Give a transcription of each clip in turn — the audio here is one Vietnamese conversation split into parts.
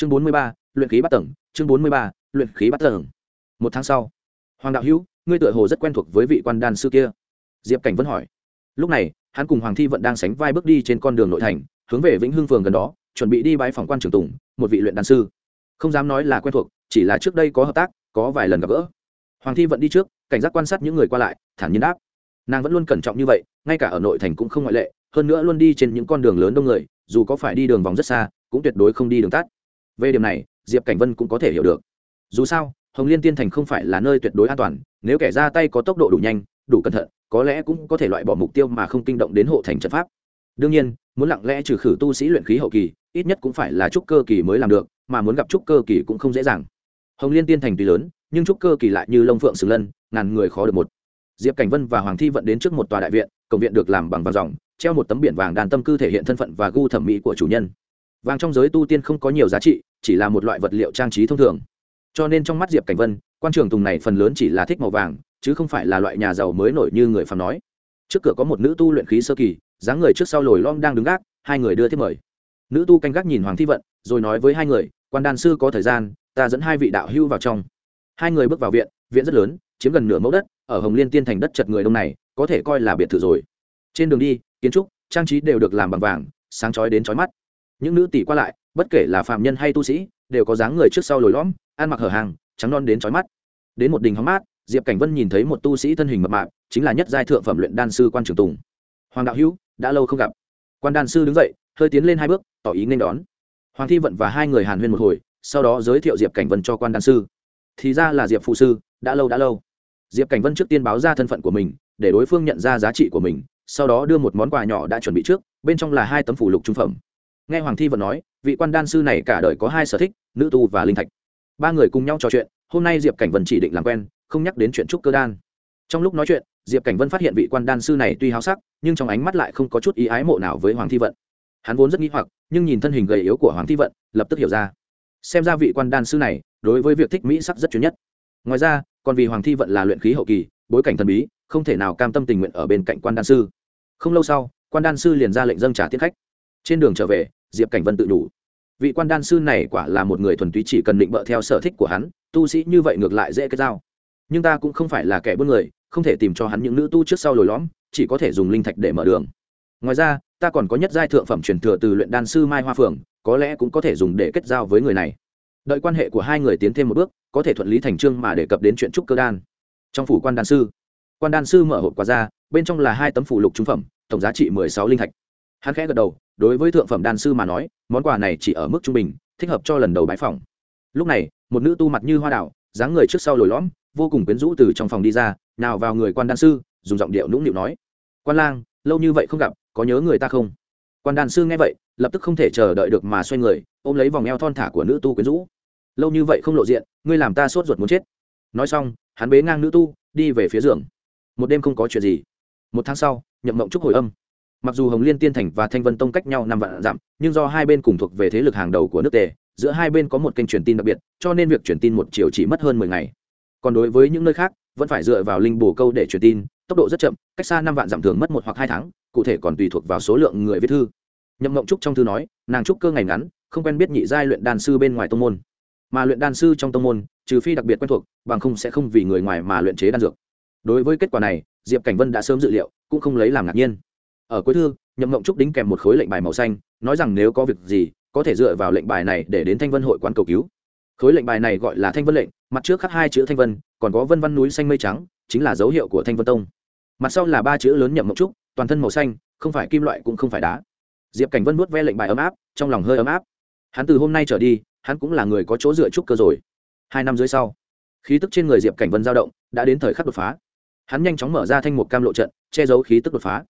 chương bốn mươi ba, luyện khí bắt tầng, chương bốn mươi ba, luyện khí bắt tầng. Một tháng sau, hoàng đạo hữu, ngươi tựa hồ rất quen thuộc với vị quan đan sư kia. Diệp cảnh vẫn hỏi. Lúc này, hắn cùng hoàng thi vẫn đang sánh vai bước đi trên con đường nội thành, hướng về vĩnh hưng phường gần đó, chuẩn bị đi bãi phòng quan trường tùng, một vị luyện đan sư. Không dám nói là quen thuộc, chỉ là trước đây có hợp tác, có vài lần gặp gỡ. Hoàng thi vẫn đi trước, cảnh giác quan sát những người qua lại, thản nhiên đáp. Nàng vẫn luôn cẩn trọng như vậy, ngay cả ở nội thành cũng không ngoại lệ, hơn nữa luôn đi trên những con đường lớn đông người, dù có phải đi đường vòng rất xa, cũng tuyệt đối không đi đường tắt về điểm này, diệp cảnh vân cũng có thể hiểu được. Dù sao, hồng liên tiên thành không phải là nơi tuyệt đối an toàn, nếu kẻ ra tay có tốc độ đủ nhanh, đủ cẩn thận, có lẽ cũng có thể loại bỏ mục tiêu mà không kinh động đến hộ thành trận pháp. Đương nhiên, muốn lặng lẽ trừ khử tu sĩ luyện khí hậu kỳ, ít nhất cũng phải là trúc cơ kỳ mới làm được, mà muốn gặp trúc cơ kỳ cũng không dễ dàng. Hồng liên tiên thành tuy lớn, nhưng trúc cơ kỳ lại như lông phượng xứng lân, ngàn người khó được một. Diệp cảnh vân và hoàng thi vận đến trước một tòa đại viện, cổng viện được làm bằng vàng dòng treo một tấm biển vàng đàn tâm cư thể hiện thân phận và gu thẩm mỹ của chủ nhân vàng trong giới tu tiên không có nhiều giá trị, chỉ là một loại vật liệu trang trí thông thường. Cho nên trong mắt diệp cảnh vân, quan trường tùng này phần lớn chỉ là thích màu vàng, chứ không phải là loại nhà giàu mới nổi như người phàm nói. Trước cửa có một nữ tu luyện khí sơ kỳ, dáng người trước sau lồi lom đang đứng gác, hai người đưa tiếp mời. Nữ tu canh gác nhìn hoàng thi vận, rồi nói với hai người, quan đàn sư có thời gian, ta dẫn hai vị đạo hưu vào trong. Hai người bước vào viện viện rất lớn, chiếm gần nửa mẫu đất, ở hồng liên tiên thành đất chật người đông này, có thể coi là biệt thự rồi. Trên đường đi, kiến trúc, trang trí đều được làm bằng vàng, sáng chói đến chói mắt những nữ tỷ qua lại, bất kể là phạm nhân hay tu sĩ, đều có dáng người trước sau lồi lõm, ăn mặc hở hàng, trắng non đến chói mắt. Đến một đình hóng mát, diệp cảnh vân nhìn thấy một tu sĩ thân hình mập mạp, chính là nhất giai thượng phẩm luyện đan sư quan trường tùng. Hoàng đạo hữu, đã lâu không gặp. Quan đan sư đứng dậy, hơi tiến lên hai bước, tỏ ý nên đón. Hoàng thi vận và hai người hàn huyên một hồi, sau đó giới thiệu diệp cảnh vân cho quan đan sư. Thì ra là diệp phụ sư, đã lâu đã lâu. Diệp cảnh vân trước tiên báo ra thân phận của mình, để đối phương nhận ra giá trị của mình, sau đó đưa một món quà nhỏ đã chuẩn bị trước, bên trong là hai tấm phủ lục trung phẩm nghe hoàng thi vận nói, vị quan đan sư này cả đời có hai sở thích, nữ tu và linh thạch. Ba người cùng nhau trò chuyện, hôm nay diệp cảnh vân chỉ định làm quen, không nhắc đến chuyện trúc cơ đan. Trong lúc nói chuyện, diệp cảnh vân phát hiện vị quan đan sư này tuy háo sắc, nhưng trong ánh mắt lại không có chút ý ái mộ nào với hoàng thi vận. Hắn vốn rất nghĩ hoặc, nhưng nhìn thân hình gầy yếu của hoàng thi vận, lập tức hiểu ra. Xem ra vị quan đan sư này, đối với việc thích mỹ sắc rất chuyên nhất. Ngoài ra, còn vì hoàng thi vận là luyện khí hậu kỳ, bối cảnh thần bí, không thể nào cam tâm tình nguyện ở bên cạnh quan đan sư. Không lâu sau, quan đan sư liền ra lệnh dâng trả tiết khách trên đường trở về, diệp cảnh vân tự đủ vị quan đan sư này quả là một người thuần túy chỉ cần định bợ theo sở thích của hắn, tu sĩ như vậy ngược lại dễ kết giao. Nhưng ta cũng không phải là kẻ buôn người, không thể tìm cho hắn những nữ tu trước sau lồi lõm, chỉ có thể dùng linh thạch để mở đường. Ngoài ra, ta còn có nhất giai thượng phẩm truyền thừa từ luyện đan sư mai hoa phượng, có lẽ cũng có thể dùng để kết giao với người này. Đợi quan hệ của hai người tiến thêm một bước, có thể thuận lý thành trương mà đề cập đến chuyện trúc cơ đan. Trong phủ quan đan sư, quan đan sư mở hộp quà ra, bên trong là hai tấm phủ lục trung phẩm, tổng giá trị mười sáu linh thạch. Hắn khẽ gật đầu đối với thượng phẩm đan sư mà nói, món quà này chỉ ở mức trung bình, thích hợp cho lần đầu bãi phòng lúc này, một nữ tu mặt như hoa đảo dáng người trước sau lồi lõm, vô cùng quyến rũ từ trong phòng đi ra, nào vào người quan đan sư, dùng giọng điệu nũng nịu nói, quan lang, lâu như vậy không gặp, có nhớ người ta không? Quan đan sư nghe vậy, lập tức không thể chờ đợi được mà xoay người, ôm lấy vòng eo thon thả của nữ tu quyến rũ. Lâu như vậy không lộ diện, ngươi làm ta sốt ruột muốn chết. Nói xong, hắn bế ngang nữ tu, đi về phía giường. Một đêm không có chuyện gì. Một tháng sau, nhậm mộng trúc hồi âm mặc dù hồng liên tiên thành và thanh vân tông cách nhau năm vạn dặm, nhưng do hai bên cùng thuộc về thế lực hàng đầu của nước tề, giữa hai bên có một kênh truyền tin đặc biệt, cho nên việc truyền tin một chiều chỉ mất hơn mười ngày. Còn đối với những nơi khác, vẫn phải dựa vào linh bồ câu để truyền tin, tốc độ rất chậm, cách xa năm vạn dặm thường mất một hoặc hai tháng, cụ thể còn tùy thuộc vào số lượng người viết thư. Nhậm mộng trúc trong thư nói, nàng trúc cơ ngày ngắn, không quen biết nhị giai luyện đan sư bên ngoài tông môn. Mà luyện đan sư trong tông môn, trừ phi đặc biệt quen thuộc, bằng không sẽ không vì người ngoài mà luyện chế đan dược. Đối với kết quả này, diệp cảnh vân đã sớm dự liệu, cũng không lấy làm ngạc nhiên ở cuối thư, nhậm mộng trúc đính kèm một khối lệnh bài màu xanh, nói rằng nếu có việc gì, có thể dựa vào lệnh bài này để đến thanh vân hội quán cầu cứu. Khối lệnh bài này gọi là thanh vân lệnh, mặt trước khắc hai chữ thanh vân, còn có vân văn núi xanh mây trắng, chính là dấu hiệu của thanh vân tông. Mặt sau là ba chữ lớn nhậm mộng trúc, toàn thân màu xanh, không phải kim loại cũng không phải đá. Diệp cảnh vân vuốt ve lệnh bài ấm áp, trong lòng hơi ấm áp. Hắn từ hôm nay trở đi, hắn cũng là người có chỗ dựa trúc cơ rồi. Hai năm dưới sau, khí tức trên người diệp cảnh vân dao động, đã đến thời khắc đột phá. Hắn nhanh chóng mở ra thanh một cam lộ trận, che giấu khí tức đột phá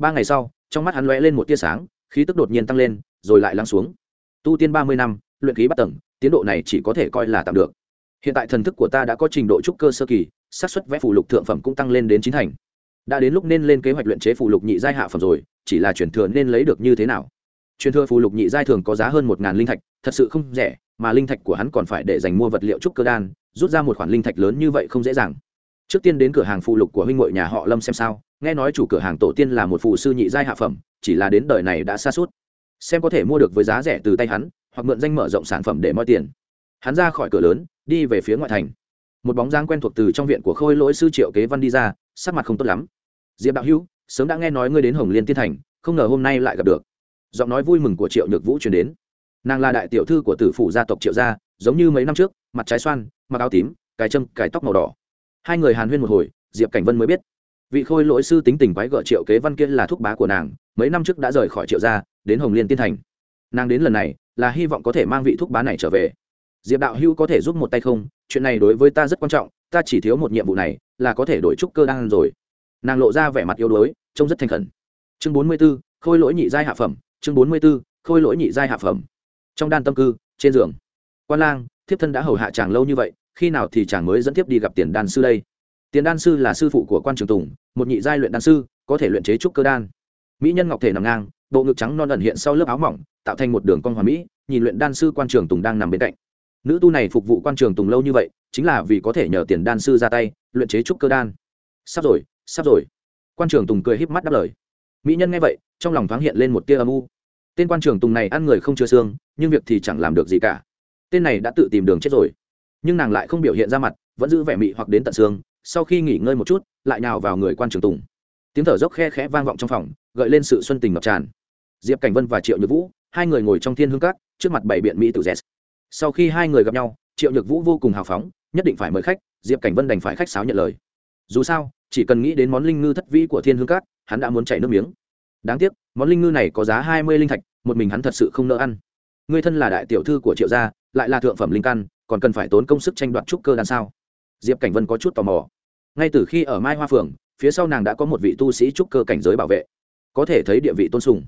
ba ngày sau, trong mắt hắn lóe lên một tia sáng, khí tức đột nhiên tăng lên, rồi lại lắng xuống. Tu tiên ba mươi năm, luyện khí bắt tầng, tiến độ này chỉ có thể coi là tạm được. Hiện tại thần thức của ta đã có trình độ trúc cơ sơ kỳ, xác suất vẽ phù lục thượng phẩm cũng tăng lên đến chín thành. Đã đến lúc nên lên kế hoạch luyện chế phù lục nhị giai hạ phẩm rồi, chỉ là chuyển thừa nên lấy được như thế nào? Truyền thừa phù lục nhị giai thường có giá hơn một ngàn linh thạch, thật sự không rẻ, mà linh thạch của hắn còn phải để dành mua vật liệu trúc cơ đan, rút ra một khoản linh thạch lớn như vậy không dễ dàng trước tiên đến cửa hàng phụ lục của huynh ngội nhà họ lâm xem sao, nghe nói chủ cửa hàng tổ tiên là một phụ sư nhị giai hạ phẩm, chỉ là đến đời này đã xa suốt. Xem có thể mua được với giá rẻ từ tay hắn, hoặc mượn danh mở rộng sản phẩm để moi tiền. Hắn ra khỏi cửa lớn, đi về phía ngoại thành. Một bóng dáng quen thuộc từ trong viện của khôi lỗi sư triệu kế văn đi ra, sắc mặt không tốt lắm. Diệp đạo hữu, sớm đã nghe nói ngươi đến hồng liên tiên thành, không ngờ hôm nay lại gặp được. Giọng nói vui mừng của triệu nhược vũ truyền đến. Nàng là đại tiểu thư của tử phủ gia tộc triệu gia, giống như mấy năm trước, mặt trái xoan, mặc áo tím cài châm cài tóc màu đỏ hai người hàn huyên một hồi, diệp cảnh vân mới biết. Vị khôi lỗi sư tính tình quái gợ triệu kế văn kia là thúc bá của nàng, mấy năm trước đã rời khỏi triệu gia, đến hồng liên tiên thành. Nàng đến lần này, là hy vọng có thể mang vị thúc bá này trở về. Diệp đạo hữu có thể giúp một tay không? Chuyện này đối với ta rất quan trọng, ta chỉ thiếu một nhiệm vụ này, là có thể đổi trúc cơ đan rồi. Nàng lộ ra vẻ mặt yếu đuối, trông rất thành khẩn. Chương bốn mươi b ố khôi lỗi nhị giai hạ phẩm, chương bốn mươi b ố khôi lỗi nhị giai hạ phẩm. Trong đan tâm cư, trên giường. Quan lang, thiếp thân đã hầu hạ chàng lâu như vậy khi nào thì chàng mới dẫn tiếp đi gặp tiền đan sư đây? Tiền đan sư là sư phụ của quan trường tùng, một nhị giai luyện đan sư, có thể luyện chế trúc cơ đan. Mỹ nhân ngọc thể nằm ngang, bộ ngực trắng non ẩn hiện sau lớp áo mỏng, tạo thành một đường con hòa mỹ, nhìn luyện đan sư quan trường tùng đang nằm bên cạnh. Nữ tu này phục vụ quan trường tùng lâu như vậy, chính là vì có thể nhờ tiền đan sư ra tay, luyện chế trúc cơ đan. Sắp rồi sắp rồi. Quan trường tùng cười híp mắt đáp lời. Mỹ nhân nghe vậy, trong lòng thoáng hiện lên một tia âm u. Tên quan trường tùng này ăn người không chưa xương, nhưng việc thì chẳng làm được gì cả. Tên này đã tự tìm đường chết rồi nhưng nàng lại không biểu hiện ra mặt, vẫn giữ vẻ mị hoặc đến tận xương, sau khi nghỉ ngơi một chút, lại nhào vào người quan trường tùng. Tiếng thở dốc khe khẽ vang vọng trong phòng, gợi lên sự xuân tình ngập tràn. Diệp cảnh vân và triệu nhược vũ, hai người ngồi trong thiên hương cát trước mặt bảy biện mỹ tử z sau khi hai người gặp nhau, triệu nhược vũ vô cùng hào phóng, nhất định phải mời khách, diệp cảnh vân đành phải khách sáo nhận lời. Dù sao, chỉ cần nghĩ đến món linh ngư thất vĩ của thiên hương cát hắn đã muốn chảy nước miếng. Đáng tiếc, món linh ngư này có giá hai mươi linh thạch, một mình hắn thật sự không nỡ ăn. Người thân là đại tiểu thư của triệu gia, lại là thượng phẩm linh căn còn cần phải tốn công sức tranh đoạt trúc cơ đan sao? Diệp cảnh vân có chút tò mò. Ngay từ khi ở mai hoa phường, phía sau nàng đã có một vị tu sĩ trúc cơ cảnh giới bảo vệ. Có thể thấy địa vị tôn sùng.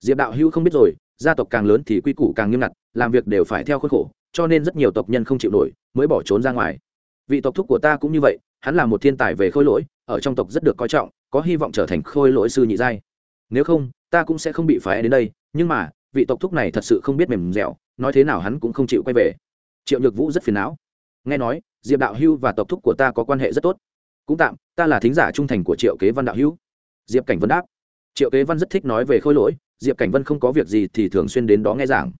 Diệp đạo hữu không biết rồi, gia tộc càng lớn thì quy củ càng nghiêm ngặt, làm việc đều phải theo khuôn khổ, cho nên rất nhiều tộc nhân không chịu nổi, mới bỏ trốn ra ngoài. Vị tộc thúc của ta cũng như vậy, hắn là một thiên tài về khôi lỗi, ở trong tộc rất được coi trọng, có hy vọng trở thành khôi lỗi sư nhị giai. Nếu không, ta cũng sẽ không bị phái đến đây, nhưng mà, vị tộc thúc này thật sự không biết mềm dẻo, nói thế nào hắn cũng không chịu quay về triệu nhược vũ rất phiền não. Nghe nói, diệp đạo hưu và tộc thúc của ta có quan hệ rất tốt. Cũng tạm, ta là thính giả trung thành của triệu kế văn đạo Hưu. diệp cảnh vân đáp. Triệu kế văn rất thích nói về khôi lỗi, diệp cảnh vân không có việc gì thì thường xuyên đến đó nghe giảng.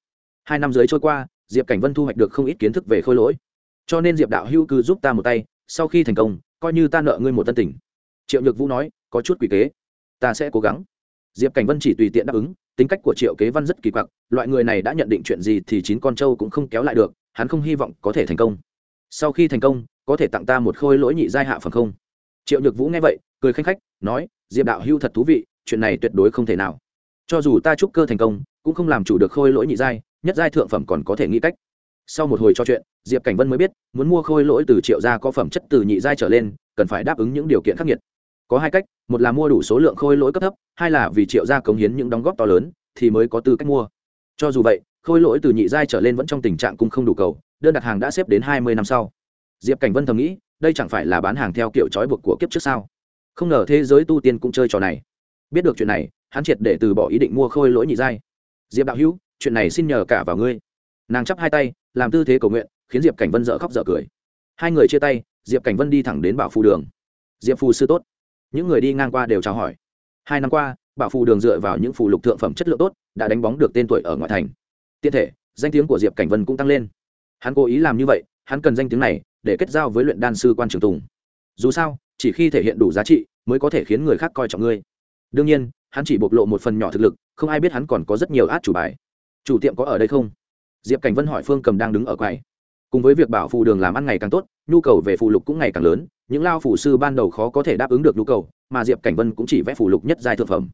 Hai năm dưới trôi qua, diệp cảnh vân thu hoạch được không ít kiến thức về khôi lỗi. Cho nên diệp đạo Hưu cứ giúp ta một tay, sau khi thành công, coi như ta nợ ngươi một tân tình triệu nhược vũ nói, có chút quỷ kế. Ta sẽ cố gắng. Diệp cảnh vân chỉ tùy tiện đáp ứng, tính cách của triệu kế văn rất kỳ quặc, loại người này đã nhận định chuyện gì thì chín con trâu cũng không kéo lại được hắn không hy vọng có thể thành công. Sau khi thành công, có thể tặng ta một khôi lỗi nhị giai hạ phẩm không? Triệu nhược vũ nghe vậy, cười khanh khách, nói, diệp đạo hưu thật thú vị, chuyện này tuyệt đối không thể nào. Cho dù ta chúc cơ thành công, cũng không làm chủ được khôi lỗi nhị giai, nhất giai thượng phẩm còn có thể nghĩ cách. Sau một hồi trò chuyện, diệp cảnh vân mới biết, muốn mua khôi lỗi từ triệu gia có phẩm chất từ nhị giai trở lên, cần phải đáp ứng những điều kiện khắc nghiệt. Có hai cách, một là mua đủ số lượng khôi lỗi cấp thấp, hai là vì triệu gia cống hiến những đóng góp to lớn, thì mới có tư cách mua. Cho dù vậy khôi lỗi từ nhị giai trở lên vẫn trong tình trạng cung không đủ cầu, đơn đặt hàng đã xếp đến hai mươi năm sau. Diệp cảnh vân thầm nghĩ, đây chẳng phải là bán hàng theo kiểu trói buộc của kiếp trước sao? Không ngờ thế giới tu tiên cũng chơi trò này. Biết được chuyện này, hắn triệt để từ bỏ ý định mua khôi lỗi nhị giai. Diệp đạo hữu, chuyện này xin nhờ cả vào ngươi. Nàng chắp hai tay, làm tư thế cầu nguyện, khiến diệp cảnh vân dợ khóc dợ cười. Hai người chia tay, diệp cảnh vân đi thẳng đến bảo phù đường. Diệp phù sư tốt. Những người đi ngang qua đều chào hỏi. Hai năm qua, bảo phù đường dựa vào những phù lục thượng phẩm chất lượng tốt, đã đánh bóng được tên tuổi ở ngoại thành tiện thể, danh tiếng của diệp cảnh vân cũng tăng lên. Hắn cố ý làm như vậy, hắn cần danh tiếng này để kết giao với luyện đan sư quan trường tùng. Dù sao, chỉ khi thể hiện đủ giá trị mới có thể khiến người khác coi trọng ngươi. Đương nhiên, hắn chỉ bộc lộ một phần nhỏ thực lực, không ai biết hắn còn có rất nhiều át chủ bài. Chủ tiệm có ở đây không? Diệp cảnh vân hỏi phương cầm đang đứng ở quầy. Cùng với việc bảo phù đường làm ăn ngày càng tốt, nhu cầu về phù lục cũng ngày càng lớn, những lao phủ sư ban đầu khó có thể đáp ứng được nhu cầu, mà diệp cảnh vân cũng chỉ vẽ phù lục nhất giai thượng phẩm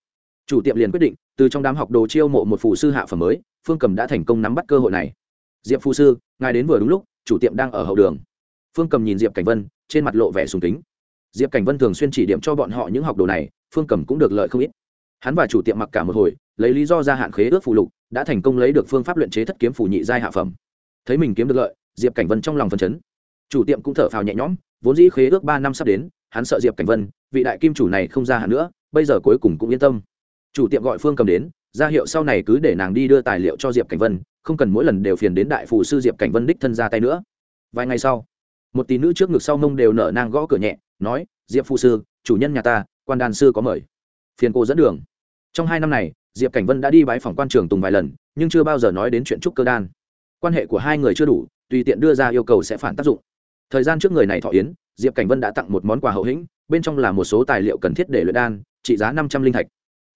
chủ tiệm liền quyết định, từ trong đám học đồ chiêu mộ một phù sư hạ phẩm mới, phương cầm đã thành công nắm bắt cơ hội này. Diệp Phu sư, ngài đến vừa đúng lúc, chủ tiệm đang ở hậu đường. Phương cầm nhìn diệp cảnh vân, trên mặt lộ vẻ sùng kính. Diệp cảnh vân thường xuyên chỉ điểm cho bọn họ những học đồ này, phương cầm cũng được lợi không ít. Hắn và chủ tiệm mặc cả một hồi, lấy lý do gia hạn khế ước phù lục, đã thành công lấy được phương pháp luyện chế thất kiếm phủ nhị giai hạ phẩm. Thấy mình kiếm được lợi, diệp cảnh vân trong lòng phần chấn. Chủ tiệm cũng thở phào nhẹ nhõm, vốn dĩ khế ước ba năm sắp đến, hắn sợ diệp cảnh vân, vị đại kim chủ này không ra hạn nữa, bây giờ cuối cùng cũng yên tâm chủ tiệm gọi phương cầm đến, ra hiệu sau này cứ để nàng đi đưa tài liệu cho diệp cảnh vân, không cần mỗi lần đều phiền đến đại phù sư diệp cảnh vân đích thân ra tay nữa. Vài ngày sau, một tỷ nữ trước ngực sau mông đều nở nang gõ cửa nhẹ, nói, diệp phù sư, chủ nhân nhà ta, quan đàn sư có mời. Phiền cô dẫn đường. Trong hai năm này, diệp cảnh vân đã đi bái phòng quan trường tùng vài lần, nhưng chưa bao giờ nói đến chuyện trúc cơ đan. Quan hệ của hai người chưa đủ, tùy tiện đưa ra yêu cầu sẽ phản tác dụng. Thời gian trước người này thọ yến, diệp cảnh vân đã tặng một món quà hậu hĩnh, bên trong là một số tài liệu cần thiết để luyện đan, trị giá năm trăm linh thạch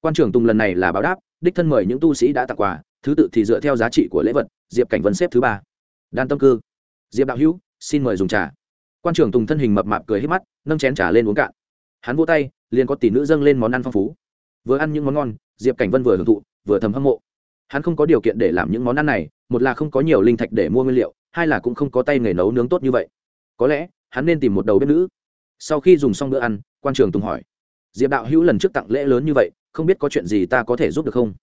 quan trưởng tùng lần này là báo đáp, đích thân mời những tu sĩ đã tặng quà, thứ tự thì dựa theo giá trị của lễ vật, diệp cảnh vân xếp thứ ba. Đan tâm cư. Diệp đạo hữu, xin mời dùng trà. Quan trưởng tùng thân hình mập mạp cười hết mắt, nâng chén trà lên uống cạn. Hắn vỗ tay, liền có tỷ nữ dâng lên món ăn phong phú. Vừa ăn những món ngon, diệp cảnh vân vừa hưởng thụ, vừa thầm hâm mộ. Hắn không có điều kiện để làm những món ăn này, một là không có nhiều linh thạch để mua nguyên liệu, hai là cũng không có tay nghề nấu nướng tốt như vậy. Có lẽ, hắn nên tìm một đầu bếp nữ. Sau khi dùng xong bữa ăn, quan trường tùng hỏi diệp đạo hữu lần trước tặng lễ lớn như vậy, không biết có chuyện gì ta có thể giúp được không?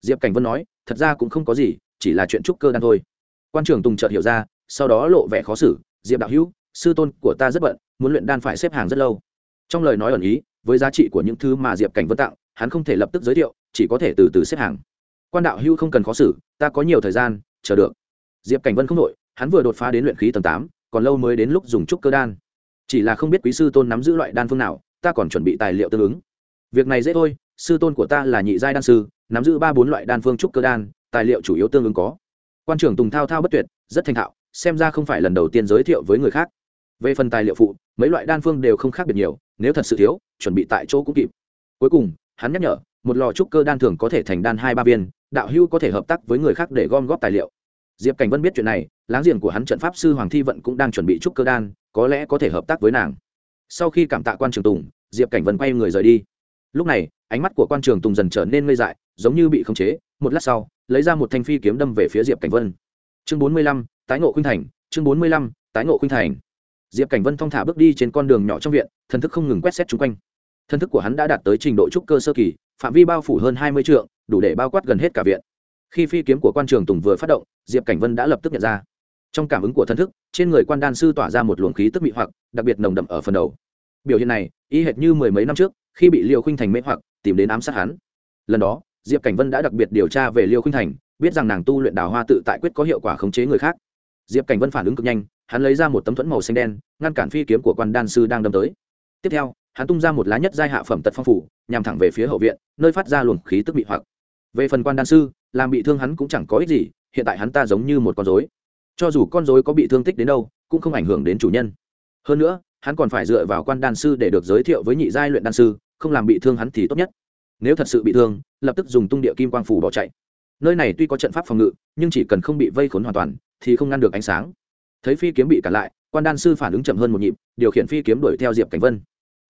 Diệp cảnh vân nói, thật ra cũng không có gì, chỉ là chuyện trúc cơ đan thôi. Quan trường tùng chợt hiểu ra, sau đó lộ vẻ khó xử, diệp đạo hữu, sư tôn của ta rất bận, muốn luyện đan phải xếp hàng rất lâu. Trong lời nói ẩn ý, với giá trị của những thứ mà diệp cảnh vân tặng, hắn không thể lập tức giới thiệu, chỉ có thể từ từ xếp hàng. Quan đạo hữu không cần khó xử, ta có nhiều thời gian, chờ được. Diệp cảnh vân không đội hắn vừa đột phá đến luyện khí tầng tám, còn lâu mới đến lúc dùng trúc cơ đan. Chỉ là không biết quý sư tôn nắm giữ loại đan phương nào ta còn chuẩn bị tài liệu tương ứng. Việc này dễ thôi, sư tôn của ta là nhị giai đan sư, nắm giữ ba bốn loại đan phương trúc cơ đan, tài liệu chủ yếu tương ứng có. Quan trưởng tùng thao thao bất tuyệt, rất thành thạo, xem ra không phải lần đầu tiên giới thiệu với người khác. Về phần tài liệu phụ, mấy loại đan phương đều không khác biệt nhiều, nếu thật sự thiếu, chuẩn bị tại chỗ cũng kịp. Cuối cùng, hắn nhắc nhở, một lò trúc cơ đan thường có thể thành đan hai ba viên, đạo hưu có thể hợp tác với người khác để gom góp tài liệu. Diệp cảnh vân biết chuyện này, láng giềng của hắn trận pháp sư hoàng thi vận cũng đang chuẩn bị trúc cơ đan, có lẽ có thể hợp tác với nàng. Sau khi cảm tạ quan trường tùng diệp cảnh vân quay người rời đi. Lúc này, ánh mắt của quan trường tùng dần trở nên ngây dại, giống như bị khống chế. Một lát sau, lấy ra một thanh phi kiếm đâm về phía diệp cảnh vân. Chương bốn mươi lăm, tái ngộ khuynh thành. Chương bốn mươi lăm, tái ngộ khuynh thành. Diệp cảnh vân thong thả bước đi trên con đường nhỏ trong viện, thần thức không ngừng quét xét chung quanh. Thân thức của hắn đã đạt tới trình độ trúc cơ sơ kỳ, phạm vi bao phủ hơn hai mươi trượng, đủ để bao quát gần hết cả viện. Khi phi kiếm của quan trường tùng vừa phát động, diệp cảnh vân đã lập tức nhận ra. Trong cảm ứng của thân thức, trên người quan đan sư tỏa ra một luồng khí tức mị hoặc, đặc biệt nồng đậm ở phần đầu. Biểu hiện này y hệt như mười mấy năm trước, khi bị liêu khinh thành mê hoặc, tìm đến ám sát hắn. Lần đó, diệp cảnh vân đã đặc biệt điều tra về liêu khinh thành, biết rằng nàng tu luyện đào hoa tự tại quyết có hiệu quả khống chế người khác. Diệp cảnh vân phản ứng cực nhanh, hắn lấy ra một tấm thuẫn màu xanh đen, ngăn cản phi kiếm của quan đan sư đang đâm tới. Tiếp theo, hắn tung ra một lá nhất giai hạ phẩm tật phong phủ, nhằm thẳng về phía hậu viện, nơi phát ra luồng khí tức bị hoặc. Về phần quan đan sư, làm bị thương hắn cũng chẳng có ích gì, hiện tại hắn ta giống như một con dối cho dù con dối có bị thương tích đến đâu, cũng không ảnh hưởng đến chủ nhân. Hơn nữa hắn còn phải dựa vào quan đan sư để được giới thiệu với nhị giai luyện đan sư, không làm bị thương hắn thì tốt nhất. Nếu thật sự bị thương, lập tức dùng tung địa kim quang phủ bỏ chạy. Nơi này tuy có trận pháp phòng ngự, nhưng chỉ cần không bị vây khốn hoàn toàn, thì không ngăn được ánh sáng. Thấy phi kiếm bị cản lại, quan đan sư phản ứng chậm hơn một nhịp, điều khiển phi kiếm đuổi theo diệp cảnh vân.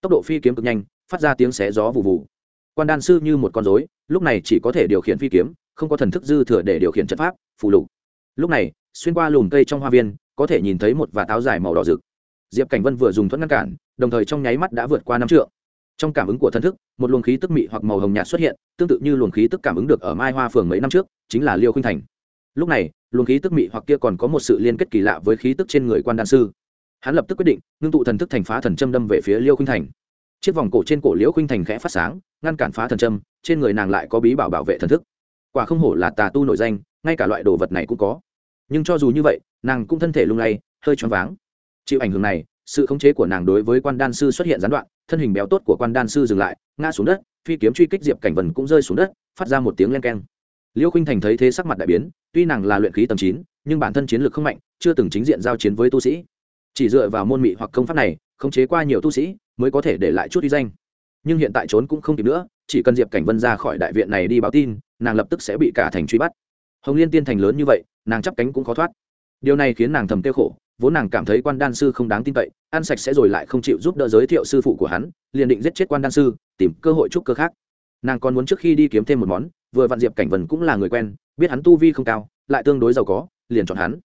Tốc độ phi kiếm cực nhanh, phát ra tiếng xé gió vụ vụ quan đan sư như một con rối, lúc này chỉ có thể điều khiển phi kiếm, không có thần thức dư thừa để điều khiển trận pháp, phù lục. Lúc này, xuyên qua lùm cây trong hoa viên, có thể nhìn thấy một vạt áo dài màu đỏ rực diệp cảnh vân vừa dùng thuẫn ngăn cản, đồng thời trong nháy mắt đã vượt qua năm trượng. Trong cảm ứng của thần thức, một luồng khí tức mị hoặc màu hồng nhạt xuất hiện, tương tự như luồng khí tức cảm ứng được ở mai hoa phường mấy năm trước, chính là liêu khinh thành. Lúc này, luồng khí tức mị hoặc kia còn có một sự liên kết kỳ lạ với khí tức trên người quan đan sư. Hắn lập tức quyết định, ngưng tụ thần thức thành phá thần châm đâm về phía liêu khinh thành. Chiếc vòng cổ trên cổ liễu khinh thành khẽ phát sáng, ngăn cản phá thần châm, trên người nàng lại có bí bảo bảo vệ thần thức. Quả không hổ là tà tu nổi danh, ngay cả loại đồ vật này cũng có. Nhưng cho dù như vậy, nàng cũng thân thể lung lay, hơi choáng váng chịu ảnh hưởng này, sự khống chế của nàng đối với quan đan sư xuất hiện gián đoạn, thân hình béo tốt của quan đan sư dừng lại, ngã xuống đất, phi kiếm truy kích diệp cảnh vần cũng rơi xuống đất, phát ra một tiếng len keng. Liêu khinh thành thấy thế sắc mặt đại biến, tuy nàng là luyện khí tầm chín, nhưng bản thân chiến lược không mạnh, chưa từng chính diện giao chiến với tu sĩ. Chỉ dựa vào môn mị hoặc công pháp này, khống chế qua nhiều tu sĩ, mới có thể để lại chút uy danh. Nhưng hiện tại trốn cũng không kịp nữa, chỉ cần diệp cảnh vân ra khỏi đại viện này đi báo tin, nàng lập tức sẽ bị cả thành truy bắt. Hồng liên tiên thành lớn như vậy, nàng chắp cánh cũng khó thoát. Điều này khiến nàng thầm tiêu khổ vốn nàng cảm thấy quan đan sư không đáng tin cậy, ăn sạch sẽ rồi lại không chịu giúp đỡ giới thiệu sư phụ của hắn, liền định giết chết quan đan sư, tìm cơ hội trúc cơ khác. Nàng còn muốn trước khi đi kiếm thêm một món, vừa vạn diệp cảnh vân cũng là người quen, biết hắn tu vi không cao, lại tương đối giàu có, liền chọn hắn.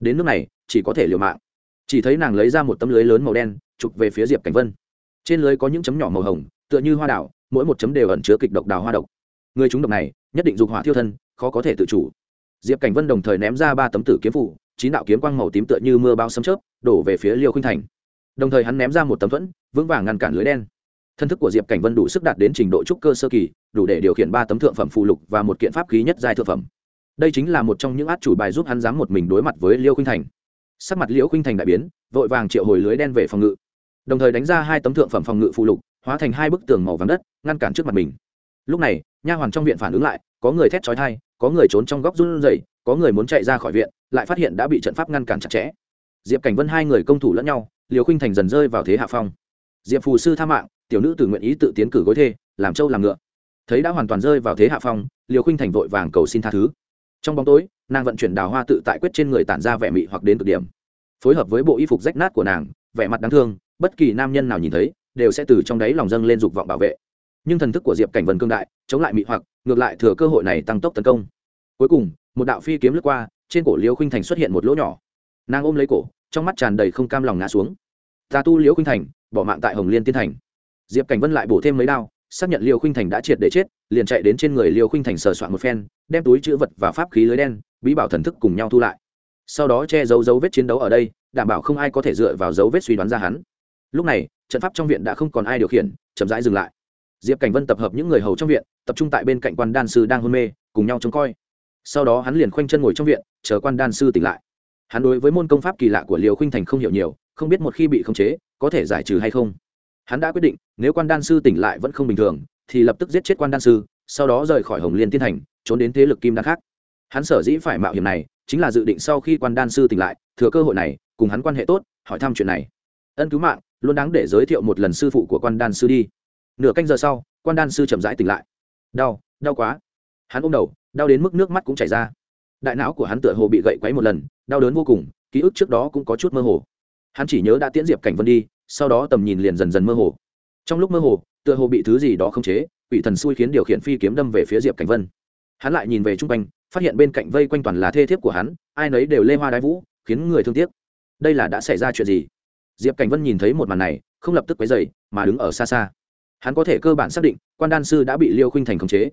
Đến nước này, chỉ có thể liều mạng. Chỉ thấy nàng lấy ra một tấm lưới lớn màu đen, chụp về phía diệp cảnh vân. Trên lưới có những chấm nhỏ màu hồng, tựa như hoa đảo mỗi một chấm đều ẩn chứa kịch độc đào hoa độc. Người chúng độc này, nhất định dục hỏa thiêu thân, khó có thể tự chủ. Diệp cảnh vân đồng thời ném ra ba tấm tử kiếm phủ chín đạo kiếm quang màu tím tựa như mưa bao sấm chớp, đổ về phía liêu khinh thành. Đồng thời hắn ném ra một tấm thuẫn, vững vàng ngăn cản lưới đen. Thân thức của diệp cảnh vân đủ sức đạt đến trình độ trúc cơ sơ kỳ, đủ để điều khiển ba tấm thượng phẩm phụ lục và một kiện pháp khí nhất giai thượng phẩm. Đây chính là một trong những át chủ bài giúp hắn dám một mình đối mặt với liêu khinh thành. Sắc mặt liễu khinh thành đại biến, vội vàng triệu hồi lưới đen về phòng ngự. Đồng thời đánh ra hai tấm thượng phẩm phòng ngự phụ lục, hóa thành hai bức tường màu vàng đất, ngăn cản trước mặt mình. Lúc này, nha hoàn trong viện phản ứng lại, có người thét trói thai có người trốn trong góc run rẩy, có người muốn chạy ra khỏi viện lại phát hiện đã bị trận pháp ngăn cản chặt chẽ. Diệp cảnh vân hai người công thủ lẫn nhau, liều khinh thành dần rơi vào thế hạ phong. Diệp phù sư tha mạng, tiểu nữ tự nguyện ý tự tiến cử gối thê, làm trâu làm ngựa. Thấy đã hoàn toàn rơi vào thế hạ phong, liều khinh thành vội vàng cầu xin tha thứ. Trong bóng tối, nàng vận chuyển đào hoa tự tại quyết trên người tản ra vẻ mị hoặc đến cực điểm. Phối hợp với bộ y phục rách nát của nàng, vẻ mặt đáng thương, bất kỳ nam nhân nào nhìn thấy, đều sẽ từ trong đáy lòng dâng lên dục vọng bảo vệ. Nhưng thần thức của diệp cảnh vân cương đại, chống lại mị hoặc, ngược lại thừa cơ hội này tăng tốc tấn công. Cuối cùng, một đạo phi kiếm lướt qua trên cổ liễu khinh thành xuất hiện một lỗ nhỏ. Nàng ôm lấy cổ, trong mắt tràn đầy không cam lòng ngã xuống. Tà tu liễu khinh thành, bỏ mạng tại hồng liên tiên thành. Diệp cảnh vân lại bổ thêm mấy đao, xác nhận liêu khinh thành đã triệt để chết, liền chạy đến trên người liêu khinh thành sờ soạn một phen, đem túi chữ vật và pháp khí lưới đen, bí bảo thần thức cùng nhau thu lại. Sau đó che giấu dấu vết chiến đấu ở đây, đảm bảo không ai có thể dựa vào dấu vết suy đoán ra hắn. Lúc này, trận pháp trong viện đã không còn ai điều khiển, chậm rãi dừng lại. Diệp cảnh vân tập hợp những người hầu trong viện, tập trung tại bên cạnh quan đan sư đang hôn mê, cùng nhau trông coi sau đó hắn liền khoanh chân ngồi trong viện, chờ quan đan sư tỉnh lại. Hắn đối với môn công pháp kỳ lạ của liều khinh thành không hiểu nhiều, không biết một khi bị khống chế, có thể giải trừ hay không. Hắn đã quyết định, nếu quan đan sư tỉnh lại vẫn không bình thường, thì lập tức giết chết quan đan sư, sau đó rời khỏi hồng liên tiên thành, trốn đến thế lực kim đan khác. Hắn sở dĩ phải mạo hiểm này, chính là dự định sau khi quan đan sư tỉnh lại, thừa cơ hội này, cùng hắn quan hệ tốt, hỏi thăm chuyện này. Ân cứu mạng, luôn đáng để giới thiệu một lần sư phụ của quan đan sư đi. Nửa canh giờ sau, quan đan sư chậm rãi tỉnh lại. Đau đau quá. Hắn ôm đầu đau đến mức nước mắt cũng chảy ra. Đại não của hắn tựa hồ bị gậy quấy một lần, đau đớn vô cùng, ký ức trước đó cũng có chút mơ hồ. Hắn chỉ nhớ đã tiễn diệp cảnh vân đi, sau đó tầm nhìn liền dần dần mơ hồ. Trong lúc mơ hồ, tựa hồ bị thứ gì đó không chế, quỷ thần xui khiến điều khiển phi kiếm đâm về phía diệp cảnh vân. Hắn lại nhìn về chung quanh, phát hiện bên cạnh vây quanh toàn là thê thiếp của hắn, ai nấy đều lê hoa đái vũ, khiến người thương tiếc. Đây là đã xảy ra chuyện gì? Diệp cảnh vân nhìn thấy một màn này, không lập tức quấy dày mà đứng ở xa xa. Hắn có thể cơ bản xác định, quan đan sư đã bị liêu khinh thành khống chế.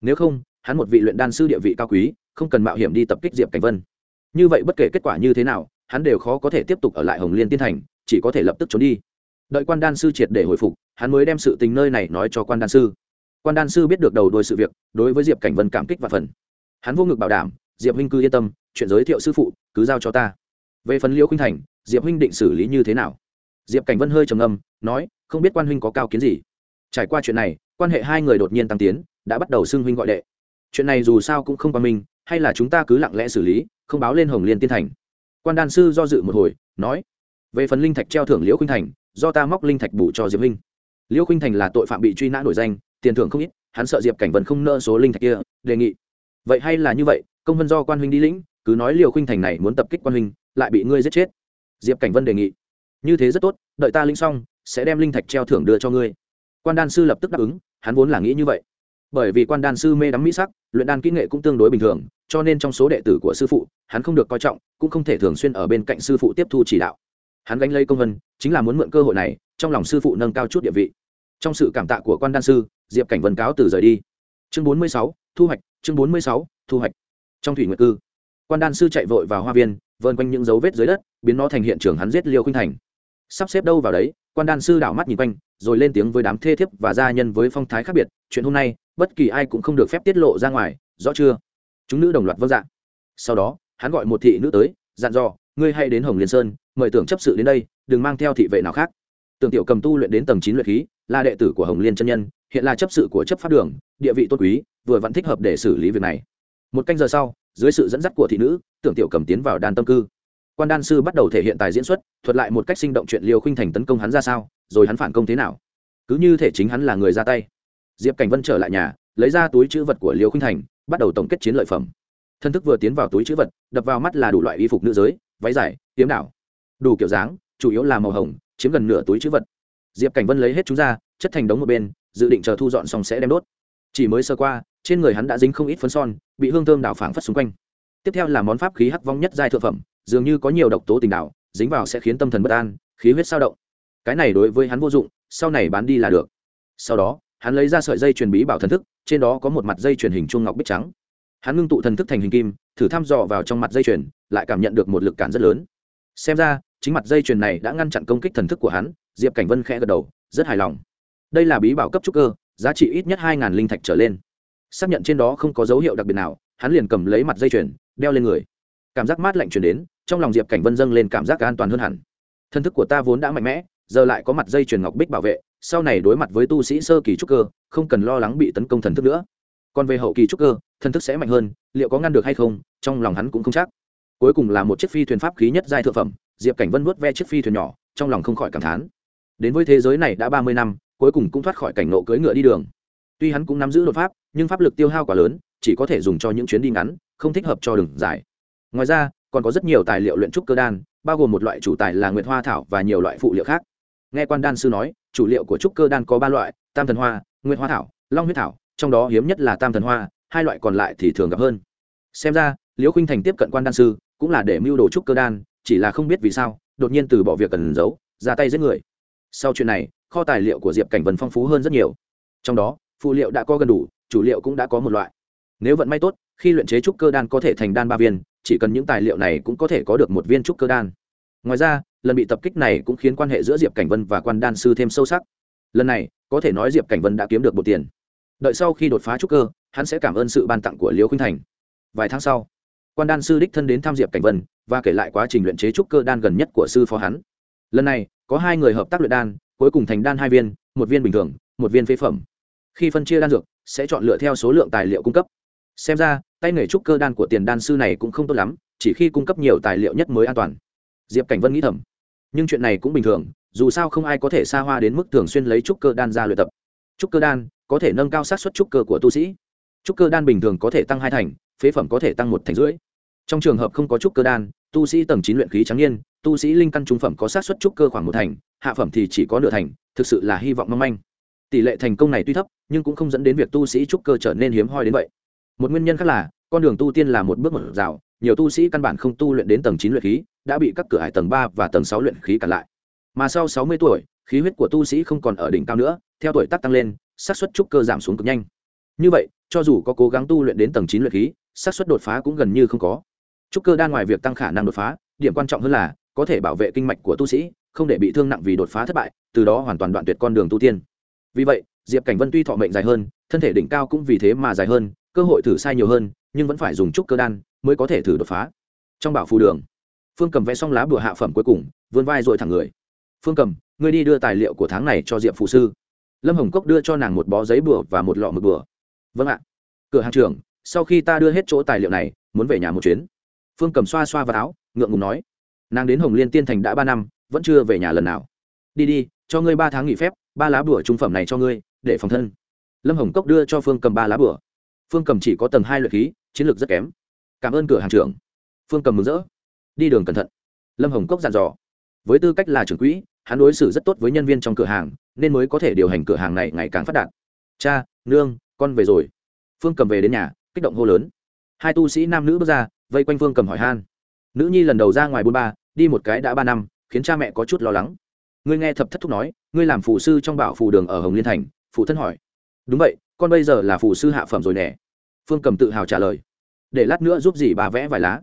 Nếu không hắn một vị luyện đan sư địa vị cao quý, không cần mạo hiểm đi tập kích diệp cảnh vân. Như vậy bất kể kết quả như thế nào, hắn đều khó có thể tiếp tục ở lại hồng liên tiên thành, chỉ có thể lập tức trốn đi. Đợi quan đan sư triệt để hồi phục, hắn mới đem sự tình nơi này nói cho quan đan sư. Quan đan sư biết được đầu đuôi sự việc, đối với diệp cảnh vân cảm kích và phần. Hắn vô ngực bảo đảm, diệp huynh cứ yên tâm, chuyện giới thiệu sư phụ, cứ giao cho ta. Về phần liễu khinh thành, diệp huynh định xử lý như thế nào? Diệp cảnh vân hơi trầm âm nói, không biết quan huynh có cao kiến gì. Trải qua chuyện này, quan hệ hai người đột nhiên tăng tiến, đã bắt đầu xưng huynh gọi đệ chuyện này dù sao cũng không qua mình, hay là chúng ta cứ lặng lẽ xử lý không báo lên hồng liên tiên thành. Quan đan sư do dự một hồi nói về phần linh thạch treo thưởng liễu khinh thành do ta móc linh thạch bù cho diệp huynh. Liễu khinh thành là tội phạm bị truy nã nổi danh tiền thưởng không ít hắn sợ diệp cảnh vân không nợ số linh thạch kia đề nghị. Vậy hay là như vậy công vân do quan huynh đi lĩnh cứ nói liều khinh thành này muốn tập kích quan huynh lại bị ngươi giết chết. Diệp cảnh vân đề nghị. Như thế rất tốt đợi ta lĩnh xong sẽ đem linh thạch treo thưởng đưa cho ngươi. Quan đan sư lập tức đáp ứng hắn vốn là nghĩ như vậy bởi vì quan đan sư mê đắm mỹ sắc, luyện đan kỹ nghệ cũng tương đối bình thường, cho nên trong số đệ tử của sư phụ, hắn không được coi trọng, cũng không thể thường xuyên ở bên cạnh sư phụ tiếp thu chỉ đạo. Hắn gánh lấy công vân chính là muốn mượn cơ hội này, trong lòng sư phụ nâng cao chút địa vị. Trong sự cảm tạ của quan đan sư, diệp cảnh vân cáo từ rời đi. Chương bốn mươi sáu, thu hoạch, chương bốn mươi sáu, thu hoạch. Trong thủy nguyệt cư, quan đan sư chạy vội vào hoa viên vơn quanh những dấu vết dưới đất, biến nó thành hiện trường hắn giết liêu khinh thành. Sắp xếp đâu vào đấy, quan đan sư đảo mắt nhìn quanh, rồi lên tiếng với đám thê thiếp và gia nhân với phong thái khác biệt, chuyện hôm nay bất kỳ ai cũng không được phép tiết lộ ra ngoài, rõ chưa? Chúng nữ đồng loạt vâng dạ. Sau đó, hắn gọi một thị nữ tới, dặn dò, ngươi hay đến hồng liên sơn, mời tưởng chấp sự đến đây, đừng mang theo thị vệ nào khác. Tưởng tiểu cầm tu luyện đến tầng chín luyện khí, là đệ tử của hồng liên chân nhân, hiện là chấp sự của chấp pháp đường, địa vị tốt quý, vừa vẫn thích hợp để xử lý việc này. Một canh giờ sau, dưới sự dẫn dắt của thị nữ, tưởng tiểu cầm tiến vào đan tâm cư. Quan đan sư bắt đầu thể hiện tài diễn xuất, thuật lại một cách sinh động chuyện liều khinh thành tấn công hắn ra sao, rồi hắn phản công thế nào? Cứ như thể chính hắn là người ra tay diệp cảnh vân trở lại nhà, lấy ra túi chữ vật của liều khinh thành, bắt đầu tổng kết chiến lợi phẩm. Thân thức vừa tiến vào túi chữ vật, đập vào mắt là đủ loại y phục nữ giới, váy dài tiếm đảo. Đủ kiểu dáng, chủ yếu là màu hồng, chiếm gần nửa túi chữ vật. Diệp cảnh vân lấy hết chúng ra, chất thành đống một bên, dự định chờ thu dọn xong sẽ đem đốt. Chỉ mới sơ qua, trên người hắn đã dính không ít phấn son, bị hương thơm đảo phảng phất xung quanh. Tiếp theo là món pháp khí hắc vong nhất giai thượng phẩm, dường như có nhiều độc tố tình đảo, dính vào sẽ khiến tâm thần bất an, khí huyết sao động. Cái này đối với hắn vô dụng, sau này bán đi là được. Sau đó hắn lấy ra sợi dây truyền bí bảo thần thức, trên đó có một mặt dây truyền hình chuông ngọc bích trắng. Hắn ngưng tụ thần thức thành hình kim, thử thăm dò vào trong mặt dây chuyền, lại cảm nhận được một lực cản rất lớn. Xem ra, chính mặt dây chuyền này đã ngăn chặn công kích thần thức của hắn, diệp cảnh vân khẽ gật đầu, rất hài lòng. Đây là bí bảo cấp trúc cơ, giá trị ít nhất hai linh thạch trở lên. Xác nhận trên đó không có dấu hiệu đặc biệt nào, hắn liền cầm lấy mặt dây chuyền, đeo lên người. Cảm giác mát lạnh chuyển đến, trong lòng diệp cảnh vân dâng lên cảm giác an toàn hơn hẳn. Thân thức của ta vốn đã mạnh mẽ, giờ lại có mặt dây chuyền ngọc bích bảo vệ sau này đối mặt với tu sĩ sơ kỳ trúc cơ, không cần lo lắng bị tấn công thần thức nữa. Còn về hậu kỳ trúc cơ, thần thức sẽ mạnh hơn, liệu có ngăn được hay không, trong lòng hắn cũng không chắc. Cuối cùng là một chiếc phi thuyền pháp khí nhất giai thượng phẩm, diệp cảnh vân vuốt ve chiếc phi thuyền nhỏ, trong lòng không khỏi cảm thán. Đến với thế giới này đã ba mươi năm, cuối cùng cũng thoát khỏi cảnh nộ cưỡi ngựa đi đường. Tuy hắn cũng nắm giữ đột pháp, nhưng pháp lực tiêu hao quá lớn, chỉ có thể dùng cho những chuyến đi ngắn, không thích hợp cho đường dài. Ngoài ra, còn có rất nhiều tài liệu luyện trúc cơ đan, bao gồm một loại chủ tài là nguyệt hoa thảo và nhiều loại phụ liệu khác nghe quan đan sư nói, chủ liệu của trúc cơ đan có ba loại, tam thần hoa nguyên hoa thảo, long huyết thảo, trong đó hiếm nhất là tam thần hoa, hai loại còn lại thì thường gặp hơn. Xem ra, liễu khinh thành tiếp cận quan đan sư, cũng là để mưu đồ trúc cơ đan, chỉ là không biết vì sao, đột nhiên từ bỏ việc cần giấu, ra tay giết người. Sau chuyện này, kho tài liệu của diệp cảnh vân phong phú hơn rất nhiều. Trong đó, phụ liệu đã có gần đủ, chủ liệu cũng đã có một loại. Nếu vận may tốt, khi luyện chế trúc cơ đan có thể thành đan ba viên, chỉ cần những tài liệu này cũng có thể có được một viên trúc cơ đan. Ngoài ra lần bị tập kích này cũng khiến quan hệ giữa diệp cảnh vân và quan đan sư thêm sâu sắc. Lần này, có thể nói diệp cảnh vân đã kiếm được một tiền. Đợi sau khi đột phá trúc cơ, hắn sẽ cảm ơn sự ban tặng của liễu khinh thành. Vài tháng sau, quan đan sư đích thân đến tham diệp cảnh vân và kể lại quá trình luyện chế trúc cơ đan gần nhất của sư phó hắn. Lần này, có hai người hợp tác luyện đan, cuối cùng thành đan hai viên, một viên bình thường, một viên phế phẩm. Khi phân chia đan dược, sẽ chọn lựa theo số lượng tài liệu cung cấp. Xem ra, tay nghề trúc cơ đan của tiền đan sư này cũng không tốt lắm, chỉ khi cung cấp nhiều tài liệu nhất mới an toàn. Diệp cảnh vân nghĩ thầm nhưng chuyện này cũng bình thường, dù sao không ai có thể xa hoa đến mức thường xuyên lấy trúc cơ đan ra luyện tập. Trúc cơ đan có thể nâng cao sát xuất trúc cơ của tu sĩ. Trúc cơ đan bình thường có thể tăng hai thành, phế phẩm có thể tăng một thành rưỡi. Trong trường hợp không có trúc cơ đan, tu sĩ tầng chín luyện khí trắng niên, tu sĩ linh căn trung phẩm có sát xuất trúc cơ khoảng một thành, hạ phẩm thì chỉ có nửa thành, thực sự là hy vọng mong manh. Tỷ lệ thành công này tuy thấp, nhưng cũng không dẫn đến việc tu sĩ trúc cơ trở nên hiếm hoi đến vậy. Một nguyên nhân khác là, con đường tu tiên là một bước một rào nhiều tu sĩ căn bản không tu luyện đến tầng chín luyện khí, đã bị các cửa hải tầng ba và tầng sáu luyện khí cản lại. Mà sau sáu mươi tuổi, khí huyết của tu sĩ không còn ở đỉnh cao nữa, theo tuổi tác tăng lên, xác suất trúc cơ giảm xuống cực nhanh. Như vậy, cho dù có cố gắng tu luyện đến tầng chín luyện khí, xác suất đột phá cũng gần như không có. Trúc cơ đan ngoài việc tăng khả năng đột phá, điểm quan trọng hơn là có thể bảo vệ kinh mạch của tu sĩ, không để bị thương nặng vì đột phá thất bại, từ đó hoàn toàn đoạn tuyệt con đường tu tiên. Vì vậy, diệp cảnh vân tuy thọ mệnh dài hơn, thân thể đỉnh cao cũng vì thế mà dài hơn, cơ hội thử sai nhiều hơn, nhưng vẫn phải dùng trúc cơ đan mới có thể thử đột phá. Trong bảo phù đường, phương cầm vẽ xong lá bùa hạ phẩm cuối cùng, vươn vai rồi thẳng người. Phương cầm, ngươi đi đưa tài liệu của tháng này cho diệp phụ sư. Lâm hồng cốc đưa cho nàng một bó giấy bùa và một lọ mực bùa. Vâng ạ. Cửa hàng trưởng, sau khi ta đưa hết chỗ tài liệu này, muốn về nhà một chuyến. Phương cầm xoa xoa vào áo, ngượng ngùng nói. Nàng đến hồng liên tiên thành đã ba năm, vẫn chưa về nhà lần nào. Đi đi, cho ngươi ba tháng nghỉ phép, ba lá bùa trung phẩm này cho ngươi, để phòng thân. Lâm hồng cốc đưa cho phương cầm ba lá bùa. Phương cầm chỉ có tầng hai luyện khí, chiến lược rất kém cảm ơn cửa hàng trưởng. Phương cầm mừng rỡ. Đi đường cẩn thận. Lâm hồng cốc dặn dò. Với tư cách là trưởng quỹ, hắn đối xử rất tốt với nhân viên trong cửa hàng, nên mới có thể điều hành cửa hàng này ngày càng phát đạt. Cha, nương, con về rồi. Phương cầm về đến nhà, kích động hô lớn. Hai tu sĩ nam nữ bước ra, vây quanh phương cầm hỏi han. Nữ nhi lần đầu ra ngoài bôn ba, đi một cái đã ba năm, khiến cha mẹ có chút lo lắng. Ngươi nghe thập thất thúc nói, ngươi làm phù sư trong bảo phù đường ở hồng liên thành, phụ thân hỏi. Đúng vậy, con bây giờ là phù sư hạ phẩm rồi nè. Phương cầm tự hào trả lời để lát nữa giúp dì bà vẽ vài lá.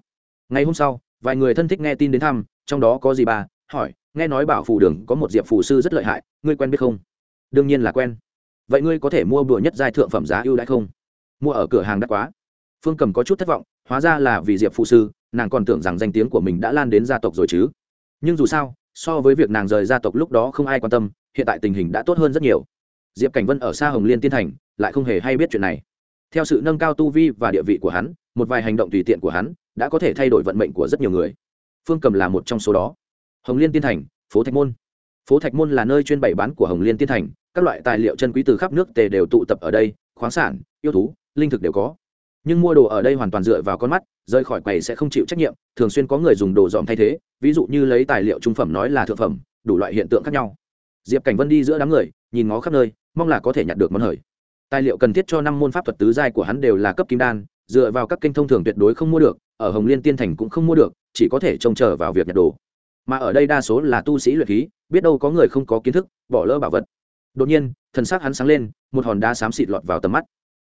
Ngày hôm sau, vài người thân thích nghe tin đến thăm, trong đó có dì bà, hỏi, nghe nói bảo phù đường có một diệp phù sư rất lợi hại, ngươi quen biết không? Đương nhiên là quen. Vậy ngươi có thể mua bữa nhất giai thượng phẩm giá ưu đãi không? Mua ở cửa hàng đắt quá. Phương cầm có chút thất vọng, hóa ra là vì diệp phù sư, nàng còn tưởng rằng danh tiếng của mình đã lan đến gia tộc rồi chứ. Nhưng dù sao, so với việc nàng rời gia tộc lúc đó không ai quan tâm, hiện tại tình hình đã tốt hơn rất nhiều. Diệp cảnh vân ở xa hồng liên tiên thành, lại không hề hay biết chuyện này theo sự nâng cao tu vi và địa vị của hắn, một vài hành động tùy tiện của hắn đã có thể thay đổi vận mệnh của rất nhiều người. Phương cầm là một trong số đó. Hồng liên tiên thành, phố thạch môn. Phố thạch môn là nơi chuyên bày bán của hồng liên tiên thành, các loại tài liệu chân quý từ khắp nước tề đều tụ tập ở đây, khoáng sản, yêu thú, linh thực đều có. Nhưng mua đồ ở đây hoàn toàn dựa vào con mắt, rời khỏi quầy sẽ không chịu trách nhiệm, thường xuyên có người dùng đồ dòm thay thế, ví dụ như lấy tài liệu trung phẩm nói là thượng phẩm, đủ loại hiện tượng khác nhau. Diệp cảnh vân đi giữa đám người, nhìn ngó khắp nơi, mong là có thể nhặt được món hời tài liệu cần thiết cho năm môn pháp thuật tứ giai của hắn đều là cấp kim đan, dựa vào các kênh thông thường tuyệt đối không mua được, ở hồng liên tiên thành cũng không mua được, chỉ có thể trông chờ vào việc nhặt đồ. Mà ở đây đa số là tu sĩ luyện khí, biết đâu có người không có kiến thức, bỏ lỡ bảo vật. Đột nhiên, thần xác hắn sáng lên, một hòn đá xám xịt lọt vào tầm mắt.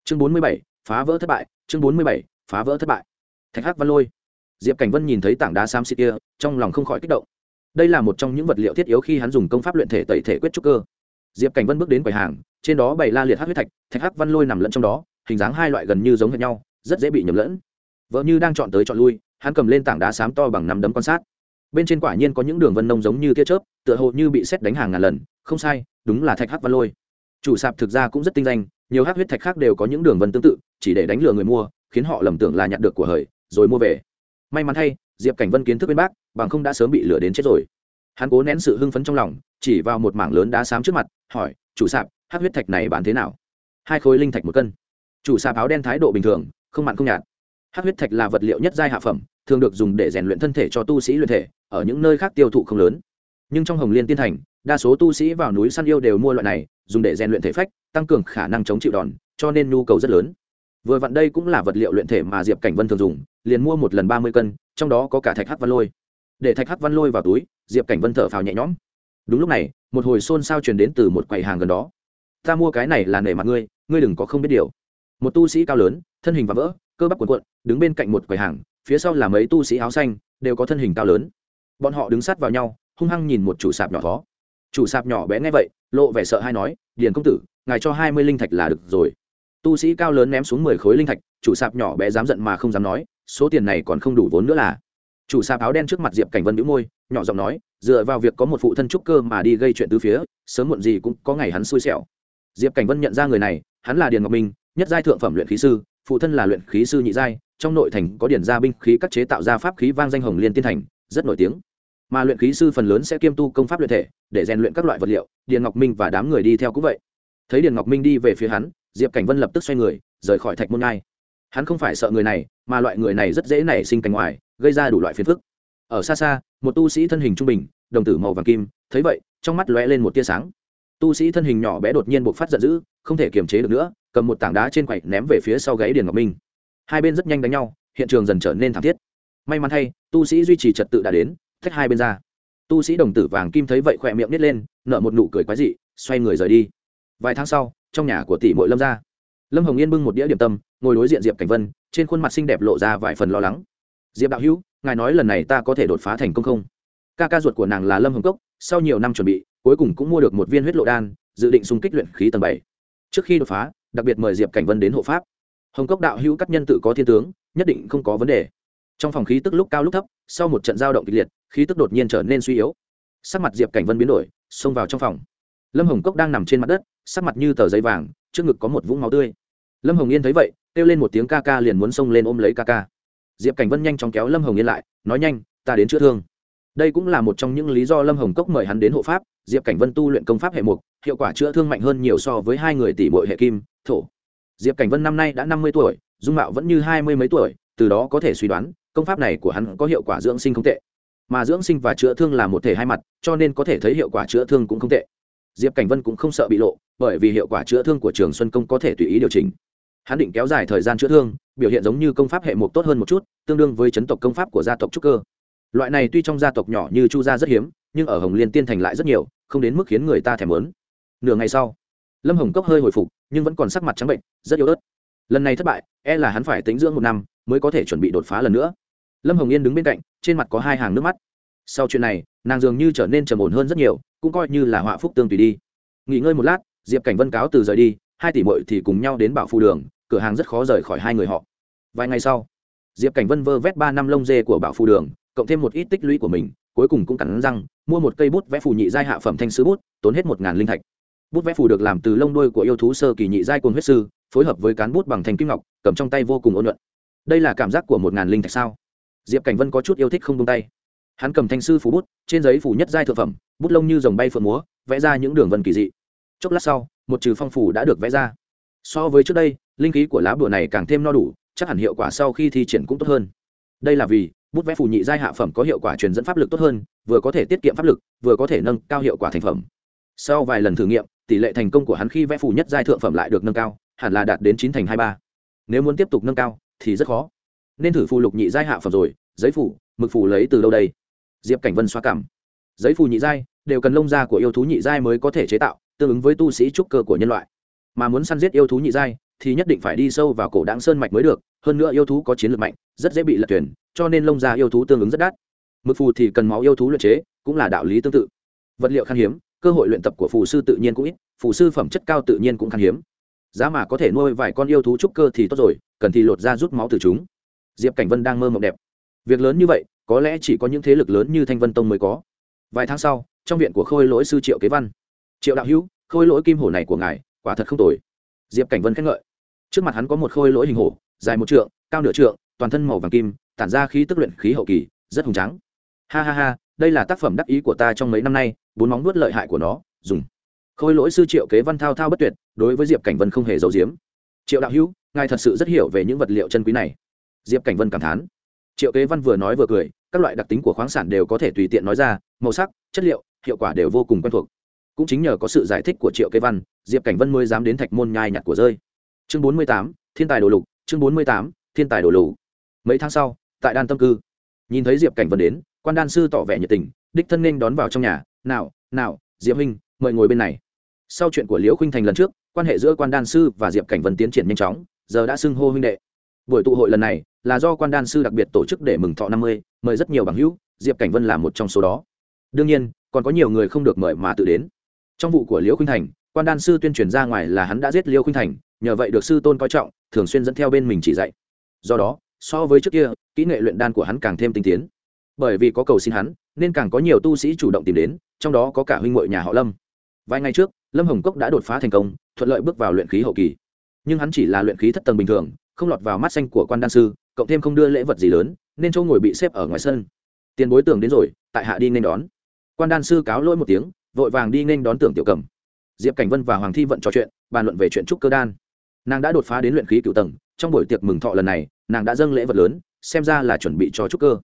Chương bốn mươi bảy, phá vỡ thất bại, chương bốn mươi bảy, phá vỡ thất bại. Thạch hắc văn lôi. Diệp cảnh vân nhìn thấy tảng đá xám xịt kia, trong lòng không khỏi kích động. Đây là một trong những vật liệu thiết yếu khi hắn dùng công pháp luyện thể tẩy thể quyết trúc cơ diệp cảnh vân bước đến quầy hàng, trên đó bày la liệt hắc huyết thạch thạch hắc văn lôi nằm lẫn trong đó, hình dáng hai loại gần như giống hệt nhau, rất dễ bị nhầm lẫn. Vợ như đang chọn tới chọn lui, hắn cầm lên tảng đá xám to bằng nắm đấm quan sát. Bên trên quả nhiên có những đường vân nông giống như tia chớp, tựa hồ như bị xét đánh hàng ngàn lần, không sai, đúng là thạch hắc văn lôi. Chủ sạp thực ra cũng rất tinh danh, nhiều hắc huyết thạch khác đều có những đường vân tương tự, chỉ để đánh lừa người mua, khiến họ lầm tưởng là nhặt được của hời, rồi mua về. May mắn thay, diệp cảnh vân kiến thức bên bác, bằng không đã sớm bị lừa đến chết rồi. Hắn cố nén sự hưng phấn trong lòng chỉ vào một mảng lớn đá xám trước mặt, hỏi, chủ sạp hát huyết thạch này bán thế nào? Hai khối linh thạch một cân. Chủ sạp áo đen thái độ bình thường, không mặn không nhạt. Hát huyết thạch là vật liệu nhất giai hạ phẩm, thường được dùng để rèn luyện thân thể cho tu sĩ luyện thể, ở những nơi khác tiêu thụ không lớn. Nhưng trong hồng liên tiên thành, đa số tu sĩ vào núi săn yêu đều mua loại này, dùng để rèn luyện thể phách, tăng cường khả năng chống chịu đòn, cho nên nhu cầu rất lớn. Vừa vặn đây cũng là vật liệu luyện thể mà diệp cảnh vân thường dùng, liền mua một lần ba mươi cân, trong đó có cả thạch hắc văn lôi. Để thạch hắc văn lôi vào túi, diệp cảnh vân thở phào nhẹ nhõm đúng lúc này, một hồi xôn xao truyền đến từ một quầy hàng gần đó. Ta mua cái này là nể mặt ngươi ngươi đừng có không biết điều. Một tu sĩ cao lớn, thân hình và vỡ, cơ bắp cuộn cuộn, đứng bên cạnh một quầy hàng, phía sau là mấy tu sĩ áo xanh, đều có thân hình cao lớn. Bọn họ đứng sát vào nhau, hung hăng nhìn một chủ sạp nhỏ phó. Chủ sạp nhỏ bé nghe vậy, lộ vẻ sợ hay nói, điền công tử, ngài cho hai mươi linh thạch là được rồi. Tu sĩ cao lớn ném xuống mười khối linh thạch, chủ sạp nhỏ bé dám giận mà không dám nói, số tiền này còn không đủ vốn nữa là chủ sạp áo đen trước mặt diệp cảnh vân đĩu môi, nhỏ giọng nói, dựa vào việc có một phụ thân trúc cơ mà đi gây chuyện từ phía, sớm muộn gì cũng có ngày hắn xui xẻo. Diệp cảnh vân nhận ra người này, hắn là điền ngọc minh, nhất giai thượng phẩm luyện khí sư, phụ thân là luyện khí sư nhị giai, trong nội thành có điển gia binh khí các chế tạo ra pháp khí vang danh hồng liên tiên thành, rất nổi tiếng. Mà luyện khí sư phần lớn sẽ kiêm tu công pháp luyện thể, để rèn luyện các loại vật liệu, điền ngọc minh và đám người đi theo cũng vậy. Thấy điền ngọc minh đi về phía hắn, diệp cảnh vân lập tức xoay người, rời khỏi thạch môn ngai hắn không phải sợ người này, mà loại người này rất dễ nảy sinh cành ngoài gây ra đủ loại phiền phức. Ở xa xa, một tu sĩ thân hình trung bình, đồng tử màu vàng kim, thấy vậy, trong mắt lóe lên một tia sáng. Tu sĩ thân hình nhỏ bé đột nhiên buộc phát giận dữ, không thể kiềm chế được nữa, cầm một tảng đá trên quậy ném về phía sau gáy điền ngọc minh. Hai bên rất nhanh đánh nhau, hiện trường dần trở nên thảm thiết. May mắn thay, tu sĩ duy trì trật tự đã đến, thách hai bên ra. Tu sĩ đồng tử vàng kim thấy vậy khỏe miệng nít lên, nở một nụ cười quái dị, xoay người rời đi. Vài tháng sau, trong nhà của tỷ mội lâm ra lâm hồng yên bưng một đĩa điểm tâm, ngồi đối diện diệp cảnh vân, trên khuôn mặt xinh đẹp lộ ra vài phần lo lắng diệp đạo hữu, ngài nói lần này ta có thể đột phá thành công không? Ca ca ruột của nàng là lâm hồng cốc, sau nhiều năm chuẩn bị, cuối cùng cũng mua được một viên huyết lộ đan, dự định xung kích luyện khí tầng bảy. Trước khi đột phá, đặc biệt mời diệp cảnh vân đến hộ pháp. Hồng cốc đạo hữu các nhân tự có thiên tướng, nhất định không có vấn đề. Trong phòng khí tức lúc cao lúc thấp, sau một trận giao động kịch liệt, khí tức đột nhiên trở nên suy yếu. Sắc mặt diệp cảnh vân biến đổi, xông vào trong phòng. Lâm hồng cốc đang nằm trên mặt đất, sắc mặt như tờ giấy vàng, trước ngực có một vũng máu tươi. Lâm hồng yên thấy vậy, kêu lên một tiếng ca ca liền muốn xông lên ôm lấy ca ca diệp cảnh vân nhanh chóng kéo lâm hồng yên lại, nói nhanh, ta đến chữa thương. Đây cũng là một trong những lý do lâm hồng cốc mời hắn đến hộ pháp, diệp cảnh vân tu luyện công pháp hệ mục, hiệu quả chữa thương mạnh hơn nhiều so với hai người tỷ bội hệ kim, thổ. Diệp cảnh vân năm nay đã năm mươi tuổi, dung mạo vẫn như hai mươi mấy tuổi, từ đó có thể suy đoán, công pháp này của hắn có hiệu quả dưỡng sinh không tệ. Mà dưỡng sinh và chữa thương là một thể hai mặt, cho nên có thể thấy hiệu quả chữa thương cũng không tệ. Diệp cảnh vân cũng không sợ bị lộ, bởi vì hiệu quả chữa thương của trường xuân công có thể tùy ý điều chỉnh hắn định kéo dài thời gian chữa thương, biểu hiện giống như công pháp hệ mục tốt hơn một chút, tương đương với chấn tộc công pháp của gia tộc trúc cơ. Loại này tuy trong gia tộc nhỏ như chu gia rất hiếm, nhưng ở hồng liên tiên thành lại rất nhiều, không đến mức khiến người ta thèm lớn nửa ngày sau, lâm hồng cốc hơi hồi phục, nhưng vẫn còn sắc mặt trắng bệnh, rất yếu ớt. Lần này thất bại e là hắn phải tính dưỡng một năm, mới có thể chuẩn bị đột phá lần nữa. Lâm hồng yên đứng bên cạnh, trên mặt có hai hàng nước mắt. Sau chuyện này, nàng dường như trở nên trầm ổn hơn rất nhiều, cũng coi như là họa phúc tương tùy đi. Nghỉ ngơi một lát, diệp cảnh vân cáo từ rời đi hai tỷ mội thì cùng nhau đến bảo phù đường, cửa hàng rất khó rời khỏi hai người họ. Vài ngày sau, diệp cảnh vân vơ vét ba năm lông dê của bảo phù đường, cộng thêm một ít tích lũy của mình, cuối cùng cũng cắn răng, mua một cây bút vẽ phù nhị giai hạ phẩm thanh sứ bút, tốn hết một ngàn linh thạch. Bút vẽ phù được làm từ lông đuôi của yêu thú sơ kỳ nhị giai cồn huyết sư, phối hợp với cán bút bằng thanh kim ngọc, cầm trong tay vô cùng ôn luận đây là cảm giác của một ngàn linh thạch sao? Diệp cảnh vân có chút yêu thích không tung tay. Hắn cầm thanh sư phù bút, trên giấy phủ nhất giai thượng phẩm, bút lông như dòng bay phượng múa, vẽ ra những đường vân kỳ dị. Chốc lát sau một trừ phong phủ đã được vẽ ra. So với trước đây, linh khí của lá bùa này càng thêm no đủ, chắc hẳn hiệu quả sau khi thi triển cũng tốt hơn. Đây là vì, bút vẽ phù nhị giai hạ phẩm có hiệu quả truyền dẫn pháp lực tốt hơn, vừa có thể tiết kiệm pháp lực, vừa có thể nâng cao hiệu quả thành phẩm. Sau vài lần thử nghiệm, tỷ lệ thành công của hắn khi vẽ phù nhất giai thượng phẩm lại được nâng cao, hẳn là đạt đến chín thành hai ba. Nếu muốn tiếp tục nâng cao, thì rất khó. Nên thử phù lục nhị giai hạ phẩm rồi, giấy phủ mực phủ lấy từ đâu đây? Diệp cảnh vân xoa cảm. Giấy phù nhị giai, đều cần lông da của yêu thú nhị giai mới có thể chế tạo tương ứng với tu sĩ trúc cơ của nhân loại. Mà muốn săn giết yêu thú nhị giai thì nhất định phải đi sâu vào cổ đáng sơn mạch mới được hơn nữa yêu thú có chiến lược mạnh rất dễ bị lật tuyển, cho nên lông da yêu thú tương ứng rất đắt. Mực phù thì cần máu yêu thú luyện chế cũng là đạo lý tương tự. Vật liệu khan hiếm cơ hội luyện tập của phù sư tự nhiên cũng ít phù sư phẩm chất cao tự nhiên cũng khan hiếm. Giá mà có thể nuôi vài con yêu thú trúc cơ thì tốt rồi cần thì lột ra rút máu từ chúng. Diệp cảnh vân đang mơ mộng đẹp. Việc lớn như vậy có lẽ chỉ có những thế lực lớn như thanh vân tông mới có. Vài tháng sau trong viện của khôi lỗi sư triệu kế văn triệu đạo hữu, khôi lỗi kim hổ này của ngài, quả thật không tồi. Diệp cảnh vân khen ngợi. Trước mặt hắn có một khôi lỗi hình hổ, dài một trượng, cao nửa trượng, toàn thân màu vàng kim, tản ra khí tức luyện khí hậu kỳ, rất hùng trắng ha ha ha, đây là tác phẩm đắc ý của ta trong mấy năm nay, bốn móng nuốt lợi hại của nó, dùng. Khôi lỗi sư triệu kế văn thao thao bất tuyệt, đối với diệp cảnh vân không hề giấu giếm. Triệu đạo hữu, ngài thật sự rất hiểu về những vật liệu chân quý này. Diệp cảnh vân cảm thán. Triệu kế văn vừa nói vừa cười, các loại đặc tính của khoáng sản đều có thể tùy tiện nói ra, màu sắc, chất liệu, hiệu quả đều vô cùng quen thuộc cũng chính nhờ có sự giải thích của triệu kế văn, diệp cảnh vân mới dám đến thạch môn nhai nhặt của rơi. Chương bốn mươi tám, thiên tài đồ lục, chương bốn mươi tám, thiên tài đồ lục. Mấy tháng sau, tại đan tâm cư, nhìn thấy diệp cảnh vân đến, quan đan sư tỏ vẻ nhiệt tình, đích thân nên đón vào trong nhà. Nào nào, diệp huynh, mời ngồi bên này. Sau chuyện của liễu khinh thành lần trước, quan hệ giữa quan đan sư và diệp cảnh vân tiến triển nhanh chóng, giờ đã xưng hô huynh đệ. Buổi tụ hội lần này là do quan đan sư đặc biệt tổ chức để mừng thọ năm mươi, mời rất nhiều bằng hữu, diệp cảnh vân là một trong số đó. Đương nhiên, còn có nhiều người không được mời mà tự đến trong vụ của liễu khinh thành, quan đan sư tuyên truyền ra ngoài là hắn đã giết liễu khinh thành, nhờ vậy được sư tôn coi trọng, thường xuyên dẫn theo bên mình chỉ dạy. Do đó, so với trước kia, kỹ nghệ luyện đan của hắn càng thêm tinh tiến. Bởi vì có cầu xin hắn, nên càng có nhiều tu sĩ chủ động tìm đến, trong đó có cả huynh ngội nhà họ lâm. Vài ngày trước, lâm hồng cốc đã đột phá thành công, thuận lợi bước vào luyện khí hậu kỳ. Nhưng hắn chỉ là luyện khí thất tầng bình thường, không lọt vào mắt xanh của quan đan sư, cộng thêm không đưa lễ vật gì lớn, nên chỗ ngồi bị xếp ở ngoài sân. Tiền bối tưởng đến rồi, tại hạ đi nên đón. Quan đan sư cáo lỗi một tiếng vội vàng đi nên đón tưởng tiểu cầm. Diệp cảnh vân và hoàng thi vận trò chuyện, bàn luận về chuyện trúc cơ đan. Nàng đã đột phá đến luyện khí cựu tầng, trong buổi tiệc mừng thọ lần này, nàng đã dâng lễ vật lớn, xem ra là chuẩn bị cho trúc cơ.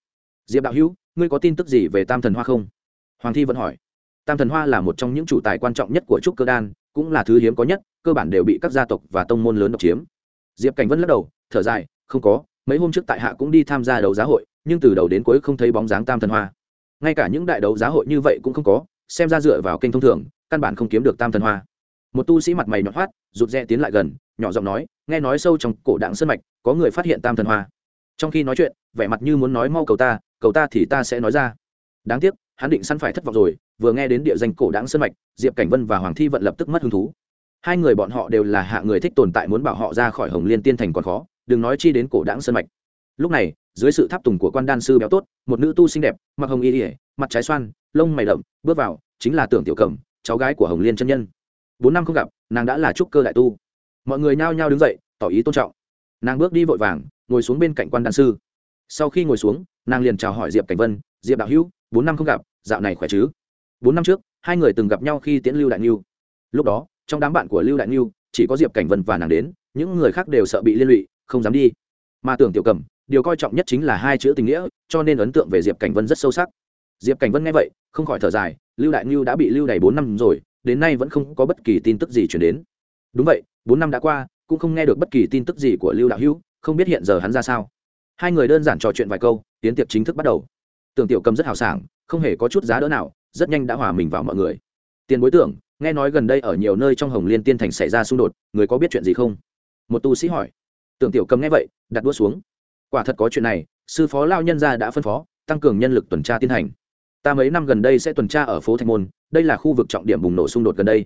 Diệp đạo hữu, ngươi có tin tức gì về tam thần hoa không? Hoàng thi vẫn hỏi. Tam thần hoa là một trong những chủ tài quan trọng nhất của trúc cơ đan, cũng là thứ hiếm có nhất, cơ bản đều bị các gia tộc và tông môn lớn độc chiếm. Diệp cảnh vân lắc đầu, thở dài, không có, mấy hôm trước tại hạ cũng đi tham gia đấu giá hội, nhưng từ đầu đến cuối không thấy bóng dáng tam thần hoa. Ngay cả những đại đấu giá hội như vậy cũng không có xem ra dựa vào kênh thông thường, căn bản không kiếm được tam thần hoa. Một tu sĩ mặt mày nhọn hoắt, rụt rè tiến lại gần, nhỏ giọng nói, nghe nói sâu trong cổ đạng sơn mạch, có người phát hiện tam thần hoa. Trong khi nói chuyện, vẻ mặt như muốn nói mau cầu ta cầu ta thì ta sẽ nói ra. Đáng tiếc, hắn định săn phải thất vọng rồi, vừa nghe đến địa danh cổ đáng sơn mạch, diệp cảnh vân và hoàng thi vận lập tức mất hứng thú. Hai người bọn họ đều là hạ người thích tồn tại muốn bảo họ ra khỏi hồng liên tiên thành còn khó, đừng nói chi đến cổ đáng sơn mạch. Lúc này, dưới sự tháp tùng của quan đan sư béo tốt, một nữ tu xinh đẹp, mặc hồng y ỉa mặt trái xoan, lông mày đậm, bước vào, chính là tưởng tiểu cầm, cháu gái của hồng liên chân nhân. Bốn năm không gặp, nàng đã là trúc cơ đại tu. Mọi người nhao nhao đứng dậy, tỏ ý tôn trọng. Nàng bước đi vội vàng, ngồi xuống bên cạnh quan đan sư. Sau khi ngồi xuống, nàng liền chào hỏi diệp cảnh vân, diệp đạo hữu, bốn năm không gặp, dạo này khỏe chứ? Bốn năm trước, hai người từng gặp nhau khi tiễn lưu đại niu lúc đó, trong đám bạn của lưu đại niu chỉ có diệp cảnh vân và nàng đến, những người khác đều sợ bị liên lụy, không dám đi. Mà tưởng tiểu cầm, điều coi trọng nhất chính là hai chữ tình nghĩa, cho nên ấn tượng về diệp cảnh vân rất sâu sắc diệp cảnh vân nghe vậy, không khỏi thở dài, lưu đại ngưu đã bị lưu đày bốn năm rồi, đến nay vẫn không có bất kỳ tin tức gì chuyển đến. Đúng vậy, bốn năm đã qua, cũng không nghe được bất kỳ tin tức gì của lưu đạo hữu, không biết hiện giờ hắn ra sao. Hai người đơn giản trò chuyện vài câu, tiến tiệc chính thức bắt đầu. Tưởng tiểu cầm rất hào sảng, không hề có chút giá đỡ nào, rất nhanh đã hòa mình vào mọi người. Tiền bối tưởng, nghe nói gần đây ở nhiều nơi trong hồng liên tiên thành xảy ra xung đột, người có biết chuyện gì không? Một tu sĩ hỏi. Tưởng tiểu cầm nghe vậy, đặt đua xuống. Quả thật có chuyện này, sư phó lao nhân gia đã phân phó, tăng cường nhân lực tuần tra tiến hành ta mấy năm gần đây sẽ tuần tra ở phố thanh môn đây là khu vực trọng điểm bùng nổ xung đột gần đây.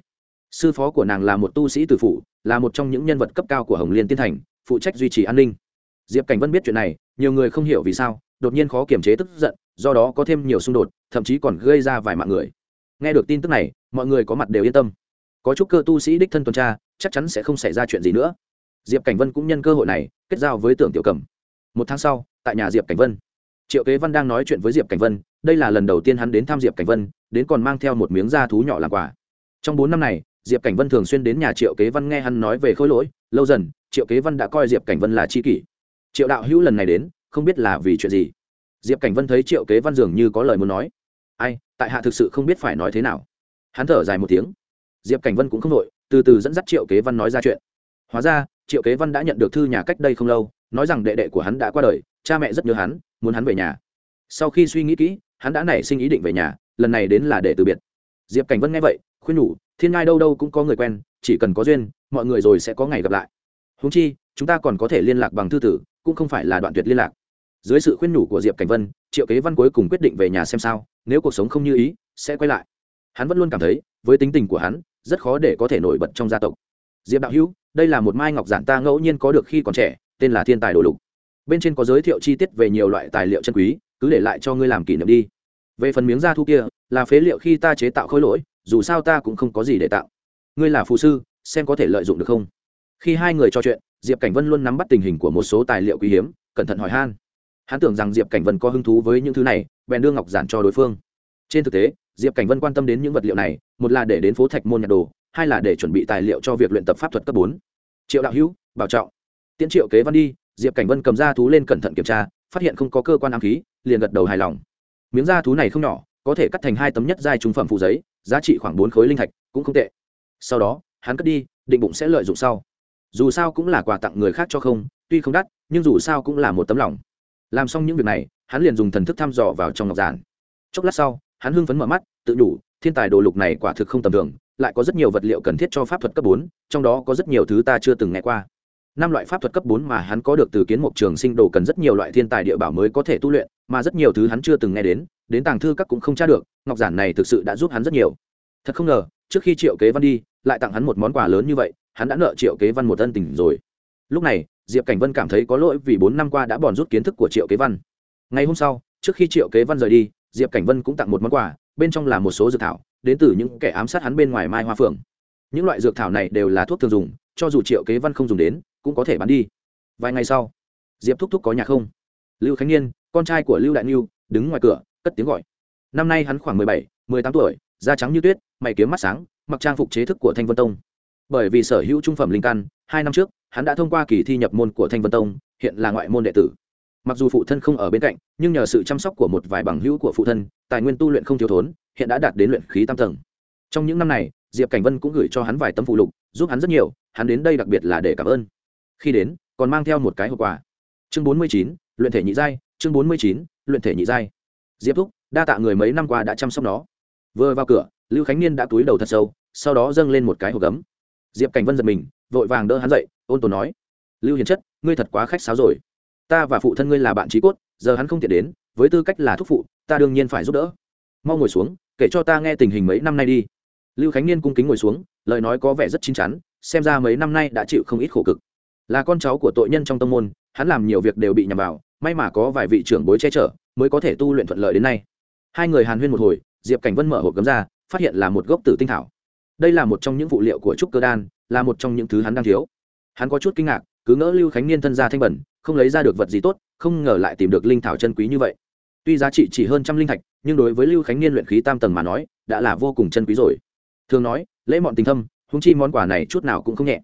Sư phó của nàng là một tu sĩ từ phụ, là một trong những nhân vật cấp cao của hồng liên tiên thành phụ trách duy trì an ninh. Diệp cảnh vân biết chuyện này nhiều người không hiểu vì sao đột nhiên khó kiềm chế tức giận do đó có thêm nhiều xung đột thậm chí còn gây ra vài mạng người. Nghe được tin tức này mọi người có mặt đều yên tâm. Có chút cơ tu sĩ đích thân tuần tra chắc chắn sẽ không xảy ra chuyện gì nữa. Diệp cảnh vân cũng nhân cơ hội này kết giao với tưởng tiểu cầm. Một tháng sau tại nhà diệp cảnh vân triệu kế văn đang nói chuyện với diệp cảnh vân đây là lần đầu tiên hắn đến thăm diệp cảnh vân, đến còn mang theo một miếng da thú nhỏ làm quà. Trong bốn năm này, diệp cảnh vân thường xuyên đến nhà triệu kế văn nghe hắn nói về khối lỗi, lâu dần, triệu kế văn đã coi diệp cảnh vân là c h i kỷ. Triệu đạo hữu lần này đến, không biết là vì chuyện gì. Diệp cảnh vân thấy triệu kế văn dường như có lời muốn nói. Ai, tại hạ thực sự không biết phải nói thế nào. Hắn thở dài một tiếng. Diệp cảnh vân cũng không đội từ từ dẫn dắt triệu kế văn nói ra chuyện. Hóa ra, triệu kế văn đã nhận được thư nhà cách đây không lâu, nói rằng đệ đệ của hắn đã qua đời, cha mẹ rất nhớ hắn, muốn hắn về nhà. Sau khi suy nghĩ kỹ hắn đã nảy sinh ý định về nhà, lần này đến là để từ biệt. Diệp cảnh vân nghe vậy, khuyên nhủ, thiên ngai đâu đâu cũng có người quen, chỉ cần có duyên, mọi người rồi sẽ có ngày gặp lại. Húng chi, chúng ta còn có thể liên lạc bằng thư tử, cũng không phải là đoạn tuyệt liên lạc. Dưới sự khuyên nhủ của diệp cảnh vân, triệu kế văn cuối cùng quyết định về nhà xem sao, nếu cuộc sống không như ý, sẽ quay lại. Hắn vẫn luôn cảm thấy, với tính tình của hắn, rất khó để có thể nổi bật trong gia tộc. Diệp đạo hữu, đây là một mai ngọc giản ta ngẫu nhiên có được khi còn trẻ, tên là thiên tài đồ lục. Bên trên có giới thiệu chi tiết về nhiều loại tài liệu chân quý cứ để lại cho ngươi làm kỷ niệm đi. Về phần miếng da thu kia, là phế liệu khi ta chế tạo khối lỗi, dù sao ta cũng không có gì để tạo. Ngươi là phù sư, xem có thể lợi dụng được không? Khi hai người trò chuyện, diệp cảnh vân luôn nắm bắt tình hình của một số tài liệu quý hiếm, cẩn thận hỏi han. Hắn tưởng rằng diệp cảnh vân có hứng thú với những thứ này, bèn đưa ngọc giản cho đối phương. Trên thực tế, diệp cảnh vân quan tâm đến những vật liệu này, một là để đến phố thạch môn nhặt đồ, hai là để chuẩn bị tài liệu cho việc luyện tập pháp thuật cấp bốn. Triệu đạo hữu, bảo trọng. Tiễn triệu kế văn đi, diệp cảnh vân cầm ra thú lên cẩn thận kiểm tra phát hiện không có cơ quan ám khí, liền gật đầu hài lòng. Miếng da thú này không nhỏ, có thể cắt thành hai tấm nhất giai trung phẩm phụ giấy, giá trị khoảng bốn khối linh thạch, cũng không tệ. Sau đó, hắn cất đi, định bụng sẽ lợi dụng sau. Dù sao cũng là quà tặng người khác cho không, tuy không đắt, nhưng dù sao cũng là một tấm lòng. Làm xong những việc này, hắn liền dùng thần thức thăm dò vào trong ngọc giản. Chốc lát sau, hắn hưng phấn mở mắt, tự đủ thiên tài đồ lục này quả thực không tầm thường, lại có rất nhiều vật liệu cần thiết cho pháp thuật cấp bốn, trong đó có rất nhiều thứ ta chưa từng nghe qua năm loại pháp thuật cấp bốn mà hắn có được từ kiến mục trường sinh đồ cần rất nhiều loại thiên tài địa bảo mới có thể tu luyện, mà rất nhiều thứ hắn chưa từng nghe đến đến tàng thư các cũng không tra được, ngọc giản này thực sự đã giúp hắn rất nhiều. Thật không ngờ, trước khi triệu kế văn đi, lại tặng hắn một món quà lớn như vậy, hắn đã nợ triệu kế văn một ân tình rồi. Lúc này, diệp cảnh vân cảm thấy có lỗi vì bốn năm qua đã bòn rút kiến thức của triệu kế văn. Ngày hôm sau, trước khi triệu kế văn rời đi, diệp cảnh vân cũng tặng một món quà, bên trong là một số dược thảo, đến từ những kẻ ám sát hắn bên ngoài mai hoa phượng những loại dược thảo này đều là thuốc thường dùng, cho dù triệu kế văn không dùng đến, cũng có thể bán đi. Vài ngày sau, diệp thúc thúc có nhà không? Lưu khánh niên, con trai của lưu đại niu đứng ngoài cửa, cất tiếng gọi. Năm nay hắn khoảng mười bảy, mười tám tuổi, da trắng như tuyết, mày kiếm mắt sáng, mặc trang phục chế thức của thanh vân tông. Bởi vì sở hữu trung phẩm linh căn, hai năm trước, hắn đã thông qua kỳ thi nhập môn của thanh vân tông, hiện là ngoại môn đệ tử. Mặc dù phụ thân không ở bên cạnh, nhưng nhờ sự chăm sóc của một vài bằng hữu của phụ thân, tài nguyên tu luyện không thiếu thốn, hiện đã đạt đến luyện khí tam tầng. Trong những năm này diệp cảnh vân cũng gửi cho hắn vài tấm phụ lục, giúp hắn rất nhiều, hắn đến đây đặc biệt là để cảm ơn. Khi đến, còn mang theo một cái hộp quà. Chương bốn mươi chín, luyện thể nhị giai, chương bốn mươi chín, luyện thể nhị giai. Diệp thúc, đa tạ người mấy năm qua đã chăm sóc nó. Vừa vào cửa, lưu khánh niên đã túi đầu thật sâu, sau đó dâng lên một cái hộp gấm. Diệp cảnh vân giật mình, vội vàng đỡ hắn dậy, ôn tồn nói, lưu hiền chất, ngươi thật quá khách sáo rồi. Ta và phụ thân ngươi là bạn trí cốt, giờ hắn không tiện đến, với tư cách là thúc phụ, ta đương nhiên phải giúp đỡ. Mau ngồi xuống, kể cho ta nghe tình hình mấy năm nay đi lưu khánh niên cung kính ngồi xuống, lời nói có vẻ rất chín chắn, xem ra mấy năm nay đã chịu không ít khổ cực. Là con cháu của tội nhân trong tâm môn, hắn làm nhiều việc đều bị nhầm vào, may mà có vài vị trưởng bối che chở, mới có thể tu luyện thuận lợi đến nay. Hai người hàn huyên một hồi, diệp cảnh vân mở hộp gấm ra, phát hiện là một gốc tử tinh thảo. Đây là một trong những vụ liệu của trúc cơ đan, là một trong những thứ hắn đang thiếu. Hắn có chút kinh ngạc, cứ ngỡ lưu khánh niên thân gia thanh bẩn, không lấy ra được vật gì tốt, không ngờ lại tìm được linh thảo chân quý như vậy. Tuy giá trị chỉ hơn trăm linh thạch, nhưng đối với lưu khánh niên luyện khí tam tầng mà nói, đã là vô cùng chân quý rồi thường nói, lễ mọn tình thâm húng chi món quà này chút nào cũng không nhẹ.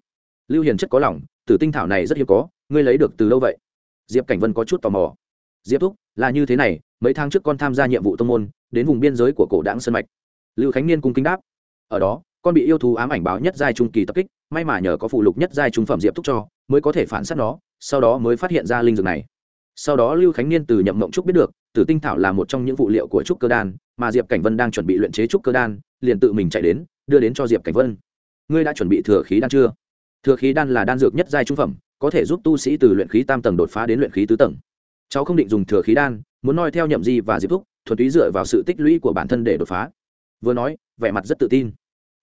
Lưu hiền chất có lòng, tử tinh thảo này rất hiếm có, ngươi lấy được từ lâu vậy? Diệp cảnh vân có chút tò mò. Diệp thúc, là như thế này, mấy tháng trước con tham gia nhiệm vụ tông môn, đến vùng biên giới của cổ đảng sân mạch. Lưu khánh niên cung kính đáp. Ở đó, con bị yêu thú ám ảnh báo nhất giai trung kỳ tập kích, may mà nhờ có phụ lục nhất giai trung phẩm diệp thúc cho, mới có thể phản sát nó, sau đó mới phát hiện ra linh dược này sau đó lưu khánh niên từ nhậm mộng trúc biết được, tử tinh thảo là một trong những vụ liệu của trúc cơ đan, mà diệp cảnh vân đang chuẩn bị luyện chế trúc cơ đan, liền tự mình chạy đến, đưa đến cho diệp cảnh vân. Ngươi đã chuẩn bị thừa khí đan chưa? Thừa khí đan là đan dược nhất giai trung phẩm, có thể giúp tu sĩ từ luyện khí tam tầng đột phá đến luyện khí tứ tầng. Cháu không định dùng thừa khí đan, muốn noi theo nhậm di và diệp thúc, thuần túy dựa vào sự tích lũy của bản thân để đột phá. Vừa nói, vẻ mặt rất tự tin.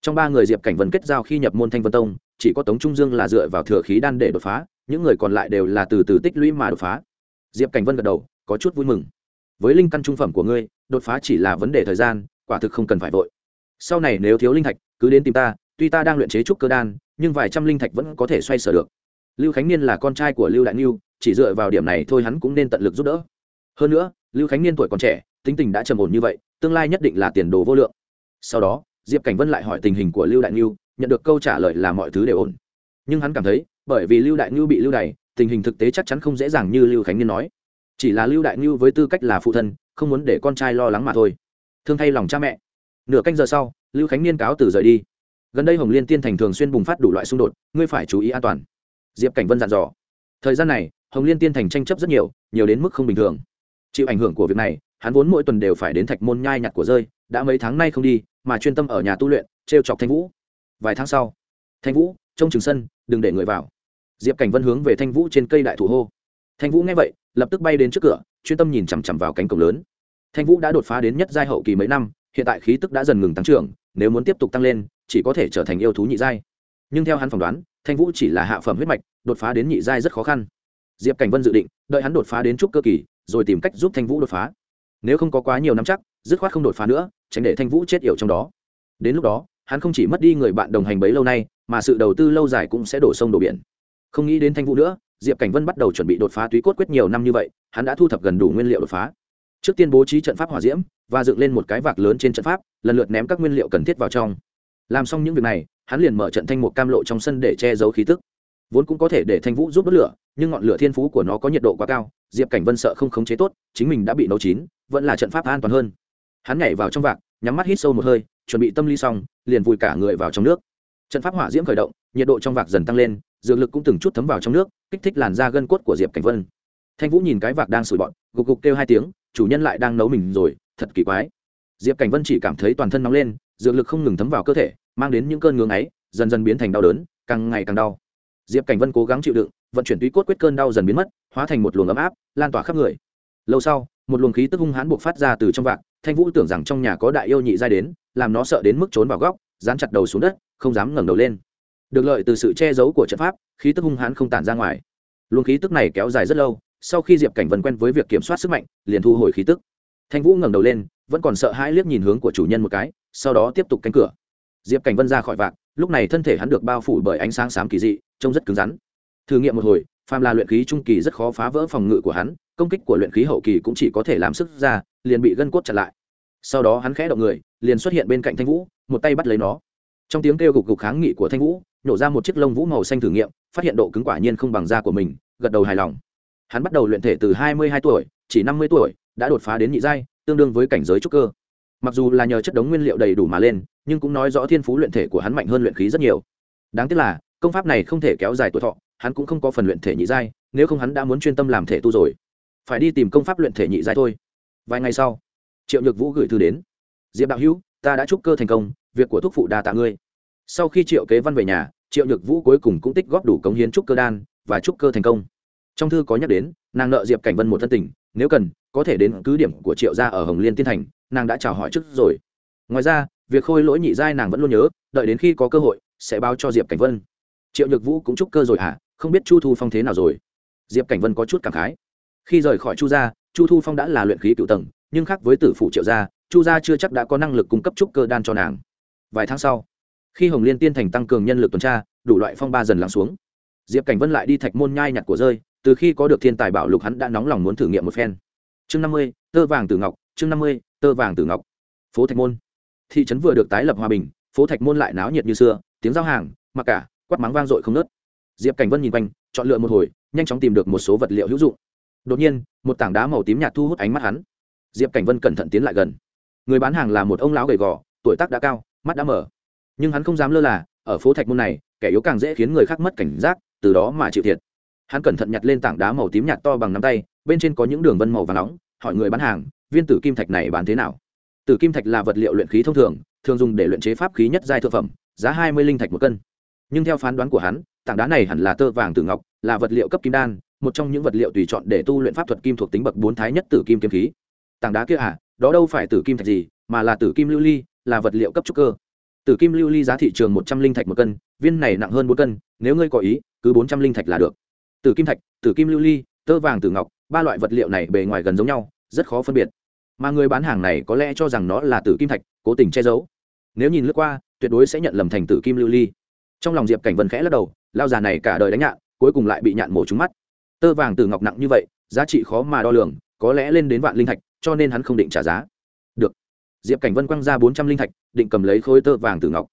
Trong ba người diệp cảnh vân kết giao khi nhập môn thanh vân tông, chỉ có tống trung dương là dựa vào thừa khí đan để đột phá, những người còn lại đều là từ từ tích lũy mà đột phá diệp cảnh vân gật đầu, có chút vui mừng. Với linh căn trung phẩm của ngươi, đột phá chỉ là vấn đề thời gian, quả thực không cần phải vội. Sau này nếu thiếu linh thạch, cứ đến tìm ta, tuy ta đang luyện chế trúc cơ đan, nhưng vài trăm linh thạch vẫn có thể xoay sở được. Lưu khánh niên là con trai của lưu đại niu chỉ dựa vào điểm này thôi hắn cũng nên tận lực giúp đỡ. Hơn nữa, lưu khánh niên tuổi còn trẻ, tính tình đã trầm ổn như vậy, tương lai nhất định là tiền đồ vô lượng. Sau đó, diệp cảnh vân lại hỏi tình hình của lưu đại niu nhận được câu trả lời là mọi thứ đều ổn. Nhưng hắn cảm thấy, bởi vì lưu đại niu bị lưu đày tình hình thực tế chắc chắn không dễ dàng như lưu khánh niên nói. Chỉ là lưu đại ngưu với tư cách là phụ thân, không muốn để con trai lo lắng mà thôi. Thương thay lòng cha mẹ. Nửa canh giờ sau, lưu khánh niên cáo từ rời đi. Gần đây hồng liên tiên thành thường xuyên bùng phát đủ loại xung đột, ngươi phải chú ý an toàn. Diệp cảnh vân dặn dò. Thời gian này, hồng liên tiên thành tranh chấp rất nhiều nhiều đến mức không bình thường. Chịu ảnh hưởng của việc này, hắn vốn mỗi tuần đều phải đến thạch môn nhai nhặt của rơi, đã mấy tháng nay không đi, mà chuyên tâm ở nhà tu luyện t r e o chọc thanh vũ. Vài tháng sau, thanh vũ, trông trường sân, đừng để người vào diệp cảnh vân hướng về thanh vũ trên cây đại thụ hô. Thanh vũ nghe vậy, lập tức bay đến trước cửa, chuyên tâm nhìn chằm chằm vào cánh cổng lớn. Thanh vũ đã đột phá đến nhất giai hậu kỳ mấy năm, hiện tại khí tức đã dần ngừng tăng trưởng, nếu muốn tiếp tục tăng lên, chỉ có thể trở thành yêu thú nhị giai. Nhưng theo hắn phỏng đoán, thanh vũ chỉ là hạ phẩm huyết mạch, đột phá đến nhị giai rất khó khăn. Diệp cảnh vân dự định, đợi hắn đột phá đến trúc cơ kỳ, rồi tìm cách giúp thanh vũ đột phá. Nếu không có quá nhiều năm chắc, dứt khoát không đột phá nữa, tránh để thanh vũ chết yểu trong đó. Đến lúc đó, hắn không chỉ mất đi người bạn đồng hành bấy lâu nay, mà sự đầu tư lâu dài cũng sẽ đổ sông đổ biển không nghĩ đến thanh vũ nữa, diệp cảnh vân bắt đầu chuẩn bị đột phá túy cốt quyết nhiều năm như vậy, hắn đã thu thập gần đủ nguyên liệu đột phá. Trước tiên bố trí trận pháp hỏa diễm, và dựng lên một cái vạc lớn trên trận pháp, lần lượt ném các nguyên liệu cần thiết vào trong. Làm xong những việc này, hắn liền mở trận thanh một cam lộ trong sân để che giấu khí tức. Vốn cũng có thể để thanh vũ giúp đốt lửa, nhưng ngọn lửa thiên phú của nó có nhiệt độ quá cao, diệp cảnh vân sợ không khống chế tốt, chính mình đã bị nấu chín, vẫn là trận pháp an toàn hơn. Hắn nhảy vào trong vạc, nhắm mắt hít sâu một hơi, chuẩn bị tâm lý xong, liền vùi cả người vào trong nước. Trận pháp hỏa diễm khởi động, nhiệt độ trong vạc dần tăng lên dược lực cũng từng chút thấm vào trong nước, kích thích làn da gân cốt của diệp cảnh vân. Thanh vũ nhìn cái vạc đang sủi bọn gục gục kêu hai tiếng, chủ nhân lại đang nấu mình rồi, thật kỳ quái. Diệp cảnh vân chỉ cảm thấy toàn thân nóng lên, dược lực không ngừng thấm vào cơ thể, mang đến những cơn ngưỡng ấy dần dần biến thành đau đớn, càng ngày càng đau. Diệp cảnh vân cố gắng chịu đựng, vận chuyển túy cốt quyết cơn đau dần biến mất, hóa thành một luồng ấm áp, lan tỏa khắp người. Lâu sau, một luồng khí tức hung hãn buộc phát ra từ trong vạc, thanh vũ tưởng rằng trong nhà có đại yêu nhị giai đến, làm nó sợ đến mức trốn vào góc, dán chặt đầu xuống đất, không dám ngẩng đầu lên được lợi từ sự che giấu của trận pháp, khí tức hung hãn không tản ra ngoài. Luồng khí tức này kéo dài rất lâu, sau khi diệp cảnh vần quen với việc kiểm soát sức mạnh, liền thu hồi khí tức. Thanh vũ ngẩng đầu lên, vẫn còn sợ hãi liếc nhìn hướng của chủ nhân một cái, sau đó tiếp tục cánh cửa. Diệp cảnh vân ra khỏi vạc, lúc này thân thể hắn được bao phủ bởi ánh sáng xám kỳ dị, trông rất cứng rắn. Thử nghiệm một hồi, phàm là luyện khí trung kỳ rất khó phá vỡ phòng ngự của hắn, công kích của luyện khí hậu kỳ cũng chỉ có thể làm sức ra, liền bị gân cốt chặn lại. Sau đó hắn khẽ động người, liền xuất hiện bên cạnh thanh vũ, một tay bắt lấy nó. Trong tiếng kêu gục gục kháng nghị của thanh vũ nhổ ra một chiếc lông vũ màu xanh thử nghiệm, phát hiện độ cứng quả nhiên không bằng da của mình, gật đầu hài lòng. Hắn bắt đầu luyện thể từ hai mươi hai tuổi, chỉ năm mươi tuổi, đã đột phá đến nhị giai, tương đương với cảnh giới trúc cơ. Mặc dù là nhờ chất đống nguyên liệu đầy đủ mà lên, nhưng cũng nói rõ thiên phú luyện thể của hắn mạnh hơn luyện khí rất nhiều. Đáng tiếc là, công pháp này không thể kéo dài tuổi thọ, hắn cũng không có phần luyện thể nhị giai, nếu không hắn đã muốn chuyên tâm làm thể tu rồi. Phải đi tìm công pháp luyện thể nhị giai thôi. Vài ngày sau, triệu nhược vũ gửi thư đến. Diệp đạo hữu, ta đã trúc cơ thành công, việc của thúc phụ đa tạ ngươi sau khi triệu kế văn về nhà, triệu nhược vũ cuối cùng cũng tích góp đủ cống hiến trúc cơ đan và trúc cơ thành công. Trong thư có nhắc đến, nàng nợ diệp cảnh vân một thân tình, nếu cần, có thể đến cứ điểm của triệu gia ở hồng liên tiên thành, nàng đã chào hỏi trước rồi. Ngoài ra, việc khôi lỗi nhị giai nàng vẫn luôn nhớ, đợi đến khi có cơ hội, sẽ báo cho diệp cảnh vân. Triệu nhược vũ cũng trúc cơ rồi hả? Không biết chu thu phong thế nào rồi. Diệp cảnh vân có chút cảm khái. Khi rời khỏi chu gia, chu thu phong đã là luyện khí cựu tầng, nhưng khác với tử phụ triệu gia, chu gia chưa chắc đã có năng lực cung cấp trúc cơ đan cho nàng. Vài tháng sau khi hồng liên tiên thành tăng cường nhân lực tuần tra, đủ loại phong ba dần lắng xuống. Diệp cảnh vân lại đi thạch môn nhai nhặt của rơi, từ khi có được thiên tài bảo lục hắn đã nóng lòng muốn thử nghiệm một phen. Chương năm mươi, tơ vàng tử ngọc, chương năm mươi, tơ vàng tử ngọc. Phố thạch môn. Thị trấn vừa được tái lập hòa bình, phố thạch môn lại náo nhiệt như xưa, tiếng giao hàng, mặc cả, quát mắng vang dội không nớt diệp cảnh vân nhìn quanh, chọn lựa một hồi, nhanh chóng tìm được một số vật liệu hữu dụng. Đột nhiên, một tảng đá màu tím nhạt thu hút ánh mắt hắn. Diệp cảnh vân cẩn thận tiến lại gần. Người bán hàng là một ông lão gầy gò, tuổi tác đã cao, mắt đã mở nhưng hắn không dám lơ là, ở phố thạch môn này, kẻ yếu càng dễ khiến người khác mất cảnh giác, từ đó mà chịu thiệt. Hắn cẩn thận nhặt lên tảng đá màu tím nhạt to bằng nắm tay, bên trên có những đường vân màu và nóng, hỏi người bán hàng, viên tử kim thạch này bán thế nào? Tử kim thạch là vật liệu luyện khí thông thường thường dùng để luyện chế pháp khí nhất giai thượng phẩm, giá hai mươi linh thạch một cân. Nhưng theo phán đoán của hắn, tảng đá này hẳn là tơ vàng tử ngọc, là vật liệu cấp kim đan, một trong những vật liệu tùy chọn để tu luyện pháp thuật kim thuộc tính bậc bốn thái nhất tử kim kiếm khí. Tảng đá kia à đó đâu phải tử kim thạch gì, mà là tử kim lưu ly, là vật liệu cấp trúc cơ tử kim lưu ly giá thị trường một trăm linh thạch một cân, viên này nặng hơn bốn cân, nếu ngươi có ý, cứ bốn trăm linh thạch là được. Tử kim thạch, tử kim lưu ly, tơ vàng tử ngọc, ba loại vật liệu này bề ngoài gần giống nhau, rất khó phân biệt. Mà người bán hàng này có lẽ cho rằng nó là tử kim thạch, cố tình che giấu. Nếu nhìn lướt qua, tuyệt đối sẽ nhận lầm thành tử kim lưu ly. Trong lòng diệp cảnh vân khẽ lắc đầu, lao già này cả đời đánh nhạn, cuối cùng lại bị nhạn mổ trúng mắt. Tơ vàng tử ngọc nặng như vậy, giá trị khó mà đo lường, có lẽ lên đến vạn linh thạch, cho nên hắn không định trả giá diệp cảnh vân quăng ra bốn trăm linh thạch, định cầm lấy khối tơ vàng từ ngọc.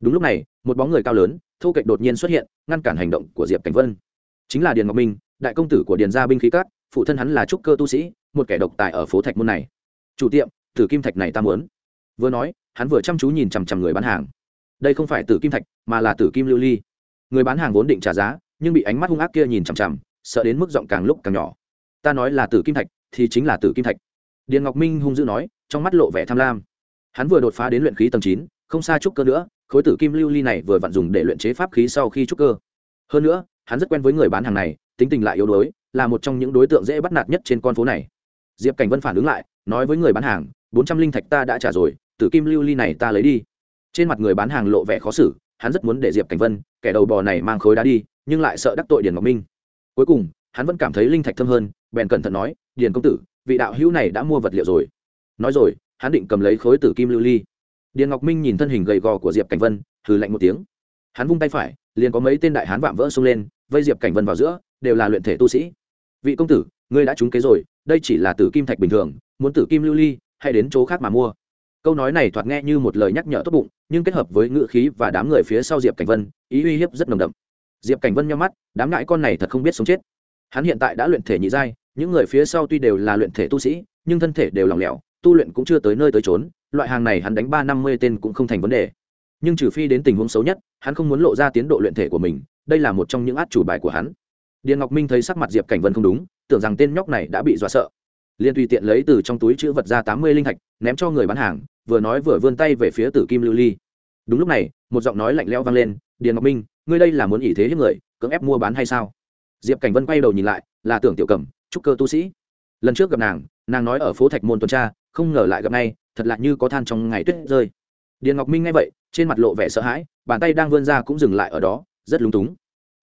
Đúng lúc này, một bóng người cao lớn, thô kệch đột nhiên xuất hiện, ngăn cản hành động của diệp cảnh vân. Chính là điền ngọc minh, đại công tử của điền gia binh khí cát phụ thân hắn là trúc cơ tu sĩ, một kẻ độc tài ở phố thạch môn này. Chủ tiệm, tử kim thạch này ta muốn. Vừa nói, hắn vừa chăm chú nhìn chằm chằm người bán hàng. Đây không phải tử kim thạch, mà là tử kim lưu ly. Người bán hàng vốn định trả giá, nhưng bị ánh mắt hung ác kia nhìn chằm chằm, sợ đến mức giọng càng lúc càng nhỏ. Ta nói là tử kim thạch, thì chính là tử kim thạch. Điền ngọc minh hung dữ nói trong mắt lộ vẻ tham lam. Hắn vừa đột phá đến luyện khí tầng chín, không xa trúc cơ nữa, khối tử kim lưu ly này vừa vặn dùng để luyện chế pháp khí sau khi trúc cơ. Hơn nữa, hắn rất quen với người bán hàng này, tính tình lại yếu đuối, là một trong những đối tượng dễ bắt nạt nhất trên con phố này. Diệp cảnh vân phản ứng lại, nói với người bán hàng, bốn trăm linh thạch ta đã trả rồi, tử kim lưu ly này ta lấy đi. Trên mặt người bán hàng lộ vẻ khó xử, hắn rất muốn để diệp cảnh vân, kẻ đầu bò này mang khối đá đi, nhưng lại sợ đắc tội điền ngọc minh. Cuối cùng, hắn vẫn cảm thấy linh thạch thơm hơn, bèn cẩn thận nói, điền công tử, vị đạo hữu này đã mua vật liệu rồi nói rồi, hắn định cầm lấy khối tử kim lưu ly. Điền ngọc minh nhìn thân hình gầy gò của diệp cảnh vân thử lạnh một tiếng. Hắn vung tay phải, liền có mấy tên đại hán vạm vỡ xông lên, vây diệp cảnh vân vào giữa, đều là luyện thể tu sĩ. Vị công tử, ngươi đã trúng kế rồi, đây chỉ là tử kim thạch bình thường, muốn tử kim lưu ly hay đến chỗ khác mà mua. Câu nói này thoạt nghe như một lời nhắc nhở tốt bụng, nhưng kết hợp với ngữ khí và đám người phía sau diệp cảnh vân, ý uy hiếp rất nồng đậm. Diệp cảnh vân nhau mắt, đám ngãi con này thật không biết sống chết. Hắn hiện tại đã luyện thể nhị giai, những người phía sau tuy đều là luyện thể tu sĩ, nhưng thân thể đều lỏng lẻo tu luyện cũng chưa tới nơi tới trốn loại hàng này hắn đánh ba năm mươi tên cũng không thành vấn đề. Nhưng trừ phi đến tình huống xấu nhất, hắn không muốn lộ ra tiến độ luyện thể của mình, đây là một trong những át chủ bài của hắn. Điền ngọc minh thấy sắc mặt diệp cảnh vân không đúng, tưởng rằng tên nhóc này đã bị dọa sợ. Liên tùy tiện lấy từ trong túi chữ vật ra tám mươi linh thạch, ném cho người bán hàng, vừa nói vừa vươn tay về phía tử kim lưu ly. Đúng lúc này, một giọng nói lạnh lẽo vang lên, điền ngọc minh, ngươi đây là muốn ỷ thế hiếp người, cưỡng ép mua bán hay sao? Diệp cảnh vân quay đầu nhìn lại, là tưởng tiểu cầm, trúc cơ tu sĩ. Lần trước gặp nàng nàng nói ở phố thạch môn tuần tra không ngờ lại gặp ngay, thật lạ như có than trong ngày tuyết rơi. Điền ngọc minh nghe vậy, trên mặt lộ vẻ sợ hãi, bàn tay đang vươn ra cũng dừng lại ở đó, rất lúng túng.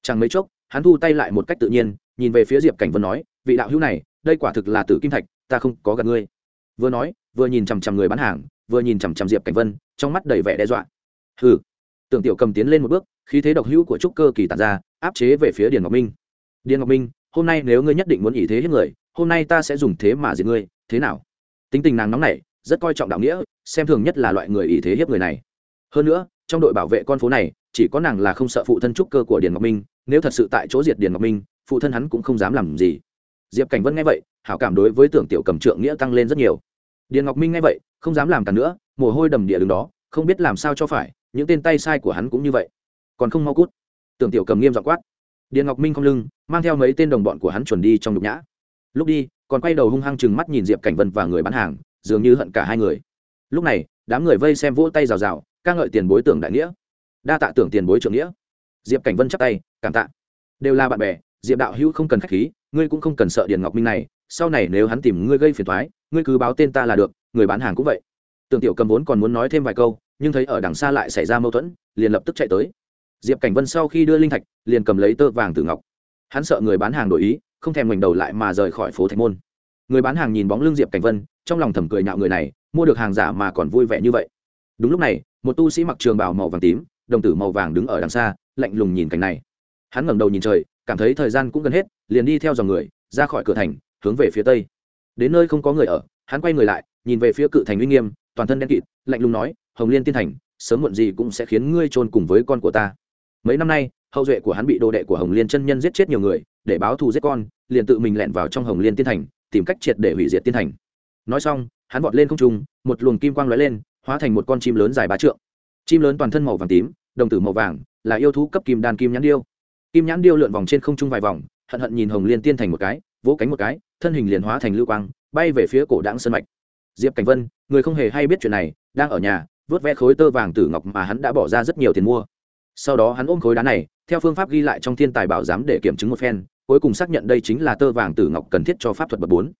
Chẳng mấy chốc, hắn thu tay lại một cách tự nhiên, nhìn về phía diệp cảnh vân nói, vị đạo hữu này, đây quả thực là tử kim thạch, ta không có gặp ngươi. Vừa nói, vừa nhìn chằm chằm người bán hàng, vừa nhìn chằm chằm diệp cảnh vân, trong mắt đầy vẻ đe dọa. Hừ. Tưởng tiểu cầm tiến lên một bước, khí thế độc hữu của trúc cơ kỳ tàn ra, áp chế về phía điền ngọc minh. Điền ngọc minh, hôm nay nếu ngươi nhất định muốn ý thế hết người, hôm nay ta sẽ dùng thế mà diệt ngươi, thế nào? Tính tình nàng nóng nảy, rất coi trọng đạo nghĩa, xem thường nhất là loại người ý thế hiếp người này. Hơn nữa, trong đội bảo vệ con phố này, chỉ có nàng là không sợ phụ thân trúc cơ của điền ngọc minh, nếu thật sự tại chỗ diệt điền ngọc minh, phụ thân hắn cũng không dám làm gì. Diệp cảnh vân nghe vậy, hảo cảm đối với tưởng tiểu cầm trượng nghĩa tăng lên rất nhiều. Điền ngọc minh nghe vậy, không dám làm cả nữa, mồ hôi đầm địa đứng đó, không biết làm sao cho phải, những tên tay sai của hắn cũng như vậy. Còn không mau cút. Tưởng tiểu cầm nghiêm dọ quát. Điền ngọc minh không lưng, mang theo mấy tên đồng bọn của hắn chuẩn đi trong nhục nhã lúc đi, còn quay đầu hung hăng chừng mắt nhìn diệp cảnh vân và người bán hàng, dường như hận cả hai người. Lúc này, đám người vây xem vỗ tay rào rào, ca ngợi tiền bối tưởng đại nghĩa. Đa tạ tưởng tiền bối trưởng nghĩa. Diệp cảnh vân chắp tay, cảm tạ. Đều là bạn bè, diệp đạo hữu không cần k h á c h khí, ngươi cũng không cần sợ điền ngọc minh này, sau này nếu hắn tìm ngươi gây phiền thoái ngươi cứ báo tên ta là được, người bán hàng cũng vậy. Tưởng tiểu cầm vốn còn muốn nói thêm vài câu, nhưng thấy ở đằng xa lại xảy ra mâu thuẫn, liền lập tức chạy tới. Diệp cảnh vân sau khi đưa linh thạch, liền cầm lấy tơ vàng từ ngọc. Hắn sợ người bán hàng đổi ý không thèm ngoảnh đầu lại mà rời khỏi phố thạch môn. Người bán hàng nhìn bóng lưng diệp cảnh vân, trong lòng thầm cười nhạo người này, mua được hàng giả mà còn vui vẻ như vậy. Đúng lúc này, một tu sĩ mặc trường bào màu vàng tím, đồng tử màu vàng đứng ở đằng xa, lạnh lùng nhìn cảnh này. Hắn ngẩng đầu nhìn trời, cảm thấy thời gian cũng gần hết, liền đi theo dòng người, ra khỏi cửa thành, hướng về phía tây. Đến nơi không có người ở, hắn quay người lại, nhìn về phía cự thành uy nghiêm, toàn thân đen kịt, lạnh lùng nói, hồng liên tiên thành, sớm muộn gì cũng sẽ khiến ngươi trôn cùng với con của ta mấy năm nay, hậu duệ của hắn bị đồ đệ của hồng liên chân nhân giết chết nhiều người, để báo thù giết con, liền tự mình lẻn vào trong hồng liên tiên thành, tìm cách triệt để hủy diệt tiên thành. Nói xong, hắn vọt lên không trung, một luồng kim quang lóe lên, hóa thành một con chim lớn dài ba trượng. Chim lớn toàn thân màu vàng tím, đồng tử màu vàng, là yêu thú cấp kim đan kim nhãn điêu. Kim nhãn điêu lượn vòng trên không trung vài vòng, hận hận nhìn hồng liên tiên thành một cái, vỗ cánh một cái, thân hình liền hóa thành lưu quang, bay về phía cổ đáng sơn mạch. Diệp cảnh vân, người không hề hay biết chuyện này, đang ở nhà, vớt ve khối tơ vàng tử ngọc mà hắn đã bỏ ra rất nhiều tiền mua sau đó hắn ôm khối đá này, theo phương pháp ghi lại trong thiên tài bảo giám để kiểm chứng một phen, cuối cùng xác nhận đây chính là tơ vàng tử ngọc cần thiết cho pháp thuật bậc bốn.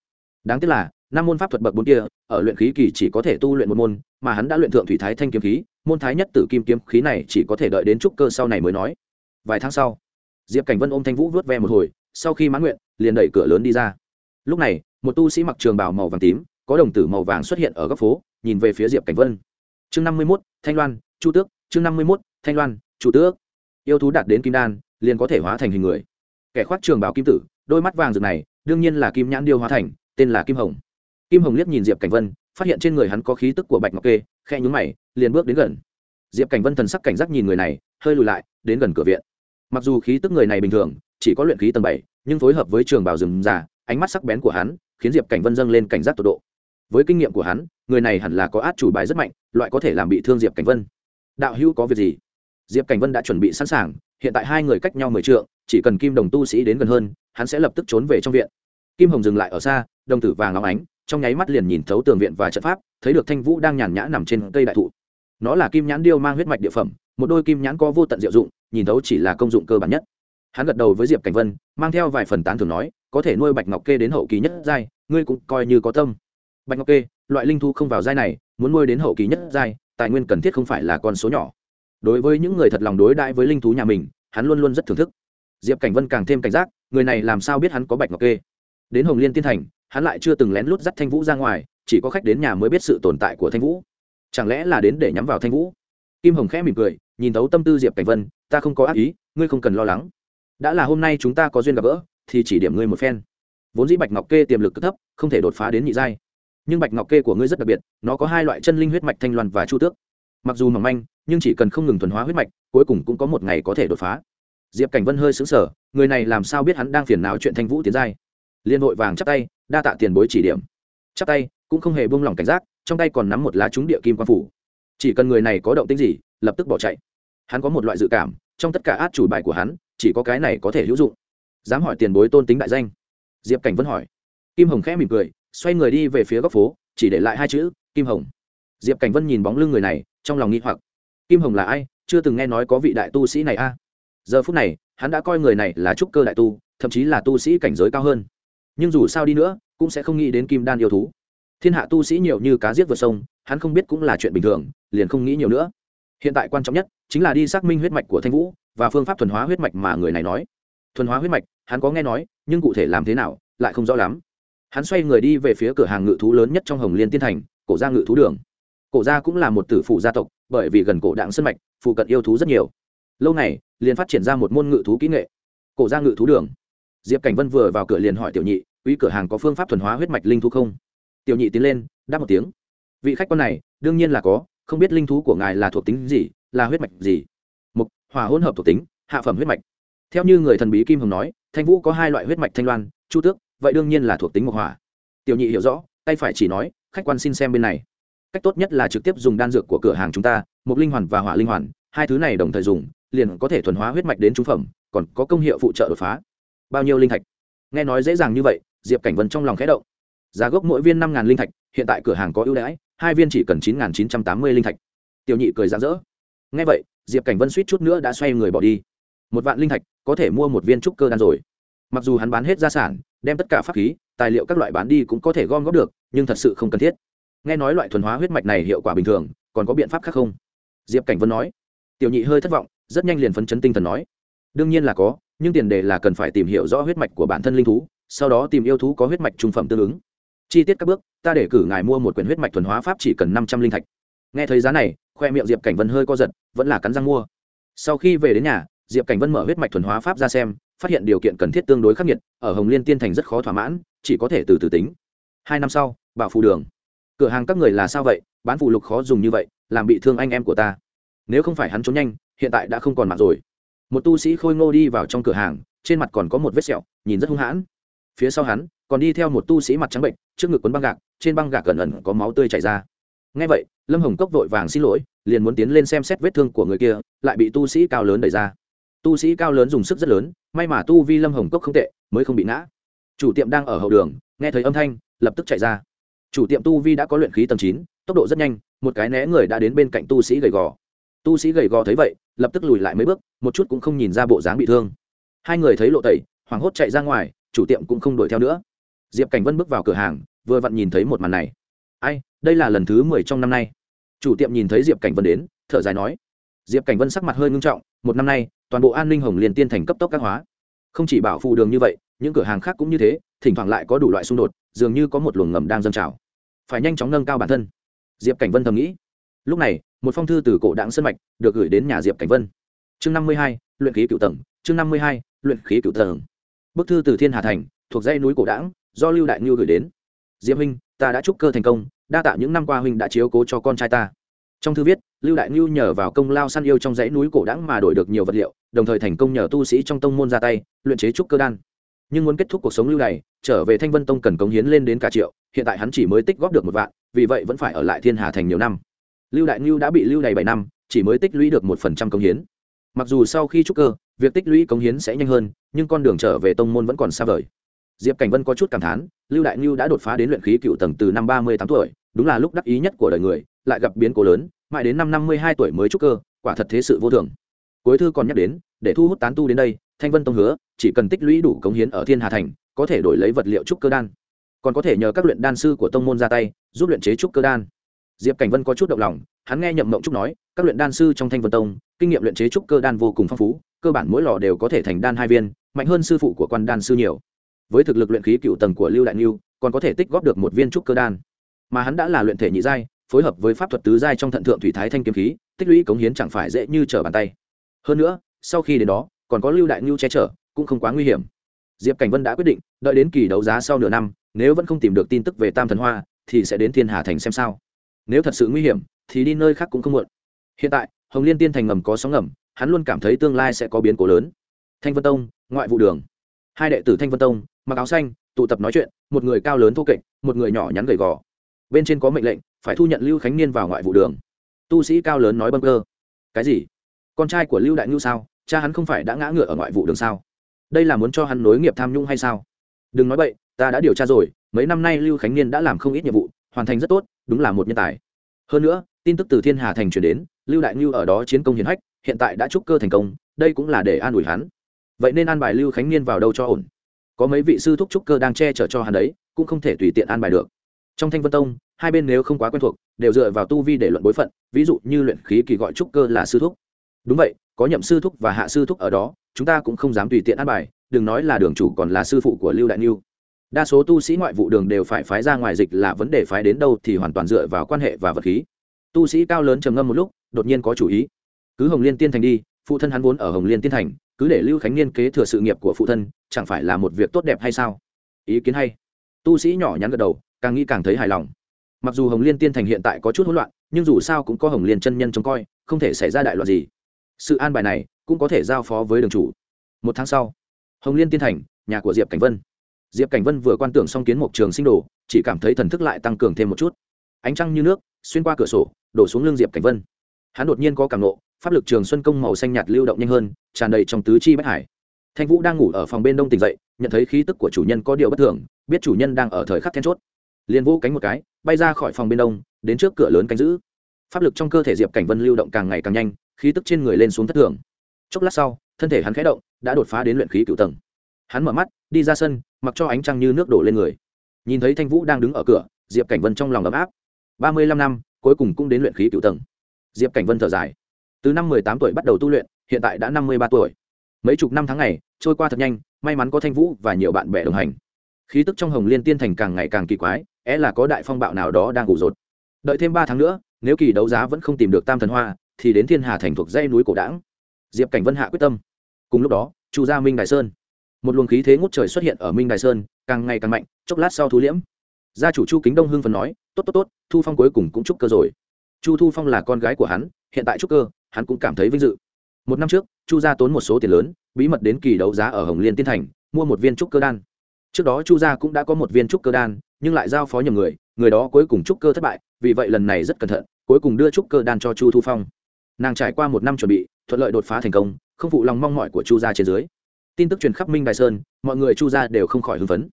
Đáng tiếc là, năm môn pháp thuật bậc bốn kia, ở luyện khí kỳ chỉ có thể tu luyện một môn, mà hắn đã luyện thượng thủy thái thanh kiếm khí, môn thái nhất tử kim kiếm khí này chỉ có thể đợi đến trúc cơ sau này mới nói. Vài tháng sau, diệp cảnh vân ôm thanh vũ vớt ve một hồi, sau khi mãn nguyện, liền đẩy cửa lớn đi ra. Lúc này, một tu sĩ mặc trường bào màu vàng tím, có đồng tử màu vàng xuất hiện ở góc phố, nhìn về phía diệp cảnh vân. Chương năm mươi mốt, thanh loan, chu tước, chương năm mươi mốt, thanh loan chủ tước. Yêu thú đạt đến kim đan, liền có thể hóa thành hình người. Kẻ khoác trường bảo kim tử, đôi mắt vàng rực này, đương nhiên là kim nhãn điêu hóa thành, tên là kim hồng. Kim hồng liếc nhìn diệp cảnh vân, phát hiện trên người hắn có khí tức của bạch ngọc kê khe nhúng mày, liền bước đến gần. Diệp cảnh vân thần sắc cảnh giác nhìn người này, hơi lùi lại, đến gần cửa viện. Mặc dù khí tức người này bình thường, chỉ có luyện khí tầng bảy, nhưng phối hợp với trường bảo rừng già, ánh mắt sắc bén của hắn, khiến diệp cảnh vân dâng lên cảnh giác tột độ. Với kinh nghiệm của hắn, người này hẳn là có át chủ bài rất mạnh, loại có thể làm bị thương diệp cảnh vân. Đạo hữu có việc gì? Diệp cảnh vân đã chuẩn bị sẵn sàng, hiện tại hai người cách nhau mười trượng, chỉ cần kim đồng tu sĩ đến gần hơn, hắn sẽ lập tức trốn về trong viện. Kim hồng dừng lại ở xa, đồng tử vàng óng ánh, trong nháy mắt liền nhìn thấu tường viện và trận pháp, thấy được thanh vũ đang nhàn nhã nằm trên cây đại thụ. Nó là kim nhãn điêu mang huyết mạch địa phẩm, một đôi kim nhãn có vô tận diệu dụng, nhìn thấu chỉ là công dụng cơ bản nhất. Hắn gật đầu với diệp cảnh vân, mang theo vài phần tán thường nói, có thể nuôi bạch ngọc kê đến hậu kỳ nhất giai, ngươi cũng coi như có tâm. Bạch ngọc kê, loại linh thu không vào giai này, muốn nuôi đến hậu kỳ nhất giai, tài nguyên cần thiết không phải là con số nhỏ đối với những người thật lòng đối đãi với linh thú nhà mình, hắn luôn luôn rất thưởng thức. Diệp cảnh vân càng thêm cảnh giác, người này làm sao biết hắn có bạch ngọc kê? Đến hồng liên tiên thành, hắn lại chưa từng lén lút dắt thanh vũ ra ngoài, chỉ có khách đến nhà mới biết sự tồn tại của thanh vũ. Chẳng lẽ là đến để nhắm vào thanh vũ? Kim hồng khẽ mỉm cười, nhìn thấu tâm tư diệp cảnh vân, ta không có ác ý, ngươi không cần lo lắng. Đã là hôm nay chúng ta có duyên gặp gỡ, thì chỉ điểm ngươi một phen. Vốn dĩ bạch ngọc kê tiềm lực cực thấp, không thể đột phá đến nhị giai. Nhưng bạch ngọc kê của ngươi rất đặc biệt, nó có hai loại chân linh huyết mạch thanh loan và chu tước. Mặc dù mỏng manh nhưng chỉ cần không ngừng thuần hóa huyết mạch, cuối cùng cũng có một ngày có thể đột phá. Diệp cảnh vân hơi xứng sở người này làm sao biết hắn đang phiền não chuyện thanh vũ tiến giai? Liên hội vàng chắp tay, đa tạ tiền bối chỉ điểm. Chắp tay, cũng không hề buông lỏng cảnh giác, trong tay còn nắm một lá trúng địa kim quan phủ. Chỉ cần người này có động tĩnh gì, lập tức bỏ chạy. Hắn có một loại dự cảm, trong tất cả át chủ bài của hắn, chỉ có cái này có thể hữu dụng. Dám hỏi tiền bối tôn tính đại danh? Diệp cảnh vân hỏi. Kim hồng khẽ mỉm cười, xoay người đi về phía góc phố, chỉ để lại hai chữ, kim hồng. Diệp cảnh vân nhìn bóng lưng người này, trong lòng nghi hoặc kim hồng là ai? Chưa từng nghe nói có vị đại tu sĩ này a. Giờ phút này, hắn đã coi người này là trúc cơ đại tu, thậm chí là tu sĩ cảnh giới cao hơn. Nhưng dù sao đi nữa, cũng sẽ không nghĩ đến kim đan yêu thú. Thiên hạ tu sĩ nhiều như cá giết vượt sông, hắn không biết cũng là chuyện bình thường, liền không nghĩ nhiều nữa. Hiện tại quan trọng nhất chính là đi xác minh huyết mạch của thanh vũ và phương pháp thuần hóa huyết mạch mà người này nói. Thuần hóa huyết mạch, hắn có nghe nói, nhưng cụ thể làm thế nào, lại không rõ lắm. Hắn xoay người đi về phía cửa hàng ngự thú lớn nhất trong hồng liên tiên thành, cổ gia ngự thú đường. Cổ gia cũng là một tử phụ gia tộc bởi vì gần cổ đảng sân mạch, phụ cận yêu thú rất nhiều. Lâu này liền phát triển ra một môn ngự thú kỹ nghệ. Cổ ra ngự thú đường. Diệp cảnh vân vừa vào cửa liền hỏi tiểu nhị uy cửa hàng có phương pháp thuần hóa huyết mạch linh thú không? Tiểu nhị tiến lên, đáp một tiếng. Vị khách quan này, đương nhiên là có, không biết linh thú của ngài là thuộc tính gì, là huyết mạch gì? Mục hỏa hỗn hợp thuộc tính, hạ phẩm huyết mạch. Theo như người thần bí kim hồng nói, thanh vũ có hai loại huyết mạch thanh loan, chu tước, vậy đương nhiên là thuộc tính mộc hỏa. Tiểu nhị hiểu rõ, tay phải chỉ nói, khách quan xin xem bên này cách tốt nhất là trực tiếp dùng đan dược của cửa hàng chúng ta, một linh hoàn và hỏa linh hoàn, hai thứ này đồng thời dùng, liền có thể thuần hóa huyết mạch đến trung phẩm, còn có công hiệu phụ trợ đột phá. Bao nhiêu linh thạch? Nghe nói dễ dàng như vậy, diệp cảnh vân trong lòng khẽ động. Giá gốc mỗi viên năm linh thạch, hiện tại cửa hàng có ưu đãi, hai viên chỉ cần chín chín trăm tám mươi linh thạch. Tiểu nhị cười rạng rỡ. Nghe vậy, diệp cảnh vân suýt chút nữa đã xoay người bỏ đi. Một vạn linh thạch, có thể mua một viên trúc cơ đan rồi. Mặc dù hắn bán hết gia sản, đem tất cả pháp khí, tài liệu các loại bán đi cũng có thể gom góp được, nhưng thật sự không cần thiết nghe nói loại thuần hóa huyết mạch này hiệu quả bình thường, còn có biện pháp khác không? Diệp cảnh vân nói. Tiểu nhị hơi thất vọng, rất nhanh liền phấn chấn tinh thần nói. Đương nhiên là có, nhưng tiền đề là cần phải tìm hiểu rõ huyết mạch của bản thân linh thú, sau đó tìm yêu thú có huyết mạch trung phẩm tương ứng. Chi tiết các bước, ta để cử ngài mua một quyển huyết mạch thuần hóa pháp chỉ cần năm trăm linh thạch. Nghe thấy giá này, khoe miệng diệp cảnh vân hơi co giật, vẫn là cắn răng mua. Sau khi về đến nhà, diệp cảnh vân mở huyết mạch thuần hóa pháp ra xem, phát hiện điều kiện cần thiết tương đối khắc nghiệt, ở hồng liên tiên thành rất khó thỏa mãn, chỉ có thể từ từ tính. Hai năm sau, bảo phù đường cửa hàng các người là sao vậy? Bán phụ lục khó dùng như vậy, làm bị thương anh em của ta. Nếu không phải hắn trốn nhanh, hiện tại đã không còn mạng rồi. Một tu sĩ khôi ngô đi vào trong cửa hàng, trên mặt còn có một vết sẹo, nhìn rất hung hãn. Phía sau hắn, còn đi theo một tu sĩ mặt trắng bệnh, trước ngực quấn băng gạc, trên băng gạc gần ẩn có máu tươi chảy ra. Ngay vậy, lâm hồng cốc vội vàng xin lỗi, liền muốn tiến lên xem xét vết thương của người kia, lại bị tu sĩ cao lớn đẩy ra. Tu sĩ cao lớn dùng sức rất lớn, may mà tu vi lâm hồng cốc không tệ, mới không bị ngã. Chủ tiệm đang ở hậu đường, nghe thấy âm thanh, lập tức chạy ra chủ tiệm tu vi đã có luyện khí tầng chín, tốc độ rất nhanh, một cái né người đã đến bên cạnh tu sĩ gầy gò. Tu sĩ gầy gò thấy vậy, lập tức lùi lại mấy bước, một chút cũng không nhìn ra bộ dáng bị thương. Hai người thấy lộ tẩy, hoảng hốt chạy ra ngoài, chủ tiệm cũng không đuổi theo nữa. Diệp cảnh vân bước vào cửa hàng, vừa vặn nhìn thấy một màn này. Ai, đây là lần thứ mười trong năm nay. Chủ tiệm nhìn thấy diệp cảnh vân đến, thở dài nói. Diệp cảnh vân sắc mặt hơi ngưng trọng, một năm nay, toàn bộ an ninh hồng liên tiên thành cấp tốc các hóa. Không chỉ bảo phù đường như vậy, những cửa hàng khác cũng như thế thỉnh thoảng lại có đủ loại xung đột, dường như có một luồng ngầm đang dâng trào. Phải nhanh chóng nâng cao bản thân. Diệp cảnh vân thầm nghĩ. Lúc này, một phong thư từ cổ đảng sân mạch được gửi đến nhà diệp cảnh vân. Chương năm mươi hai, luyện khí cựu tầng. Chương năm mươi hai, luyện khí cựu tầng. Bức thư từ thiên hà thành, thuộc dãy núi cổ đảng do lưu đại ngưu gửi đến. Diệp huynh, ta đã chúc cơ thành công, đa tạ những năm qua huynh đã chiếu cố cho con trai ta. Trong thư viết, lưu đại ngưu nhờ vào công lao săn yêu trong dãy núi cổ đãng mà đổi được nhiều vật liệu, đồng thời thành công nhờ tu sĩ trong tông môn ra tay, luyện chế trúc cơ đan nhưng muốn kết thúc cuộc sống lưu này, trở về thanh vân tông cần cống hiến lên đến cả triệu, hiện tại hắn chỉ mới tích góp được một vạn, vì vậy vẫn phải ở lại thiên hà thành nhiều năm. Lưu đại ngưu đã bị lưu này bảy năm, chỉ mới tích lũy được một phần trăm cống hiến. Mặc dù sau khi trúc cơ, việc tích lũy cống hiến sẽ nhanh hơn, nhưng con đường trở về tông môn vẫn còn xa vời. Diệp cảnh vân có chút cảm thán, lưu đại ngưu đã đột phá đến luyện khí cựu tầng từ năm ba mươi tám tuổi, đúng là lúc đắc ý nhất của đời người, lại gặp biến cố lớn, mãi đến năm năm mươi hai tuổi mới trúc cơ, quả thật thế sự vô thường. Cuối thư còn nhắc đến, để thu hút tán tu đến đây, thanh vân tông hứa chỉ cần tích lũy đủ cống hiến ở thiên hà thành, có thể đổi lấy vật liệu trúc cơ đan. Còn có thể nhờ các luyện đan sư của tông môn ra tay, giúp luyện chế trúc cơ đan. Diệp cảnh vân có chút động lòng, hắn nghe nhậm mộng trúc nói, các luyện đan sư trong thanh vân tông, kinh nghiệm luyện chế trúc cơ đan vô cùng phong phú, cơ bản mỗi lò đều có thể thành đan hai viên, mạnh hơn sư phụ của quan đan sư nhiều. Với thực lực luyện khí cựu tầng của lưu đại niu còn có thể tích góp được một viên trúc cơ đan. Mà hắn đã là luyện thể nhị giai, phối hợp với pháp thuật tứ giai trong thận thượng thủy thái thanh kiếm khí, tích lũy cống hiến chẳng phải dễ như trở bàn tay. Hơn nữa, sau khi đến đó, còn có lưu đại niu che chở cũng không quá nguy hiểm. Diệp cảnh vân đã quyết định, đợi đến kỳ đấu giá sau nửa năm, nếu vẫn không tìm được tin tức về tam thần hoa, thì sẽ đến thiên hà thành xem sao. Nếu thật sự nguy hiểm, thì đi nơi khác cũng không muộn. Hiện tại, hồng liên tiên thành ngầm có sóng ngầm, hắn luôn cảm thấy tương lai sẽ có biến cố lớn. Thanh vân tông, ngoại vụ đường. Hai đệ tử thanh vân tông, mặc áo xanh, tụ tập nói chuyện, một người cao lớn thô kệch, một người nhỏ nhắn gầy gò. Bên trên có mệnh lệnh, phải thu nhận lưu khánh niên vào ngoại vụ đường. Tu sĩ cao lớn nói bâng cơ. Cái gì? Con trai của lưu đại ngưu sao? Cha hắn không phải đã ngã ngựa ở ngoại vụ đường sao? Đây là muốn cho hắn nối nghiệp tham nhũng hay sao? Đừng nói vậy ta đã điều tra rồi, mấy năm nay lưu khánh niên đã làm không ít nhiệm vụ, hoàn thành rất tốt, đúng là một nhân tài. Hơn nữa, tin tức từ thiên hà thành chuyển đến, lưu đại ngưu ở đó chiến công hiển hách, hiện tại đã trúc cơ thành công, đây cũng là để an ủi hắn. Vậy nên an bài lưu khánh niên vào đâu cho ổn? Có mấy vị sư thúc trúc cơ đang che chở cho hắn đấy, cũng không thể tùy tiện an bài được. Trong thanh vân tông, hai bên nếu không quá quen thuộc, đều dựa vào tu vi để luận bối phận, ví dụ như luyện khí kỳ gọi trúc cơ là sư thúc. Đúng vậy có nhậm sư thúc và hạ sư thúc ở đó, chúng ta cũng không dám tùy tiện an bài, đừng nói là đường chủ còn là sư phụ của lưu đại niu đa số tu sĩ ngoại vụ đường đều phải phái ra ngoài dịch là vấn đề phái đến đâu thì hoàn toàn dựa vào quan hệ và vật khí. Tu sĩ cao lớn trầm ngâm một lúc, đột nhiên có chủ ý. Cứ hồng liên tiên thành đi, phụ thân hắn vốn ở hồng liên tiên thành, cứ để lưu khánh niên kế thừa sự nghiệp của phụ thân, chẳng phải là một việc tốt đẹp hay sao? Ý kiến hay. Tu sĩ nhỏ nhắn gật đầu, càng nghĩ càng thấy hài lòng. Mặc dù hồng liên tiên thành hiện tại có chút hỗn loạn, nhưng dù sao cũng có hồng liên chân nhân trông coi, không thể xảy ra đại loạn gì sự an bài này cũng có thể giao phó với đường chủ. Một tháng sau, hồng liên tiên thành, nhà của diệp cảnh vân. Diệp cảnh vân vừa quan tưởng xong kiến mộc trường sinh đồ, chỉ cảm thấy thần thức lại tăng cường thêm một chút. Ánh trăng như nước, xuyên qua cửa sổ, đổ xuống lưng diệp cảnh vân. Hắn đột nhiên có cảm nộ pháp lực trường xuân công màu xanh nhạt lưu động nhanh hơn, tràn đầy trong tứ chi bách hải. Thanh vũ đang ngủ ở phòng bên đông tỉnh dậy, nhận thấy khí tức của chủ nhân có điều bất thường, biết chủ nhân đang ở thời khắc then chốt. Liền vũ cánh một cái, bay ra khỏi phòng bên đông, đến trước cửa lớn cánh giữ. Pháp lực trong cơ thể diệp cảnh vân lưu động càng ngày càng nhanh khí tức trên người lên xuống thất thường. Chốc lát sau, thân thể hắn khẽ động, đã đột phá đến luyện khí cựu tầng. Hắn mở mắt, đi ra sân, mặc cho ánh trăng như nước đổ lên người. Nhìn thấy thanh vũ đang đứng ở cửa, diệp cảnh vân trong lòng ấm áp. Ba mươi lăm năm, cuối cùng cũng đến luyện khí cựu tầng. Diệp cảnh vân thở dài. Từ năm mười tám tuổi bắt đầu tu luyện, hiện tại đã năm mươi ba tuổi. Mấy chục năm tháng ngày, trôi qua thật nhanh, may mắn có thanh vũ và nhiều bạn bè đồng hành. Khí tức trong hồng liên tiên thành càng ngày càng kỳ quái, é là có đại phong bạo nào đó đang ngủ rột. Đợi thêm ba tháng nữa, nếu kỳ đấu giá vẫn không tìm được tam thần hoa thì đến thiên hà thành thuộc dãy núi cổ đảng. Diệp cảnh vân hạ quyết tâm. Cùng lúc đó, chu gia minh đại sơn. Một luồng khí thế ngút trời xuất hiện ở minh đại sơn, càng ngày càng mạnh, chốc lát sau thu liễm. Gia chủ chu kính đông hưng phần nói, tốt tốt tốt, thu phong cuối cùng cũng trúc cơ rồi. Chu thu phong là con gái của hắn, hiện tại trúc cơ, hắn cũng cảm thấy vinh dự. Một năm trước, chu gia tốn một số tiền lớn, bí mật đến kỳ đấu giá ở hồng liên tiên thành, mua một viên trúc cơ đan. Trước đó chu gia cũng đã có một viên trúc cơ đan, nhưng lại giao phó nhầm người người đó cuối cùng trúc cơ thất bại, vì vậy lần này rất cẩn thận, cuối cùng đưa trúc cơ đan cho chu thu phong nàng trải qua một năm chuẩn bị, thuận lợi đột phá thành công, không phụ lòng mong mỏi của chu gia trên dưới. Tin tức truyền khắp minh đại sơn, mọi người chu gia đều không khỏi hưng phấn.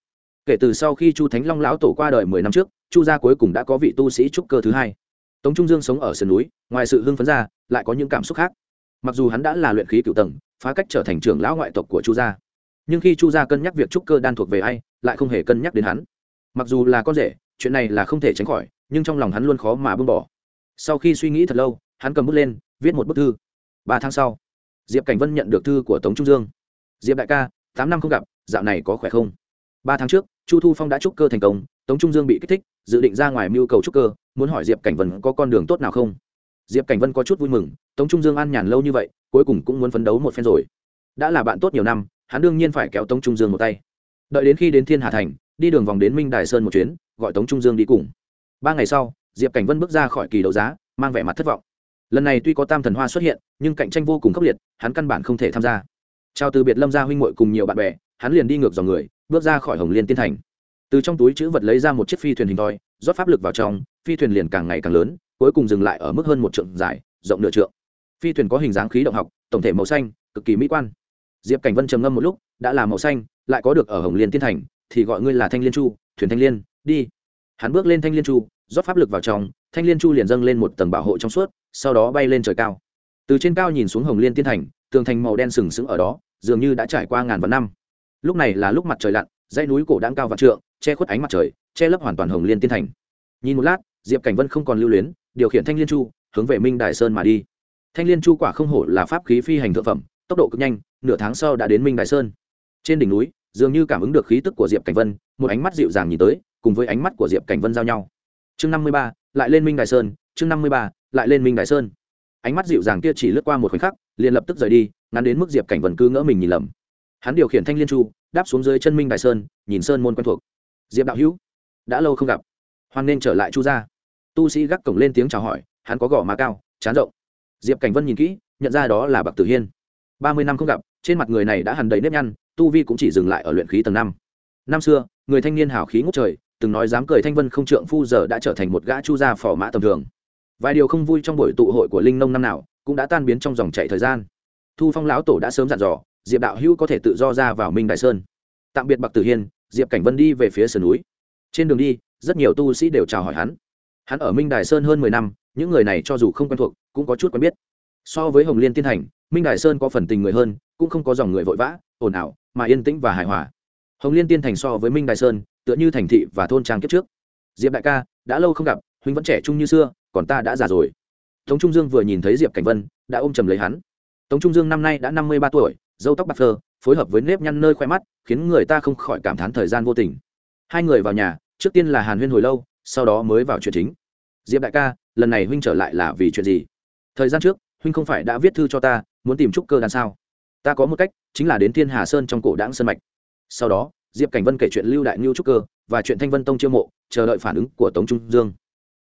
Kể từ sau khi chu thánh long lão tổ qua đời mười năm trước, chu gia cuối cùng đã có vị tu sĩ trúc cơ thứ hai. Tống trung dương sống ở sườn núi, ngoài sự hưng phấn ra, lại có những cảm xúc khác. Mặc dù hắn đã là luyện khí cựu tầng, phá cách trở thành trưởng lão ngoại tộc của chu gia, nhưng khi chu gia cân nhắc việc trúc cơ đan thuộc về ai, lại không hề cân nhắc đến hắn. Mặc dù là con rể, chuyện này là không thể tránh khỏi, nhưng trong lòng hắn luôn khó mà buông bỏ. Sau khi suy nghĩ thật lâu, hắn cầm bút lên viết một bức thư. Ba tháng sau, diệp cảnh vân nhận được thư của tống trung dương. Diệp đại ca, tám năm không gặp, dạo này có khỏe không? Ba tháng trước, chu thu phong đã trúc cơ thành công, tống trung dương bị kích thích, dự định ra ngoài mưu cầu trúc cơ, muốn hỏi diệp cảnh vân có con đường tốt nào không? Diệp cảnh vân có chút vui mừng, tống trung dương an nhàn lâu như vậy, cuối cùng cũng muốn phấn đấu một phen rồi. Đã là bạn tốt nhiều năm, hắn đương nhiên phải kéo tống trung dương một tay. Đợi đến khi đến thiên hà thành, đi đường vòng đến minh đài sơn một chuyến, gọi tống trung dương đi cùng. Ba ngày sau, diệp cảnh vân bước ra khỏi kỳ đấu giá, mang vẻ mặt thất vọng lần này tuy có tam thần hoa xuất hiện, nhưng cạnh tranh vô cùng khốc liệt, hắn căn bản không thể tham gia. Chào từ biệt lâm gia huynh muội cùng nhiều bạn bè, hắn liền đi ngược dòng người, bước ra khỏi hồng liên tiên thành. Từ trong túi chữ vật lấy ra một chiếc phi thuyền hình thoi, rót pháp lực vào trong, phi thuyền liền càng ngày càng lớn, cuối cùng dừng lại ở mức hơn một trượng dài, rộng nửa trượng. Phi thuyền có hình dáng khí động học, tổng thể màu xanh, cực kỳ mỹ quan. Diệp cảnh vân trầm ngâm một lúc, đã là màu xanh, lại có được ở hồng liên tiên thành, thì gọi ngươi là thanh liên chu, thuyền thanh liên, đi. Hắn bước lên thanh liên chu, rót pháp lực vào trong, thanh liên chu liền dâng lên một tầng bảo hộ trong suốt sau đó bay lên trời cao. Từ trên cao nhìn xuống hồng liên tiên thành, tường thành màu đen sừng sững ở đó, dường như đã trải qua ngàn vạn năm. Lúc này là lúc mặt trời lặn, dãy núi cổ đang cao vạn trượng, che khuất ánh mặt trời, che lấp hoàn toàn hồng liên tiên thành. Nhìn một lát, diệp cảnh vân không còn lưu luyến, điều khiển thanh liên chu, hướng về minh đại sơn mà đi. Thanh liên chu quả không hổ là pháp khí phi hành thượng phẩm, tốc độ cực nhanh, nửa tháng sau đã đến minh đại sơn. Trên đỉnh núi, dường như cảm ứng được khí tức của diệp cảnh vân, một ánh mắt dịu dàng nhìn tới, cùng với ánh mắt của diệp cảnh vân giao nhau. Chương năm mươi ba, lại lên minh đại sơn, chương năm mươi ba lại lên minh đại sơn. Ánh mắt dịu dàng kia chỉ lướt qua một khoảnh khắc, liền lập tức rời đi, ngắn đến mức diệp cảnh vần cứ ngỡ mình nhìn lầm. Hắn điều khiển thanh liên chu, đáp xuống dưới chân minh đại sơn, nhìn sơn môn quen thuộc. Diệp đạo hữu, đã lâu không gặp. Hoan nên trở lại chu gia. Tu sĩ gác cổng lên tiếng chào hỏi, hắn có gò má cao, chán rộng. Diệp cảnh vân nhìn kỹ, nhận ra đó là bạc tử hiên. Ba mươi năm không gặp, trên mặt người này đã hằn đầy nếp nhăn, tu vi cũng chỉ dừng lại ở luyện khí tầng năm. Năm xưa, người thanh niên hào khí ngút trời, từng nói dám cười thanh vân không trượng phu giờ đã trở thành một gã chu gia phò mã tầm thường vài điều không vui trong buổi tụ hội của linh nông năm nào cũng đã tan biến trong dòng chạy thời gian. Thu phong lão tổ đã sớm dặn dò, diệp đạo hữu có thể tự do ra vào minh đại sơn. Tạm biệt bạc tử hiên, diệp cảnh vân đi về phía sườn núi. Trên đường đi, rất nhiều tu sĩ đều chào hỏi hắn. Hắn ở minh đài sơn hơn mười năm, những người này cho dù không quen thuộc, cũng có chút quen biết. So với hồng liên tiên thành, minh đài sơn có phần tình người hơn, cũng không có dòng người vội vã, ồn ào, mà yên tĩnh và hài hòa. Hồng liên tiên thành so với minh đài sơn, tựa như thành thị và thôn trang kiếp trước. Diệp đại ca, đã lâu không gặp, huynh vẫn trẻ trung như xưa còn ta đã già rồi. Tống trung dương vừa nhìn thấy diệp cảnh vân, đã ôm chầm lấy hắn. Tống trung dương năm nay đã năm mươi ba tuổi, dâu tóc bạc phơ, phối hợp với nếp nhăn nơi khoe mắt, khiến người ta không khỏi cảm thán thời gian vô tình. Hai người vào nhà, trước tiên là hàn huyên hồi lâu, sau đó mới vào chuyện chính. Diệp đại ca, lần này huynh trở lại là vì chuyện gì? Thời gian trước, huynh không phải đã viết thư cho ta, muốn tìm trúc cơ đan sao? Ta có một cách, chính là đến thiên hà sơn trong cổ đáng sơn mạch. Sau đó, diệp cảnh vân kể chuyện lưu đại ngưu trúc cơ và chuyện thanh vân tông chiêu mộ, chờ đợi phản ứng của tống trung dương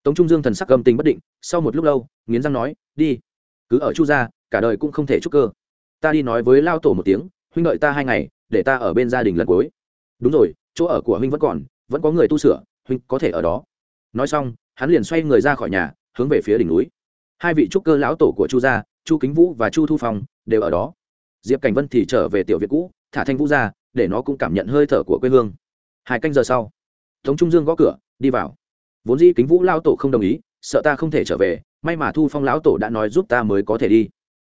tống trung dương thần sắc gầm tình bất định, sau một lúc lâu, nghiến răng nói, đi, cứ ở chu gia, cả đời cũng không thể chúc cơ. Ta đi nói với lao tổ một tiếng, huynh đợi ta hai ngày, để ta ở bên gia đình lần cuối. Đúng rồi, chỗ ở của huynh vẫn còn, vẫn có người tu sửa, huynh có thể ở đó. Nói xong, hắn liền xoay người ra khỏi nhà, hướng về phía đỉnh núi. Hai vị trúc cơ lão tổ của chu gia, chu kính vũ và chu thu phong, đều ở đó. Diệp cảnh vân thì trở về tiểu viện cũ, thả thanh vũ ra, để nó cũng cảm nhận hơi thở của quê hương. Hai canh giờ sau, tống trung dương gõ cửa, đi vào vốn dĩ kính vũ lao tổ không đồng ý, sợ ta không thể trở về, may mà thu phong lão tổ đã nói giúp ta mới có thể đi.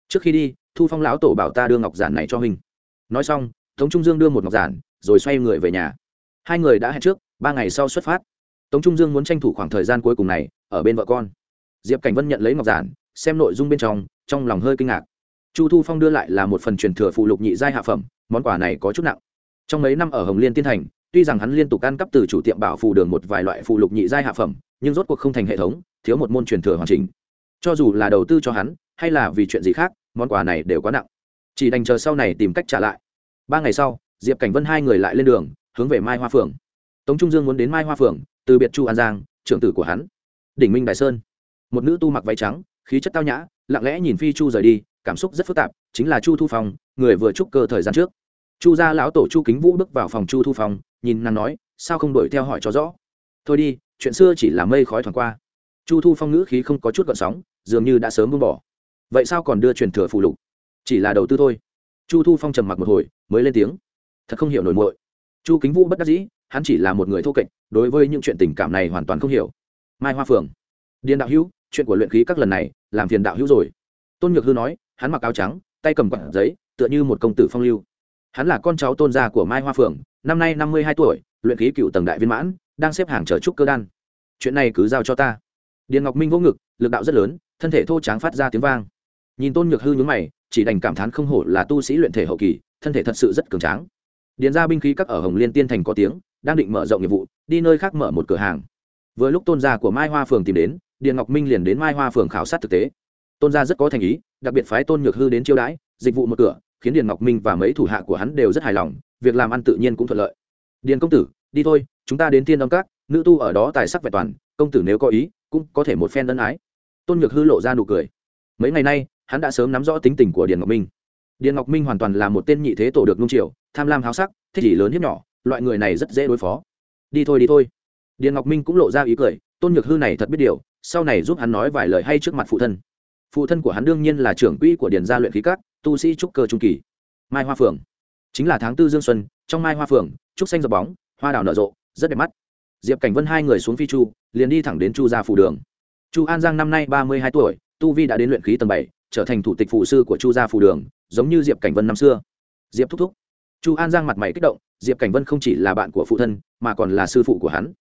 Trước khi đi, thu phong lão tổ bảo ta đưa ngọc giản này cho huynh. Nói xong, tống trung dương đưa một ngọc giản, rồi xoay người về nhà. Hai người đã hẹn trước, ba ngày sau xuất phát. Tống trung dương muốn tranh thủ khoảng thời gian cuối cùng này, ở bên vợ con. Diệp cảnh vân nhận lấy ngọc giản, xem nội dung bên trong trong lòng hơi kinh ngạc. Chu thu phong đưa lại là một phần truyền thừa phụ lục nhị giai hạ phẩm, món quà này có chút nặng. Trong mấy năm ở hồng liên tiên thành tuy rằng hắn liên tục ăn cắp từ chủ tiệm bảo phù đường một vài loại phụ lục nhị giai hạ phẩm, nhưng rốt cuộc không thành hệ thống, thiếu một môn truyền thừa hoàn chỉnh. Cho dù là đầu tư cho hắn, hay là vì chuyện gì khác, món quà này đều quá nặng. Chỉ đành chờ sau này tìm cách trả lại. Ba ngày sau, diệp cảnh vân hai người lại lên đường, hướng về mai hoa phường tống trung dương muốn đến mai hoa phường từ biệt chu an giang, trưởng tử của hắn. Đỉnh minh đại sơn. Một nữ tu mặc váy trắng, khí chất tao nhã, lặng lẽ nhìn phi chu rời đi, cảm xúc rất phức tạp, chính là chu thu phong, người vừa trúc cơ thời gian trước. Chu gia lão tổ chu kính vũ bước vào phòng chu thu phong nhìn nàng nói, sao không đuổi theo hỏi cho rõ? Thôi đi, chuyện xưa chỉ là mây khói thoảng qua. Chu thu phong ngữ khí không có chút gợn sóng, dường như đã sớm buông bỏ. Vậy sao còn đưa truyền thừa phụ lục? Chỉ là đầu tư thôi. Chu thu phong trầm mặc một hồi, mới lên tiếng. Thật không hiểu nổi muội. Chu kính vũ bất đắc dĩ, hắn chỉ là một người thô kệch, đối với những chuyện tình cảm này hoàn toàn không hiểu. Mai hoa phượng. Điền đạo hữu, chuyện của luyện khí các lần này, làm phiền đạo hữu rồi. Tôn nhược hư nói, hắn mặc áo trắng, tay cầm quạt giấy, tựa như một công tử phong lưu. Hắn là con cháu tôn gia của mai hoa phượng năm nay năm mươi hai tuổi, luyện khí cựu tầng đại viên mãn, đang xếp hàng chờ trúc cơ đan. Chuyện này cứ giao cho ta. Điền ngọc minh vỗ ngực, lực đạo rất lớn, thân thể thô tráng phát ra tiếng vang. Nhìn tôn nhược hư nhướng mày, chỉ đành cảm thán không hổ là tu sĩ luyện thể hậu kỳ, thân thể thật sự rất cường tráng. Điền ra binh khí các ở hồng liên tiên thành có tiếng, đang định mở rộng nghiệp vụ, đi nơi khác mở một cửa hàng. Vừa lúc tôn gia của mai hoa phường tìm đến, điền ngọc minh liền đến mai hoa phường khảo sát thực tế. Tôn gia rất có thành ý, đặc biệt phái tôn nhược hư đến chiêu đãi, dịch vụ một cửa khiến điền ngọc minh và mấy thủ hạ của hắn đều rất hài lòng, việc làm ăn tự nhiên cũng thuận lợi. Điền công tử, đi thôi, chúng ta đến thiên âm các, nữ tu ở đó tài sắc vẹn toàn, công tử nếu có ý, cũng có thể một phen ân ái. Tôn nhược hư lộ ra nụ cười. Mấy ngày nay, hắn đã sớm nắm rõ tính tình của điền ngọc minh. Điền ngọc minh hoàn toàn là một tên nhị thế tổ được nung triều tham lam háo sắc, thích chỉ lớn hiếp nhỏ, loại người này rất dễ đối phó. Đi thôi đi thôi. Điền ngọc minh cũng lộ ra ý cười, tôn nhược hư này thật biết điều, sau này giúp hắn nói vài lời hay trước mặt phụ thân. Phụ thân của hắn đương nhiên là trưởng quỹ của điền gia luyện khí cát tu sĩ trúc cơ trung kỳ. Mai hoa phượng. Chính là tháng tư dương xuân, trong mai hoa phượng, trúc xanh dập bóng, hoa đào nở rộ, rất đẹp mắt. Diệp cảnh vân hai người xuống phi chu, liền đi thẳng đến chu gia phủ đường. Chu an giang năm nay ba mươi hai tuổi, tu vi đã đến luyện khí tầng bảy, trở thành thủ tịch phụ sư của chu gia phủ đường, giống như diệp cảnh vân năm xưa. Diệp thúc thúc. Chu an giang mặt mày kích động, diệp cảnh vân không chỉ là bạn của phụ thân, mà còn là sư phụ của hắn.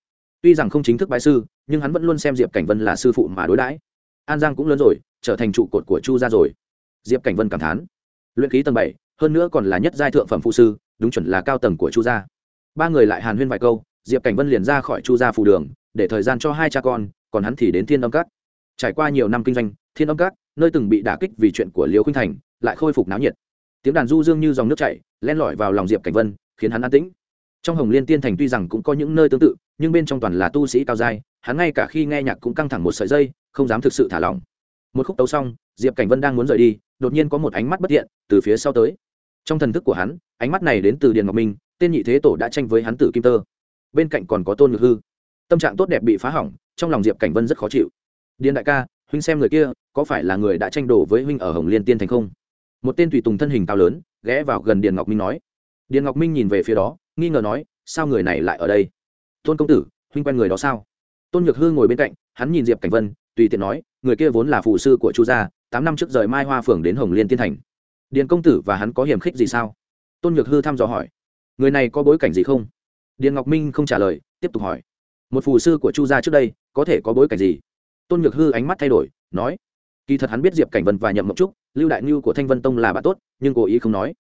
Tuy rằng không chính thức bái sư, nhưng hắn vẫn luôn xem diệp cảnh vân là sư phụ mà đối đãi. An giang cũng lớn rồi, trở thành trụ cột của chu gia rồi diệp cảnh vân cảm thán. Luyện khí tầng bảy, hơn nữa còn là nhất giai thượng phẩm phụ sư, đúng chuẩn là cao tầng của chu gia. Ba người lại hàn huyên vài câu, diệp cảnh vân liền ra khỏi chu gia phù đường, để thời gian cho hai cha con, còn hắn thì đến thiên âm cát trải qua nhiều năm kinh doanh, thiên âm cát nơi từng bị đả kích vì chuyện của liễu khuynh thành, lại khôi phục náo nhiệt. Tiếng đàn du dương như dòng nước chảy, len lỏi vào lòng diệp cảnh vân, khiến hắn an tĩnh. Trong hồng liên tiên thành tuy rằng cũng có những nơi tương tự, nhưng bên trong toàn là tu sĩ cao giai, hắn ngay cả khi nghe nhạc cũng căng thẳng một sợi dây, không dám thực sự thả lỏng. Một khúc tấu xong diệp cảnh vân đang muốn rời đi, đột nhiên có một ánh mắt bất thiện từ phía sau tới. Trong thần thức của hắn, ánh mắt này đến từ điền ngọc minh, tên nhị thế tổ đã tranh với hắn tử kim tơ. Bên cạnh còn có tôn ngược hư. Tâm trạng tốt đẹp bị phá hỏng, trong lòng diệp cảnh vân rất khó chịu. Điền đại ca, huynh xem người kia, có phải là người đã tranh đổ với huynh ở hồng liên tiên thành không? Một tên tùy tùng thân hình cao lớn, ghé vào gần điền ngọc minh nói. Điền ngọc minh nhìn về phía đó, nghi ngờ nói, sao người này lại ở đây? Tôn công tử, huynh quen người đó sao? Tôn nhược hư ngồi bên cạnh, hắn nhìn diệp cảnh vân, tùy tiện nói, người kia vốn là phụ sư của chu gia tám năm trước rời mai hoa phường đến hồng liên tiên thành. Điền công tử và hắn có hiểm khích gì sao? Tôn nhược hư thăm dò hỏi. Người này có bối cảnh gì không? Điền ngọc minh không trả lời, tiếp tục hỏi. Một phù sư của chu gia trước đây, có thể có bối cảnh gì? Tôn nhược hư ánh mắt thay đổi, nói. Kỳ thật hắn biết diệp cảnh vân và nhậm mộc trúc, lưu đại ngưu của thanh vân tông là bạn tốt, nhưng cố ý không nói.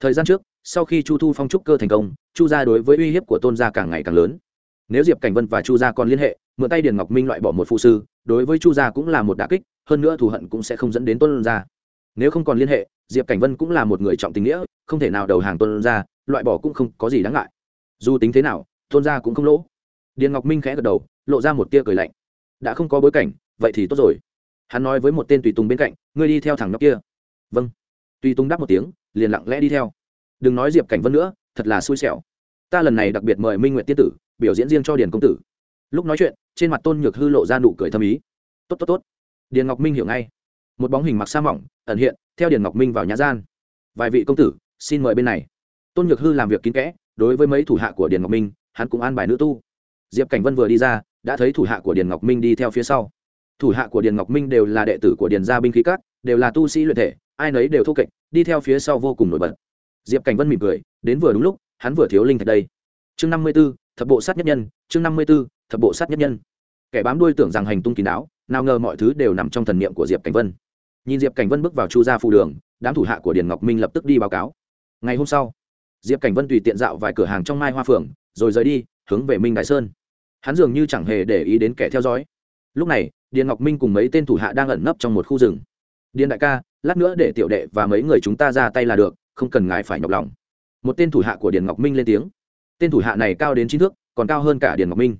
Thời gian trước, sau khi chu thu phong trúc cơ thành công, chu gia đối với uy hiếp của tôn gia càng ngày càng lớn. Nếu diệp cảnh vân và chu gia còn liên hệ, mượn tay điền ngọc minh loại bỏ một phụ sư, đối với chu gia cũng là một đà kích hơn nữa thù hận cũng sẽ không dẫn đến tôn gia. Nếu không còn liên hệ, diệp cảnh vân cũng là một người trọng tình nghĩa, không thể nào đầu hàng tôn gia, loại bỏ cũng không có gì đáng ngại. Dù tính thế nào tôn gia cũng không lỗ. Điền ngọc minh khẽ gật đầu, lộ ra một tia cười lạnh. Đã không có bối cảnh, vậy thì tốt rồi. Hắn nói với một tên tùy tùng bên cạnh, ngươi đi theo thằng nhóc kia. Vâng. Tùy tùng đáp một tiếng, liền lặng lẽ đi theo. Đừng nói diệp cảnh vân nữa, thật là xui xẻo. Ta lần này đặc biệt mời minh nguyện tiên tử, biểu diễn riêng cho điền công tử. Lúc nói chuyện, trên mặt tôn nhược hư lộ ra nụ cười thâm ý. Tốt tốt tốt điền ngọc minh hiểu ngay. Một bóng hình mặc sa mỏng, ẩn hiện, theo điền ngọc minh vào nhà gian. Vài vị công tử, xin mời bên này. Tôn nhược hư làm việc kín kẽ, đối với mấy thủ hạ của điền ngọc minh, hắn cũng an bài nữ tu. Diệp cảnh vân vừa đi ra, đã thấy thủ hạ của điền ngọc minh đi theo phía sau. Thủ hạ của điền ngọc minh đều là đệ tử của điền gia binh khí cát đều là tu sĩ luyện thể, ai nấy đều thô kệch, đi theo phía sau vô cùng nổi bật. Diệp cảnh vân mỉm cười, đến vừa đúng lúc, hắn vừa thiếu linh thạch đây. Chương năm mươi b ố thập bộ sát nhất nhân, chương năm mươi b ố thập bộ sát nhất nhân. Kẻ bám đuôi tưởng rằng hành tung kín đáo nào ngờ mọi thứ đều nằm trong thần niệm của diệp cảnh vân. Nhìn diệp cảnh vân bước vào chu gia phù đường, đám thủ hạ của điền ngọc minh lập tức đi báo cáo. Ngày hôm sau, diệp cảnh vân tùy tiện dạo vài cửa hàng trong mai hoa phượng, rồi rời đi, hướng về minh đại sơn. Hắn dường như chẳng hề để ý đến kẻ theo dõi. Lúc này, điền ngọc minh cùng mấy tên thủ hạ đang ẩn nấp trong một khu rừng. Điền đại ca, lát nữa để tiểu đệ và mấy người chúng ta ra tay là được, không cần ngài phải nhọc lòng. Một tên thủ hạ của điền ngọc minh lên tiếng. Tên thủ hạ này cao đến chín thước, còn cao hơn cả điền ngọc minh.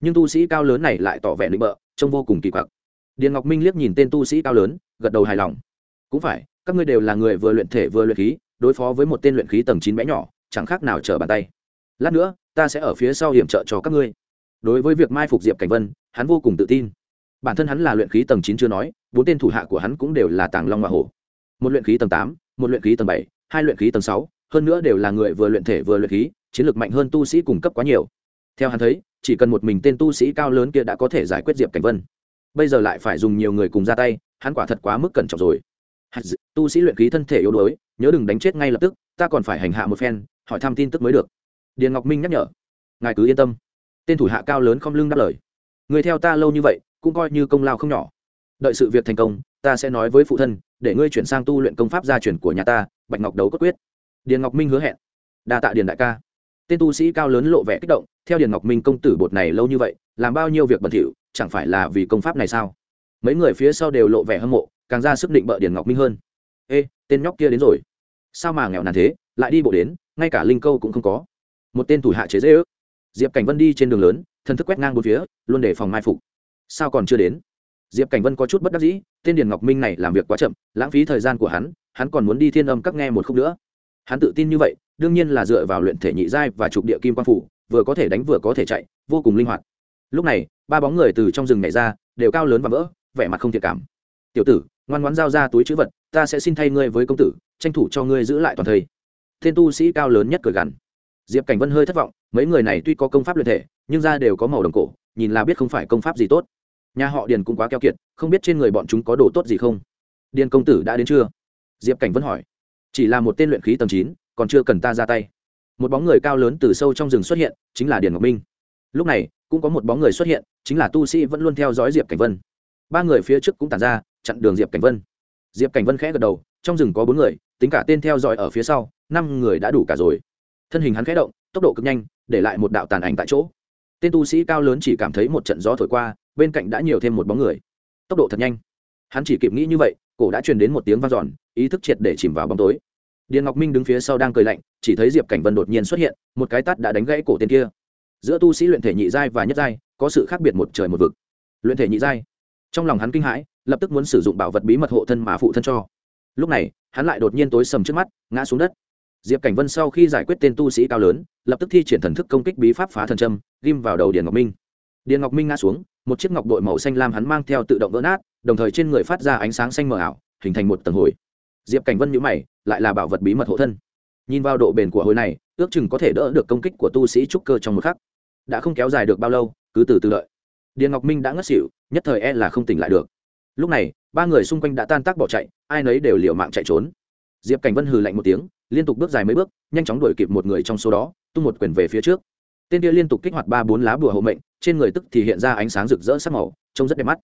Nhưng tu sĩ cao lớn này lại tỏ vẻ nịnh bợ, trông vô cùng kỳ quặc điền ngọc minh liếc nhìn tên tu sĩ cao lớn, gật đầu hài lòng. Cũng phải, các ngươi đều là người vừa luyện thể vừa luyện khí, đối phó với một tên luyện khí tầng chín bé nhỏ, chẳng khác nào trở bàn tay. Lát nữa, ta sẽ ở phía sau hiểm trợ cho các ngươi. Đối với việc mai phục diệp cảnh vân, hắn vô cùng tự tin. Bản thân hắn là luyện khí tầng chín chưa nói, bốn tên thủ hạ của hắn cũng đều là tàng long hoa hổ. Một luyện khí tầng tám, một luyện khí tầng bảy, hai luyện khí tầng sáu, hơn nữa đều là người vừa luyện thể vừa luyện khí, chiến lược mạnh hơn tu sĩ cung cấp quá nhiều. Theo hắn thấy, chỉ cần một mình tên tu sĩ cao lớn kia đã có thể giải quyết diệp cảnh vân bây giờ lại phải dùng nhiều người cùng ra tay, hắn quả thật quá mức cẩn trọng rồi. Tu sĩ luyện khí thân thể yếu đuối, nhớ đừng đánh chết ngay lập tức, ta còn phải hành hạ một phen, hỏi thăm tin tức mới được. Điền ngọc minh nhắc nhở. Ngài cứ yên tâm. Tên thủ hạ cao lớn không lưng đáp lời. Người theo ta lâu như vậy, cũng coi như công lao không nhỏ. Đợi sự việc thành công, ta sẽ nói với phụ thân, để ngươi chuyển sang tu luyện công pháp gia truyền của nhà ta, bạch ngọc đấu cốt quyết. Điền ngọc minh hứa hẹn. Đa tạ điền đại ca. Tên tu sĩ cao lớn lộ vẻ kích động, theo điền ngọc minh công tử bột này lâu như vậy, làm bao nhiêu việc bẩn thỉu chẳng phải là vì công pháp này sao? Mấy người phía sau đều lộ vẻ hâm mộ, càng ra sức định bợ điền ngọc minh hơn. Ê, tên nhóc kia đến rồi. Sao mà nghèo nàn thế, lại đi bộ đến, ngay cả linh câu cũng không có. Một tên thủ hạ chế dễ ước. Diệp cảnh vân đi trên đường lớn, thần thức quét ngang bốn phía, luôn để phòng mai phục. Sao còn chưa đến? Diệp cảnh vân có chút bất đắc dĩ, tên điền ngọc minh này làm việc quá chậm, lãng phí thời gian của hắn hắn còn muốn đi thiên âm các nghe một khúc nữa. Hắn tự tin như vậy, đương nhiên là dựa vào luyện thể nhị giai và trục địa kim quan phủ, vừa có thể đánh vừa có thể chạy, vô cùng linh hoạt lúc này, ba bóng người từ trong rừng nhảy ra, đều cao lớn và vỡ, vẻ mặt không thiệt cảm. Tiểu tử, ngoan ngoãn giao ra túi chữ vật, ta sẽ xin thay ngươi với công tử, tranh thủ cho ngươi giữ lại toàn thây. Thiên tu sĩ cao lớn nhất cười gằn. Diệp cảnh vân hơi thất vọng, mấy người này tuy có công pháp luyện thể, nhưng da đều có màu đồng cổ, nhìn là biết không phải công pháp gì tốt. Nhà họ điền cũng quá keo kiệt, không biết trên người bọn chúng có đồ tốt gì không? Điền công tử đã đến chưa? Diệp cảnh vân hỏi. Chỉ là một tên luyện khí tầm chín, còn chưa cần ta ra tay. Một bóng người cao lớn từ sâu trong rừng xuất hiện, chính là điền ngọc minh. Lúc này cũng có một bóng người xuất hiện chính là tu sĩ vẫn luôn theo dõi diệp cảnh vân. Ba người phía trước cũng tàn ra chặn đường diệp cảnh vân. Diệp cảnh vân khẽ gật đầu trong rừng có bốn người tính cả tên theo dõi ở phía sau năm người đã đủ cả rồi. Thân hình hắn khẽ động tốc độ cực nhanh để lại một đạo tàn ảnh tại chỗ. Tên tu sĩ cao lớn chỉ cảm thấy một trận gió thổi qua bên cạnh đã nhiều thêm một bóng người. Tốc độ thật nhanh. Hắn chỉ kịp nghĩ như vậy cổ đã truyền đến một tiếng vang giòn, ý thức triệt để chìm vào bóng tối. Điền ngọc minh đứng phía sau đang cười lạnh chỉ thấy diệp cảnh vân đột nhiên xuất hiện một cái tát đã đánh gãy cổ tên kia giữa tu sĩ luyện thể nhị giai và nhất giai, có sự khác biệt một trời một vực. Luyện thể nhị giai. Trong lòng hắn kinh hãi, lập tức muốn sử dụng bảo vật bí mật hộ thân mà phụ thân cho. Lúc này, hắn lại đột nhiên tối sầm trước mắt, ngã xuống đất. Diệp cảnh vân sau khi giải quyết tên tu sĩ cao lớn, lập tức thi triển thần thức công kích bí pháp phá thần trâm ghim vào đầu điền ngọc minh. Điền ngọc minh ngã xuống, một chiếc ngọc đội màu xanh lam hắn mang theo tự động vỡ nát, đồng thời trên người phát ra ánh sáng xanh mờ ảo, hình thành một tầng hồi. Diệp cảnh vân nhữ mày, lại là bảo vật bí mật hộ thân. Nhìn vào độ bền của hồi này, ước chừng có thể đỡ được công kích của tu sĩ trúc cơ trong một khắc đã không kéo dài được bao lâu, cứ từ từ đợi. Điền ngọc minh đã ngất xỉu, nhất thời e là không tỉnh lại được. Lúc này, ba người xung quanh đã tan tác bỏ chạy, ai nấy đều liều mạng chạy trốn. Diệp cảnh vân hừ lạnh một tiếng, liên tục bước dài mấy bước, nhanh chóng đuổi kịp một người trong số đó, tung một quyền về phía trước. Tên kia liên tục kích hoạt ba bốn lá bùa hộ mệnh, trên người tức thì hiện ra ánh sáng rực rỡ sắc màu, trông rất đẹp mắt.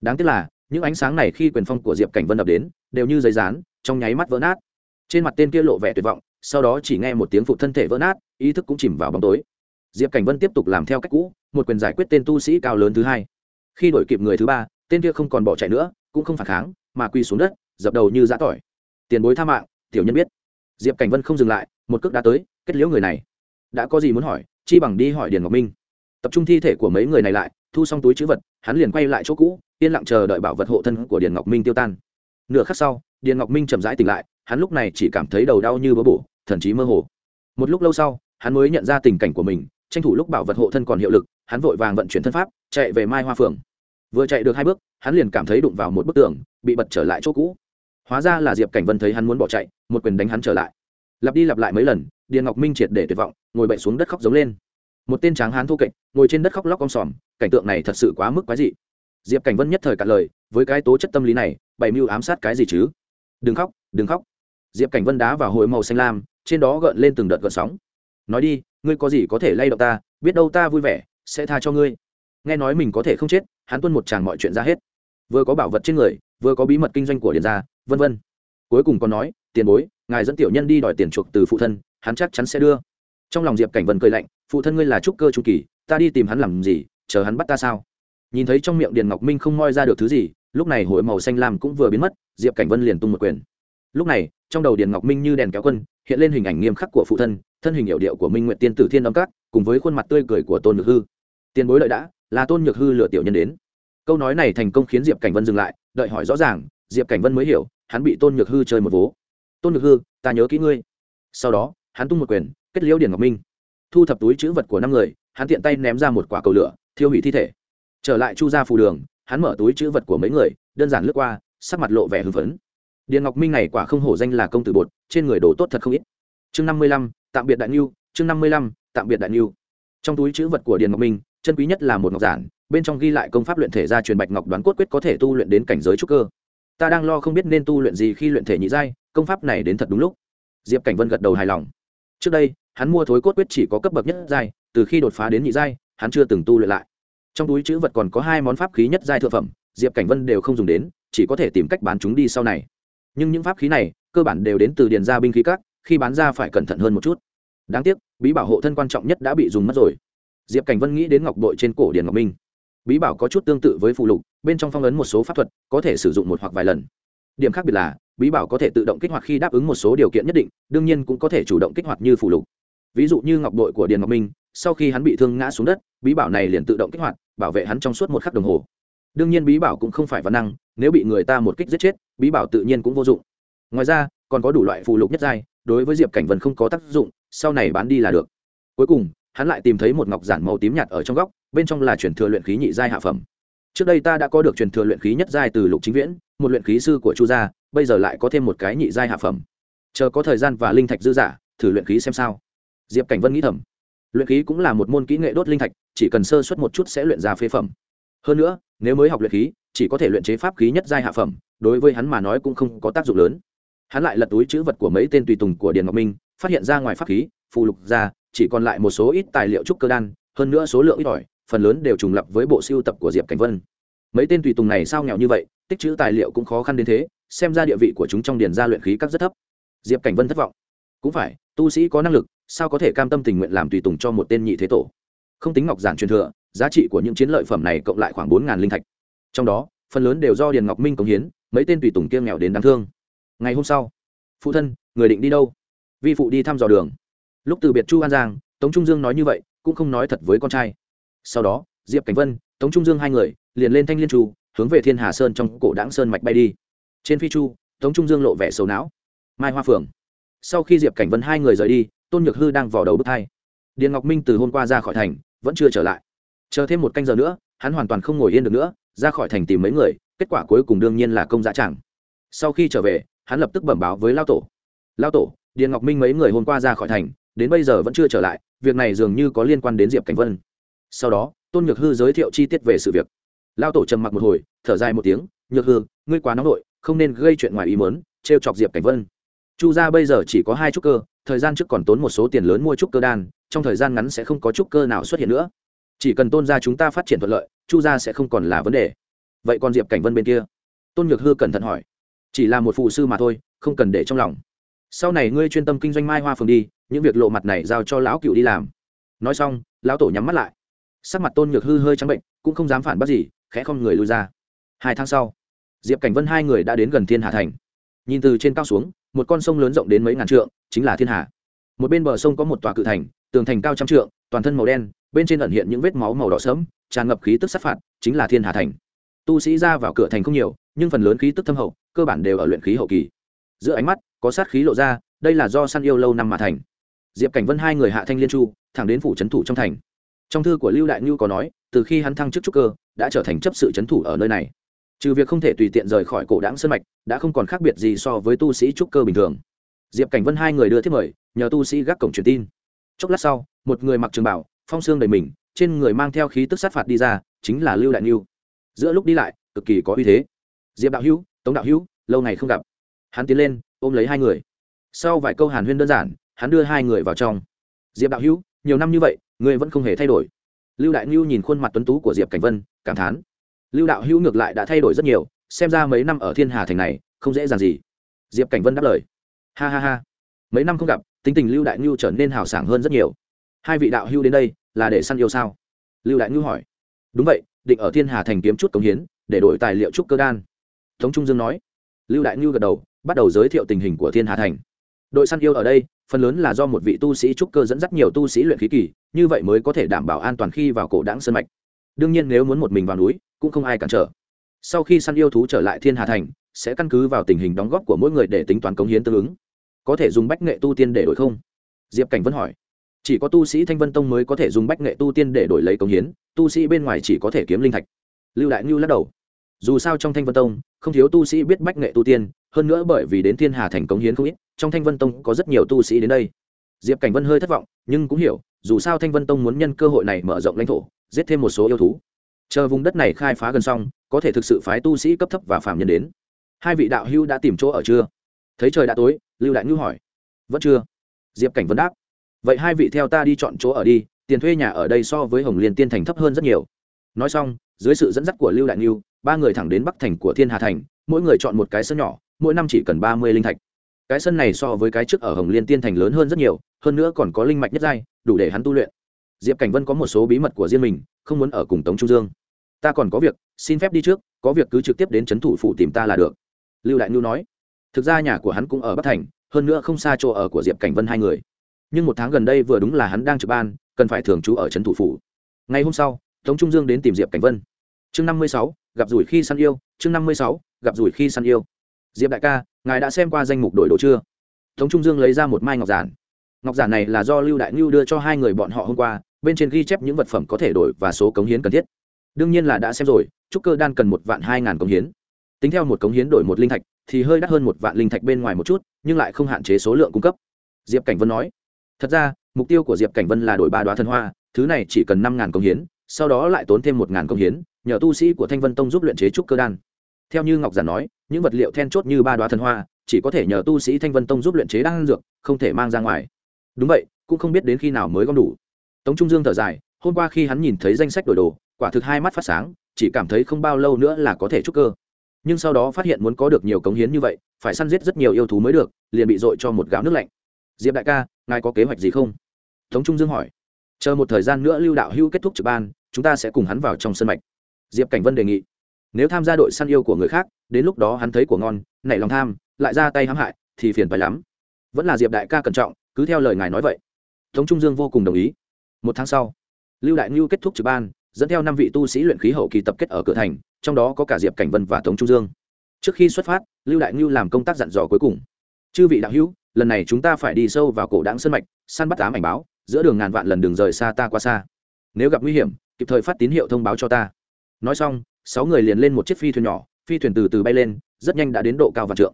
Đáng tiếc là, những ánh sáng này khi quyền phong của diệp cảnh vân đập đến, đều như giấy rán trong nháy mắt vỡ nát. Trên mặt tên kia lộ vẻ tuyệt vọng, sau đó chỉ nghe một tiếng phụ thân thể vỡ nát, ý thức cũng chìm vào bóng tối diệp cảnh vân tiếp tục làm theo cách cũ, một quyền giải quyết tên tu sĩ cao lớn thứ hai. Khi đổi kịp người thứ ba, tên kia không còn bỏ chạy nữa, cũng không phản kháng, mà quy xuống đất, dập đầu như giã tỏi. Tiền bối tha mạng, tiểu nhân biết. Diệp cảnh vân không dừng lại, một cước đã tới, kết liễu người này. Đã có gì muốn hỏi, chi bằng đi hỏi điền ngọc minh. Tập trung thi thể của mấy người này lại, thu xong túi chữ vật, hắn liền quay lại chỗ cũ, yên lặng chờ đợi bảo vật hộ thân của điền ngọc minh tiêu tan. Nửa khắc sau, điền ngọc minh chậm rãi tỉnh lại, hắn lúc này chỉ cảm thấy đầu đau như bỡ bổ, thần trí mơ hồ. Một lúc lâu sau, hắn mới nhận ra tình cảnh của mình tranh thủ lúc bảo vật hộ thân còn hiệu lực, hắn vội vàng vận chuyển thân pháp, chạy về mai hoa phường vừa chạy được hai bước, hắn liền cảm thấy đụng vào một bức tường, bị bật trở lại chỗ cũ. Hóa ra là diệp cảnh vân thấy hắn muốn bỏ chạy, một quyền đánh hắn trở lại. Lặp đi lặp lại mấy lần, điền ngọc minh triệt để tuyệt vọng, ngồi bậy xuống đất khóc giống lên. Một tên tráng hán thô kệch, ngồi trên đất khóc lóc om sòm, cảnh tượng này thật sự quá mức quái dị. Diệp cảnh vân nhất thời cạn lời, với cái tố chất tâm lý này, bày mưu ám sát cái gì chứ? Đừng khóc đừng khóc. Diệp cảnh vân đá vào hồi màu xanh lam, trên đó gợn lên từng đợt gợn sóng nói đi, ngươi có gì có thể lay động ta, biết đâu ta vui vẻ, sẽ tha cho ngươi. Nghe nói mình có thể không chết, hắn tuân một tràng mọi chuyện ra hết. Vừa có bảo vật trên người, vừa có bí mật kinh doanh của điền gia, vân vân. Cuối cùng còn nói, tiền bối, ngài dẫn tiểu nhân đi đòi tiền chuộc từ phụ thân, hắn chắc chắn sẽ đưa. Trong lòng diệp cảnh vân cười lạnh, phụ thân ngươi là trúc cơ trung kỳ, ta đi tìm hắn làm gì, chờ hắn bắt ta sao? Nhìn thấy trong miệng điền ngọc minh không moi ra được thứ gì, lúc này hội màu xanh lam cũng vừa biến mất, diệp cảnh vân liền tung một quyền. Lúc này, trong đầu điền ngọc minh như đèn kéo quân, hiện lên hình ảnh nghiêm khắc của phụ thân thân hình hiệu điệu của minh nguyện tiên tử thiên âm cát cùng với khuôn mặt tươi cười của tôn nhược hư. Tiền bối lợi đã, là tôn nhược hư lựa tiểu nhân đến. Câu nói này thành công khiến diệp cảnh vân dừng lại, đợi hỏi rõ ràng, diệp cảnh vân mới hiểu, hắn bị tôn nhược hư chơi một vố. Tôn nhược hư, ta nhớ kỹ ngươi. Sau đó, hắn tung một quyền, kết liễu điển ngọc minh. Thu thập túi chữ vật của năm người, hắn tiện tay ném ra một quả cầu lửa, thiêu hủy thi thể. Trở lại chu ra phù đường, hắn mở túi chữ vật của mấy người, đơn giản lướt qua, sắc mặt lộ vẻ hưng phấn. Điền ngọc minh này quả không hổ danh là công tử bột, trên người đồ tốt thật không ít chương năm mươi lăm, tạm biệt đại niu chương năm mươi lăm, tạm biệt đại niu trong túi chữ vật của điền ngọc minh, chân quý nhất là một ngọc giản, bên trong ghi lại công pháp luyện thể ra truyền bạch ngọc đoán cốt quyết có thể tu luyện đến cảnh giới trúc cơ. Ta đang lo không biết nên tu luyện gì khi luyện thể nhị giai, công pháp này đến thật đúng lúc. Diệp cảnh vân gật đầu hài lòng. Trước đây, hắn mua thối cốt quyết chỉ có cấp bậc nhất giai, từ khi đột phá đến nhị giai, hắn chưa từng tu luyện lại. Trong túi chữ vật còn có hai món pháp khí nhất giai thượng phẩm, diệp cảnh vân đều không dùng đến, chỉ có thể tìm cách bán chúng đi sau này. Nhưng những pháp khí này, cơ bản đều đến từ điền gia binh khí các khi bán ra phải cẩn thận hơn một chút. Đáng tiếc, bí bảo hộ thân quan trọng nhất đã bị dùng mất rồi. Diệp cảnh vân nghĩ đến ngọc đội trên cổ điền ngọc minh. Bí bảo có chút tương tự với phụ lục, bên trong phong ấn một số pháp thuật, có thể sử dụng một hoặc vài lần. Điểm khác biệt là, bí bảo có thể tự động kích hoạt khi đáp ứng một số điều kiện nhất định, đương nhiên cũng có thể chủ động kích hoạt như phụ lục. Ví dụ như ngọc đội của điền ngọc minh, sau khi hắn bị thương ngã xuống đất, bí bảo này liền tự động kích hoạt, bảo vệ hắn trong suốt một khắc đồng hồ. Đương nhiên bí bảo cũng không phải văn năng, nếu bị người ta một kích giết chết, bí bảo tự nhiên cũng vô dụng. Ngoài ra, còn có đủ loại phụ lục nhất giai đối với diệp cảnh vân không có tác dụng, sau này bán đi là được. Cuối cùng, hắn lại tìm thấy một ngọc giản màu tím nhạt ở trong góc, bên trong là truyền thừa luyện khí nhị giai hạ phẩm. Trước đây ta đã có được truyền thừa luyện khí nhất giai từ lục chính viễn, một luyện khí sư của chu gia, bây giờ lại có thêm một cái nhị giai hạ phẩm. Chờ có thời gian và linh thạch dư giả, thử luyện khí xem sao. Diệp cảnh vân nghĩ thầm. Luyện khí cũng là một môn kỹ nghệ đốt linh thạch, chỉ cần sơ suất một chút sẽ luyện ra phế phẩm. Hơn nữa, nếu mới học luyện khí, chỉ có thể luyện chế pháp khí nhất giai hạ phẩm, đối với hắn mà nói cũng không có tác dụng lớn hắn lại lật túi chữ vật của mấy tên tùy tùng của điền ngọc minh, phát hiện ra ngoài pháp khí phụ lục ra, chỉ còn lại một số ít tài liệu trúc cơ đan, hơn nữa số lượng ít ỏi, phần lớn đều trùng lập với bộ siêu tập của diệp cảnh vân. Mấy tên tùy tùng này sao nghèo như vậy, tích chữ tài liệu cũng khó khăn đến thế, xem ra địa vị của chúng trong điền gia luyện khí các rất thấp. Diệp cảnh vân thất vọng. Cũng phải, tu sĩ có năng lực, sao có thể cam tâm tình nguyện làm tùy tùng cho một tên nhị thế tổ? Không tính ngọc giản truyền thừa, giá trị của những chiến lợi phẩm này cộng lại khoảng bốn linh thạch. Trong đó, phần lớn đều do điền ngọc minh cống hiến, mấy tên tùy tùng kia nghèo đến đáng thương ngày hôm sau, phụ thân, người định đi đâu? Vi phụ đi thăm dò đường. Lúc từ biệt chu an giang, tống trung dương nói như vậy, cũng không nói thật với con trai. Sau đó, diệp cảnh vân, tống trung dương hai người, liền lên thanh liên chu, hướng về thiên hà sơn trong cổ đáng sơn mạch bay đi. Trên phi chu, tống trung dương lộ vẻ sầu não. Mai hoa phường sau khi diệp cảnh vân hai người rời đi, tôn nhược hư đang vò đầu bước hai. Điền ngọc minh từ hôm qua ra khỏi thành, vẫn chưa trở lại. Chờ thêm một canh giờ nữa, hắn hoàn toàn không ngồi yên được nữa, ra khỏi thành tìm mấy người, kết quả cuối cùng đương nhiên là công giá chẳng. Sau khi trở về hắn lập tức bẩm báo với lao tổ. Lao tổ, điền ngọc minh mấy người hôm qua ra khỏi thành, đến bây giờ vẫn chưa trở lại, việc này dường như có liên quan đến diệp cảnh vân. Sau đó, tôn nhược hư giới thiệu chi tiết về sự việc. Lao tổ trầm mặc một hồi, thở dài một tiếng, nhược hư, ngươi quá nóng nội, không nên gây chuyện ngoài ý mớn t r e o chọc diệp cảnh vân. Chu gia bây giờ chỉ có hai trúc cơ, thời gian trước còn tốn một số tiền lớn mua trúc cơ đan, trong thời gian ngắn sẽ không có trúc cơ nào xuất hiện nữa. Chỉ cần tôn gia chúng ta phát triển thuận lợi, chu gia sẽ không còn là vấn đề. Vậy còn diệp cảnh vân bên kia? Tôn nhược hư cẩn thận hỏi chỉ là một phụ sư mà thôi, không cần để trong lòng. Sau này ngươi chuyên tâm kinh doanh mai hoa phường đi, những việc lộ mặt này giao cho lão cựu đi làm. Nói xong, lão tổ nhắm mắt lại. Sắc mặt tôn nhược hư hơi trắng bệnh, cũng không dám phản bác gì, khẽ không người lui ra. Hai tháng sau, diệp cảnh vân hai người đã đến gần thiên hà thành. Nhìn từ trên cao xuống, một con sông lớn rộng đến mấy ngàn trượng, chính là thiên hà. Một bên bờ sông có một tòa cự thành, tường thành cao trăm trượng, toàn thân màu đen, bên trên ẩn hiện những vết máu màu đỏ sớm tràn ngập khí tức sát phạt, chính là thiên hà thành. Tu sĩ ra vào cửa thành không nhiều, nhưng phần lớn khí tức thâm hậu cơ bản đều ở luyện khí hậu kỳ. Giữa ánh mắt, có sát khí lộ ra, đây là do săn yêu lâu năm mà thành. Diệp cảnh vân hai người hạ thanh liên chu, thẳng đến phủ trấn thủ trong thành. Trong thư của lưu đại ngưu có nói, từ khi hắn thăng chức trúc cơ, đã trở thành chấp sự trấn thủ ở nơi này. Trừ việc không thể tùy tiện rời khỏi cổ đáng sơn mạch, đã không còn khác biệt gì so với tu sĩ trúc cơ bình thường. Diệp cảnh vân hai người đưa thiết mời, nhờ tu sĩ gác cổng truyền tin. Chốc lát sau, một người mặc trường bảo, phong xương đầy mình, trên người mang theo khí tức sát phạt đi ra, chính là lưu đại ngưu giữa lúc đi lại, cực kỳ có uy thế. Diệp đạo hữu tống đạo hữu, lâu ngày không gặp. Hắn tiến lên, ôm lấy hai người. Sau vài câu hàn huyên đơn giản, hắn đưa hai người vào trong. Diệp đạo hữu, nhiều năm như vậy, ngươi vẫn không hề thay đổi. Lưu đại ngưu nhìn khuôn mặt tuấn tú của diệp cảnh vân, cảm thán. Lưu đạo hữu ngược lại đã thay đổi rất nhiều, xem ra mấy năm ở thiên hà thành này, không dễ dàng gì. Diệp cảnh vân đáp lời. Ha ha ha. Mấy năm không gặp, tính tình lưu đại ngưu trở nên hào sảng hơn rất nhiều. Hai vị đạo hữu đến đây, là để săn yêu sao? Lưu đại ngưu hỏi. Đúng vậy, định ở thiên hà thành kiếm chút cống hiến, để đổi tài liệu trúc cơ đan tống trung dương nói. Lưu đại ngưu gật đầu, bắt đầu giới thiệu tình hình của thiên hà thành. Đội săn yêu ở đây, phần lớn là do một vị tu sĩ trúc cơ dẫn dắt nhiều tu sĩ luyện khí kỳ, như vậy mới có thể đảm bảo an toàn khi vào cổ đáng sơn mạch. Đương nhiên nếu muốn một mình vào núi, cũng không ai cản trở. Sau khi săn yêu thú trở lại thiên hà thành, sẽ căn cứ vào tình hình đóng góp của mỗi người để tính toán cống hiến tương ứng. Có thể dùng bách nghệ tu tiên để đổi không? Diệp cảnh vẫn hỏi. Chỉ có tu sĩ thanh vân tông mới có thể dùng bách nghệ tu tiên để đổi lấy cống hiến, tu sĩ bên ngoài chỉ có thể kiếm linh thạch. Lưu đại ngưu lắc đầu dù sao trong thanh vân tông, không thiếu tu sĩ biết bách nghệ tu tiên, hơn nữa bởi vì đến thiên hà thành cống hiến không ít, trong thanh vân tông có rất nhiều tu sĩ đến đây. Diệp cảnh vân hơi thất vọng, nhưng cũng hiểu, dù sao thanh vân tông muốn nhân cơ hội này mở rộng lãnh thổ, giết thêm một số yêu thú. Chờ vùng đất này khai phá gần xong, có thể thực sự phái tu sĩ cấp thấp và phạm nhân đến. Hai vị đạo hưu đã tìm chỗ ở chưa? Thấy trời đã tối, lưu đại ngư hỏi. Vẫn chưa. Diệp cảnh vân đáp. Vậy hai vị theo ta đi chọn chỗ ở đi, tiền thuê nhà ở đây so với hồng liên tiên thành thấp hơn rất nhiều. Nói xong, dưới sự dẫn dắt của lưu đại ngưu ba người thẳng đến bắc thành của thiên hà thành, mỗi người chọn một cái sân nhỏ, mỗi năm chỉ cần ba mươi linh thạch. Cái sân này so với cái trước ở hồng liên tiên thành lớn hơn rất nhiều, hơn nữa còn có linh mạch nhất giai, đủ để hắn tu luyện. Diệp cảnh vân có một số bí mật của riêng mình, không muốn ở cùng tống trung dương. Ta còn có việc, xin phép đi trước, có việc cứ trực tiếp đến c h ấ n thủ phủ tìm ta là được. Lưu đại nhu nói. Thực ra nhà của hắn cũng ở bắc thành, hơn nữa không xa chỗ ở của diệp cảnh vân hai người. Nhưng một tháng gần đây vừa đúng là hắn đang trực ban, cần phải thường trú ở c thủ phủ. Ngày hôm sau, tống trung dương đến tìm diệp cảnh vân chương năm mươi sáu, gặp rủi khi săn yêu. Chương năm mươi sáu, gặp rủi khi săn yêu. Diệp đại ca, ngài đã xem qua danh mục đổi đồ chưa? Tống trung dương lấy ra một mai ngọc giản. Ngọc giản này là do lưu đại ngưu đưa cho hai người bọn họ hôm qua, bên trên ghi chép những vật phẩm có thể đổi và số cống hiến cần thiết. Đương nhiên là đã xem rồi trúc cơ đan cần một vạn hai ngàn cống hiến. Tính theo một cống hiến đổi một linh thạch, thì hơi đắt hơn một vạn linh thạch bên ngoài một chút, nhưng lại không hạn chế số lượng cung cấp. Diệp cảnh vân nói, thật ra, mục tiêu của diệp cảnh vân là đổi ba đoá thần hoa, thứ này chỉ cần năm ngàn cống hiến sau đó lại tốn thêm một ngàn công hiến, nhờ tu sĩ của thanh vân tông giúp luyện chế trúc cơ đan. Theo như ngọc giản nói, những vật liệu then chốt như ba đoá thần hoa, chỉ có thể nhờ tu sĩ thanh vân tông giúp luyện chế đan dược, không thể mang ra ngoài. Đúng vậy, cũng không biết đến khi nào mới gom đủ. Tống trung dương thở dài, hôm qua khi hắn nhìn thấy danh sách đổi đồ, quả thực hai mắt phát sáng, chỉ cảm thấy không bao lâu nữa là có thể trúc cơ. Nhưng sau đó phát hiện muốn có được nhiều cống hiến như vậy, phải săn giết rất nhiều yêu thú mới được, liền bị dội cho một gáo nước lạnh. Diệp đại ca, ngài có kế hoạch gì không? Tống trung dương hỏi. Chờ một thời gian nữa lưu đạo hưu kết thúc trực ban chúng ta sẽ cùng hắn vào trong sân mạch. Diệp cảnh vân đề nghị. Nếu tham gia đội săn yêu của người khác, đến lúc đó hắn thấy của ngon, nảy lòng tham, lại ra tay hãm hại, thì phiền phải lắm. Vẫn là diệp đại ca cẩn trọng, cứ theo lời ngài nói vậy. Tống trung dương vô cùng đồng ý. Một tháng sau, lưu đại ngưu kết thúc trực ban, dẫn theo năm vị tu sĩ luyện khí hậu kỳ tập kết ở cửa thành, trong đó có cả diệp cảnh vân và tống trung dương. Trước khi xuất phát, lưu đại ngưu làm công tác dặn dò cuối cùng. Chư vị đạo hữu, lần này chúng ta phải đi sâu vào cổ đáng sân mạch, săn bắt ám ảnh báo, giữa đường ngàn vạn lần đường rời xa ta qua xa. Nếu gặp nguy hiểm kịp thời phát tín hiệu thông báo cho ta. Nói xong, sáu người liền lên một chiếc phi thuyền nhỏ, phi thuyền từ từ bay lên, rất nhanh đã đến độ cao vạn trượng.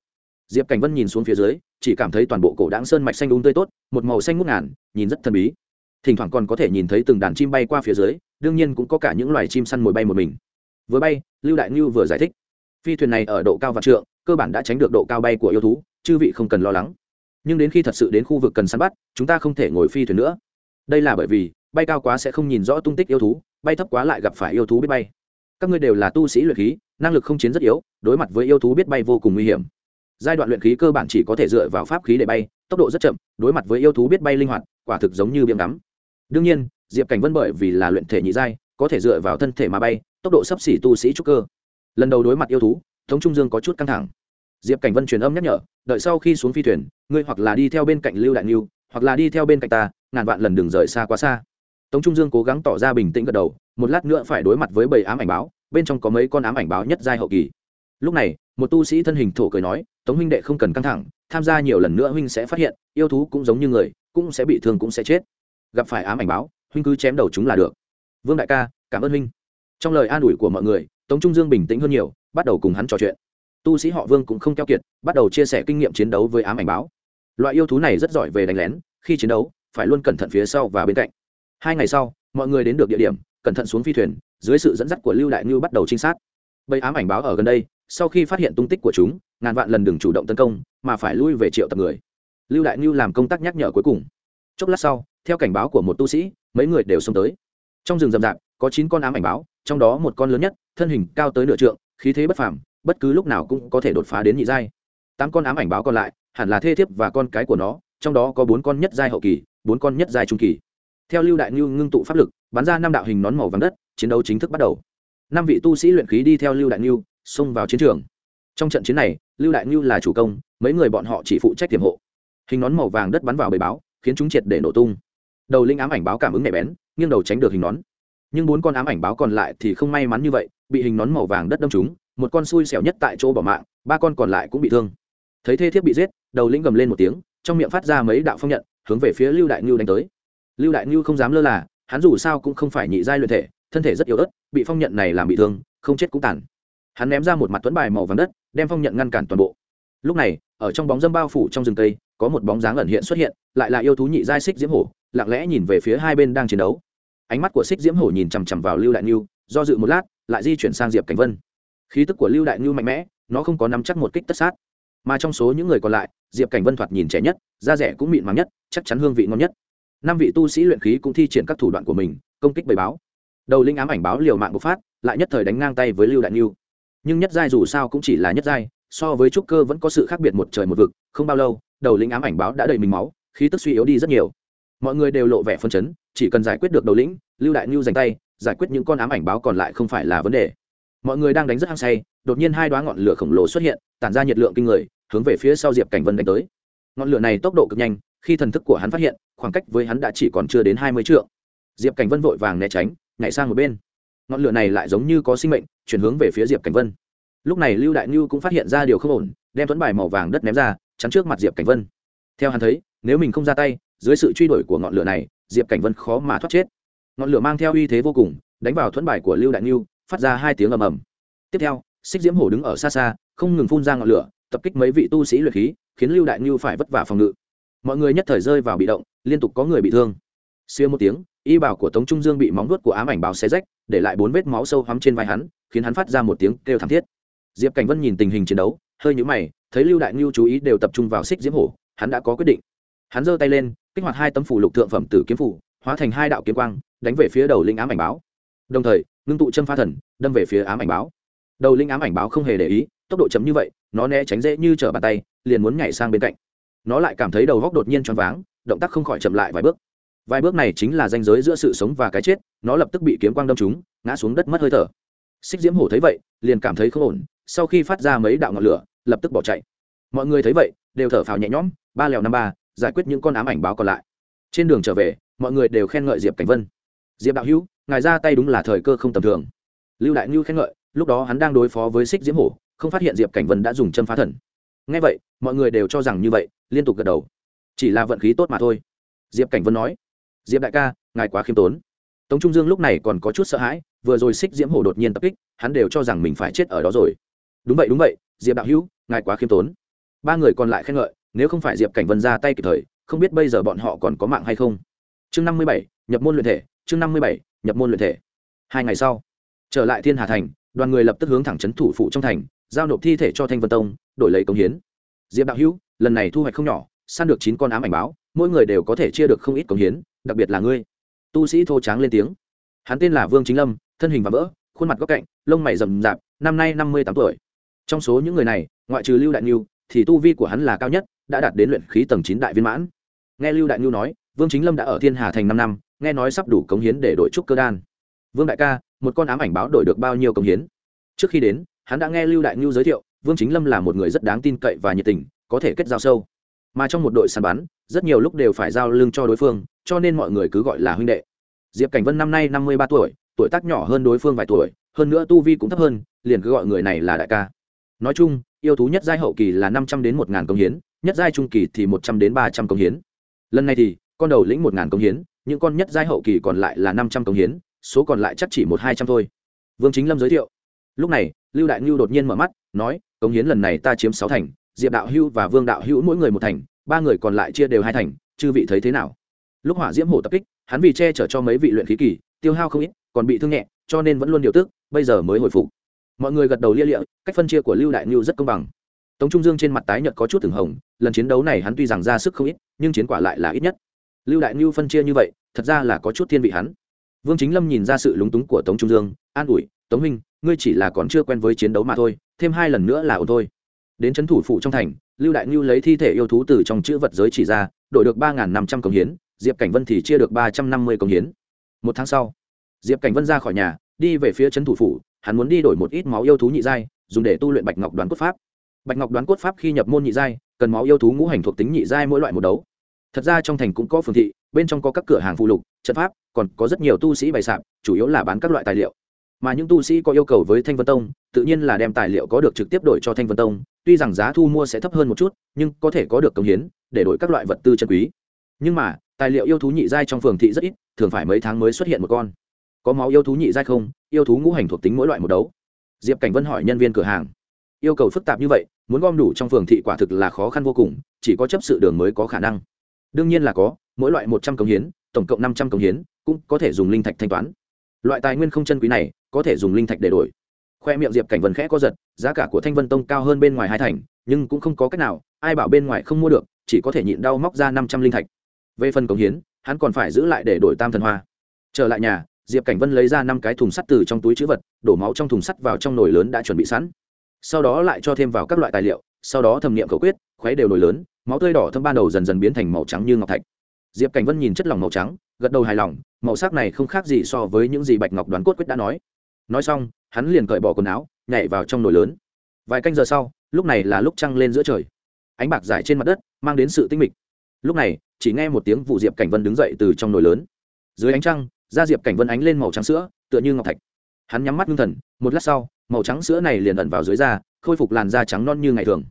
Diệp cảnh vân nhìn xuống phía dưới, chỉ cảm thấy toàn bộ cổ đáng sơn mạch xanh đúng tươi tốt, một màu xanh ngút ngàn, nhìn rất thần bí. Thỉnh thoảng còn có thể nhìn thấy từng đàn chim bay qua phía dưới, đương nhiên cũng có cả những loài chim săn mồi bay một mình. Vừa bay, lưu đại ngưu vừa giải thích. Phi thuyền này ở độ cao vạn trượng, cơ bản đã tránh được độ cao bay của yêu thú, chư vị không cần lo lắng. Nhưng đến khi thật sự đến khu vực cần săn bắt, chúng ta không thể ngồi phi thuyền nữa. Đây là bởi vì, bay cao quá sẽ không nhìn rõ tung tích yêu thú bay thấp quá lại gặp phải yêu thú biết bay. Các ngươi đều là tu sĩ luyện khí, năng lực không chiến rất yếu, đối mặt với yêu thú biết bay vô cùng nguy hiểm. Giai đoạn luyện khí cơ bản chỉ có thể dựa vào pháp khí để bay, tốc độ rất chậm, đối mặt với yêu thú biết bay linh hoạt, quả thực giống như biếm đắm đương nhiên, diệp cảnh vân bởi vì là luyện thể nhị giai, có thể dựa vào thân thể mà bay, tốc độ sấp xỉ tu sĩ trúc cơ. Lần đầu đối mặt yêu thú thống trung dương có chút căng thẳng. Diệp cảnh vân truyền âm nhắc nhở, đợi sau khi xuống phi thuyền, ngươi hoặc là đi theo bên cạnh lưu đại niu hoặc là đi theo bên cạnh ta, ngàn vạn lần đường rời xa quá xa tống trung dương cố gắng tỏ ra bình tĩnh gật đầu, một lát nữa phải đối mặt với bầy ám ảnh báo, bên trong có mấy con ám ảnh báo nhất giai hậu kỳ. Lúc này, một tu sĩ thân hình thổ cười nói, tống huynh đệ không cần căng thẳng, tham gia nhiều lần nữa huynh sẽ phát hiện, yêu thú cũng giống như người, cũng sẽ bị thương cũng sẽ chết. Gặp phải ám ảnh báo, huynh cứ chém đầu chúng là được. Vương đại ca, cảm ơn huynh. Trong lời an ủi của mọi người, tống trung dương bình tĩnh hơn nhiều, bắt đầu cùng hắn trò chuyện. Tu sĩ họ vương cũng không keo kiệt, bắt đầu chia sẻ kinh nghiệm chiến đấu với ám ảnh báo. Loại yêu thú này rất giỏi về đánh lén, khi chiến đấu, phải luôn cẩn thận phía sau và bên cạnh hai ngày sau, mọi người đến được địa điểm, cẩn thận xuống phi thuyền, dưới sự dẫn dắt của lưu đại ngư bắt đầu trinh sát. Bầy ám ảnh báo ở gần đây, sau khi phát hiện tung tích của chúng, ngàn vạn lần đừng chủ động tấn công, mà phải lui về triệu tập người. Lưu đại ngư làm công tác nhắc nhở cuối cùng. Chốc lát sau, theo cảnh báo của một tu sĩ, mấy người đều xông tới. Trong rừng rậm rạp, có chín con ám ảnh báo, trong đó một con lớn nhất, thân hình cao tới nửa trượng, khí thế bất phàm, bất cứ lúc nào cũng có thể đột phá đến nhị giai. Tám con ám ảnh báo còn lại, hẳn là thê thiếp và con cái của nó, trong đó có bốn con nhất giai hậu kỳ, bốn con nhất giai trung kỳ theo lưu đại ngưu ngưng tụ pháp lực, bắn ra năm đạo hình nón màu vàng đất, chiến đấu chính thức bắt đầu. Năm vị tu sĩ luyện khí đi theo lưu đại ngưu, xông vào chiến trường. Trong trận chiến này, lưu đại ngưu là chủ công, mấy người bọn họ chỉ phụ trách tiềm hộ. Hình nón màu vàng đất bắn vào bầy báo, khiến chúng triệt để nổ tung. Đầu linh ám ảnh báo cảm ứng nhạy bén, nghiêng đầu tránh được hình nón. Nhưng bốn con ám ảnh báo còn lại thì không may mắn như vậy, bị hình nón màu vàng đất đâm chúng một con xui xẻo nhất tại chỗ bỏ mạng, ba con còn lại cũng bị thương. Thấy thê thiếp bị giết, đầu lĩnh gầm lên một tiếng, trong miệng phát ra mấy đạo phong nhận, hướng về phía lưu đại ngưu đánh tới lưu đại ngưu không dám lơ là, hắn dù sao cũng không phải nhị giai luyện thể, thân thể rất yếu ớt, bị phong nhận này làm bị thương, không chết cũng tàn. Hắn ném ra một mặt tuấn bài màu vàng đất, đem phong nhận ngăn cản toàn bộ. Lúc này, ở trong bóng dâm bao phủ trong rừng cây, có một bóng dáng ẩn hiện xuất hiện, lại là yêu thú nhị giai xích diễm hổ, lặng lẽ nhìn về phía hai bên đang chiến đấu. Ánh mắt của xích diễm hổ nhìn chằm chằm vào lưu đại ngưu, do dự một lát, lại di chuyển sang diệp cảnh vân. Khí tức của lưu đại ngưu mạnh mẽ, nó không có nắm chắc một kích tất sát. Mà trong số những người còn lại, diệp cảnh vân thoạt nhìn trẻ nhất, da rẻ cũng mịn màng nhất, chắc chắn hương vị ngon nhất năm vị tu sĩ luyện khí cũng thi triển các thủ đoạn của mình, công kích bầy báo. Đầu linh ám ảnh báo liều mạng bộc phát, lại nhất thời đánh ngang tay với lưu đại niu nhưng nhất giai dù sao cũng chỉ là nhất giai, so với trúc cơ vẫn có sự khác biệt một trời một vực, không bao lâu, đầu linh ám ảnh báo đã đầy mình máu, khí tức suy yếu đi rất nhiều. Mọi người đều lộ vẻ phân chấn, chỉ cần giải quyết được đầu lĩnh lưu đại ngưu dành tay, giải quyết những con ám ảnh báo còn lại không phải là vấn đề. Mọi người đang đánh rất hăng say, đột nhiên hai đoá ngọn lửa khổng lồ xuất hiện, tản ra nhiệt lượng kinh người, hướng về phía sau diệp cảnh vân đánh tới. Ngọn lửa này tốc độ cực nhanh khi thần thức của hắn phát hiện, khoảng cách với hắn đã chỉ còn chưa đến hai mươi triệu diệp cảnh vân vội vàng né tránh, nhảy sang một bên. Ngọn lửa này lại giống như có sinh mệnh, chuyển hướng về phía diệp cảnh vân. Lúc này lưu đại ngưu cũng phát hiện ra điều không ổn, đem tuấn bài màu vàng đất ném ra, chắn trước mặt diệp cảnh vân. Theo hắn thấy, nếu mình không ra tay, dưới sự truy đuổi của ngọn lửa này, diệp cảnh vân khó mà thoát chết. Ngọn lửa mang theo uy thế vô cùng, đánh vào thuẫn bài của lưu đại ngưu, phát ra hai tiếng ầm ầm. Tiếp theo, xích diễm hổ đứng ở xa xa, không ngừng phun ra ngọn lửa, tập kích mấy vị tu sĩ luyện khí, khiến lưu đại ngưu phải vất vả phòng ngự mọi người nhất thời rơi vào bị động, liên tục có người bị thương. Siêu một tiếng, y bảo của tống trung dương bị móng vuốt của ám ảnh báo xé rách, để lại bốn vết máu sâu hắm trên vai hắn, khiến hắn phát ra một tiếng kêu thảm thiết. Diệp cảnh vân nhìn tình hình chiến đấu, hơi nhũ mày, thấy lưu đại ngưu chú ý đều tập trung vào xích diễm hổ, hắn đã có quyết định. Hắn giơ tay lên, kích hoạt hai tấm phủ lục thượng phẩm tử kiếm phủ, hóa thành hai đạo kiếm quang, đánh về phía đầu linh ám ảnh báo. Đồng thời, ngưng tụ châm pha thần, đâm về phía ám ảnh báo. Đầu linh ám ảnh báo không hề để ý, tốc độ chấm như vậy, nó né tránh dễ như trở bàn tay, liền muốn nhảy sang bên cạnh nó lại cảm thấy đầu góc đột nhiên choáng váng, động tác không khỏi chậm lại vài bước. Vài bước này chính là ranh giới giữa sự sống và cái chết, nó lập tức bị kiếm quang đâm trúng, ngã xuống đất mất hơi thở. Xích diễm hổ thấy vậy, liền cảm thấy không ổn, sau khi phát ra mấy đạo ngọn lửa, lập tức bỏ chạy. Mọi người thấy vậy, đều thở phào nhẹ nhõm, ba lèo năm ba, giải quyết những con ám ảnh báo còn lại. Trên đường trở về, mọi người đều khen ngợi diệp cảnh vân. Diệp đạo hữu, ngài ra tay đúng là thời cơ không tầm thường. Lưu đại ngưu khen ngợi, lúc đó hắn đang đối phó với xích diễm hổ, không phát hiện diệp cảnh vân đã dùng châm phá thần ngay vậy, mọi người đều cho rằng như vậy, liên tục gật đầu. Chỉ là vận khí tốt mà thôi. Diệp cảnh vân nói, diệp đại ca, ngài quá khiêm tốn. Tống trung dương lúc này còn có chút sợ hãi, vừa rồi xích diễm hổ đột nhiên tập kích, hắn đều cho rằng mình phải chết ở đó rồi. Đúng vậy đúng vậy, diệp đạo hữu, ngài quá khiêm tốn. Ba người còn lại khen ngợi, nếu không phải diệp cảnh vân ra tay kịp thời, không biết bây giờ bọn họ còn có mạng hay không? Chương năm mươi bảy, nhập môn luyện thể, chương năm mươi bảy, nhập môn luyện thể. Hai ngày sau, trở lại thiên hà thành, đoàn người lập tức hướng thẳng trấn thủ phụ trong thành, giao nộp thi thể cho thanh vân tông đổi lấy công hiến. Diệp đạo hữu, lần này thu hoạch không nhỏ săn được chín con ám ảnh báo, mỗi người đều có thể chia được không ít công hiến, đặc biệt là ngươi. Tu sĩ thô tráng lên tiếng. Hắn tên là vương chính lâm, thân hình và vỡ, khuôn mặt góc cạnh, lông mày rậm rạp, năm nay năm mươi tám tuổi. Trong số những người này, ngoại trừ lưu đại niu thì tu vi của hắn là cao nhất, đã đạt đến luyện khí tầng chín đại viên mãn. Nghe lưu đại niu nói, vương chính lâm đã ở thiên hà thành năm năm, nghe nói sắp đủ cống hiến để đổi trúc cơ đan. Vương đại ca, một con ám ảnh báo đổi được bao nhiêu cống hiến? Trước khi đến, hắn đã nghe lưu đại niu giới thiệu vương chính lâm là một người rất đáng tin cậy và nhiệt tình, có thể kết giao sâu. Mà trong một đội săn bắn, rất nhiều lúc đều phải giao lưng cho đối phương, cho nên mọi người cứ gọi là huynh đệ. Diệp cảnh vân năm nay năm mươi ba tuổi tuổi tác nhỏ hơn đối phương vài tuổi, hơn nữa tu vi cũng thấp hơn, liền cứ gọi người này là đại ca. Nói chung, yêu thú nhất giai hậu kỳ là năm trăm đến một ngàn công hiến, nhất giai trung kỳ thì một trăm đến ba trăm công hiến. Lần này thì, con đầu lĩnh một ngàn công hiến, những con nhất giai hậu kỳ còn lại là năm trăm công hiến, số còn lại chắc chỉ một hai trăm thôi. Vương chính lâm giới thiệu. Lúc này, lưu đại ngưu đột nhiên mở mắt, nói công hiến lần này ta chiếm sáu thành, diệp đạo hưu và vương đạo hữu mỗi người một thành, ba người còn lại chia đều hai thành, chư vị thấy thế nào? Lúc hỏa diễm hổ tập kích, hắn vì che chở cho mấy vị luyện khí kỳ, tiêu hao không ít, còn bị thương nhẹ, cho nên vẫn luôn điều tức, bây giờ mới hồi phục. Mọi người gật đầu lia lịa, cách phân chia của lưu đại ngưu rất công bằng. Tống trung dương trên mặt tái nhợt có chút từng hồng, lần chiến đấu này hắn tuy rằng ra sức không ít, nhưng chiến quả lại là ít nhất. Lưu đại ngưu phân chia như vậy, thật ra là có chút thiên vị hắn. Vương chính lâm nhìn ra sự lúng túng của tống trung dương, an ủi tống minh ngươi chỉ là còn chưa quen với chiến đấu mà thôi, thêm hai lần nữa là ổn thôi. Đến trấn thủ phủ trong thành, lưu đại ngưu lấy thi thể yêu thú từ trong chữ vật giới chỉ ra, đổi được ba năm trăm công hiến, diệp cảnh vân thì chia được ba trăm năm mươi công hiến. Một tháng sau, diệp cảnh vân ra khỏi nhà, đi về phía trấn thủ phủ, hắn muốn đi đổi một ít máu yêu thú nhị giai, dùng để tu luyện bạch ngọc đoán cốt pháp. Bạch ngọc đoán cốt pháp khi nhập môn nhị giai, cần máu yêu thú ngũ hành thuộc tính nhị giai mỗi loại một đấu. Thật ra trong thành cũng có phường thị, bên trong có các cửa hàng phụ lục, trận pháp, còn có rất nhiều tu sĩ bày sạp, chủ yếu là bán các loại tài liệu mà những tu sĩ có yêu cầu với thanh vân tông, tự nhiên là đem tài liệu có được trực tiếp đổi cho thanh vân tông, tuy rằng giá thu mua sẽ thấp hơn một chút, nhưng có thể có được công hiến, để đổi các loại vật tư chân quý. Nhưng mà, tài liệu yêu thú nhị giai trong phường thị rất ít, thường phải mấy tháng mới xuất hiện một con. Có máu yêu thú nhị giai không? Yêu thú ngũ hành thuộc tính mỗi loại một đấu. Diệp cảnh vân hỏi nhân viên cửa hàng. Yêu cầu phức tạp như vậy, muốn gom đủ trong phường thị quả thực là khó khăn vô cùng, chỉ có chấp sự đường mới có khả năng. Đương nhiên là có, mỗi loại một trăm công hiến, tổng cộng năm trăm công hiến, cũng có thể dùng linh thạch thanh toán. Loại tài nguyên không chân quý này có thể dùng linh thạch để đổi. Khoe miệng diệp cảnh vân khẽ có giật, giá cả của thanh vân tông cao hơn bên ngoài hai thành, nhưng cũng không có cách nào, ai bảo bên ngoài không mua được, chỉ có thể nhịn đau móc ra năm trăm linh thạch. Về phần cống hiến, hắn còn phải giữ lại để đổi tam thần hoa. Trở lại nhà, diệp cảnh vân lấy ra năm cái thùng sắt từ trong túi chữ vật, đổ máu trong thùng sắt vào trong nồi lớn đã chuẩn bị sẵn. Sau đó lại cho thêm vào các loại tài liệu, sau đó thẩm nghiệm khẩu quyết, khuấy đều nồi lớn, máu tươi đỏ thâm ban đầu dần dần biến thành màu trắng như ngọc thạch. Diệp cảnh vân nhìn chất lỏng màu trắng, gật đầu hài lòng, màu sắc này không khác gì so với những gì bạch ngọc đoán cốt quyết đã nói nói xong, hắn liền cởi bỏ quần áo, nhảy vào trong nồi lớn. Vài canh giờ sau, lúc này là lúc trăng lên giữa trời. Ánh bạc dài trên mặt đất, mang đến sự tinh mịch. Lúc này, chỉ nghe một tiếng vụ diệp cảnh vân đứng dậy từ trong nồi lớn. Dưới ánh trăng, da diệp cảnh vân ánh lên màu trắng sữa, tựa như ngọc thạch. Hắn nhắm mắt ngưng thần, một lát sau, màu trắng sữa này liền ẩn vào dưới da, khôi phục làn da trắng non như ngày thường.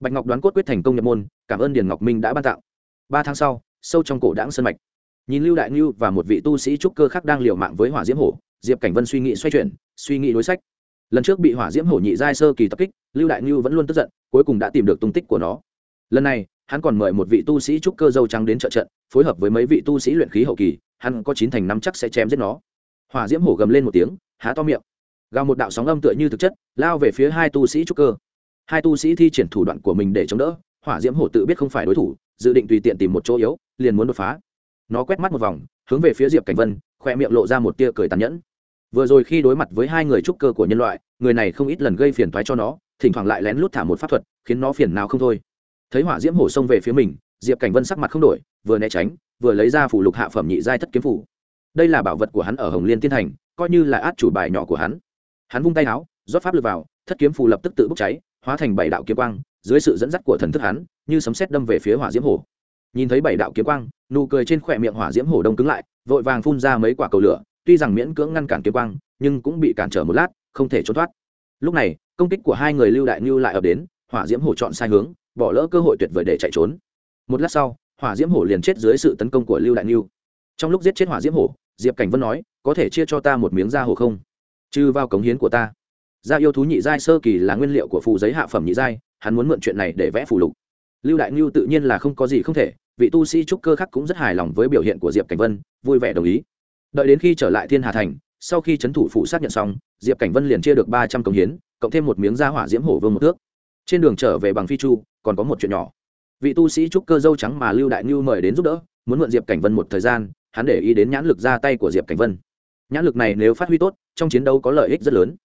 Bạch ngọc đoán cốt quyết thành công nhập môn, cảm ơn điền ngọc minh đã ban tặng. Ba tháng sau, sâu trong cổ đãng sân mạch. Nhìn lưu đại ngưu và một vị tu sĩ trúc cơ khác đang liều mạng với hỏa diễm hổ diệp cảnh vân suy nghĩ xoay chuyển, suy nghĩ đối sách. Lần trước bị hỏa diễm hổ nhị giai sơ kỳ tập kích, lưu đại ngưu vẫn luôn tức giận, cuối cùng đã tìm được tung tích của nó. Lần này, hắn còn mời một vị tu sĩ trúc cơ dâu trắng đến trợ trận, phối hợp với mấy vị tu sĩ luyện khí hậu kỳ, hắn có chín thành năm chắc sẽ chém giết nó. Hỏa diễm hổ gầm lên một tiếng, há to miệng. Gào một đạo sóng âm tựa như thực chất, lao về phía hai tu sĩ trúc cơ. Hai tu sĩ thi triển thủ đoạn của mình để chống đỡ, hỏa diễm hổ tự biết không phải đối thủ, dự định tùy tiện tìm một chỗ yếu, liền muốn đột phá. Nó quét mắt một vòng, hướng về phía diệp cảnh vân, khoe miệng lộ ra một tia cười tàn nhẫn vừa rồi khi đối mặt với hai người trúc cơ của nhân loại, người này không ít lần gây phiền toái cho nó, thỉnh thoảng lại lén lút thả một pháp thuật, khiến nó phiền nào không thôi. Thấy hỏa diễm hổ xông về phía mình, diệp cảnh vân sắc mặt không đổi, vừa né tránh, vừa lấy ra phủ lục hạ phẩm nhị giai thất kiếm phủ đây là bảo vật của hắn ở hồng liên tiên thành, coi như là át chủ bài nhỏ của hắn. Hắn vung tay áo, rót pháp lực vào, thất kiếm phù lập tức tự bốc cháy, hóa thành bảy đạo kiếm quang, dưới sự dẫn dắt của thần thức hắn, như sấm sét đâm về phía hỏa diễm hổ. Nhìn thấy bảy đạo kiếm quang, nụ cười trên khỏe miệng hỏa diễm hổ đông cứng lại, vội vàng phun ra mấy quả cầu lửa tuy rằng miễn cưỡng ngăn cản kiếm quang, nhưng cũng bị cản trở một lát, không thể trốn thoát. Lúc này, công kích của hai người lưu đại ngưu lại ập đến, hỏa diễm hổ chọn sai hướng, bỏ lỡ cơ hội tuyệt vời để chạy trốn. Một lát sau, hỏa diễm hổ liền chết dưới sự tấn công của lưu đại ngưu. Trong lúc giết chết hỏa diễm hổ, diệp cảnh vân nói, có thể chia cho ta một miếng da hổ không? Trừ vào cống hiến của ta. Da yêu thú nhị giai sơ kỳ là nguyên liệu của phù giấy hạ phẩm nhị giai, hắn muốn mượn chuyện này để vẽ phù lục. Lưu đại ngưu tự nhiên là không có gì không thể, vị tu sĩ trúc cơ khắc cũng rất hài lòng với biểu hiện của diệp cảnh vân, vui vẻ đồng ý đợi đến khi trở lại thiên hà thành, sau khi trấn thủ phụ xác nhận xong, diệp cảnh vân liền chia được ba trăm công hiến, cộng thêm một miếng da hỏa diễm hổ vương một thước. Trên đường trở về bằng phi chu, còn có một chuyện nhỏ. Vị tu sĩ trúc cơ dâu trắng mà lưu đại ngưu mời đến giúp đỡ, muốn mượn diệp cảnh vân một thời gian, hắn để ý đến nhãn lực ra tay của diệp cảnh vân. Nhãn lực này nếu phát huy tốt, trong chiến đấu có lợi ích rất lớn.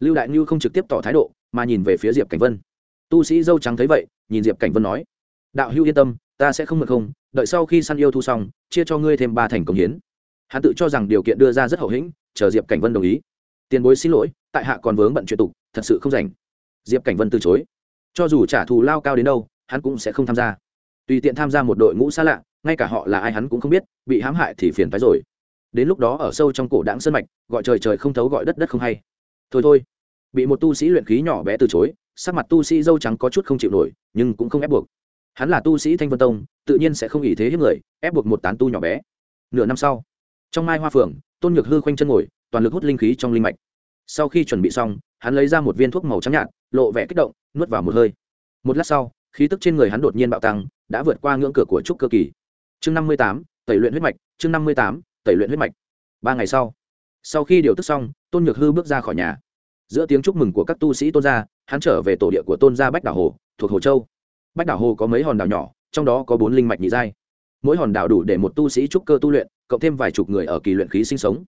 Lưu đại ngưu không trực tiếp tỏ thái độ, mà nhìn về phía diệp cảnh vân. Tu sĩ dâu trắng thấy vậy, nhìn diệp cảnh vân nói, đạo hữu yên tâm, ta sẽ không mượn không, đợi sau khi săn yêu thu xong, chia cho ngươi thêm ba thành công hiến hắn tự cho rằng điều kiện đưa ra rất hậu hĩnh, chờ diệp cảnh vân đồng ý. Tiền bối xin lỗi, tại hạ còn vướng bận chuyện tục, thật sự không rảnh. Diệp cảnh vân từ chối. Cho dù trả thù lao cao đến đâu, hắn cũng sẽ không tham gia. Tùy tiện tham gia một đội ngũ xa lạ, ngay cả họ là ai hắn cũng không biết, bị hãm hại thì phiền phái rồi. Đến lúc đó ở sâu trong cổ đáng sơn mạch, gọi trời trời không thấu gọi đất đất không hay. Thôi thôi. Bị một tu sĩ luyện khí nhỏ bé từ chối, sắc mặt tu sĩ dâu trắng có chút không chịu nổi, nhưng cũng không ép buộc. Hắn là tu sĩ thanh vân tông, tự nhiên sẽ không ý thế hiếp người, ép buộc một tán tu nhỏ bé. Nửa năm sau trong mai hoa phượng, tôn nhược hư khoanh chân ngồi, toàn lực hút linh khí trong linh mạch. Sau khi chuẩn bị xong, hắn lấy ra một viên thuốc màu trắng nhạt, lộ vẻ kích động, nuốt vào một hơi. Một lát sau, khí tức trên người hắn đột nhiên bạo tăng, đã vượt qua ngưỡng cửa của trúc cơ kỳ. Chương năm mươi tám, tẩy luyện huyết mạch, chương năm mươi tám, tẩy luyện huyết mạch. Ba ngày sau sau khi điều tức xong, tôn nhược hư bước ra khỏi nhà. Giữa tiếng chúc mừng của các tu sĩ tôn gia, hắn trở về tổ địa của tôn gia bách đảo hồ, thuộc hồ châu. Bách đảo hồ có mấy hòn đảo nhỏ, trong đó có bốn linh mạch nhị giai. Mỗi hòn đảo đủ để một tu sĩ trúc cơ tu luyện cộng thêm vài chục người ở kỳ luyện khí sinh sống.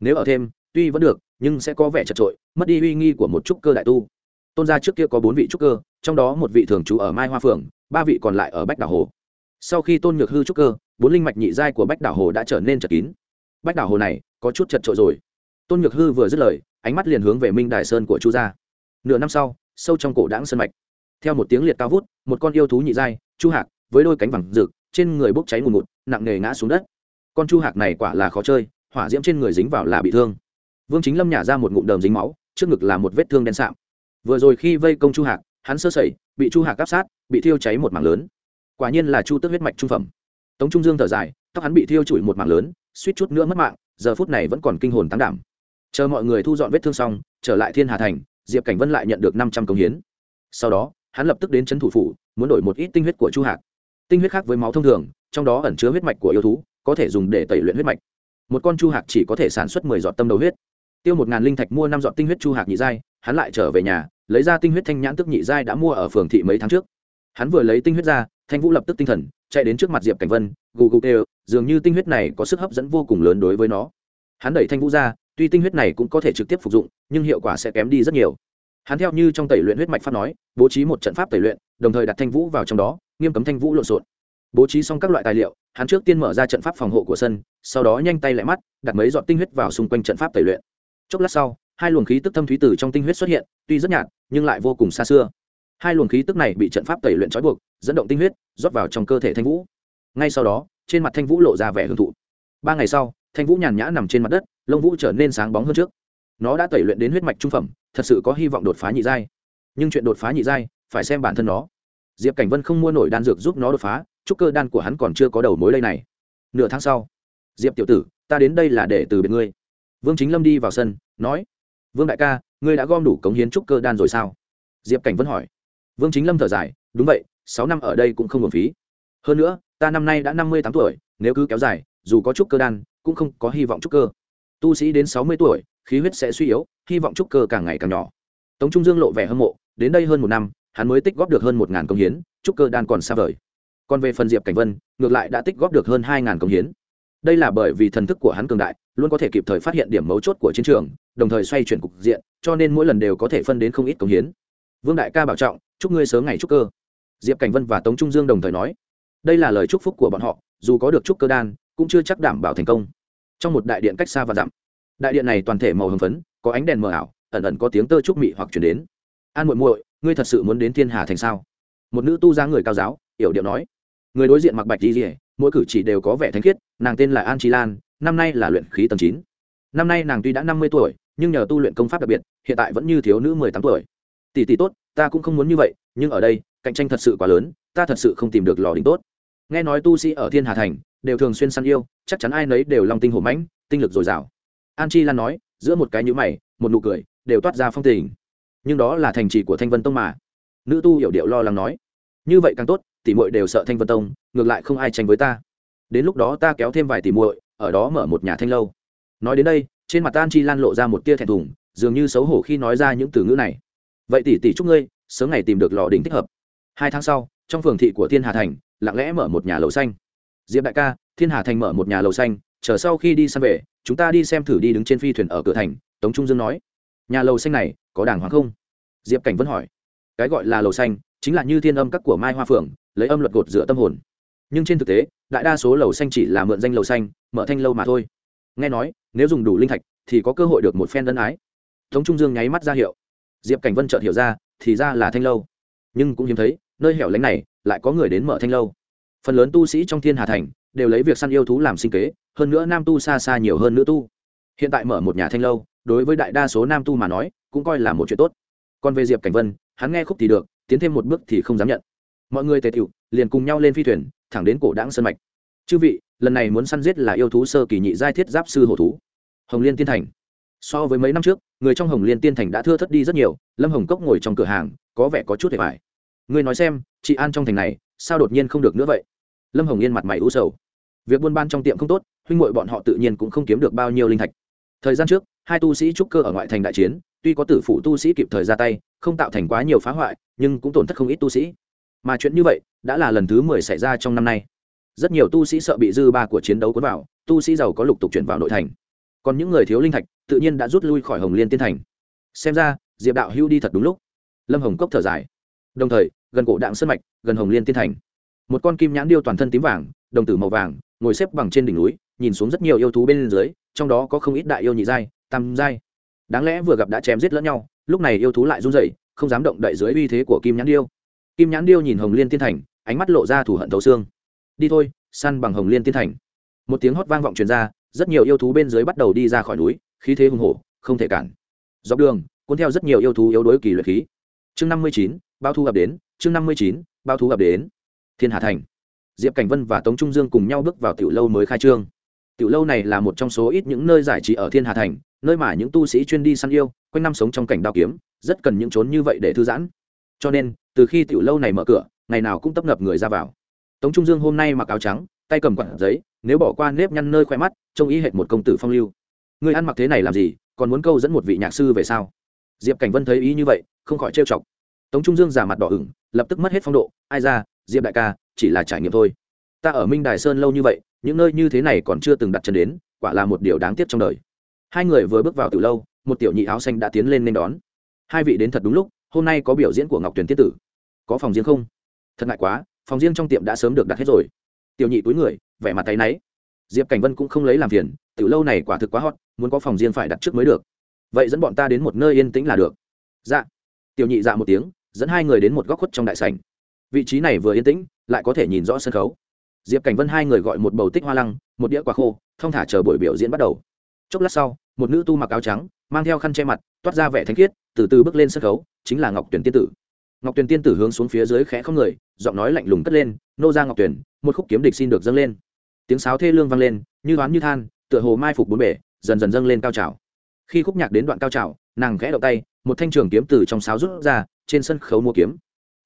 Nếu ở thêm, tuy vẫn được, nhưng sẽ có vẻ chật trội, mất đi uy nghi của một trúc cơ đại tu. Tôn gia trước kia có bốn vị trúc cơ, trong đó một vị thường trú ở mai hoa phường ba vị còn lại ở bách đảo hồ. Sau khi tôn nhược hư trúc cơ, bốn linh mạch nhị giai của bách đảo hồ đã trở nên chật kín. Bách đảo hồ này có chút chật trội rồi. Tôn nhược hư vừa dứt lời, ánh mắt liền hướng về minh đài sơn của chu gia. Nửa năm sau, sâu trong cổ đãng sơn mạch. Theo một tiếng liệt cao vút, một con yêu thú nhị giai, chu hạc, với đôi cánh vàng rực, trên người bốc cháy ngùn ngụt, nặng nề ngã xuống đất con chu hạc này quả là khó chơi, hỏa diễm trên người dính vào là bị thương. Vương chính lâm nhả ra một ngụm đờm dính máu, trước ngực là một vết thương đen sạm. Vừa rồi khi vây công chu hạc, hắn sơ sẩy, bị chu hạc áp sát, bị thiêu cháy một mảng lớn. Quả nhiên là chu tức huyết mạch trung phẩm. Tống trung dương thở dài, tóc hắn bị thiêu chùi một mảng lớn, suýt chút nữa mất mạng, giờ phút này vẫn còn kinh hồn tăng đảm. Chờ mọi người thu dọn vết thương xong, trở lại thiên hà thành, diệp cảnh vân lại nhận được năm trăm công hiến. Sau đó, hắn lập tức đến trấn thủ phủ, muốn đổi một ít tinh huyết của chu hạc. Tinh huyết khác với máu thông thường, trong đó ẩn chứa huyết mạch của yêu thú có thể dùng để tẩy luyện huyết mạch. Một con chu hạc chỉ có thể sản xuất mười giọt tâm đầu huyết. Tiêu một ngàn linh thạch mua năm giọt tinh huyết chu hạc nhị giai, hắn lại trở về nhà, lấy ra tinh huyết thanh nhãn tức nhị giai đã mua ở phường thị mấy tháng trước. Hắn vừa lấy tinh huyết ra, thanh vũ lập tức tinh thần, chạy đến trước mặt diệp cảnh vân, gù gù tê dường như tinh huyết này có sức hấp dẫn vô cùng lớn đối với nó. Hắn đẩy thanh vũ ra, tuy tinh huyết này cũng có thể trực tiếp phục dụng, nhưng hiệu quả sẽ kém đi rất nhiều. Hắn theo như trong tẩy luyện huyết mạch pháp nói, bố trí một trận pháp tẩy luyện, đồng thời đặt thanh vũ vào trong đó, nghiêm cấm thanh vũ lộn xộn. Bố trí xong các loại tài liệu hắn trước tiên mở ra trận pháp phòng hộ của sân, sau đó nhanh tay lại mắt, đặt mấy giọt tinh huyết vào xung quanh trận pháp tẩy luyện. Chốc lát sau, hai luồng khí tức thâm thúy từ trong tinh huyết xuất hiện, tuy rất nhạt, nhưng lại vô cùng xa xưa. Hai luồng khí tức này bị trận pháp tẩy luyện trói buộc, dẫn động tinh huyết, rót vào trong cơ thể thanh vũ. Ngay sau đó, trên mặt thanh vũ lộ ra vẻ hương thụ. Ba ngày sau, thanh vũ nhàn nhã nằm trên mặt đất, lông vũ trở nên sáng bóng hơn trước. Nó đã tẩy luyện đến huyết mạch trung phẩm, thật sự có hy vọng đột phá nhị giai. Nhưng chuyện đột phá nhị giai, phải xem bản thân nó. Diệp cảnh vân không mua nổi đan dược giúp nó đột phá chúc cơ đan của hắn còn chưa có đầu mối lây này. Nửa tháng sau, diệp tiểu tử, ta đến đây là để từ biệt ngươi. Vương chính lâm đi vào sân, nói, vương đại ca, ngươi đã gom đủ cống hiến trúc cơ đan rồi sao? Diệp cảnh vẫn hỏi. Vương chính lâm thở dài, đúng vậy, sáu năm ở đây cũng không uổng phí. Hơn nữa, ta năm nay đã năm mươi tám tuổi, nếu cứ kéo dài, dù có trúc cơ đan, cũng không có hy vọng trúc cơ. Tu sĩ đến sáu mươi tuổi, khí huyết sẽ suy yếu, hy vọng trúc cơ càng ngày càng nhỏ. Tống trung dương lộ vẻ hâm mộ, đến đây hơn một năm, hắn mới tích góp được hơn một ngàn công hiến trúc cơ đan còn xa vời còn về phần diệp cảnh vân, ngược lại đã tích góp được hơn hai ngàn công hiến. Đây là bởi vì thần thức của hắn cường đại, luôn có thể kịp thời phát hiện điểm mấu chốt của chiến trường, đồng thời xoay chuyển cục diện, cho nên mỗi lần đều có thể phân đến không ít công hiến. Vương đại ca bảo trọng, chúc ngươi sớm ngày chúc cơ. Diệp cảnh vân và tống trung dương đồng thời nói, đây là lời chúc phúc của bọn họ, dù có được chúc cơ đan, cũng chưa chắc đảm bảo thành công. Trong một đại điện cách xa và dặm, đại điện này toàn thể màu hồng phấn, có ánh đèn mờ ảo, ẩn ẩn có tiếng tơ trúc mị hoặc chuyển đến. An muội muội, ngươi thật sự muốn đến thiên hà thành sao? Một nữ tu ra người cao giáo, yểu điệu nói người đối diện mặc bạch di rỉa mỗi cử chỉ đều có vẻ thánh khiết, nàng tên là an chi lan, năm nay là luyện khí tầng chín. Năm nay nàng tuy đã năm mươi tuổi, nhưng nhờ tu luyện công pháp đặc biệt, hiện tại vẫn như thiếu nữ mười tám tuổi. Tỷ tỷ tốt, ta cũng không muốn như vậy, nhưng ở đây, cạnh tranh thật sự quá lớn, ta thật sự không tìm được lò đỉnh tốt. Nghe nói tu sĩ ở thiên hà thành, đều thường xuyên săn yêu, chắc chắn ai nấy đều lòng tinh hổ mãnh, tinh lực dồi dào. An chi lan nói, giữa một cái nhữ mày, một nụ cười, đều toát ra phong tình. Nhưng đó là thành trì của thanh vân tông mà. Nữ tu hiểu điệu lo lắng nói, như vậy càng tốt Tỷ muội đều sợ thanh vân tông, ngược lại không ai tranh với ta. Đến lúc đó ta kéo thêm vài tỷ muội, ở đó mở một nhà thanh lâu. Nói đến đây, trên mặt an chi lan lộ ra một tia thẹn thùng, dường như xấu hổ khi nói ra những từ ngữ này. Vậy tỷ tỷ chúc ngươi, sớm ngày tìm được lò đỉnh thích hợp. Hai tháng sau, trong phường thị của thiên hà thành, lặng lẽ mở một nhà lầu xanh. Diệp đại ca, thiên hà thành mở một nhà lầu xanh, chờ sau khi đi săn về, chúng ta đi xem thử đi đứng trên phi thuyền ở cửa thành, tống trung dương nói. Nhà lầu xanh này, có đàng hoàng không? Diệp cảnh vẫn hỏi. Cái gọi là lầu xanh, chính là như thiên âm các của mai hoa phượng lấy âm luật gột dựa tâm hồn. Nhưng trên thực tế, đại đa số lầu xanh chỉ là mượn danh lầu xanh, mở thanh lâu mà thôi. Nghe nói, nếu dùng đủ linh thạch, thì có cơ hội được một phen ân ái. Tống trung dương nháy mắt ra hiệu. Diệp cảnh vân chợt hiểu ra, thì ra là thanh lâu. Nhưng cũng hiếm thấy, nơi hẻo lánh này, lại có người đến mở thanh lâu. Phần lớn tu sĩ trong thiên hà thành, đều lấy việc săn yêu thú làm sinh kế, hơn nữa nam tu xa xa nhiều hơn nữ tu. Hiện tại mở một nhà thanh lâu, đối với đại đa số nam tu mà nói, cũng coi là một chuyện tốt. Còn về diệp cảnh vân, hắn nghe khúc thì được, tiến thêm một bước thì không dám nhận mọi người tề tiệu liền cùng nhau lên phi thuyền, thẳng đến cổ đáng sơn mạch. Chư vị, lần này muốn săn giết là yêu thú sơ kỳ nhị giai thiết giáp sư hổ thú. Hồng liên tiên thành. So với mấy năm trước, người trong hồng liên tiên thành đã thưa thất đi rất nhiều, lâm hồng cốc ngồi trong cửa hàng, có vẻ có chút hề vải ngươi nói xem, chị an trong thành này, sao đột nhiên không được nữa vậy? Lâm hồng yên mặt mày u sầu. Việc buôn ban trong tiệm không tốt, huynh ngội bọn họ tự nhiên cũng không kiếm được bao nhiêu linh thạch. Thời gian trước, hai tu sĩ trúc cơ ở ngoại thành đại chiến, tuy có tử phụ tu sĩ kịp thời ra tay, không tạo thành quá nhiều phá hoại, nhưng cũng tổn thất không ít tu sĩ mà chuyện như vậy đã là lần thứ mười xảy ra trong năm nay. Rất nhiều tu sĩ sợ bị dư ba của chiến đấu cuốn vào, tu sĩ giàu có lục tục chuyển vào nội thành. Còn những người thiếu linh thạch tự nhiên đã rút lui khỏi hồng liên tiên thành. Xem ra, diệp đạo hưu đi thật đúng lúc. Lâm hồng cốc thở dài. Đồng thời, gần cổ đạng sân mạch, gần hồng liên tiên thành. Một con kim nhãn điêu toàn thân tím vàng, đồng tử màu vàng, ngồi xếp bằng trên đỉnh núi, nhìn xuống rất nhiều yêu thú bên dưới, trong đó có không ít đại yêu nhị giai, tam giai. Đáng lẽ vừa gặp đã chém giết lẫn nhau, lúc này yêu thú lại run rẩy, không dám động đậy dưới uy thế của kim nhãn điêu kim nhãn điêu nhìn hồng liên tiên thành, ánh mắt lộ ra thủ hận thấu xương. Đi thôi, săn bằng hồng liên tiên thành. Một tiếng hót vang vọng truyền ra, rất nhiều yêu thú bên dưới bắt đầu đi ra khỏi núi, khí thế hùng hổ, không thể cản. Dọc đường, cuốn theo rất nhiều yêu thú yếu đuối kỳ luyện khí. Chương năm mươi chín, bao thu gặp đến, chương năm mươi chín, bao thu gặp đến. Thiên hà thành. Diệp cảnh vân và tống trung dương cùng nhau bước vào tiểu lâu mới khai trương. Tiểu lâu này là một trong số ít những nơi giải trí ở thiên hà thành, nơi mà những tu sĩ chuyên đi săn yêu, quanh năm sống trong cảnh đao kiếm, rất cần những trốn như vậy để thư giãn cho nên, từ khi tiểu lâu này mở cửa, ngày nào cũng tấp nập người ra vào. Tống trung dương hôm nay mặc áo trắng, tay cầm quặn giấy, nếu bỏ qua nếp nhăn nơi khoe mắt, trông ý hệt một công tử phong lưu. Người ăn mặc thế này làm gì, còn muốn câu dẫn một vị nhạc sư về sao? Diệp cảnh vân thấy ý như vậy, không khỏi trêu chọc. Tống trung dương giả mặt đỏ ửng, lập tức mất hết phong độ, ai ra, diệp đại ca, chỉ là trải nghiệm thôi. Ta ở minh đài sơn lâu như vậy, những nơi như thế này còn chưa từng đặt chân đến, quả là một điều đáng tiếc trong đời. Hai người vừa bước vào từ lâu, một tiểu nhị áo xanh đã tiến lên nên đón. Hai vị đến thật đúng lúc hôm nay có biểu diễn của ngọc tuyền tiết tử. Có phòng riêng không? Thật ngại quá, phòng riêng trong tiệm đã sớm được đặt hết rồi. Tiểu nhị túi người, vẻ mặt tay náy. Diệp cảnh vân cũng không lấy làm phiền từ lâu này quả thực quá hot, muốn có phòng riêng phải đặt trước mới được. Vậy dẫn bọn ta đến một nơi yên tĩnh là được. Dạ. Tiểu nhị dạ một tiếng, dẫn hai người đến một góc khuất trong đại sảnh. Vị trí này vừa yên tĩnh, lại có thể nhìn rõ sân khấu. Diệp cảnh vân hai người gọi một bầu tích hoa lăng, một đĩa quả khô thong thả chờ buổi biểu diễn bắt đầu. Chốc lát sau, một nữ tu mặc áo trắng, mang theo khăn che mặt, toát ra vẻ thanh khiết từ từ bước lên sân khấu, chính là ngọc tuyển tiên tử. Ngọc tuyển tiên tử hướng xuống phía dưới khẽ không người, giọng nói lạnh lùng cất lên, nô ra ngọc tuyển một khúc kiếm địch xin được dâng lên. Tiếng sáo thê lương vang lên, như đoán như than, tựa hồ mai phục bốn bể dần dần dâng lên cao trào. Khi khúc nhạc đến đoạn cao trào, nàng khẽ động tay, một thanh trường kiếm từ trong sáo rút ra, trên sân khấu mua kiếm.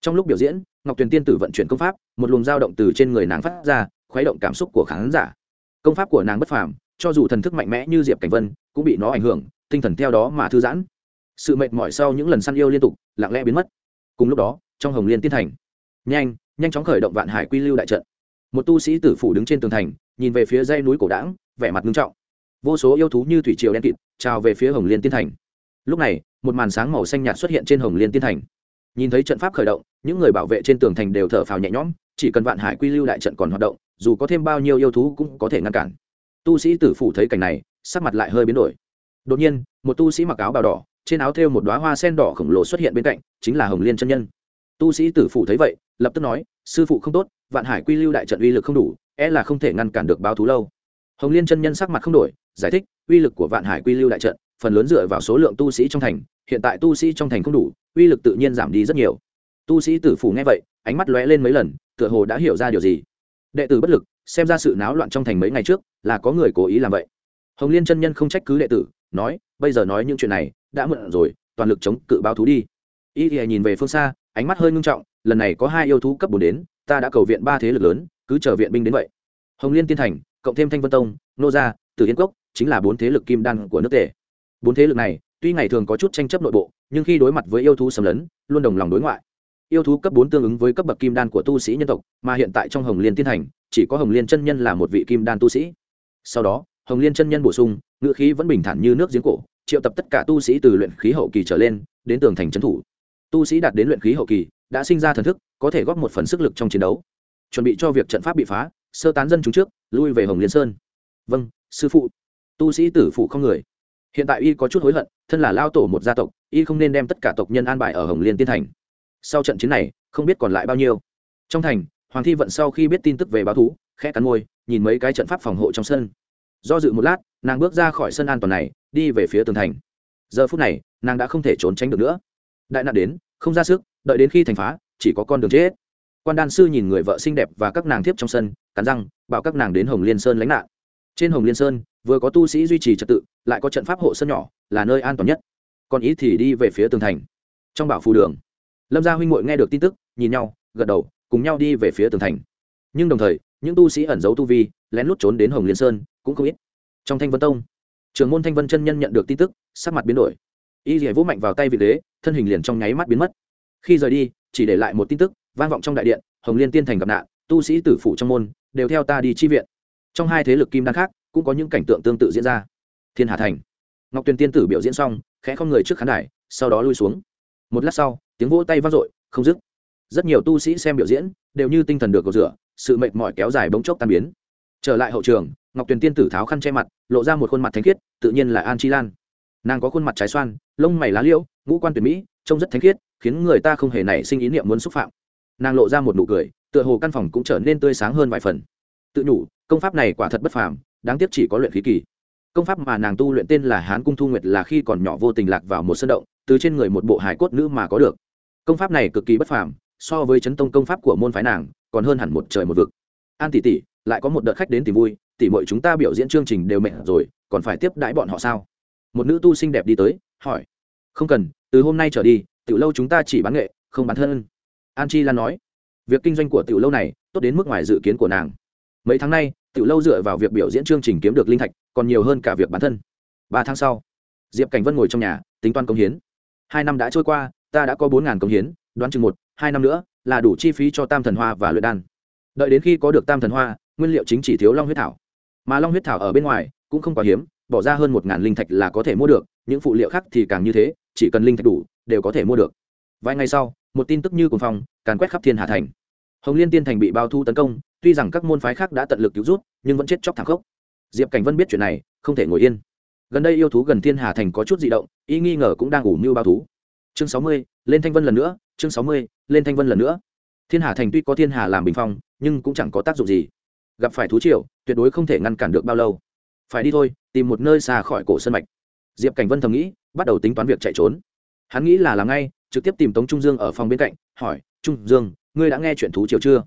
Trong lúc biểu diễn, ngọc tuyền tiên tử vận chuyển công pháp, một luồng dao động từ trên người nàng phát ra, khuấy động cảm xúc của khán giả. Công pháp của nàng bất phàm, cho dù thần thức mạnh mẽ như diệp cảnh vân, cũng bị nó ảnh hưởng, tinh thần theo đó mà thư giãn sự mệt mỏi sau những lần săn yêu liên tục, lặng lẽ biến mất. Cùng lúc đó, trong hồng liên tiên thành, nhanh nhanh chóng khởi động vạn hải quy lưu đại trận. Một tu sĩ tử phủ đứng trên tường thành, nhìn về phía dây núi cổ đảng vẻ mặt nghiêm trọng. Vô số yêu thú như thủy triều đen kịt, trào về phía hồng liên tiên thành. Lúc này, một màn sáng màu xanh nhạt xuất hiện trên hồng liên tiên thành. Nhìn thấy trận pháp khởi động, những người bảo vệ trên tường thành đều thở phào nhẹ nhõm, chỉ cần vạn hải quy lưu đại trận còn hoạt động, dù có thêm bao nhiêu yêu thú cũng có thể ngăn cản. Tu sĩ tử phủ thấy cảnh này, sắc mặt lại hơi biến đổi. Đột nhiên, một tu sĩ mặc áo bào đỏ trên áo thêu một đoá hoa sen đỏ khổng lồ xuất hiện bên cạnh, chính là hồng liên chân nhân. Tu sĩ tử phụ thấy vậy, lập tức nói, sư phụ không tốt, vạn hải quy lưu đại trận uy lực không đủ e là không thể ngăn cản được báo thú lâu. Hồng liên chân nhân sắc mặt không đổi, giải thích, uy lực của vạn hải quy lưu đại trận, phần lớn dựa vào số lượng tu sĩ trong thành, hiện tại tu sĩ trong thành không đủ, uy lực tự nhiên giảm đi rất nhiều. Tu sĩ tử phủ nghe vậy, ánh mắt lóe lên mấy lần, tựa hồ đã hiểu ra điều gì. Đệ tử bất lực, xem ra sự náo loạn trong thành mấy ngày trước, là có người cố ý làm vậy. Hồng liên chân nhân không trách cứ đệ tử, nói bây giờ nói những chuyện này, đã mượn rồi, toàn lực chống cự báo thú đi. Y thì nhìn về phương xa, ánh mắt hơi ngưng trọng, lần này có hai yêu thú cấp bốn đến, ta đã cầu viện ba thế lực lớn, cứ chờ viện binh đến vậy. Hồng liên tiên thành, cộng thêm thanh vân tông, nô gia, tử yên cốc, chính là bốn thế lực kim đan của nước tề. Bốn thế lực này, tuy ngày thường có chút tranh chấp nội bộ, nhưng khi đối mặt với yêu thú xâm lấn, luôn đồng lòng đối ngoại. Yêu thú cấp bốn tương ứng với cấp bậc kim đan của tu sĩ nhân tộc, mà hiện tại trong hồng liên tiên thành, chỉ có hồng liên chân nhân là một vị kim đan tu sĩ. Sau đó, hồng liên chân nhân bổ sung ngựa khí vẫn bình thản như nước giếng cổ, triệu tập tất cả tu sĩ từ luyện khí hậu kỳ trở lên, đến tường thành trấn thủ. Tu sĩ đạt đến luyện khí hậu kỳ, đã sinh ra thần thức, có thể góp một phần sức lực trong chiến đấu. Chuẩn bị cho việc trận pháp bị phá, sơ tán dân chúng trước, lui về hồng liên sơn. Vâng sư phụ. Tu sĩ tử phụ không người. Hiện tại y có chút hối hận, thân là lao tổ một gia tộc, y không nên đem tất cả tộc nhân an bài ở hồng liên tiên thành. Sau trận chiến này, không biết còn lại bao nhiêu. Trong thành, hoàng thi vận sau khi biết tin tức về báo thú khẽ cắn môi, nhìn mấy cái trận pháp phòng hộ trong sân do dự một lát, nàng bước ra khỏi sân an toàn này, đi về phía tường thành. Giờ phút này, nàng đã không thể trốn tránh được nữa. Đại nạn đến, không ra sức, đợi đến khi thành phá, chỉ có con đường chết. Quan đan sư nhìn người vợ xinh đẹp và các nàng thiếp trong sân, cắn răng, bảo các nàng đến hồng liên sơn lánh nạn. Trên hồng liên sơn, vừa có tu sĩ duy trì trật tự, lại có trận pháp hộ sân nhỏ, là nơi an toàn nhất. Còn ý thì đi về phía tường thành. Trong bảo phù đường, lâm gia huynh ngội nghe được tin tức, nhìn nhau, gật đầu, cùng nhau đi về phía tường thành. Nhưng đồng thời, những tu sĩ ẩn giấu tu vi, lén lút trốn đến hồng liên sơn cũng không ít. Trong thanh vân tông, trưởng môn thanh vân chân nhân nhận được tin tức, sắc mặt biến đổi. Y dỉa vỗ mạnh vào tay vị đế, thân hình liền trong nháy mắt biến mất. Khi rời đi, chỉ để lại một tin tức, vang vọng trong đại điện, hồng liên tiên thành gặp nạn, tu sĩ tử phụ trong môn, đều theo ta đi chi viện. Trong hai thế lực kim đan khác, cũng có những cảnh tượng tương tự diễn ra. Thiên hà thành, ngọc tuyền tiên tử biểu diễn xong, khẽ không người trước khán đài, sau đó lui xuống. Một lát sau, tiếng vỗ tay vang dội, không dứt. Rất nhiều tu sĩ xem biểu diễn, đều như tinh thần được cầu rửa, sự mệt mỏi kéo dài bỗng chốc tan biến. Trở lại hậu trường ngọc tuyền tiên tử tháo khăn che mặt, lộ ra một khuôn mặt thánh khiết, tự nhiên là an chi lan. Nàng có khuôn mặt trái xoan, lông mày lá liễu, ngũ quan tuyển mỹ, trông rất thánh khiết, khiến người ta không hề nảy sinh ý niệm muốn xúc phạm. Nàng lộ ra một nụ cười, tựa hồ căn phòng cũng trở nên tươi sáng hơn vài phần. Tự nhủ, công pháp này quả thật bất phàm, đáng tiếc chỉ có luyện khí kỳ. Công pháp mà nàng tu luyện tên là hán cung thu nguyệt là khi còn nhỏ vô tình lạc vào một sân động, từ trên người một bộ hải cốt nữ mà có được. Công pháp này cực kỳ bất phàm, so với chấn tông công pháp của môn phái nàng, còn hơn hẳn một trời một vực. An tỷ tỷ, lại có một đợt khách đến tìm vui tỷ mọi chúng ta biểu diễn chương trình đều mệt rồi, còn phải tiếp đãi bọn họ sao? Một nữ tu xinh đẹp đi tới, hỏi. Không cần, từ hôm nay trở đi, tiểu lâu chúng ta chỉ bán nghệ, không bán thân. An chi lan nói. Việc kinh doanh của tiểu lâu này, tốt đến mức ngoài dự kiến của nàng. Mấy tháng nay, tiểu lâu dựa vào việc biểu diễn chương trình kiếm được linh thạch, còn nhiều hơn cả việc bán thân. Ba tháng sau, diệp cảnh vân ngồi trong nhà, tính toán công hiến. Hai năm đã trôi qua, ta đã có bốn ngàn công hiến, đoán chừng một, hai năm nữa, là đủ chi phí cho tam thần hoa và luyện đan. Đợi đến khi có được tam thần hoa, nguyên liệu chính chỉ thiếu long huyết thảo mà long huyết thảo ở bên ngoài cũng không quá hiếm, bỏ ra hơn một ngàn linh thạch là có thể mua được, những phụ liệu khác thì càng như thế, chỉ cần linh thạch đủ, đều có thể mua được. Vài ngày sau, một tin tức như cùng phong, càn quét khắp thiên hà thành. Hồng liên tiên thành bị bao thu tấn công, tuy rằng các môn phái khác đã tận lực cứu rút, nhưng vẫn chết chóc thảm khốc. Diệp cảnh vân biết chuyện này, không thể ngồi yên. Gần đây yêu thú gần thiên hà thành có chút di động, ý nghi ngờ cũng đang ủ mưu bao thú. Chương sáu mươi, lên thanh vân lần nữa, chương sáu mươi, lên thanh vân lần nữa. Thiên hà thành tuy có thiên hà làm bình phong, nhưng cũng chẳng có tác dụng gì gặp phải thú triều, tuyệt đối không thể ngăn cản được bao lâu. Phải đi thôi, tìm một nơi xa khỏi cổ sân mạch. Diệp cảnh vân thầm nghĩ, bắt đầu tính toán việc chạy trốn. Hắn nghĩ là làm ngay, trực tiếp tìm tống trung dương ở phòng bên cạnh, hỏi, trung dương, ngươi đã nghe chuyện thú triều chưa?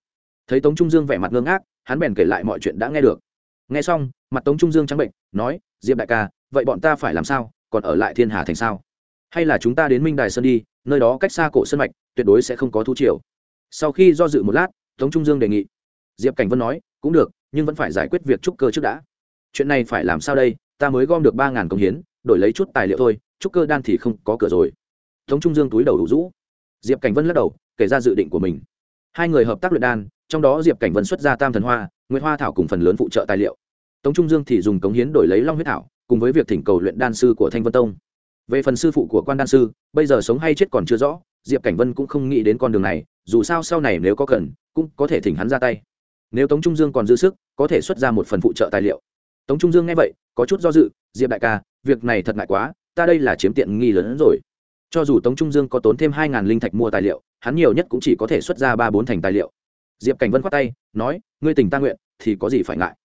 Thấy tống trung dương vẻ mặt ngơ ngác, hắn bèn kể lại mọi chuyện đã nghe được. Nghe xong, mặt tống trung dương trắng bệnh, nói, diệp đại ca, vậy bọn ta phải làm sao? Còn ở lại thiên hà thành sao? Hay là chúng ta đến minh đài sơn đi, nơi đó cách xa cổ sân mạch, tuyệt đối sẽ không có thú triều. Sau khi do dự một lát, tống trung dương đề nghị. Diệp cảnh vân nói cũng được, nhưng vẫn phải giải quyết việc trúc cơ trước đã. Chuyện này phải làm sao đây? Ta mới gom được ba ngàn công hiến, đổi lấy chút tài liệu thôi, trúc cơ đan thì không có cửa rồi. Tống trung dương túi đầu đủ rũ. Diệp cảnh vân lắc đầu, kể ra dự định của mình. Hai người hợp tác luyện đan, trong đó diệp cảnh vân xuất ra tam thần hoa nguyễn hoa thảo cùng phần lớn phụ trợ tài liệu. Tống trung dương thì dùng cống hiến đổi lấy long huyết thảo, cùng với việc thỉnh cầu luyện đan sư của thanh vân tông. Về phần sư phụ của quan đan sư, bây giờ sống hay chết còn chưa rõ, diệp cảnh vân cũng không nghĩ đến con đường này, dù sao sau này nếu có cần, cũng có thể thỉnh hắn ra tay nếu tống trung dương còn dư sức, có thể xuất ra một phần phụ trợ tài liệu. Tống trung dương nghe vậy, có chút do dự, diệp đại ca, việc này thật ngại quá, ta đây là chiếm tiện nghi lớn hơn rồi. Cho dù tống trung dương có tốn thêm hai ngàn linh thạch mua tài liệu, hắn nhiều nhất cũng chỉ có thể xuất ra ba bốn thành tài liệu. Diệp cảnh vân khoát tay, nói, ngươi tình ta nguyện, thì có gì phải ngại?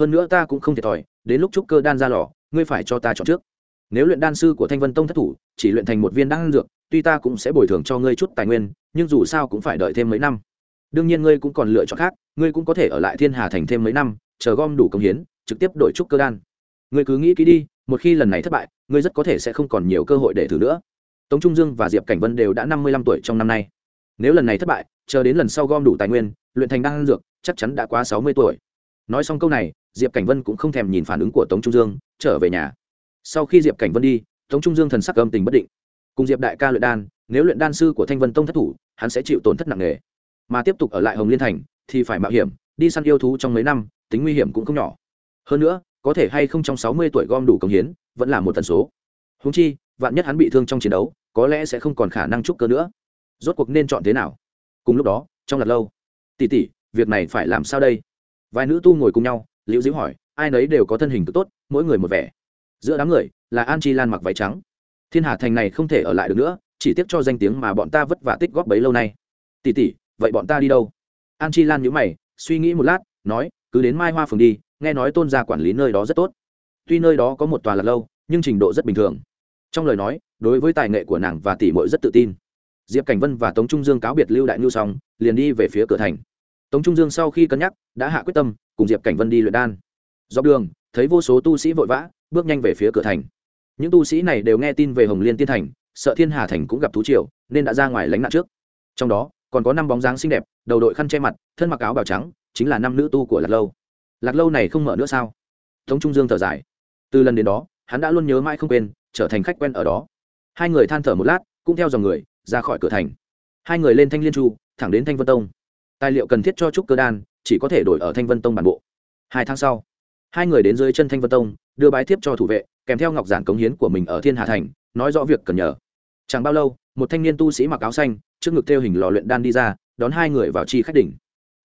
Hơn nữa ta cũng không thiệt thòi, đến lúc trúc cơ đan ra lò, ngươi phải cho ta chọn trước. Nếu luyện đan sư của thanh vân tông thất thủ, chỉ luyện thành một viên đan dược, tuy ta cũng sẽ bồi thường cho ngươi chút tài nguyên, nhưng dù sao cũng phải đợi thêm mấy năm đương nhiên ngươi cũng còn lựa chọn khác, ngươi cũng có thể ở lại thiên hà thành thêm mấy năm, chờ gom đủ công hiến, trực tiếp đổi trúc cơ đan. Ngươi cứ nghĩ kỹ đi, một khi lần này thất bại, ngươi rất có thể sẽ không còn nhiều cơ hội để thử nữa. Tống trung dương và diệp cảnh vân đều đã năm mươi lăm tuổi trong năm nay. Nếu lần này thất bại, chờ đến lần sau gom đủ tài nguyên, luyện thành đan dược, chắc chắn đã quá sáu mươi tuổi. Nói xong câu này, diệp cảnh vân cũng không thèm nhìn phản ứng của tống trung dương, trở về nhà. Sau khi diệp cảnh vân đi, tống trung dương thần sắc âm tình bất định. Cùng diệp đại ca luyện đan, nếu luyện đan sư của thanh vân tông thất thủ, hắn sẽ chịu tổn thất nặng nề mà tiếp tục ở lại hồng liên thành thì phải mạo hiểm, đi săn yêu thú trong mấy năm, tính nguy hiểm cũng không nhỏ. Hơn nữa, có thể hay không trong sáu mươi tuổi gom đủ công hiến, vẫn là một tần số. Húng chi, vạn nhất hắn bị thương trong chiến đấu, có lẽ sẽ không còn khả năng trúc cơ nữa. Rốt cuộc nên chọn thế nào? Cùng lúc đó, trong lạt lâu tỉ tỉ việc này phải làm sao đây? Vài nữ tu ngồi cùng nhau, liễu diễu hỏi, ai nấy đều có thân hình cực tốt, mỗi người một vẻ. Giữa đám người là an chi lan mặc váy trắng. Thiên hà thành này không thể ở lại được nữa, chỉ tiếc cho danh tiếng mà bọn ta vất vả tích góp bấy lâu nay. Tỉ tỉ vậy bọn ta đi đâu? An chi lan nhữ mày, suy nghĩ một lát, nói, cứ đến mai hoa phường đi, nghe nói tôn gia quản lý nơi đó rất tốt. Tuy nơi đó có một tòa lạc lâu, nhưng trình độ rất bình thường. Trong lời nói, đối với tài nghệ của nàng và tỷ mội rất tự tin. Diệp cảnh vân và tống trung dương cáo biệt lưu đại ngưu xong, liền đi về phía cửa thành. Tống trung dương sau khi cân nhắc, đã hạ quyết tâm, cùng diệp cảnh vân đi luyện đan. Dọc đường, thấy vô số tu sĩ vội vã, bước nhanh về phía cửa thành. Những tu sĩ này đều nghe tin về hồng liên tiên thành, sợ thiên hà thành cũng gặp thú triều, nên đã ra ngoài lánh nạn trước. Trong đó còn có năm bóng dáng xinh đẹp, đầu đội khăn che mặt, thân mặc áo bào trắng, chính là năm nữ tu của lạc lâu. Lạc lâu này không mở nữa sao? Tống trung dương thở dài. Từ lần đến đó, hắn đã luôn nhớ mãi không quên, trở thành khách quen ở đó. Hai người than thở một lát, cũng theo dòng người, ra khỏi cửa thành. Hai người lên thanh liên chu, thẳng đến thanh vân tông. Tài liệu cần thiết cho trúc cơ đan, chỉ có thể đổi ở thanh vân tông bản bộ. Hai tháng sau, hai người đến dưới chân thanh vân tông, đưa bái thiếp cho thủ vệ, kèm theo ngọc giản cống hiến của mình ở thiên hà thành, nói rõ việc cần nhờ. Chẳng bao lâu, một thanh niên tu sĩ mặc áo xanh trước ngực theo hình lò luyện đan đi ra, đón hai người vào chi khách đỉnh.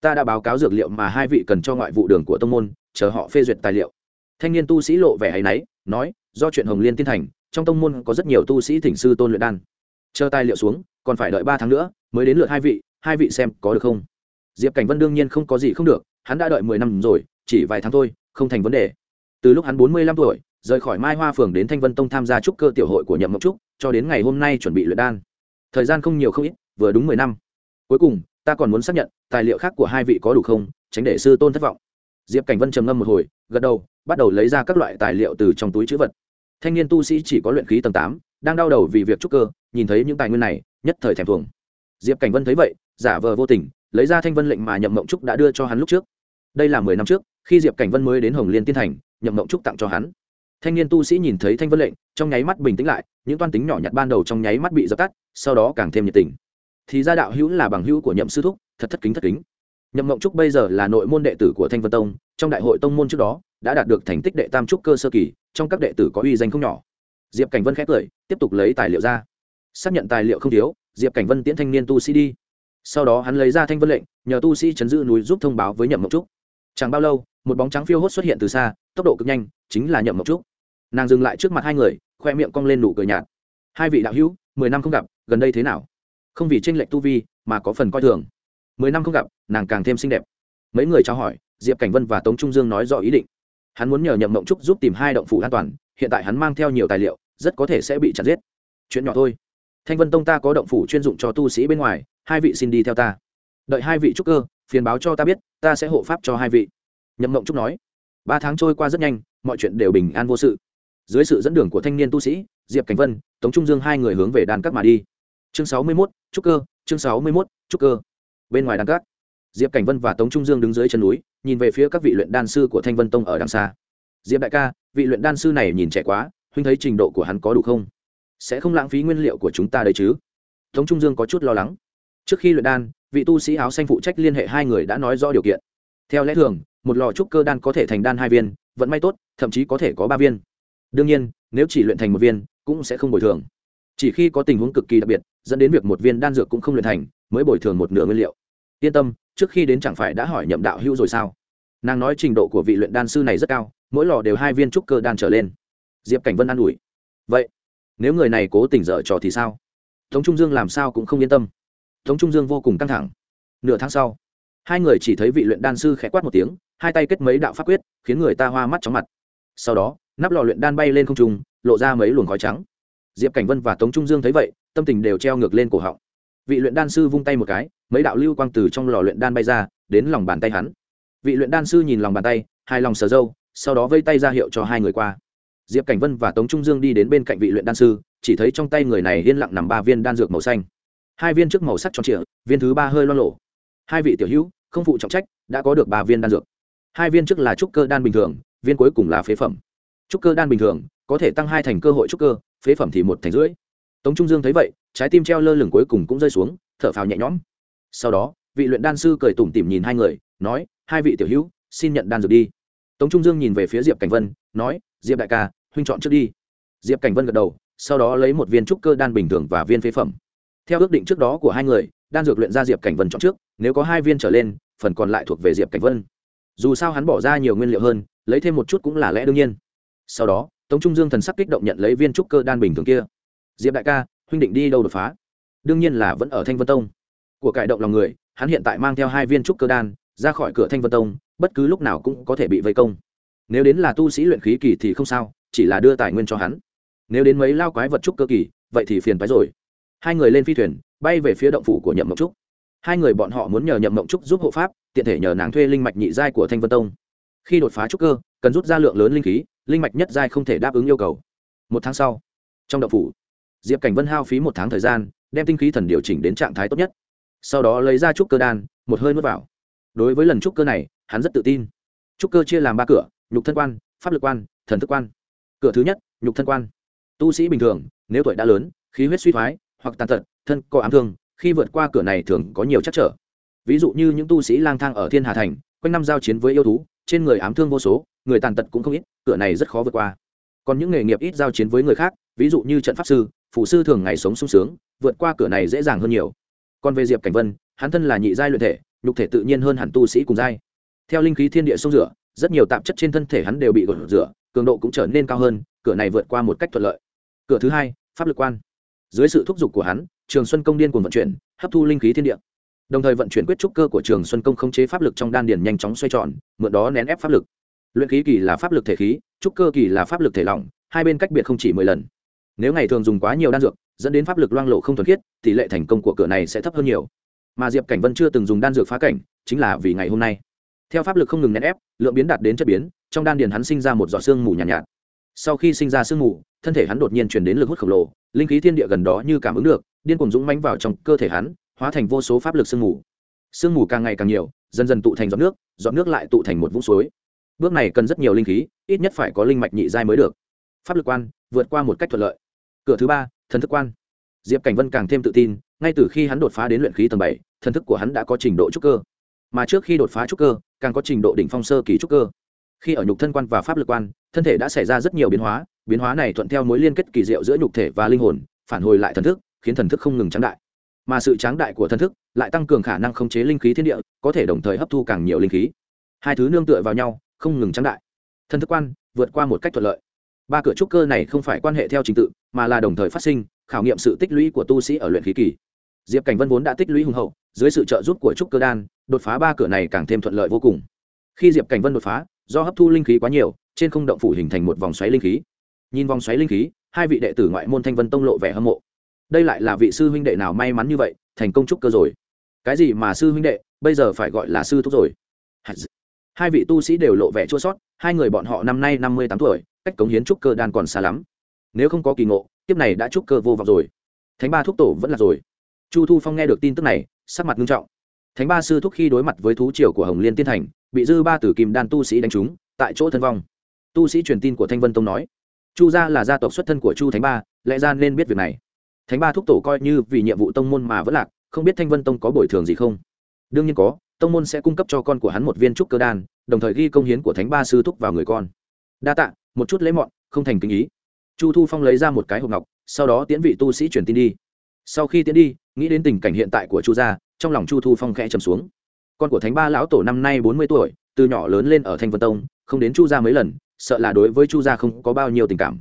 Ta đã báo cáo dược liệu mà hai vị cần cho ngoại vụ đường của tông môn, chờ họ phê duyệt tài liệu. Thanh niên tu sĩ lộ vẻ hay náy, nói, do chuyện hồng liên tiên thành, trong tông môn có rất nhiều tu sĩ thỉnh sư tôn luyện đan. Chờ tài liệu xuống, còn phải đợi ba tháng nữa, mới đến lượt hai vị hai vị xem có được không? Diệp cảnh vân đương nhiên không có gì không được, hắn đã đợi mười năm rồi, chỉ vài tháng thôi, không thành vấn đề. Từ lúc hắn bốn mươi lăm tuổi, rời khỏi mai hoa phường đến thanh vân tông tham gia trúc cơ tiểu hội của nhậm mộc trúc, cho đến ngày hôm nay chuẩn bị luyện đan. Thời gian không nhiều không ít vừa đúng mười năm. Cuối cùng, ta còn muốn xác nhận, tài liệu khác của hai vị có đủ không, tránh để sư tôn thất vọng. Diệp cảnh vân trầm ngâm một hồi, gật đầu, bắt đầu lấy ra các loại tài liệu từ trong túi chữ vật. Thanh niên tu sĩ chỉ có luyện khí tầng tám, đang đau đầu vì việc trúc cơ, nhìn thấy những tài nguyên này, nhất thời thèm thuồng. Diệp cảnh vân thấy vậy, giả vờ vô tình, lấy ra thanh vân lệnh mà nhậm mộng trúc đã đưa cho hắn lúc trước. Đây là mười năm trước, khi diệp cảnh vân mới đến hồng liên tiên thành, nhậm mộng trúc tặng cho hắn. Thanh niên tu sĩ nhìn thấy thanh vân lệnh, trong nháy mắt bình tĩnh lại, những toan tính nhỏ nhặt ban đầu trong nháy mắt bị dập tắt, sau đó càng thêm nhiệt tình thì ra đạo hữu là bằng hữu của nhậm sư thúc, thật thất kính thất kính. Nhậm mộng trúc bây giờ là nội môn đệ tử của thanh vân tông, trong đại hội tông môn trước đó, đã đạt được thành tích đệ tam trúc cơ sơ kỳ, trong các đệ tử có uy danh không nhỏ. Diệp cảnh vân khép cười, tiếp tục lấy tài liệu ra. Xác nhận tài liệu không thiếu, diệp cảnh vân tiễn thanh niên tu sĩ đi. Sau đó hắn lấy ra thanh vân lệnh, nhờ tu sĩ chấn giữ núi giúp thông báo với nhậm mộng trúc. Chẳng bao lâu, một bóng trắng phiêu hốt xuất hiện từ xa, tốc độ cực nhanh, chính là nhậm mộng trúc. Nàng dừng lại trước mặt hai người, khoe miệng cong lên nụ cười nhạt. Hai vị đạo hữu, mười năm không gặp, gần đây thế nào? Không vì tranh lệch tu vi, mà có phần coi thường. Mười năm không gặp, nàng càng thêm xinh đẹp. Mấy người trao hỏi, diệp cảnh vân và tống trung dương nói rõ ý định. Hắn muốn nhờ nhậm mộng trúc giúp tìm hai động phủ an toàn, hiện tại hắn mang theo nhiều tài liệu, rất có thể sẽ bị chặt giết. Chuyện nhỏ thôi. Thanh vân tông ta có động phủ chuyên dụng cho tu sĩ bên ngoài, hai vị xin đi theo ta. Đợi hai vị trúc cơ, phiền báo cho ta biết, ta sẽ hộ pháp cho hai vị. Nhậm mộng trúc nói. Ba tháng trôi qua rất nhanh, mọi chuyện đều bình an vô sự. Dưới sự dẫn đường của thanh niên tu sĩ, diệp cảnh vân, tống trung dương hai người hướng về đàn cắt mà đi. Chương sáu mươi mốt trúc cơ, chương sáu mươi mốt, trúc cơ. Bên ngoài đàn cát diệp cảnh vân và tống trung dương đứng dưới chân núi, nhìn về phía các vị luyện đan sư của thanh vân tông ở đằng xa. Diệp đại ca, vị luyện đan sư này nhìn trẻ quá, huynh thấy trình độ của hắn có đủ không? Sẽ không lãng phí nguyên liệu của chúng ta đấy chứ? Tống trung dương có chút lo lắng. Trước khi luyện đan, vị tu sĩ áo xanh phụ trách liên hệ hai người đã nói rõ điều kiện. Theo lẽ thường, một lò trúc cơ đan có thể thành đan hai viên vẫn may tốt, thậm chí có thể có ba viên. Đương nhiên, nếu chỉ luyện thành một viên, cũng sẽ không bồi thường. Chỉ khi có tình huống cực kỳ đặc biệt dẫn đến việc một viên đan dược cũng không luyện thành, mới bồi thường một nửa nguyên liệu. Yên tâm, trước khi đến chẳng phải đã hỏi nhậm đạo hữu rồi sao? Nàng nói trình độ của vị luyện đan sư này rất cao, mỗi lò đều hai viên trúc cơ đan trở lên. Diệp cảnh vân an ủi. Vậy, nếu người này cố tình dở trò thì sao? Tống trung dương làm sao cũng không yên tâm. Tống trung dương vô cùng căng thẳng. Nửa tháng sau, hai người chỉ thấy vị luyện đan sư khẽ quát một tiếng, hai tay kết mấy đạo pháp quyết, khiến người ta hoa mắt chóng mặt. Sau đó, nắp lò luyện đan bay lên không trung, lộ ra mấy luồng khói trắng diệp cảnh vân và tống trung dương thấy vậy, tâm tình đều treo ngược lên cổ họng. Vị luyện đan sư vung tay một cái, mấy đạo lưu quang từ trong lò luyện đan bay ra, đến lòng bàn tay hắn. Vị luyện đan sư nhìn lòng bàn tay, hai lòng sờ dâu sau đó vây tay ra hiệu cho hai người qua. Diệp cảnh vân và tống trung dương đi đến bên cạnh vị luyện đan sư, chỉ thấy trong tay người này yên lặng nằm ba viên đan dược màu xanh. Hai viên trước màu sắc tròn trịa, viên thứ ba hơi lo lộ hai vị tiểu hữu, không phụ trọng trách, đã có được ba viên đan dược. Hai viên trước là trúc cơ đan bình thường, viên cuối cùng là phế phẩm. Trúc cơ đan bình thường có thể tăng hai thành cơ hội trúc cơ, phế phẩm thì một thành rưỡi. Tống trung dương thấy vậy, trái tim treo lơ lửng cuối cùng cũng rơi xuống, thở phào nhẹ nhõm. Sau đó, vị luyện đan sư cười tủm tỉm nhìn hai người, nói, hai vị tiểu hữu, xin nhận đan dược đi. Tống trung dương nhìn về phía diệp cảnh vân, nói, diệp đại ca, huynh chọn trước đi. Diệp cảnh vân gật đầu, sau đó lấy một viên trúc cơ đan bình thường và viên phế phẩm. Theo ước định trước đó của hai người, đan dược luyện ra diệp cảnh vân chọn trước, nếu có hai viên trở lên, phần còn lại thuộc về diệp cảnh vân. Dù sao hắn bỏ ra nhiều nguyên liệu hơn, lấy thêm một chút cũng là lẽ đương nhiên. Sau đó tống trung dương thần sắc kích động nhận lấy viên trúc cơ đan bình thường kia. Diệp đại ca, huynh định đi đâu đột phá? Đương nhiên là vẫn ở thanh vân tông. Của cải động lòng người, hắn hiện tại mang theo hai viên trúc cơ đan, ra khỏi cửa thanh vân tông, bất cứ lúc nào cũng có thể bị vây công. Nếu đến là tu sĩ luyện khí kỳ thì không sao, chỉ là đưa tài nguyên cho hắn. Nếu đến mấy lao quái vật trúc cơ kỳ, vậy thì phiền phái rồi. Hai người lên phi thuyền, bay về phía động phủ của nhậm mộng trúc. Hai người bọn họ muốn nhờ nhậm mộng trúc giúp hộ pháp, tiện thể nhờ nàng thuê linh mạch nhị giai của thanh vân tông. Khi đột phá trúc cơ, cần rút ra lượng lớn linh khí linh mạch nhất giai không thể đáp ứng yêu cầu. Một tháng sau, trong động phủ, diệp cảnh vân hao phí một tháng thời gian, đem tinh khí thần điều chỉnh đến trạng thái tốt nhất. Sau đó lấy ra trúc cơ đan, một hơi nuốt vào. Đối với lần trúc cơ này, hắn rất tự tin. Trúc cơ chia làm ba cửa, nhục thân quan, pháp lực quan, thần thức quan. Cửa thứ nhất, nhục thân quan. Tu sĩ bình thường, nếu tuổi đã lớn, khí huyết suy thoái, hoặc tàn tật, thân có ám thương, khi vượt qua cửa này thường có nhiều chắc trở. Ví dụ như những tu sĩ lang thang ở thiên hà thành, quanh năm giao chiến với yêu thú, trên người ám thương vô số người tàn tật cũng không ít, cửa này rất khó vượt qua. Còn những nghề nghiệp ít giao chiến với người khác, ví dụ như trận pháp sư, phụ sư thường ngày sống sung sướng, vượt qua cửa này dễ dàng hơn nhiều. Còn về diệp cảnh vân, hắn thân là nhị giai luyện thể, nhục thể tự nhiên hơn hẳn tu sĩ cùng giai. Theo linh khí thiên địa sông rửa, rất nhiều tạp chất trên thân thể hắn đều bị gột rửa, cường độ cũng trở nên cao hơn, cửa này vượt qua một cách thuận lợi. Cửa thứ hai, pháp lực quan. Dưới sự thúc giục của hắn, trường xuân công điên cùng vận chuyển, hấp thu linh khí thiên địa. Đồng thời vận chuyển quyết trúc cơ của trường xuân công khống chế pháp lực trong đan điền nhanh chóng xoay tròn, mượn đó nén ép pháp lực luyện khí kỳ là pháp lực thể khí trúc cơ kỳ là pháp lực thể lỏng hai bên cách biệt không chỉ mười lần. Nếu ngày thường dùng quá nhiều đan dược dẫn đến pháp lực loang lộ không thuần khiết tỷ lệ thành công của cửa này sẽ thấp hơn nhiều. Mà diệp cảnh vân chưa từng dùng đan dược phá cảnh chính là vì ngày hôm nay. Theo pháp lực không ngừng nén ép lượng biến đạt đến chất biến trong đan điền hắn sinh ra một giọt sương mù nhàn nhạt, nhạt. Sau khi sinh ra sương mù thân thể hắn đột nhiên chuyển đến lực hút khổng lồ linh khí thiên địa gần đó như cảm ứng được điên cùng dũng mánh vào trong cơ thể hắn hóa thành vô số pháp lực sương mù. Sương mù càng ngày càng nhiều dần dần tụ thành giọt nước giọt nước lại tụ thành một vũng suối bước này cần rất nhiều linh khí, ít nhất phải có linh mạch nhị giai mới được. Pháp lực quan, vượt qua một cách thuận lợi. Cửa thứ ba, thần thức quan. Diệp cảnh vân càng thêm tự tin, ngay từ khi hắn đột phá đến luyện khí tầng bảy, thần thức của hắn đã có trình độ trúc cơ. Mà trước khi đột phá trúc cơ, càng có trình độ đỉnh phong sơ kỳ trúc cơ. Khi ở nhục thân quan và pháp lực quan, thân thể đã xảy ra rất nhiều biến hóa biến hóa này thuận theo mối liên kết kỳ diệu giữa nhục thể và linh hồn, phản hồi lại thần thức, khiến thần thức không ngừng tráng đại. Mà sự tráng đại của thần thức lại tăng cường khả năng khống chế linh khí thiên địa, có thể đồng thời hấp thu càng nhiều linh khí. Hai thứ nương tựa vào nhau không ngừng trắng đại. Thân thức quan, vượt qua một cách thuận lợi. Ba cửa trúc cơ này không phải quan hệ theo trình tự, mà là đồng thời phát sinh, khảo nghiệm sự tích lũy của tu sĩ ở luyện khí kỳ. Diệp cảnh vân vốn đã tích lũy hùng hậu, dưới sự trợ giúp của trúc cơ đan, đột phá ba cửa này càng thêm thuận lợi vô cùng. Khi diệp cảnh vân đột phá, do hấp thu linh khí quá nhiều, trên không động phủ hình thành một vòng xoáy linh khí. Nhìn vòng xoáy linh khí, hai vị đệ tử ngoại môn thanh vân tông lộ vẻ hâm mộ. Đây lại là vị sư huynh đệ nào may mắn như vậy, thành công trúc cơ rồi. Cái gì mà sư huynh đệ, bây giờ phải gọi là sư thúc rồi hai vị tu sĩ đều lộ vẻ chua sót, hai người bọn họ năm nay năm mươi tám tuổi, cách cống hiến trúc cơ đan còn xa lắm. Nếu không có kỳ ngộ tiếp này đã trúc cơ vô vọng rồi. Thánh ba thúc tổ vẫn là rồi. Chu thu phong nghe được tin tức này, sắc mặt nghiêm trọng. Thánh ba sư thúc khi đối mặt với thú triều của hồng liên tiên thành, bị dư ba tử kim đan tu sĩ đánh trúng, tại chỗ thân vong. Tu sĩ truyền tin của thanh vân tông nói, chu gia là gia tộc xuất thân của chu thánh ba, lẽ ra nên biết việc này. Thánh ba thúc tổ coi như vì nhiệm vụ tông môn mà vẫn lạc, không biết thanh vân tông có bồi thường gì không. Đương nhiên có tông môn sẽ cung cấp cho con của hắn một viên trúc cơ đan, đồng thời ghi công hiến của thánh ba sư thúc vào người con. Đa tạ, một chút lễ mọn, không thành kinh ý. Chu thu phong lấy ra một cái hộp ngọc, sau đó tiễn vị tu sĩ truyền tin đi. Sau khi tiễn đi, nghĩ đến tình cảnh hiện tại của chu gia, trong lòng chu thu phong khẽ trầm xuống. Con của thánh ba lão tổ năm nay bốn mươi tuổi, từ nhỏ lớn lên ở thanh vân tông, không đến chu gia mấy lần, sợ là đối với chu gia không có bao nhiêu tình cảm.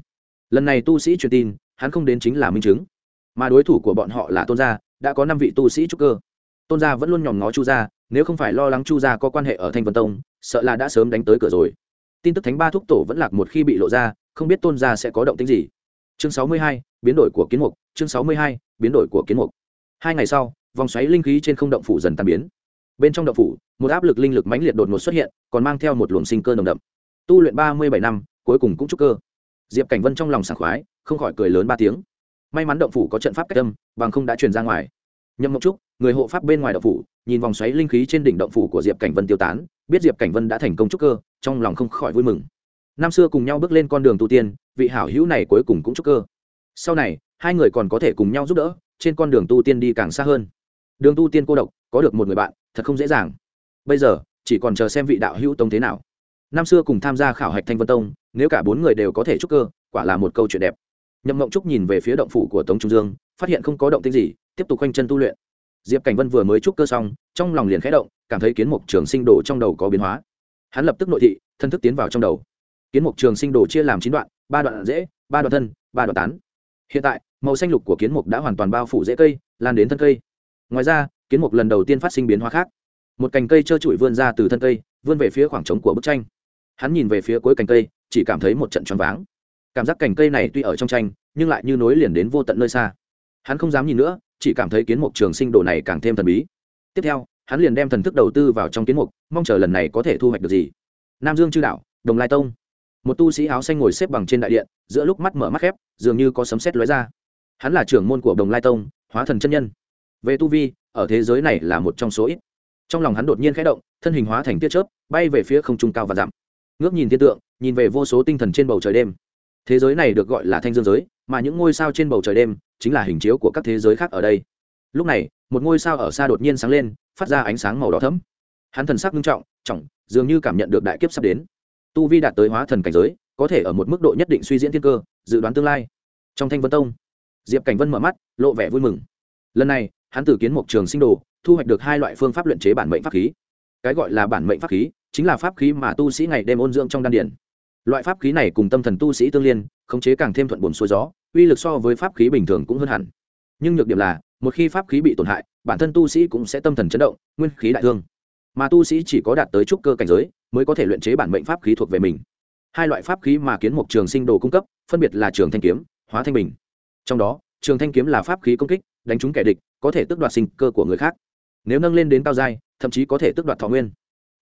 Lần này tu sĩ truyền tin, hắn không đến chính là minh chứng. Mà đối thủ của bọn họ là tôn gia, đã có năm vị tu sĩ trúc cơ. Tôn gia vẫn luôn nhòm ngó chu gia nếu không phải lo lắng chu gia có quan hệ ở thanh vân tông, sợ là đã sớm đánh tới cửa rồi. Tin tức thánh ba thúc tổ vẫn lạc một khi bị lộ ra, không biết tôn gia sẽ có động tính gì. Chương sáu mươi hai, biến đổi của kiến mục, chương sáu mươi hai, biến đổi của kiến mục. Hai ngày sau, vòng xoáy linh khí trên không động phủ dần tan biến. Bên trong động phủ, một áp lực linh lực mãnh liệt đột ngột xuất hiện, còn mang theo một luồng sinh cơ nồng đậm. Tu luyện ba mươi bảy năm, cuối cùng cũng trúc cơ. Diệp cảnh vân trong lòng sảng khoái, không khỏi cười lớn ba tiếng. May mắn động phủ có trận pháp cách âm, bằng không đã truyền ra ngoài nhậm mộng trúc, người hộ pháp bên ngoài động phủ, nhìn vòng xoáy linh khí trên đỉnh động phủ của diệp cảnh vân tiêu tán, biết diệp cảnh vân đã thành công trúc cơ, trong lòng không khỏi vui mừng. Năm xưa cùng nhau bước lên con đường tu tiên, vị hảo hữu này cuối cùng cũng trúc cơ. Sau này, hai người còn có thể cùng nhau giúp đỡ, trên con đường tu tiên đi càng xa hơn. Đường tu tiên cô độc, có được một người bạn, thật không dễ dàng. Bây giờ, chỉ còn chờ xem vị đạo hữu tông thế nào. Năm xưa cùng tham gia khảo hạch thanh vân tông, nếu cả bốn người đều có thể trúc cơ, quả là một câu chuyện đẹp nhậm mộng trúc nhìn về phía động phủ của tống trung dương, phát hiện không có động tinh gì, tiếp tục quanh chân tu luyện. Diệp cảnh vân vừa mới trúc cơ xong, trong lòng liền khẽ động, cảm thấy kiến mục trường sinh đồ trong đầu có biến hóa. Hắn lập tức nội thị, thân thức tiến vào trong đầu. Kiến mục trường sinh đồ chia làm chín đoạn, ba đoạn dễ, ba đoạn thân, ba đoạn tán. Hiện tại, màu xanh lục của kiến mục đã hoàn toàn bao phủ dễ cây, lan đến thân cây. Ngoài ra, kiến mục lần đầu tiên phát sinh biến hóa khác. Một cành cây trơ trụi vươn ra từ thân cây, vươn về phía khoảng trống của bức tranh. Hắn nhìn về phía cuối cành cây, chỉ cảm thấy một trận choáng váng cảm giác cành cây này tuy ở trong tranh, nhưng lại như nối liền đến vô tận nơi xa. Hắn không dám nhìn nữa, chỉ cảm thấy kiến mục trường sinh đồ này càng thêm thần bí. Tiếp theo, hắn liền đem thần thức đầu tư vào trong kiến mục, mong chờ lần này có thể thu hoạch được gì. Nam dương chư đạo, đồng lai tông. Một tu sĩ áo xanh ngồi xếp bằng trên đại điện, giữa lúc mắt mở mắt khép, dường như có sấm sét lóe ra. Hắn là trưởng môn của đồng lai tông, hóa thần chân nhân. Về tu vi, ở thế giới này là một trong số ít. Trong lòng hắn đột nhiên khẽ động, thân hình hóa thành tia chớp, bay về phía không trung cao và dặm. Ngước nhìn thiên tượng, nhìn về vô số tinh thần trên bầu trời đêm thế giới này được gọi là thanh dương giới, mà những ngôi sao trên bầu trời đêm chính là hình chiếu của các thế giới khác ở đây. Lúc này, một ngôi sao ở xa đột nhiên sáng lên, phát ra ánh sáng màu đỏ thẫm. Hắn thần sắc nghiêm trọng trọng, dường như cảm nhận được đại kiếp sắp đến. Tu vi đạt tới hóa thần cảnh giới, có thể ở một mức độ nhất định suy diễn thiên cơ, dự đoán tương lai. Trong thanh vân tông, diệp cảnh vân mở mắt, lộ vẻ vui mừng. Lần này, hắn từ kiến một trường sinh đồ, thu hoạch được hai loại phương pháp luyện chế bản mệnh pháp khí. Cái gọi là bản mệnh pháp khí, chính là pháp khí mà tu sĩ ngày đêm ôn dưỡng trong đan điển loại pháp khí này cùng tâm thần tu sĩ tương liên, khống chế càng thêm thuận buồn xuôi gió, uy lực so với pháp khí bình thường cũng hơn hẳn. Nhưng nhược điểm là, một khi pháp khí bị tổn hại, bản thân tu sĩ cũng sẽ tâm thần chấn động, nguyên khí đại thương. Mà tu sĩ chỉ có đạt tới trúc cơ cảnh giới, mới có thể luyện chế bản mệnh pháp khí thuộc về mình. Hai loại pháp khí mà kiến mục trường sinh đồ cung cấp, phân biệt là trường thanh kiếm, hóa thanh bình. Trong đó, trường thanh kiếm là pháp khí công kích, đánh trúng kẻ địch, có thể tước đoạt sinh cơ của người khác. Nếu nâng lên đến cao giai, thậm chí có thể tước đoạt thọ nguyên.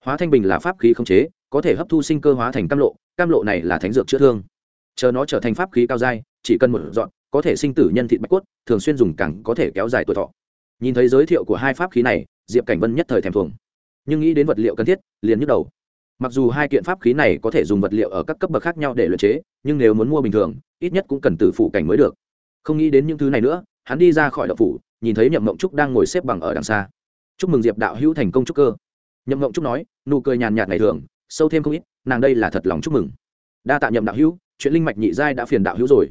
Hóa thanh bình là pháp khí khống chế có thể hấp thu sinh cơ hóa thành cam lộ cam lộ này là thánh dược chữa thương. Chờ nó trở thành pháp khí cao giai, chỉ cần một dọn, có thể sinh tử nhân thịt bạch cốt, thường xuyên dùng cẳng có thể kéo dài tuổi thọ. Nhìn thấy giới thiệu của hai pháp khí này, diệp cảnh vân nhất thời thèm thuồng. Nhưng nghĩ đến vật liệu cần thiết, liền nhức đầu. Mặc dù hai kiện pháp khí này có thể dùng vật liệu ở các cấp bậc khác nhau để luyện chế, nhưng nếu muốn mua bình thường, ít nhất cũng cần từ phủ cảnh mới được. Không nghĩ đến những thứ này nữa, hắn đi ra khỏi đậu phủ, nhìn thấy nhậm mộng trúc đang ngồi xếp bằng ở đằng xa. Chúc mừng diệp đạo hữu thành công trúc cơ. Nhậm mộng trúc nói, nụ cười nhàn nhạt ngày thường sâu thêm không ít, nàng đây là thật lòng chúc mừng. Đa tạ nhậm đạo hữu, chuyện linh mạch nhị giai đã phiền đạo hữu rồi.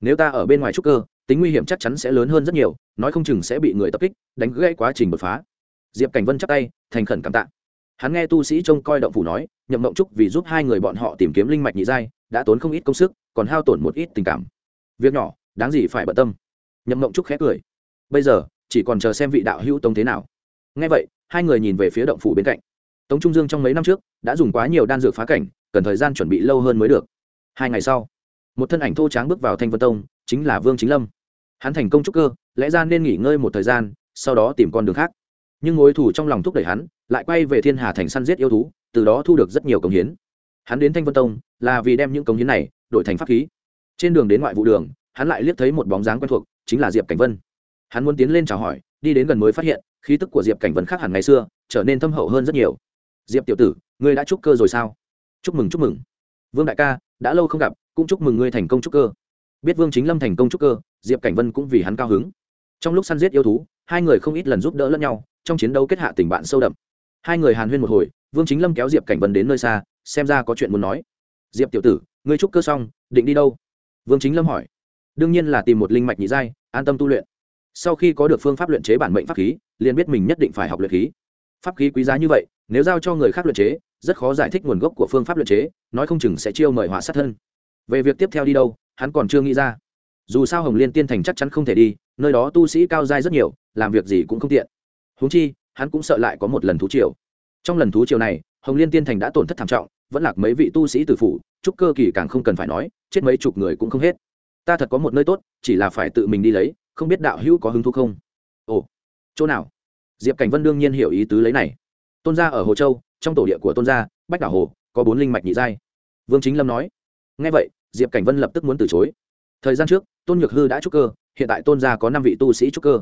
Nếu ta ở bên ngoài trúc cơ, tính nguy hiểm chắc chắn sẽ lớn hơn rất nhiều, nói không chừng sẽ bị người tập kích, đánh gãy quá trình đột phá. Diệp cảnh vân chắp tay, thành khẩn cảm tạ. Hắn nghe tu sĩ trông coi động phủ nói, nhậm mộng trúc vì giúp hai người bọn họ tìm kiếm linh mạch nhị giai, đã tốn không ít công sức, còn hao tổn một ít tình cảm. Việc nhỏ, đáng gì phải bận tâm. Nhậm mộng trúc khẽ cười. Bây giờ, chỉ còn chờ xem vị đạo hữu tông thế nào. Nghe vậy, hai người nhìn về phía động phủ bên cạnh tống trung dương trong mấy năm trước đã dùng quá nhiều đan dược phá cảnh, cần thời gian chuẩn bị lâu hơn mới được. Hai ngày sau, một thân ảnh thô tráng bước vào thanh vân tông, chính là vương chính lâm. Hắn thành công trúc cơ, lẽ ra nên nghỉ ngơi một thời gian, sau đó tìm con đường khác. Nhưng mối thủ trong lòng thúc đẩy hắn, lại quay về thiên hà thành săn giết yêu thú, từ đó thu được rất nhiều cống hiến. Hắn đến thanh vân tông là vì đem những cống hiến này đổi thành pháp khí. Trên đường đến ngoại vụ đường, hắn lại liếc thấy một bóng dáng quen thuộc, chính là diệp cảnh vân. Hắn muốn tiến lên chào hỏi, đi đến gần mới phát hiện, khí tức của diệp cảnh vân khác hẳn ngày xưa, trở nên thâm hậu hơn rất nhiều diệp tiểu tử, ngươi đã trúc cơ rồi sao? Chúc mừng chúc mừng. Vương đại ca, đã lâu không gặp, cũng chúc mừng ngươi thành công trúc cơ. Biết vương chính lâm thành công trúc cơ, diệp cảnh vân cũng vì hắn cao hứng. Trong lúc săn giết yêu thú, hai người không ít lần giúp đỡ lẫn nhau, trong chiến đấu kết hạ tình bạn sâu đậm. Hai người hàn huyên một hồi, vương chính lâm kéo diệp cảnh vân đến nơi xa, xem ra có chuyện muốn nói. Diệp tiểu tử, ngươi trúc cơ xong, định đi đâu? Vương chính lâm hỏi. Đương nhiên là tìm một linh mạch nhị giai, an tâm tu luyện. Sau khi có được phương pháp luyện chế bản mệnh pháp khí, liền biết mình nhất định phải học luyện khí. Pháp khí quý giá như vậy nếu giao cho người khác luyện chế, rất khó giải thích nguồn gốc của phương pháp luyện chế, nói không chừng sẽ chiêu mời họa sát thân. Về việc tiếp theo đi đâu, hắn còn chưa nghĩ ra. Dù sao hồng liên tiên thành chắc chắn không thể đi, nơi đó tu sĩ cao dai rất nhiều, làm việc gì cũng không tiện. Húng chi, hắn cũng sợ lại có một lần thú triều. Trong lần thú triều này, hồng liên tiên thành đã tổn thất thảm trọng, vẫn lạc mấy vị tu sĩ tử phủ chúc cơ kỳ càng không cần phải nói, chết mấy chục người cũng không hết. Ta thật có một nơi tốt, chỉ là phải tự mình đi lấy, không biết đạo hữu có hứng thú không? Ồ, chỗ nào? Diệp cảnh vân đương nhiên hiểu ý tứ lấy này tôn gia ở hồ châu, trong tổ địa của tôn gia, bách đảo hồ, có bốn linh mạch nhị giai. Vương chính lâm nói ngay vậy, diệp cảnh vân lập tức muốn từ chối. Thời gian trước, tôn nhược hư đã trúc cơ, hiện tại tôn gia có năm vị tu sĩ trúc cơ.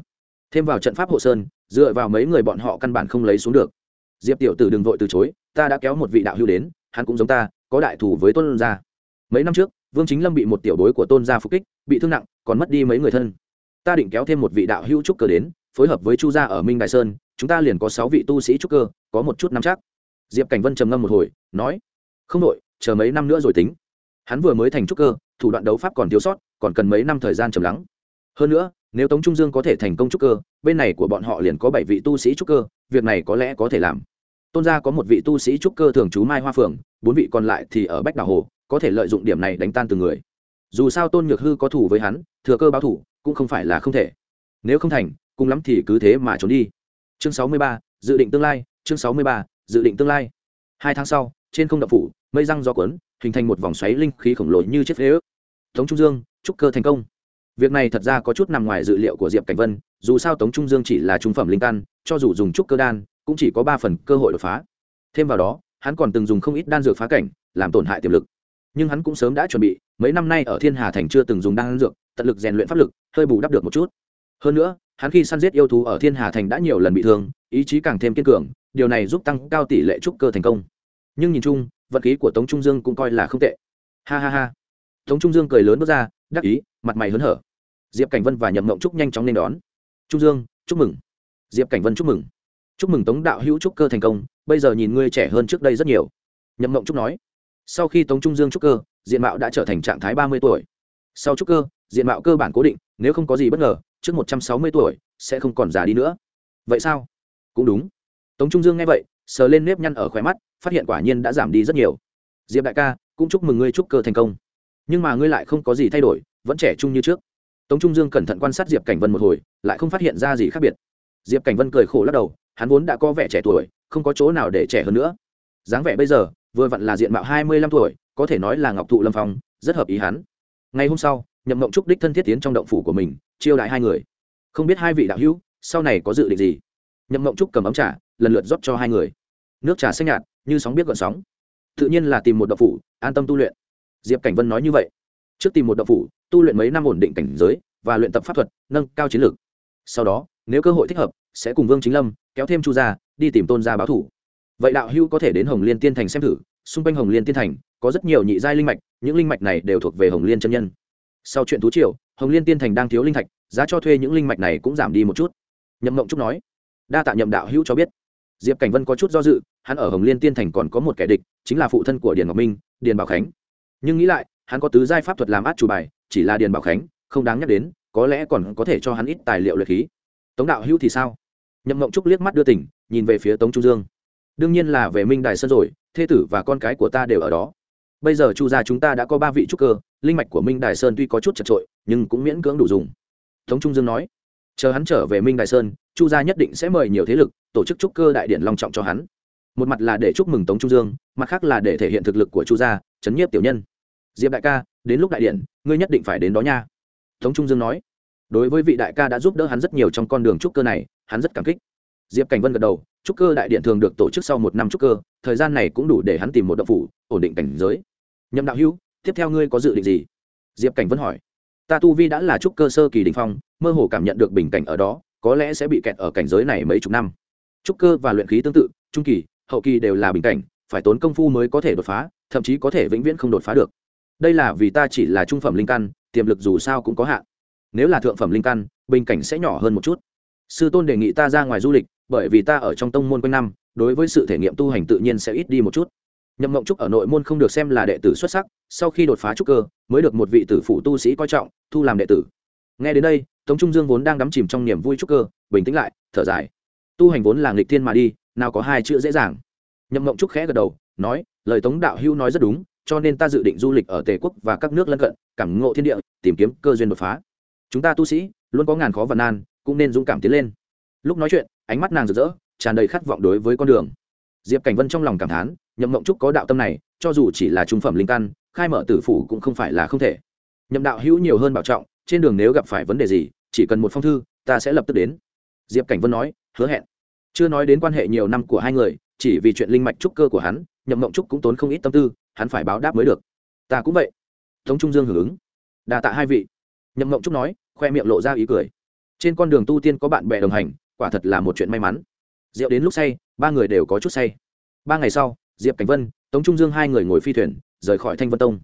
Thêm vào trận pháp hộ sơn, dựa vào mấy người bọn họ căn bản không lấy xuống được. Diệp tiểu tử đừng vội từ chối, ta đã kéo một vị đạo hưu đến, hắn cũng giống ta, có đại thủ với tôn gia. Mấy năm trước, vương chính lâm bị một tiểu bối của tôn gia phục kích, bị thương nặng, còn mất đi mấy người thân. Ta định kéo thêm một vị đạo hưu trúc cơ đến, phối hợp với chu gia ở minh đại sơn chúng ta liền có sáu vị tu sĩ trúc cơ, có một chút nắm chắc. Diệp cảnh vân trầm ngâm một hồi, nói, không đội chờ mấy năm nữa rồi tính. Hắn vừa mới thành trúc cơ, thủ đoạn đấu pháp còn thiếu sót, còn cần mấy năm thời gian trầm lắng. Hơn nữa, nếu tống trung dương có thể thành công trúc cơ, bên này của bọn họ liền có bảy vị tu sĩ trúc cơ, việc này có lẽ có thể làm. Tôn gia có một vị tu sĩ trúc cơ thường trú mai hoa phượng, bốn vị còn lại thì ở bách đảo hồ, có thể lợi dụng điểm này đánh tan từng người. Dù sao tôn nhược hư có thủ với hắn, thừa cơ báo thủ, cũng không phải là không thể. Nếu không thành, cùng lắm thì cứ thế mà trốn đi chương sáu mươi ba, dự định tương lai, chương sáu mươi ba, dự định tương lai. Hai tháng sau, trên không đậu phủ, mây răng gió cuốn, hình thành một vòng xoáy linh khí khổng lồ như chiếc phế ước. Tống trung dương trúc cơ thành công. Việc này thật ra có chút nằm ngoài dự liệu của diệp cảnh vân, dù sao tống trung dương chỉ là trung phẩm linh căn, cho dù dùng trúc cơ đan, cũng chỉ có ba phần cơ hội đột phá. Thêm vào đó, hắn còn từng dùng không ít đan dược phá cảnh, làm tổn hại tiềm lực. Nhưng hắn cũng sớm đã chuẩn bị, mấy năm nay ở thiên hà thành chưa từng dùng đan dược, tận lực rèn luyện pháp lực, hơi bù đắp được một chút. Hơn nữa hắn khi săn giết yêu thú ở thiên hà thành đã nhiều lần bị thương, ý chí càng thêm kiên cường, điều này giúp tăng cao tỷ lệ trúc cơ thành công. Nhưng nhìn chung, vật khí của tống trung dương cũng coi là không tệ. Ha ha ha. Tống trung dương cười lớn bước ra, đắc ý, mặt mày hớn hở. Diệp cảnh vân và nhậm mộng trúc nhanh chóng nên đón. Trung dương, chúc mừng. Diệp cảnh vân chúc mừng. Chúc mừng tống đạo hữu trúc cơ thành công, bây giờ nhìn ngươi trẻ hơn trước đây rất nhiều. Nhậm mộng trúc nói. Sau khi tống trung dương trúc cơ, diện mạo đã trở thành trạng thái ba mươi tuổi. Sau trúc cơ diện mạo cơ bản cố định, nếu không có gì bất ngờ, trước một trăm sáu mươi tuổi, sẽ không còn già đi nữa. Vậy sao? Cũng đúng. Tống trung dương nghe vậy, sờ lên nếp nhăn ở khóe mắt, phát hiện quả nhiên đã giảm đi rất nhiều. Diệp đại ca, cũng chúc mừng ngươi trúc cơ thành công. Nhưng mà ngươi lại không có gì thay đổi, vẫn trẻ trung như trước. Tống trung dương cẩn thận quan sát diệp cảnh vân một hồi, lại không phát hiện ra gì khác biệt. Diệp cảnh vân cười khổ lắc đầu, hắn vốn đã có vẻ trẻ tuổi, không có chỗ nào để trẻ hơn nữa. Dáng vẻ bây giờ, vừa vặn là diện mạo hai mươi lăm tuổi, có thể nói là ngọc thụ lâm phong, rất hợp ý hắn. Ngày hôm sau nhậm mộng trúc đích thân thiết tiến trong động phủ của mình, chiêu đại hai người. Không biết hai vị đạo hữu, sau này có dự định gì? Nhậm mộng trúc cầm ấm trà, lần lượt rót cho hai người. Nước trà xanh nhạt, như sóng biết gọn sóng. Tự nhiên là tìm một động phủ, an tâm tu luyện. Diệp cảnh vân nói như vậy. Trước tìm một động phủ, tu luyện mấy năm ổn định cảnh giới và luyện tập pháp thuật, nâng cao chiến lược. Sau đó, nếu cơ hội thích hợp, sẽ cùng vương chính lâm, kéo thêm chu gia, đi tìm tôn gia báo thủ. Vậy đạo hữu có thể đến hồng liên tiên thành xem thử. Xung quanh hồng liên tiên thành, có rất nhiều nhị giai linh mạch, những linh mạch này đều thuộc về hồng liên chân nhân sau chuyện thú triều, hồng liên tiên thành đang thiếu linh thạch, giá cho thuê những linh mạch này cũng giảm đi một chút. Nhậm mộng trúc nói, đa tạ nhậm đạo hữu cho biết. Diệp cảnh vân có chút do dự, hắn ở hồng liên tiên thành còn có một kẻ địch, chính là phụ thân của điền ngọc minh, điền bảo khánh. Nhưng nghĩ lại, hắn có tứ giai pháp thuật làm át chủ bài, chỉ là điền bảo khánh, không đáng nhắc đến, có lẽ còn có thể cho hắn ít tài liệu lệ khí. Tống đạo hữu thì sao? Nhậm mộng trúc liếc mắt đưa tỉnh, nhìn về phía tống trung dương. Đương nhiên là về minh đài sơn rồi, thê tử và con cái của ta đều ở đó bây giờ chu gia chúng ta đã có ba vị trúc cơ, linh mạch của minh đài sơn tuy có chút chật trội, nhưng cũng miễn cưỡng đủ dùng. Tống trung dương nói, chờ hắn trở về minh đài sơn, chu gia nhất định sẽ mời nhiều thế lực, tổ chức trúc cơ đại điện long trọng cho hắn. Một mặt là để chúc mừng tống trung dương, mặt khác là để thể hiện thực lực của chu gia, chấn nhiếp tiểu nhân. Diệp đại ca, đến lúc đại điện, ngươi nhất định phải đến đó nha. Tống trung dương nói, đối với vị đại ca đã giúp đỡ hắn rất nhiều trong con đường trúc cơ này, hắn rất cảm kích. Diệp cảnh vân gật đầu, trúc cơ đại điện thường được tổ chức sau một năm trúc cơ, thời gian này cũng đủ để hắn tìm một đậu phủ, ổn định cảnh giới nhậm đạo hữu, tiếp theo ngươi có dự định gì? Diệp cảnh vân hỏi. Ta tu vi đã là trúc cơ sơ kỳ đình phong, mơ hồ cảm nhận được bình cảnh ở đó, có lẽ sẽ bị kẹt ở cảnh giới này mấy chục năm. Trúc cơ và luyện khí tương tự, trung kỳ, hậu kỳ đều là bình cảnh, phải tốn công phu mới có thể đột phá, thậm chí có thể vĩnh viễn không đột phá được. Đây là vì ta chỉ là trung phẩm linh căn, tiềm lực dù sao cũng có hạn. Nếu là thượng phẩm linh căn, bình cảnh sẽ nhỏ hơn một chút. Sư tôn đề nghị ta ra ngoài du lịch, bởi vì ta ở trong tông môn quanh năm, đối với sự thể nghiệm tu hành tự nhiên sẽ ít đi một chút nhậm mộng trúc ở nội môn không được xem là đệ tử xuất sắc, sau khi đột phá trúc cơ, mới được một vị tử phụ tu sĩ coi trọng, thu làm đệ tử. Nghe đến đây, tống trung dương vốn đang đắm chìm trong niềm vui trúc cơ, bình tĩnh lại, thở dài. Tu hành vốn là nghịch thiên mà đi, nào có hai chữ dễ dàng. Nhậm mộng trúc khẽ gật đầu, nói, lời tống đạo hưu nói rất đúng, cho nên ta dự định du lịch ở tề quốc và các nước lân cận, cảm ngộ thiên địa, tìm kiếm cơ duyên đột phá. Chúng ta tu sĩ, luôn có ngàn khó và nan, cũng nên dũng cảm tiến lên. Lúc nói chuyện, ánh mắt nàng rực rỡ, tràn đầy khát vọng đối với con đường diệp cảnh vân trong lòng cảm thán, nhậm mộng trúc có đạo tâm này, cho dù chỉ là trung phẩm linh căn, khai mở tử phủ cũng không phải là không thể. Nhậm đạo hữu nhiều hơn bảo trọng, trên đường nếu gặp phải vấn đề gì, chỉ cần một phong thư, ta sẽ lập tức đến. Diệp cảnh vân nói, hứa hẹn. Chưa nói đến quan hệ nhiều năm của hai người, chỉ vì chuyện linh mạch trúc cơ của hắn, nhậm mộng trúc cũng tốn không ít tâm tư, hắn phải báo đáp mới được. Ta cũng vậy. Tống trung dương hưởng ứng. Đà tạ hai vị. Nhậm mộng trúc nói, khoe miệng lộ ra ý cười. Trên con đường tu tiên có bạn bè đồng hành, quả thật là một chuyện may mắn rượu đến lúc say, ba người đều có chút say. Ba ngày sau, diệp cảnh vân, tống trung dương hai người ngồi phi thuyền, rời khỏi thanh vân tông.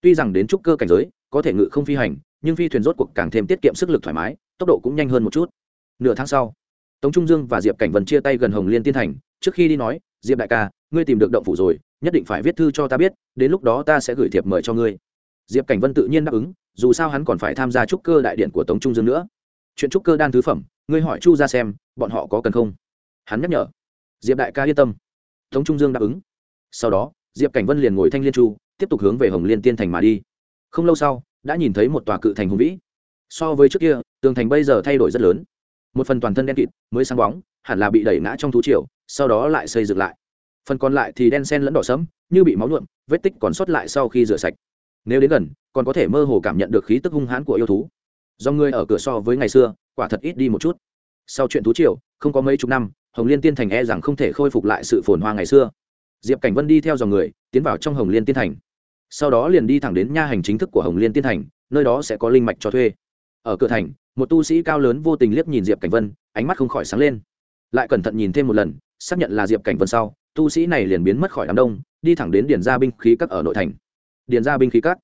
Tuy rằng đến trúc cơ cảnh giới, có thể ngự không phi hành, nhưng phi thuyền rốt cuộc càng thêm tiết kiệm sức lực thoải mái, tốc độ cũng nhanh hơn một chút. Nửa tháng sau, tống trung dương và diệp cảnh vân chia tay gần hồng liên tiên thành. Trước khi đi nói, diệp đại ca, ngươi tìm được động phủ rồi, nhất định phải viết thư cho ta biết, đến lúc đó ta sẽ gửi thiệp mời cho ngươi. Diệp cảnh vân tự nhiên đáp ứng, dù sao hắn còn phải tham gia trúc cơ đại điện của tống trung dương nữa. Chuyện trúc cơ đan thứ phẩm, ngươi hỏi chu ra xem, bọn họ có cần không? Hắn nhắc nhở. Diệp đại ca yên tâm. Tống trung dương đáp ứng. Sau đó, diệp cảnh vân liền ngồi thanh liên chu, tiếp tục hướng về hồng liên tiên thành mà đi. Không lâu sau, đã nhìn thấy một tòa cự thành hùng vĩ. So với trước kia, tường thành bây giờ thay đổi rất lớn. Một phần toàn thân đen kịt, mới sáng bóng, hẳn là bị đẩy ngã trong thú triều, sau đó lại xây dựng lại. Phần còn lại thì đen sen lẫn đỏ sẫm, như bị máu nhuộm, vết tích còn sót lại sau khi rửa sạch. Nếu đến gần, còn có thể mơ hồ cảm nhận được khí tức hung hãn của yêu thú. Do người ở cửa so với ngày xưa, quả thật ít đi một chút. Sau chuyện thú triều, không có mấy chục năm hồng liên tiên thành e rằng không thể khôi phục lại sự phồn hoa ngày xưa. Diệp cảnh vân đi theo dòng người, tiến vào trong hồng liên tiên thành. Sau đó liền đi thẳng đến nha hành chính thức của hồng liên tiên thành, nơi đó sẽ có linh mạch cho thuê. Ở cửa thành, một tu sĩ cao lớn vô tình liếc nhìn diệp cảnh vân, ánh mắt không khỏi sáng lên. Lại cẩn thận nhìn thêm một lần, xác nhận là diệp cảnh vân sau, tu sĩ này liền biến mất khỏi đám đông, đi thẳng đến điền gia binh khí các ở nội thành. Điền gia binh khí các.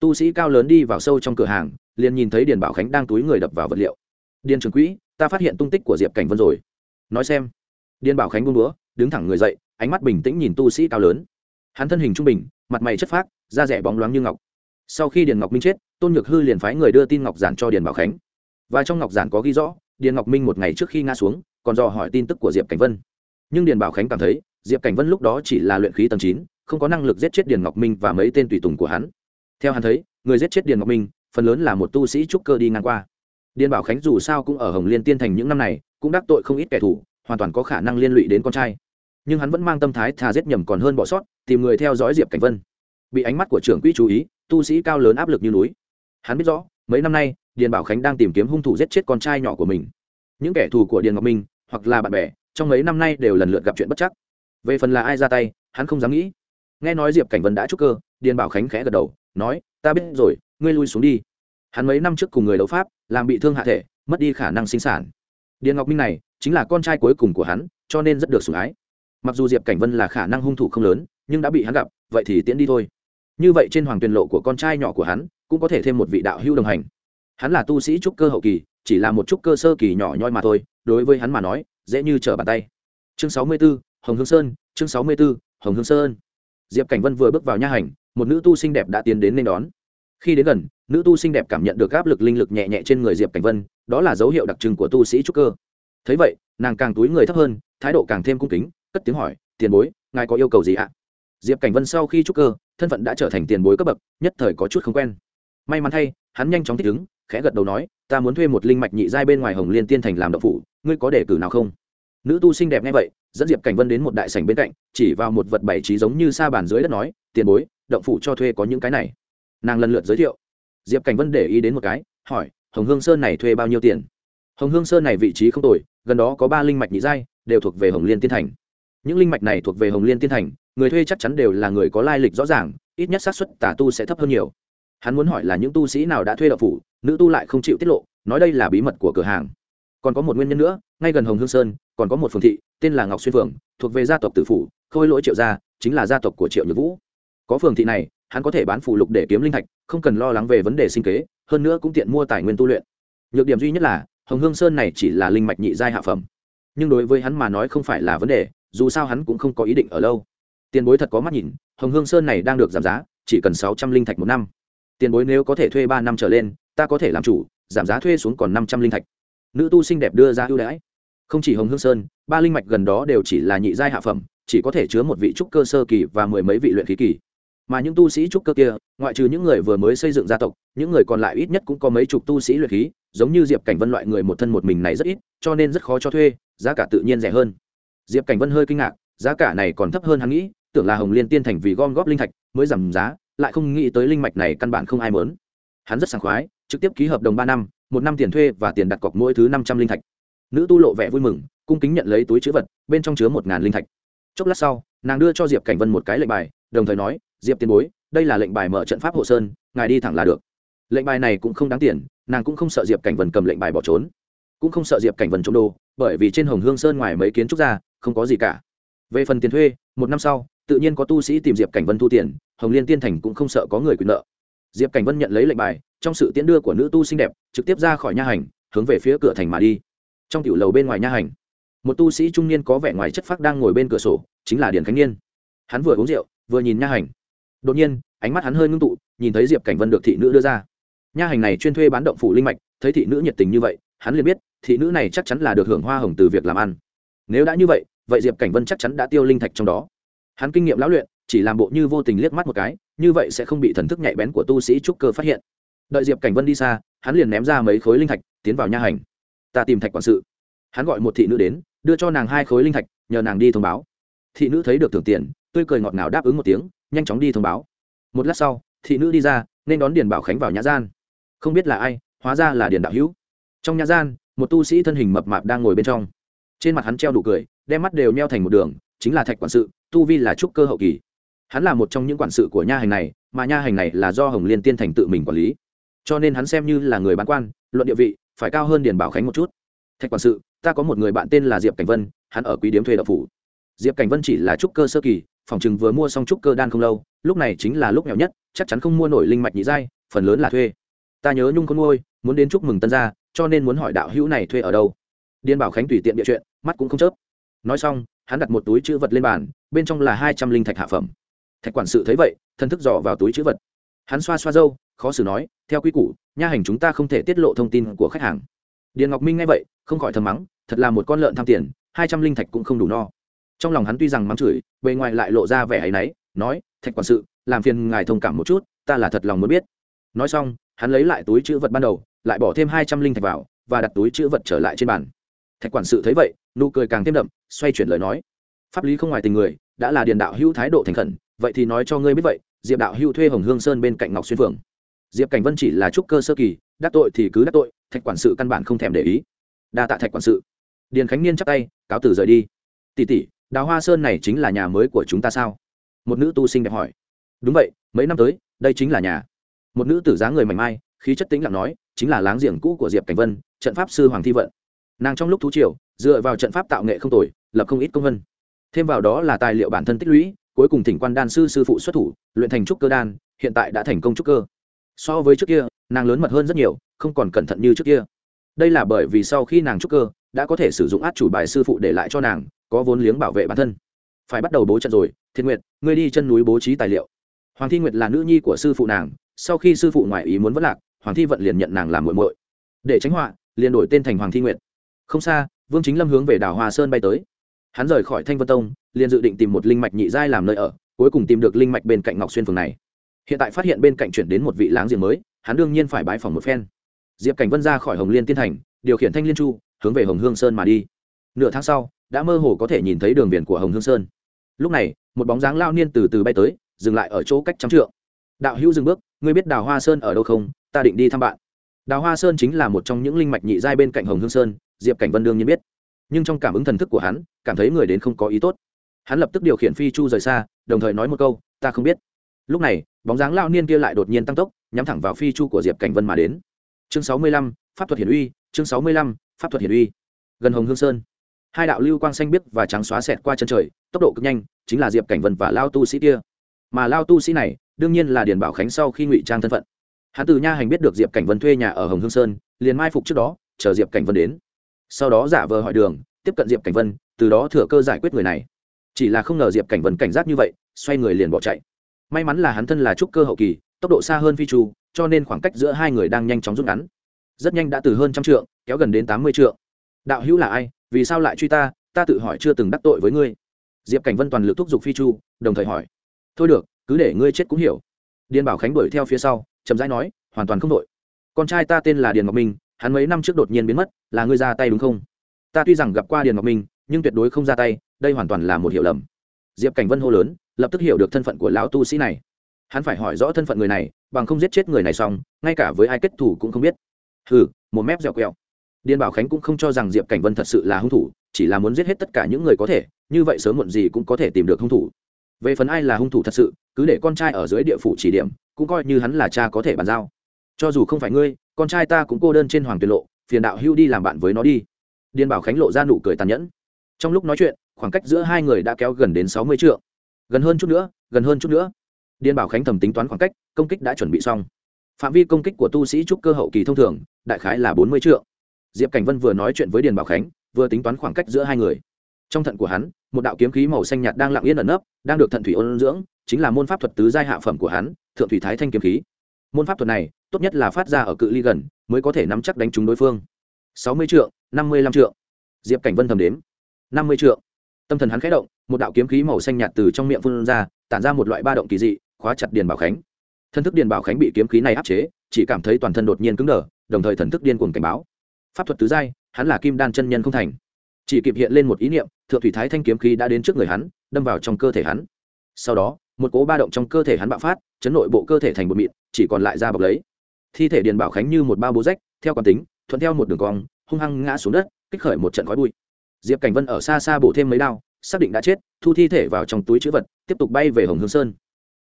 Tu sĩ cao lớn đi vào sâu trong cửa hàng, liền nhìn thấy điền bảo khánh đang túi người đập vào vật liệu. Điền trường quỹ, ta phát hiện tung tích của diệp cảnh vân rồi nói xem. Điền bảo khánh buông đũa đứng thẳng người dậy, ánh mắt bình tĩnh nhìn tu sĩ cao lớn. Hắn thân hình trung bình, mặt mày chất phác, da rẻ bóng loáng như ngọc. Sau khi điền ngọc minh chết, tôn nhược hư liền phái người đưa tin ngọc giản cho điền bảo khánh. Và trong ngọc giản có ghi rõ, điền ngọc minh một ngày trước khi ngã xuống, còn dò hỏi tin tức của diệp cảnh vân. Nhưng điền bảo khánh cảm thấy, diệp cảnh vân lúc đó chỉ là luyện khí tầng chín, không có năng lực giết chết điền ngọc minh và mấy tên tùy tùng của hắn. Theo hắn thấy, người giết chết điền ngọc minh, phần lớn là một tu sĩ trúc cơ đi ngang qua điền bảo khánh dù sao cũng ở hồng liên tiên thành những năm này, cũng đắc tội không ít kẻ thù, hoàn toàn có khả năng liên lụy đến con trai. Nhưng hắn vẫn mang tâm thái thà giết nhầm còn hơn bỏ sót, tìm người theo dõi diệp cảnh vân. Bị ánh mắt của trưởng quỹ chú ý, tu sĩ cao lớn áp lực như núi. Hắn biết rõ, mấy năm nay, điền bảo khánh đang tìm kiếm hung thủ giết chết con trai nhỏ của mình. Những kẻ thù của điền ngọc minh, hoặc là bạn bè, trong mấy năm nay đều lần lượt gặp chuyện bất chắc. Về phần là ai ra tay, hắn không dám nghĩ. Nghe nói diệp cảnh vân đã trúc cơ, điền bảo khánh khẽ gật đầu, nói, ta biết rồi, ngươi lui xuống đi hắn mấy năm trước cùng người đấu pháp làm bị thương hạ thể mất đi khả năng sinh sản. Điền ngọc minh này chính là con trai cuối cùng của hắn cho nên rất được sủng ái. Mặc dù diệp cảnh vân là khả năng hung thủ không lớn nhưng đã bị hắn gặp vậy thì tiễn đi thôi. Như vậy trên hoàng tuyền lộ của con trai nhỏ của hắn cũng có thể thêm một vị đạo hưu đồng hành. Hắn là tu sĩ trúc cơ hậu kỳ chỉ là một trúc cơ sơ kỳ nhỏ nhoi mà thôi đối với hắn mà nói dễ như trở bàn tay. Chương sáu mươi 64, hồng hương sơn chương sáu mươi 64, hồng hương sơn. Diệp cảnh vân vừa bước vào nha hành một nữ tu xinh đẹp đã tiến đến nên đón. Khi đến gần nữ tu xinh đẹp cảm nhận được áp lực linh lực nhẹ nhẹ trên người diệp cảnh vân, đó là dấu hiệu đặc trưng của tu sĩ trúc cơ. Thấy vậy, nàng càng túi người thấp hơn, thái độ càng thêm cung kính, cất tiếng hỏi, tiền bối, ngài có yêu cầu gì ạ? Diệp cảnh vân sau khi trúc cơ, thân phận đã trở thành tiền bối cấp bậc, nhất thời có chút không quen. May mắn thay, hắn nhanh chóng thích ứng, khẽ gật đầu nói, ta muốn thuê một linh mạch nhị giai bên ngoài hồng liên tiên thành làm đậu phủ, ngươi có đề cử nào không? Nữ tu xinh đẹp nghe vậy, dẫn diệp cảnh vân đến một đại sảnh bên cạnh, chỉ vào một vật bảy trí giống như sa bàn dưới đất nói, tiền bối, động phủ cho thuê có những cái này. Nàng lần lượt giới thiệu diệp cảnh vân để ý đến một cái, hỏi, hồng hương sơn này thuê bao nhiêu tiền? Hồng hương sơn này vị trí không tồi, gần đó có ba linh mạch nhị giai, đều thuộc về hồng liên tiên thành. Những linh mạch này thuộc về hồng liên tiên thành, người thuê chắc chắn đều là người có lai lịch rõ ràng, ít nhất xác suất tà tu sẽ thấp hơn nhiều. Hắn muốn hỏi là những tu sĩ nào đã thuê đậu phủ, nữ tu lại không chịu tiết lộ, nói đây là bí mật của cửa hàng. Còn có một nguyên nhân nữa, ngay gần hồng hương sơn, còn có một phường thị, tên là ngọc xuyên phường, thuộc về gia tộc tử phủ, khôi lỗi triệu gia, chính là gia tộc của triệu nhược vũ. Có phường thị này hắn có thể bán phụ lục để kiếm linh thạch, không cần lo lắng về vấn đề sinh kế, hơn nữa cũng tiện mua tài nguyên tu luyện. Nhược điểm duy nhất là, hồng hương sơn này chỉ là linh mạch nhị giai hạ phẩm. Nhưng đối với hắn mà nói không phải là vấn đề, dù sao hắn cũng không có ý định ở lâu. Tiền bối thật có mắt nhìn, hồng hương sơn này đang được giảm giá, chỉ cần sáu trăm linh thạch một năm. Tiền bối nếu có thể thuê ba năm trở lên, ta có thể làm chủ, giảm giá thuê xuống còn năm trăm linh thạch. Nữ tu xinh đẹp đưa ra ưu đãi. Không chỉ hồng hương sơn, ba linh mạch gần đó đều chỉ là nhị giai hạ phẩm, chỉ có thể chứa một vị trúc cơ sơ kỳ và mười mấy vị luyện khí kỳ mà những tu sĩ trúc cơ kia, ngoại trừ những người vừa mới xây dựng gia tộc, những người còn lại ít nhất cũng có mấy chục tu sĩ luyện khí, giống như diệp cảnh vân loại người một thân một mình này rất ít, cho nên rất khó cho thuê, giá cả tự nhiên rẻ hơn. Diệp cảnh vân hơi kinh ngạc, giá cả này còn thấp hơn hắn nghĩ, tưởng là hồng liên tiên thành vì gom góp linh thạch mới giảm giá, lại không nghĩ tới linh mạch này căn bản không ai mớn hắn rất sảng khoái, trực tiếp ký hợp đồng ba năm, một năm tiền thuê và tiền đặt cọc mỗi thứ năm trăm linh thạch. Nữ tu lộ vẻ vui mừng, cung kính nhận lấy túi chữ vật, bên trong chứa một ngàn linh thạch. Chốc lát sau nàng đưa cho diệp cảnh vân một cái lệnh bài, đồng thời nói, diệp tiền bối, đây là lệnh bài mở trận pháp hộ sơn, ngài đi thẳng là được. Lệnh bài này cũng không đáng tiền, nàng cũng không sợ diệp cảnh vân cầm lệnh bài bỏ trốn, cũng không sợ diệp cảnh vân trộm đồ, bởi vì trên hồng hương sơn ngoài mấy kiến trúc ra, không có gì cả. Về phần tiền thuê, một năm sau, tự nhiên có tu sĩ tìm diệp cảnh vân thu tiền, hồng liên tiên thành cũng không sợ có người quyền nợ. Diệp cảnh vân nhận lấy lệnh bài, trong sự tiễn đưa của nữ tu xinh đẹp, trực tiếp ra khỏi nha hành, hướng về phía cửa thành mà đi. Trong tiểu lầu bên ngoài nha hành một tu sĩ trung niên có vẻ ngoài chất phác đang ngồi bên cửa sổ, chính là điền khánh niên. Hắn vừa uống rượu, vừa nhìn nha hành. Đột nhiên, ánh mắt hắn hơi ngưng tụ, nhìn thấy diệp cảnh vân được thị nữ đưa ra. Nha hành này chuyên thuê bán động phủ linh mạch, thấy thị nữ nhiệt tình như vậy, hắn liền biết, thị nữ này chắc chắn là được hưởng hoa hồng từ việc làm ăn. Nếu đã như vậy vậy diệp cảnh vân chắc chắn đã tiêu linh thạch trong đó. Hắn kinh nghiệm lão luyện, chỉ làm bộ như vô tình liếc mắt một cái, như vậy sẽ không bị thần thức nhạy bén của tu sĩ trúc cơ phát hiện. Đợi diệp cảnh vân đi xa, hắn liền ném ra mấy khối linh thạch, tiến vào nha hành. Ta tìm thạch quản sự. Hắn gọi một thị nữ đến đưa cho nàng hai khối linh thạch, nhờ nàng đi thông báo. Thị nữ thấy được thưởng tiền, tươi cười ngọt ngào đáp ứng một tiếng, nhanh chóng đi thông báo. Một lát sau, thị nữ đi ra, nên đón điền bảo khánh vào nhã gian. Không biết là ai, hóa ra là điền đạo hữu. Trong nhã gian, một tu sĩ thân hình mập mạp đang ngồi bên trong. Trên mặt hắn treo đủ cười, đem mắt đều neo thành một đường, chính là thạch quản sự, tu vi là trúc cơ hậu kỳ. Hắn là một trong những quản sự của nha hành này, mà nha hành này là do hồng liên tiên thành tự mình quản lý. Cho nên hắn xem như là người bán quan, luận địa vị, phải cao hơn điền bảo khánh một chút. Thạch quản sự ta có một người bạn tên là diệp cảnh vân, hắn ở quý điếm thuê đậu phủ. Diệp cảnh vân chỉ là trúc cơ sơ kỳ, phòng chừng vừa mua xong trúc cơ đan không lâu, lúc này chính là lúc nghèo nhất, chắc chắn không mua nổi linh mạch nhị giai, phần lớn là thuê. Ta nhớ nhung con ngôi muốn đến chúc mừng tân gia, cho nên muốn hỏi đạo hữu này thuê ở đâu. Điên bảo khánh tùy tiện địa chuyện, mắt cũng không chớp. Nói xong, hắn đặt một túi chữ vật lên bàn, bên trong là hai trăm linh thạch hạ phẩm. Thạch quản sự thấy vậy, thân thức dò vào túi chữ vật. Hắn xoa xoa dâu khó xử nói, theo quy củ, nha hành chúng ta không thể tiết lộ thông tin của khách hàng. Điền ngọc minh nghe vậy, không khỏi thầm mắng thật là một con lợn tham tiền, hai trăm linh thạch cũng không đủ no. Trong lòng hắn tuy rằng mắng chửi, bề ngoài lại lộ ra vẻ áy náy, nói, thạch quản sự, làm phiền ngài thông cảm một chút, ta là thật lòng muốn biết. Nói xong, hắn lấy lại túi chữ vật ban đầu, lại bỏ thêm hai trăm linh thạch vào, và đặt túi chữ vật trở lại trên bàn. Thạch quản sự thấy vậy, nụ cười càng thêm đậm, xoay chuyển lời nói, pháp lý không ngoài tình người, đã là điền đạo hữu thái độ thành khẩn, vậy thì nói cho ngươi biết vậy, diệp đạo hữu thuê hồng hương sơn bên cạnh ngọc xuyên phường diệp cảnh vân chỉ là trúc cơ sơ kỳ, đắc tội thì cứ đắc tội, thạch quản sự căn bản không thèm để ý. Đa tạ thạch quản sự điền khánh niên chắp tay, cáo tử rời đi. Tỷ tỷ, đào hoa sơn này chính là nhà mới của chúng ta sao? Một nữ tu sinh đẹp hỏi. Đúng vậy, mấy năm tới, đây chính là nhà. Một nữ tử dáng người mảnh mai, khí chất tĩnh lặng nói, chính là láng giềng cũ của diệp cảnh vân, trận pháp sư hoàng thi vận. Nàng trong lúc thú triều, dựa vào trận pháp tạo nghệ không tồi, lập không ít công vân thêm vào đó là tài liệu bản thân tích lũy, cuối cùng thỉnh quan đan sư sư phụ xuất thủ, luyện thành trúc cơ đan, hiện tại đã thành công trúc cơ. So với trước kia, nàng lớn mật hơn rất nhiều, không còn cẩn thận như trước kia. Đây là bởi vì sau khi nàng trúc cơ đã có thể sử dụng át chủ bài sư phụ để lại cho nàng, có vốn liếng bảo vệ bản thân. Phải bắt đầu bố trận rồi, thiên nguyệt, ngươi đi chân núi bố trí tài liệu. Hoàng thi nguyệt là nữ nhi của sư phụ nàng, sau khi sư phụ ngoại ý muốn vất lạc, hoàng thi vận liền nhận nàng làm muội muội. Để tránh họa, liền đổi tên thành hoàng thi nguyệt. Không xa, vương chính lâm hướng về đảo hoa sơn bay tới. Hắn rời khỏi thanh vân tông, liền dự định tìm một linh mạch nhị giai làm nơi ở, cuối cùng tìm được linh mạch bên cạnh ngọc xuyên phường này. Hiện tại phát hiện bên cạnh chuyển đến một vị láng giềng mới, hắn đương nhiên phải bái phòng một phen. Diệp cảnh vân ra khỏi hồng liên tiên thành, điều khiển thanh liên chu hướng về hồng hương sơn mà đi. Nửa tháng sau, đã mơ hồ có thể nhìn thấy đường biển của hồng hương sơn. Lúc này, một bóng dáng lao niên từ từ bay tới, dừng lại ở chỗ cách trăm trượng. Đạo hữu dừng bước, ngươi biết đào hoa sơn ở đâu không? Ta định đi thăm bạn. Đào hoa sơn chính là một trong những linh mạch nhị giai bên cạnh hồng hương sơn, diệp cảnh vân đương nhiên biết. Nhưng trong cảm ứng thần thức của hắn, cảm thấy người đến không có ý tốt. Hắn lập tức điều khiển phi chu rời xa, đồng thời nói một câu, ta không biết. Lúc này, bóng dáng lao niên kia lại đột nhiên tăng tốc, nhắm thẳng vào phi chu của diệp cảnh vân mà đến. Chương sáu mươi lăm, pháp thuật hiển uy, chương sáu mươi lăm pháp thuật hiển uy. Gần hồng hương sơn, hai đạo lưu quang xanh biếc và trắng xóa xẹt qua chân trời, tốc độ cực nhanh, chính là diệp cảnh vân và lao tu sĩ kia. Mà lao tu sĩ này, đương nhiên là điền bảo khánh sau khi ngụy trang thân phận. Hắn từ nha hành biết được diệp cảnh vân thuê nhà ở hồng hương sơn, liền mai phục trước đó, chờ diệp cảnh vân đến. Sau đó giả vờ hỏi đường, tiếp cận diệp cảnh vân, từ đó thừa cơ giải quyết người này. Chỉ là không ngờ diệp cảnh vân cảnh giác như vậy, xoay người liền bỏ chạy. May mắn là hắn thân là trúc cơ hậu kỳ, tốc độ xa hơn phi chu cho nên khoảng cách giữa hai người đang nhanh chóng rút ngắn rất nhanh đã từ hơn trăm trượng, kéo gần đến tám mươi trượng. Đạo hữu là ai? Vì sao lại truy ta? Ta tự hỏi chưa từng đắc tội với ngươi. Diệp cảnh vân toàn lực thúc giục phi chu, đồng thời hỏi. Thôi được, cứ để ngươi chết cũng hiểu. Điền bảo khánh đuổi theo phía sau, chậm rãi nói, hoàn toàn không đội con trai ta tên là điền ngọc minh, hắn mấy năm trước đột nhiên biến mất, là ngươi ra tay đúng không? Ta tuy rằng gặp qua điền ngọc minh, nhưng tuyệt đối không ra tay, đây hoàn toàn là một hiểu lầm. Diệp cảnh vân hô lớn, lập tức hiểu được thân phận của lão tu sĩ này. Hắn phải hỏi rõ thân phận người này, bằng không giết chết người này xong, ngay cả với ai kết thủ cũng không biết hừ, một mép dẻo quẹo. Điền bảo khánh cũng không cho rằng diệp cảnh vân thật sự là hung thủ, chỉ là muốn giết hết tất cả những người có thể, như vậy sớm muộn gì cũng có thể tìm được hung thủ. Về phần ai là hung thủ thật sự, cứ để con trai ở dưới địa phủ chỉ điểm, cũng coi như hắn là cha có thể bàn giao. Cho dù không phải ngươi, con trai ta cũng cô đơn trên hoàng tuyệt lộ, phiền đạo hưu đi làm bạn với nó đi. Điền bảo khánh lộ ra nụ cười tàn nhẫn. Trong lúc nói chuyện, khoảng cách giữa hai người đã kéo gần đến sáu mươi triệu gần hơn chút nữa, gần hơn chút nữa. Điền bảo khánh thầm tính toán khoảng cách, công kích đã chuẩn bị xong phạm vi công kích của tu sĩ trúc cơ hậu kỳ thông thường, đại khái là bốn mươi triệu diệp cảnh vân vừa nói chuyện với điền bảo khánh, vừa tính toán khoảng cách giữa hai người. Trong thận của hắn, một đạo kiếm khí màu xanh nhạt đang lặng yên ẩn nấp, đang được thận thủy ôn dưỡng, chính là môn pháp thuật tứ giai hạ phẩm của hắn, thượng thủy thái thanh kiếm khí. Môn pháp thuật này, tốt nhất là phát ra ở cự ly gần, mới có thể nắm chắc đánh trúng đối phương. Sáu mươi triệu năm mươi lăm triệu diệp cảnh vân thầm đếm. Năm mươi triệu tâm thần hắn khẽ động, một đạo kiếm khí màu xanh nhạt từ trong miệng phun ra, tản ra một loại ba động kỳ dị, khóa chặt điền bảo khánh thần thức điền bảo khánh bị kiếm khí này áp chế, chỉ cảm thấy toàn thân đột nhiên cứng đờ, đồng thời thần thức điên cuồng cảnh báo. Pháp thuật tứ giai, hắn là kim đan chân nhân không thành. Chỉ kịp hiện lên một ý niệm, thượng thủy thái thanh kiếm khí đã đến trước người hắn, đâm vào trong cơ thể hắn. Sau đó, một cố ba động trong cơ thể hắn bạo phát, chấn nội bộ cơ thể thành bột mịn, chỉ còn lại da bọc lấy. Thi thể điền bảo khánh như một bao bố rách, theo quán tính, thuận theo một đường cong, hung hăng ngã xuống đất, kích khởi một trận khói bụi. Diệp cảnh vân ở xa xa bổ thêm mấy đao, xác định đã chết, thu thi thể vào trong túi chữ vật, tiếp tục bay về hồng hương sơn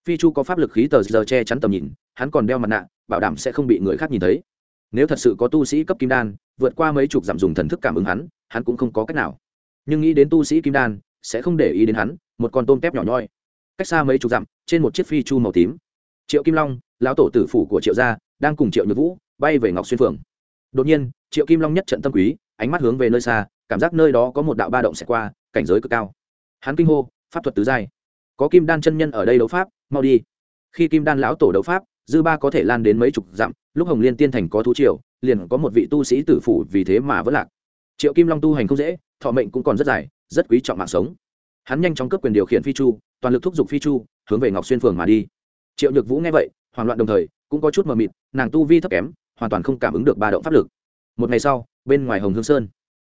phi chu có pháp lực khí tờ giờ che chắn tầm nhìn, hắn còn đeo mặt nạ, bảo đảm sẽ không bị người khác nhìn thấy. Nếu thật sự có tu sĩ cấp kim đan, vượt qua mấy chục dặm dùng thần thức cảm ứng hắn hắn cũng không có cách nào. Nhưng nghĩ đến tu sĩ kim đan, sẽ không để ý đến hắn, một con tôm tép nhỏ nhoi. Cách xa mấy chục dặm, trên một chiếc phi chu màu tím. Triệu kim long, lão tổ tử phủ của triệu gia, đang cùng triệu nhược vũ bay về ngọc xuyên phường đột nhiên, triệu kim long nhất trận tâm quý, ánh mắt hướng về nơi xa, cảm giác nơi đó có một đạo ba động xẹt qua, cảnh giới cực cao. Hắn kinh hô, pháp thuật tứ giai. Có kim đan chân nhân ở đây đấu pháp mau đi. Khi kim đan lão tổ đấu pháp, dư ba có thể lan đến mấy chục dặm, lúc hồng liên tiên thành có thú triều, liền có một vị tu sĩ tử phủ vì thế mà vẫn lạc. Triệu kim long tu hành không dễ, thọ mệnh cũng còn rất dài, rất quý trọng mạng sống. Hắn nhanh chóng cướp quyền điều khiển phi chu, toàn lực thúc giục phi chu, hướng về ngọc xuyên phường mà đi. Triệu nhược vũ nghe vậy, hoảng loạn đồng thời, cũng có chút mờ mịt, nàng tu vi thấp kém, hoàn toàn không cảm ứng được ba động pháp lực. Một ngày sau, bên ngoài hồng hương sơn,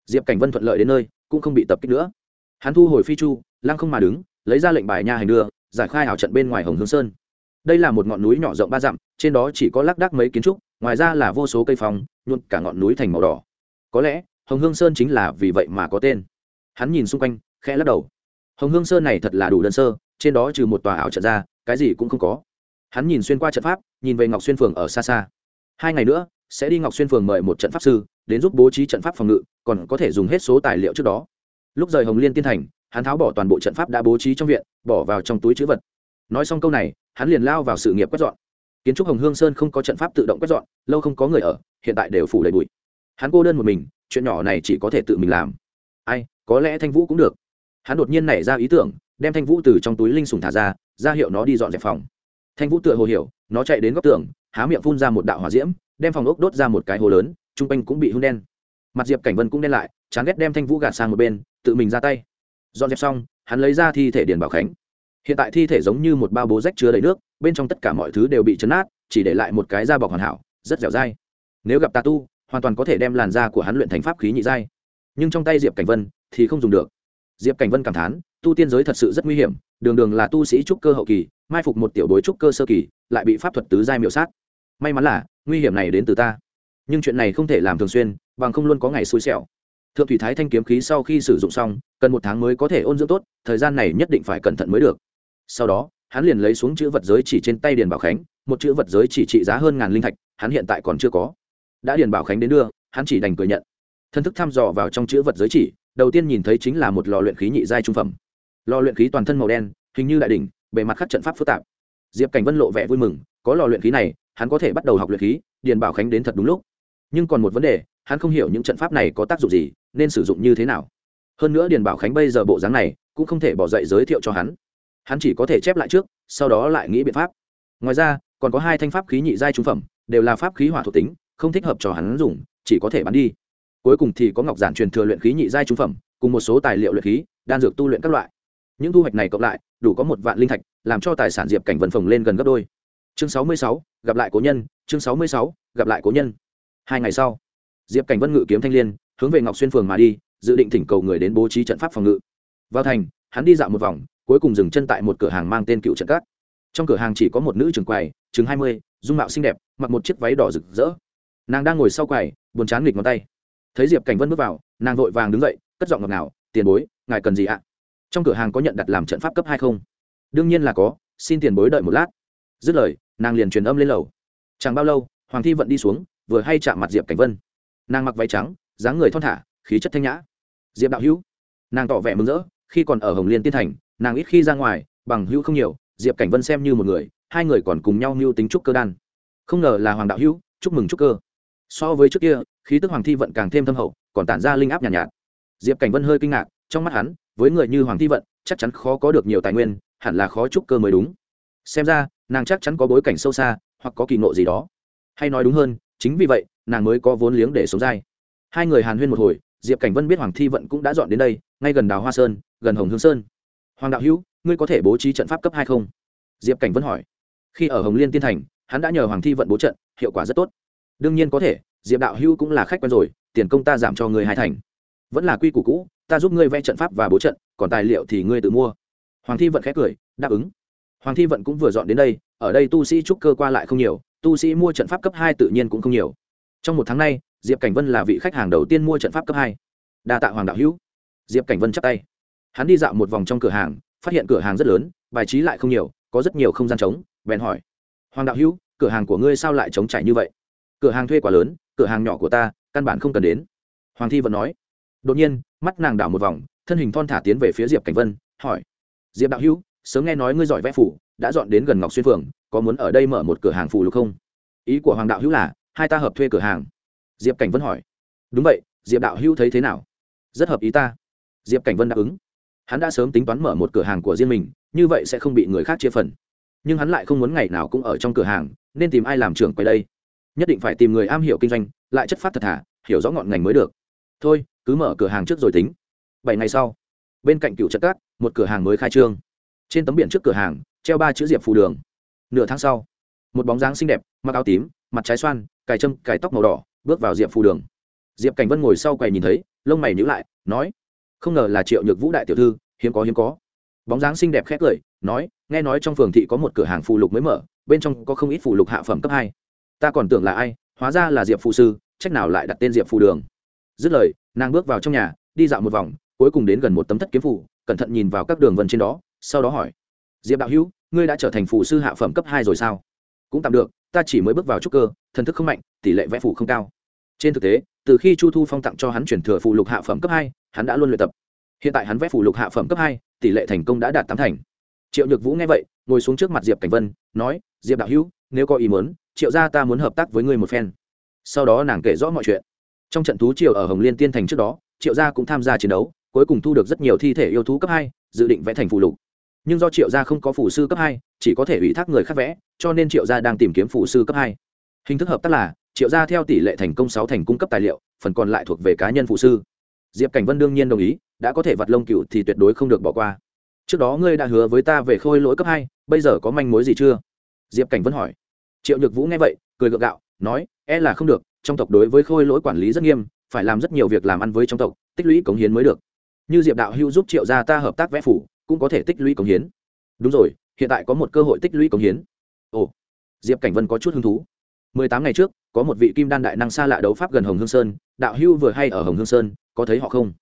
diệp cảnh vân thuận lợi đến nơi, cũng không bị tập kích nữa. Hắn thu hồi phi chu, lăng không mà đứng, lấy ra lệnh bài nha hành đưa giải khai ảo trận bên ngoài hồng hương sơn. Đây là một ngọn núi nhỏ rộng ba dặm, trên đó chỉ có lác đác mấy kiến trúc, ngoài ra là vô số cây phong nhuộn cả ngọn núi thành màu đỏ. Có lẽ, hồng hương sơn chính là vì vậy mà có tên. Hắn nhìn xung quanh, khẽ lắc đầu. Hồng hương sơn này thật là đủ đơn sơ, trên đó trừ một tòa ảo trận ra, cái gì cũng không có. Hắn nhìn xuyên qua trận pháp, nhìn về ngọc xuyên phường ở xa xa. Hai ngày nữa, sẽ đi ngọc xuyên phường mời một trận pháp sư, đến giúp bố trí trận pháp phòng ngự, còn có thể dùng hết số tài liệu trước đó. Lúc rời hồng liên tiên thành hắn tháo bỏ toàn bộ trận pháp đã bố trí trong viện, bỏ vào trong túi chữ vật. Nói xong câu này, hắn liền lao vào sự nghiệp quét dọn. Kiến trúc hồng hương sơn không có trận pháp tự động quét dọn, lâu không có người ở, hiện tại đều phủ đầy bụi. Hắn cô đơn một mình, chuyện nhỏ này chỉ có thể tự mình làm. Ai, có lẽ thanh vũ cũng được. Hắn đột nhiên nảy ra ý tưởng, đem thanh vũ từ trong túi linh sùng thả ra ra hiệu nó đi dọn dẹp phòng. Thanh vũ tựa hồ hiểu, nó chạy đến góc tường, há miệng phun ra một đạo hỏa diễm, đem phòng ốc đốt ra một cái hồ lớn t r u n g quanh cũng bị hôn đen. Mặt diệp cảnh vân cũng đen lại, chán ghét đem thanh vũ gạt sang một bên, tự mình ra tay dọn dẹp xong, hắn lấy ra thi thể điền bảo khánh. Hiện tại thi thể giống như một bao bố rách chứa đầy nước, bên trong tất cả mọi thứ đều bị chấn át, chỉ để lại một cái da bọc hoàn hảo, rất dẻo dai. Nếu gặp tà tu, hoàn toàn có thể đem làn da của hắn luyện thành pháp khí nhị dai nhưng trong tay diệp cảnh vân thì không dùng được. Diệp cảnh vân cảm thán, tu tiên giới thật sự rất nguy hiểm, đường đường là tu sĩ trúc cơ hậu kỳ, mai phục một tiểu bối trúc cơ sơ kỳ, lại bị pháp thuật tứ giai miệu sát. May mắn là, nguy hiểm này đến từ ta. Nhưng chuyện này không thể làm thường xuyên, bằng không luôn có ngày xui xẻo thượng thủy thái thanh kiếm khí sau khi sử dụng xong, cần một tháng mới có thể ôn dưỡng tốt, thời gian này nhất định phải cẩn thận mới được. Sau đó, hắn liền lấy xuống chữ vật giới chỉ trên tay điền bảo khánh, một chữ vật giới chỉ trị giá hơn ngàn linh thạch, hắn hiện tại còn chưa có. Đã điền bảo khánh đến đưa, hắn chỉ đành cười nhận. Thân thức thăm dò vào trong chữ vật giới chỉ, đầu tiên nhìn thấy chính là một lò luyện khí nhị giai trung phẩm. Lò luyện khí toàn thân màu đen, hình như đại đỉnh, bề mặt khắc trận pháp phức tạp. Diệp cảnh vân lộ vẻ vui mừng, có lò luyện khí này, hắn có thể bắt đầu học luyện khí, điền bảo khánh đến thật đúng lúc. Nhưng còn một vấn đề hắn không hiểu những trận pháp này có tác dụng gì, nên sử dụng như thế nào. Hơn nữa điền bảo khánh bây giờ bộ dáng này cũng không thể bỏ dậy giới thiệu cho hắn. Hắn chỉ có thể chép lại trước, sau đó lại nghĩ biện pháp. Ngoài ra, còn có hai thanh pháp khí nhị giai trung phẩm, đều là pháp khí hỏa thuộc tính, không thích hợp cho hắn dùng, chỉ có thể bán đi. Cuối cùng thì có ngọc giản truyền thừa luyện khí nhị giai trung phẩm, cùng một số tài liệu luyện khí, đan dược tu luyện các loại. Những thu hoạch này cộng lại, đủ có một vạn linh thạch, làm cho tài sản diệp cảnh vần phồng lên gần gấp đôi. Chương sáu mươi sáu, gặp lại cố nhân, chương sáu mươi sáu, gặp lại cố nhân. Hai ngày sau diệp cảnh vân ngự kiếm thanh l i ê n hướng về ngọc xuyên phường mà đi, dự định thỉnh cầu người đến bố trí trận pháp phòng ngự. Vào thành, hắn đi dạo một vòng, cuối cùng dừng chân tại một cửa hàng mang tên cựu trận cát trong cửa hàng chỉ có một nữ trường quầy, chừng hai mươi, dung mạo xinh đẹp, mặc một chiếc váy đỏ rực rỡ. Nàng đang ngồi sau quầy, buồn chán nghịch ngón tay. Thấy diệp cảnh vân bước vào, nàng vội vàng đứng dậy, cất giọng ngọc ngào, tiền bối, ngài cần gì ạ? Trong cửa hàng có nhận đặt làm trận pháp cấp hai không? Đương nhiên là có, xin tiền bối đợi một lát. Dứt lời, nàng liền truyền âm lên lầu. Chẳng bao lâu, hoàng thi vận đi xuống, vừa hay chạm mặt diệp cảnh vân nàng mặc váy trắng dáng người thon thả khí chất thanh nhã. Diệp đạo hữu nàng tỏ vẻ mừng rỡ khi còn ở hồng liên tiên thành nàng ít khi ra ngoài bằng hữu không nhiều diệp cảnh vân xem như một người hai người còn cùng nhau mưu tính trúc cơ đan. Không ngờ là hoàng đạo hữu chúc mừng trúc cơ. So với trước kia khí tức hoàng thi vận càng thêm thâm hậu còn tản ra linh áp nhàn nhạt, nhạt. Diệp cảnh vân hơi kinh ngạc trong mắt hắn với người như hoàng thi vận chắc chắn khó có được nhiều tài nguyên hẳn là khó trúc cơ mới đúng. Xem ra nàng chắc chắn có bối cảnh sâu xa hoặc có kỳ ngộ gì đó. Hay nói đúng hơn chính vì vậy nàng mới có vốn liếng để sống dai. Hai người hàn huyên một hồi, diệp cảnh vân biết hoàng thi vận cũng đã dọn đến đây, ngay gần đào hoa sơn, gần hồng hương sơn. Hoàng đạo hữu, ngươi có thể bố trí trận pháp cấp hai không? Diệp cảnh vân hỏi. Khi ở hồng liên tiên thành, hắn đã nhờ hoàng thi vận bố trận, hiệu quả rất tốt. Đương nhiên có thể, diệp đạo hữu cũng là khách quen rồi, tiền công ta giảm cho người hai thành. Vẫn là quy củ cũ, ta giúp ngươi vẽ trận pháp và bố trận, còn tài liệu thì ngươi tự mua. Hoàng thi vận khẽ cười, đáp ứng. Hoàng thi vận cũng vừa dọn đến đây, ở đây tu sĩ trúc cơ qua lại không nhiều, tu sĩ mua trận pháp cấp hai tự nhiên cũng không nhiều trong một tháng nay, diệp cảnh vân là vị khách hàng đầu tiên mua trận pháp cấp hai. Đa tạ hoàng đạo hữu. Diệp cảnh vân chắp tay. Hắn đi dạo một vòng trong cửa hàng, phát hiện cửa hàng rất lớn, bài trí lại không nhiều, có rất nhiều không gian trống, bèn hỏi. Hoàng đạo hữu, cửa hàng của ngươi sao lại trống trải như vậy? Cửa hàng thuê quá lớn, cửa hàng nhỏ của ta, căn bản không cần đến. Hoàng thi vẫn nói. Đột nhiên, mắt nàng đảo một vòng, thân hình thon thả tiến về phía diệp cảnh vân, hỏi. Diệp đạo hữu, sớm nghe nói ngươi giỏi vẽ phủ, đã dọn đến gần ngọc xuyên phường, có muốn ở đây mở một cửa hàng phủ lục không? Ý của hoàng đạo hữu là hai ta hợp thuê cửa hàng. Diệp cảnh vân hỏi. Đúng vậy, diệp đạo hữu thấy thế nào? Rất hợp ý ta. Diệp cảnh vân đáp ứng. Hắn đã sớm tính toán mở một cửa hàng của riêng mình, như vậy sẽ không bị người khác chia phần. Nhưng hắn lại không muốn ngày nào cũng ở trong cửa hàng, nên tìm ai làm trưởng quay đây? Nhất định phải tìm người am hiểu kinh doanh, lại chất phát thật thà, hiểu rõ ngọn ngành mới được. Thôi, cứ mở cửa hàng trước rồi tính. Bảy ngày sau, bên cạnh cựu chất cát, một cửa hàng mới khai trương. Trên tấm biển trước cửa hàng, treo ba chữ diệp phù đường. Nửa tháng sau một bóng dáng xinh đẹp, mặc áo tím, mặt trái xoan, cài châm, cài tóc màu đỏ, bước vào diệp phù đường. Diệp cảnh vân ngồi sau quầy nhìn thấy, lông mày nhữ lại, nói, không ngờ là triệu nhược vũ đại tiểu thư, hiếm có hiếm có. Bóng dáng xinh đẹp khét cười, nói, nghe nói trong phường thị có một cửa hàng phù lục mới mở, bên trong có không ít phù lục hạ phẩm cấp hai. Ta còn tưởng là ai, hóa ra là diệp phù sư, trách nào lại đặt tên diệp phù đường. Dứt lời, nàng bước vào trong nhà, đi dạo một vòng, cuối cùng đến gần một tấm thất kiếm phủ cẩn thận nhìn vào các đường vân trên đó, sau đó hỏi, diệp đạo hữu, ngươi đã trở thành phù sư hạ phẩm cấp hai rồi sao? Cũng tạm được, ta chỉ mới bước vào trúc cơ, thần thức không mạnh, tỷ lệ vẽ phủ không cao. Trên thực tế, từ khi chu thu phong tặng cho hắn chuyển thừa phụ lục hạ phẩm cấp hai, hắn đã luôn luyện tập. Hiện tại hắn vẽ phụ lục hạ phẩm cấp hai, tỷ lệ thành công đã đạt tám thành. Triệu nhược vũ nghe vậy, ngồi xuống trước mặt diệp cảnh vân, nói, diệp đạo hữu, nếu có ý muốn, triệu gia ta muốn hợp tác với ngươi một phen. Sau đó nàng kể rõ mọi chuyện. Trong trận thú triều ở hồng liên tiên thành trước đó, triệu gia cũng tham gia chiến đấu, cuối cùng thu được rất nhiều thi thể yêu thú cấp hai, dự định vẽ thành phụ lục nhưng do triệu gia không có phù sư cấp hai, chỉ có thể ủy thác người khác vẽ, cho nên triệu gia đang tìm kiếm phù sư cấp hai. Hình thức hợp tác là, triệu gia theo tỷ lệ thành công sáu thành cung cấp tài liệu, phần còn lại thuộc về cá nhân phù sư. Diệp cảnh vân đương nhiên đồng ý, đã có thể vặt lông cựu thì tuyệt đối không được bỏ qua. Trước đó ngươi đã hứa với ta về khôi lỗi cấp hai, bây giờ có manh mối gì chưa? Diệp cảnh vân hỏi. Triệu nhược vũ nghe vậy, cười gượng gạo, nói e là không được, trong tộc đối với khôi lỗi quản lý rất nghiêm, phải làm rất nhiều việc làm ăn với trong tộc, tích lũy cống hiến mới được. Như diệp đạo hưu giúp triệu gia ta hợp tác vẽ phủ cũng có thể tích lũy cống hiến. Đúng rồi, hiện tại có một cơ hội tích lũy cống hiến. Ồ, diệp cảnh vân có chút hứng thú. Mười tám ngày trước, có một vị kim đan đại năng xa lạ đấu pháp gần hồng hương sơn, đạo hưu vừa hay ở hồng hương sơn, có thấy họ không?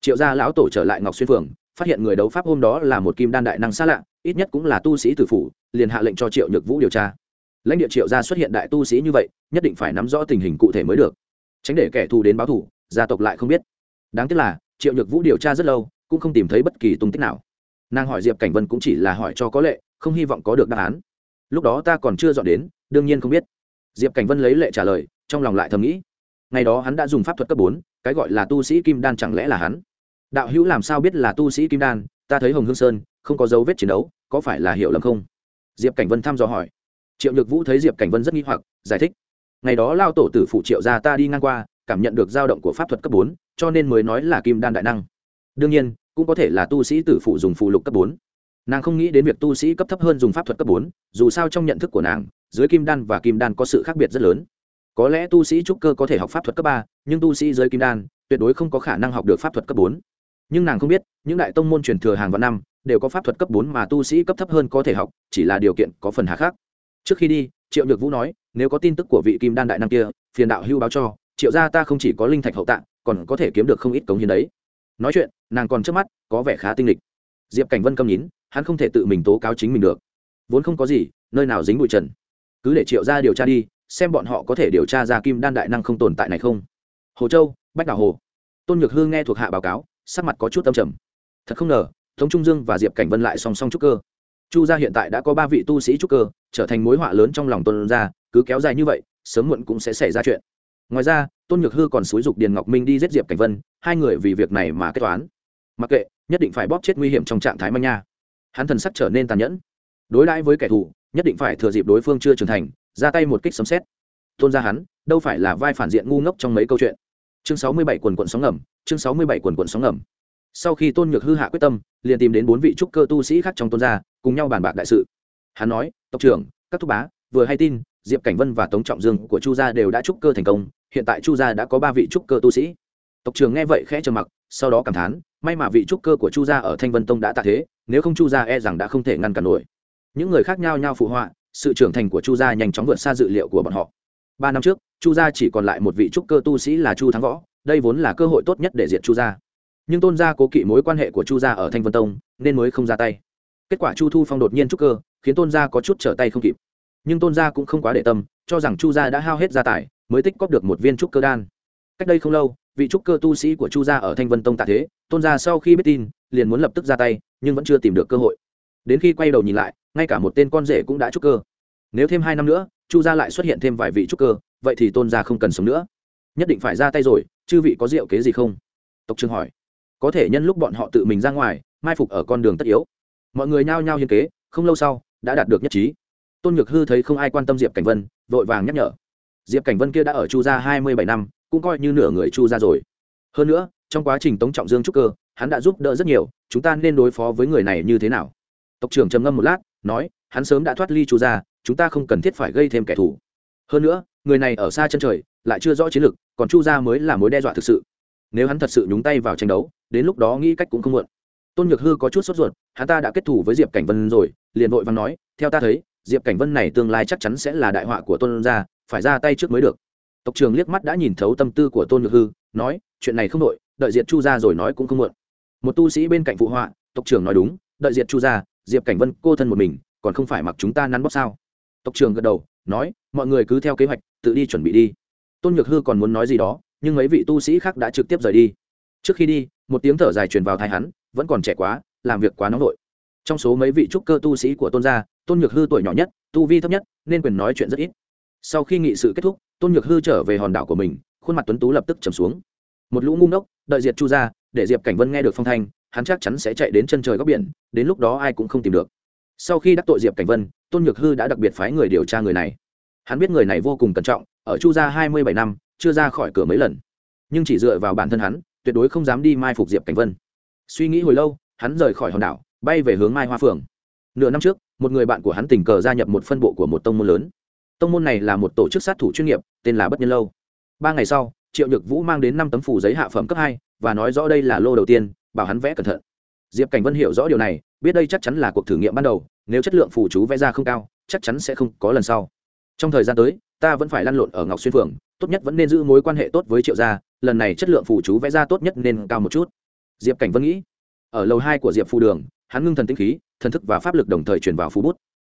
Triệu gia lão tổ trở lại ngọc xuyên phường, phát hiện người đấu pháp hôm đó là một kim đan đại năng xa lạ, ít nhất cũng là tu sĩ tử phủ, liền hạ lệnh cho triệu nhược vũ điều tra. Lãnh địa triệu gia xuất hiện đại tu sĩ như vậy, nhất định phải nắm rõ tình hình cụ thể mới được. Tránh để kẻ thù đến báo thù, gia tộc lại không biết. Đáng tiếc là, triệu nhược vũ điều tra rất lâu, cũng không tìm thấy bất kỳ tung tích nào nàng hỏi diệp cảnh vân cũng chỉ là hỏi cho có lệ, không hy vọng có được đáp án. Lúc đó ta còn chưa dọn đến, đương nhiên không biết. Diệp cảnh vân lấy lệ trả lời, trong lòng lại thầm nghĩ. Ngày đó hắn đã dùng pháp thuật cấp bốn, cái gọi là tu sĩ kim đan chẳng lẽ là hắn? Đạo hữu làm sao biết là tu sĩ kim đan? Ta thấy hồng hương sơn, không có dấu vết chiến đấu, có phải là hiểu lầm không? Diệp cảnh vân thăm dò hỏi. Triệu nhược vũ thấy diệp cảnh vân rất nghi hoặc, giải thích. Ngày đó lao tổ tử phụ triệu ra ta đi ngang qua, cảm nhận được dao động của pháp thuật cấp bốn, cho nên mới nói là kim đan đại năng. Đương nhiên cũng có thể là tu sĩ tử phụ dùng phụ lục cấp bốn. Nàng không nghĩ đến việc tu sĩ cấp thấp hơn dùng pháp thuật cấp bốn, dù sao trong nhận thức của nàng, dưới kim đan và kim đan có sự khác biệt rất lớn. Có lẽ tu sĩ trúc cơ có thể học pháp thuật cấp ba, nhưng tu sĩ dưới kim đan, tuyệt đối không có khả năng học được pháp thuật cấp bốn. Nhưng nàng không biết, những đại tông môn truyền thừa hàng vạn năm, đều có pháp thuật cấp bốn mà tu sĩ cấp thấp hơn có thể học, chỉ là điều kiện có phần hà khác trước khi đi, triệu nhược vũ nói, nếu có tin tức của vị kim đan đại năng kia, phiền đạo hưu báo cho, triệu gia ta không chỉ có linh thạch hậu tạng còn có thể kiếm được không ít cống hiến đấy nói chuyện, nàng còn trước mắt, có vẻ khá tinh lịch. Diệp cảnh vân câm nhín hắn không thể tự mình tố cáo chính mình được. Vốn không có gì, nơi nào dính bụi trần. Cứ để triệu ra điều tra đi, xem bọn họ có thể điều tra ra kim đan đại năng không tồn tại này không. Hồ châu, bách đảo hồ. Tôn nhược hương nghe thuộc hạ báo cáo, sắc mặt có chút tâm trầm. Thật không ngờ, tống trung dương và diệp cảnh vân lại song song trúc cơ. Chu gia hiện tại đã có ba vị tu sĩ trúc cơ, trở thành mối họa lớn trong lòng tôn gia, cứ kéo dài như vậy, sớm muộn cũng sẽ xảy ra chuyện ngoài ra, tôn nhược hư còn xúi dục điền ngọc minh đi giết diệp cảnh vân, hai người vì việc này mà kết toán. Mặc kệ, nhất định phải bóp chết nguy hiểm trong trạng thái manh nha. Hắn thần sắc trở nên tàn nhẫn. Đối đãi với kẻ thù, nhất định phải thừa dịp đối phương chưa trưởng thành, ra tay một kích sấm xét tôn ra hắn, đâu phải là vai phản diện ngu ngốc trong mấy câu chuyện. Chương sáu mươi bảy quần quận sóng ngầm, chương sáu mươi bảy quần quận sóng ngầm. Sau khi tôn nhược hư hạ quyết tâm, liền tìm đến bốn vị trúc cơ tu sĩ khác trong tôn gia, cùng nhau bàn bạc đại sự. Hắn nói, tộc trưởng, các thúc bá, vừa hay tin diệp cảnh vân và tống trọng dương của chu gia đều đã trúc cơ thành công, hiện tại chu gia đã có ba vị trúc cơ tu sĩ. Tộc trưởng nghe vậy khẽ trầm mặc, sau đó cảm thán, may mà vị trúc cơ của chu gia ở thanh vân tông đã tạ thế, nếu không chu gia e rằng đã không thể ngăn cản nổi. Những người khác nhau nhau phụ họa, sự trưởng thành của chu gia nhanh chóng vượt xa dự liệu của bọn họ. Ba năm trước, chu gia chỉ còn lại một vị trúc cơ tu sĩ là chu thắng võ, đây vốn là cơ hội tốt nhất để diệt chu gia. Nhưng tôn gia cố kỵ mối quan hệ của chu gia ở thanh vân tông, nên mới không ra tay. Kết quả chu thu phong đột nhiên trúc cơ, khiến tôn gia có chút trở tay không kịp nhưng tôn gia cũng không quá để tâm, cho rằng chu gia đã hao hết gia tài, mới tích cóp được một viên trúc cơ đan. Cách đây không lâu, vị trúc cơ tu sĩ của chu gia ở thanh vân tông tạ thế, tôn gia sau khi biết tin, liền muốn lập tức ra tay, nhưng vẫn chưa tìm được cơ hội. Đến khi quay đầu nhìn lại, ngay cả một tên con rể cũng đã trúc cơ. Nếu thêm hai năm nữa, chu gia lại xuất hiện thêm vài vị trúc cơ, vậy thì tôn gia không cần sống nữa. Nhất định phải ra tay rồi, chư vị có diệu kế gì không? Tộc trường hỏi. Có thể nhân lúc bọn họ tự mình ra ngoài, mai phục ở con đường tất yếu. Mọi người nhao nhao hiên kế, không lâu sau, đã đạt được nhất trí tôn nhược hư thấy không ai quan tâm diệp cảnh vân, vội vàng nhắc nhở. Diệp cảnh vân kia đã ở chu gia hai mươi bảy năm, cũng coi như nửa người chu gia rồi. Hơn nữa, trong quá trình tống trọng dương trúc cơ, hắn đã giúp đỡ rất nhiều, chúng ta nên đối phó với người này như thế nào? Tộc trưởng trầm ngâm một lát, nói, hắn sớm đã thoát ly chu gia, chúng ta không cần thiết phải gây thêm kẻ thù. Hơn nữa, người này ở xa chân trời, lại chưa rõ chiến lược còn chu gia mới là mối đe dọa thực sự. Nếu hắn thật sự nhúng tay vào tranh đấu, đến lúc đó nghĩ cách cũng không muộn. Tôn nhược hư có chút sốt ruột, hắn ta đã kết thủ với diệp cảnh vân rồi, liền vội và nói, theo ta thấy diệp cảnh vân này tương lai chắc chắn sẽ là đại họa của tôn gia, phải ra tay trước mới được. Tộc Trường liếc mắt đã nhìn thấu tâm tư của tôn nhược hư, nói, chuyện này không đội đợi diệt chu gia rồi nói cũng không muộn. Một tu sĩ bên cạnh phụ họa, tộc trưởng nói đúng, đợi diệt chu gia, diệp cảnh vân cô thân một mình, còn không phải mặc chúng ta nắn bóp sao? Tộc trưởng gật đầu, nói, mọi người cứ theo kế hoạch, tự đi chuẩn bị đi. Tôn nhược hư còn muốn nói gì đó, nhưng mấy vị tu sĩ khác đã trực tiếp rời đi. Trước khi đi, một tiếng thở dài truyền vào thai hắn, vẫn còn trẻ quá, làm việc quá nóng vội trong số mấy vị trúc cơ tu sĩ của tôn gia, tôn nhược hư tuổi nhỏ nhất, tu vi thấp nhất, nên quyền nói chuyện rất ít. Sau khi nghị sự kết thúc, tôn nhược hư trở về hòn đảo của mình, khuôn mặt tuấn tú lập tức trầm xuống. Một lũ ngu ngốc, đợi diệt chu ra, để diệp cảnh vân nghe được phong thanh, hắn chắc chắn sẽ chạy đến chân trời góc biển, đến lúc đó ai cũng không tìm được. Sau khi đắc tội diệp cảnh vân, tôn nhược hư đã đặc biệt phái người điều tra người này. Hắn biết người này vô cùng cẩn trọng, ở chu gia hai mươi bảy năm, chưa ra khỏi cửa mấy lần. Nhưng chỉ dựa vào bản thân hắn, tuyệt đối không dám đi mai phục diệp cảnh vân. Suy nghĩ hồi lâu, hắn rời khỏi hòn đảo bay về hướng mai hoa phường nửa năm trước, một người bạn của hắn tình cờ gia nhập một phân bộ của một tông môn lớn. Tông môn này là một tổ chức sát thủ chuyên nghiệp, tên là bất nhân lâu. Ba ngày sau, triệu nhược vũ mang đến năm tấm phủ giấy hạ phẩm cấp hai và nói rõ đây là lô đầu tiên, bảo hắn vẽ cẩn thận. Diệp cảnh vân hiểu rõ điều này, biết đây chắc chắn là cuộc thử nghiệm ban đầu, nếu chất lượng phủ chú vẽ ra không cao, chắc chắn sẽ không có lần sau. Trong thời gian tới, ta vẫn phải lăn lộn ở ngọc xuyên phường tốt nhất vẫn nên giữ mối quan hệ tốt với triệu gia, lần này chất lượng phủ chú vẽ ra tốt nhất nên cao một chút. Diệp cảnh vân nghĩ, ở lầu hai của diệp phù đường hắn ngưng thần tinh khí, thần thức và pháp lực đồng thời truyền vào phú bút.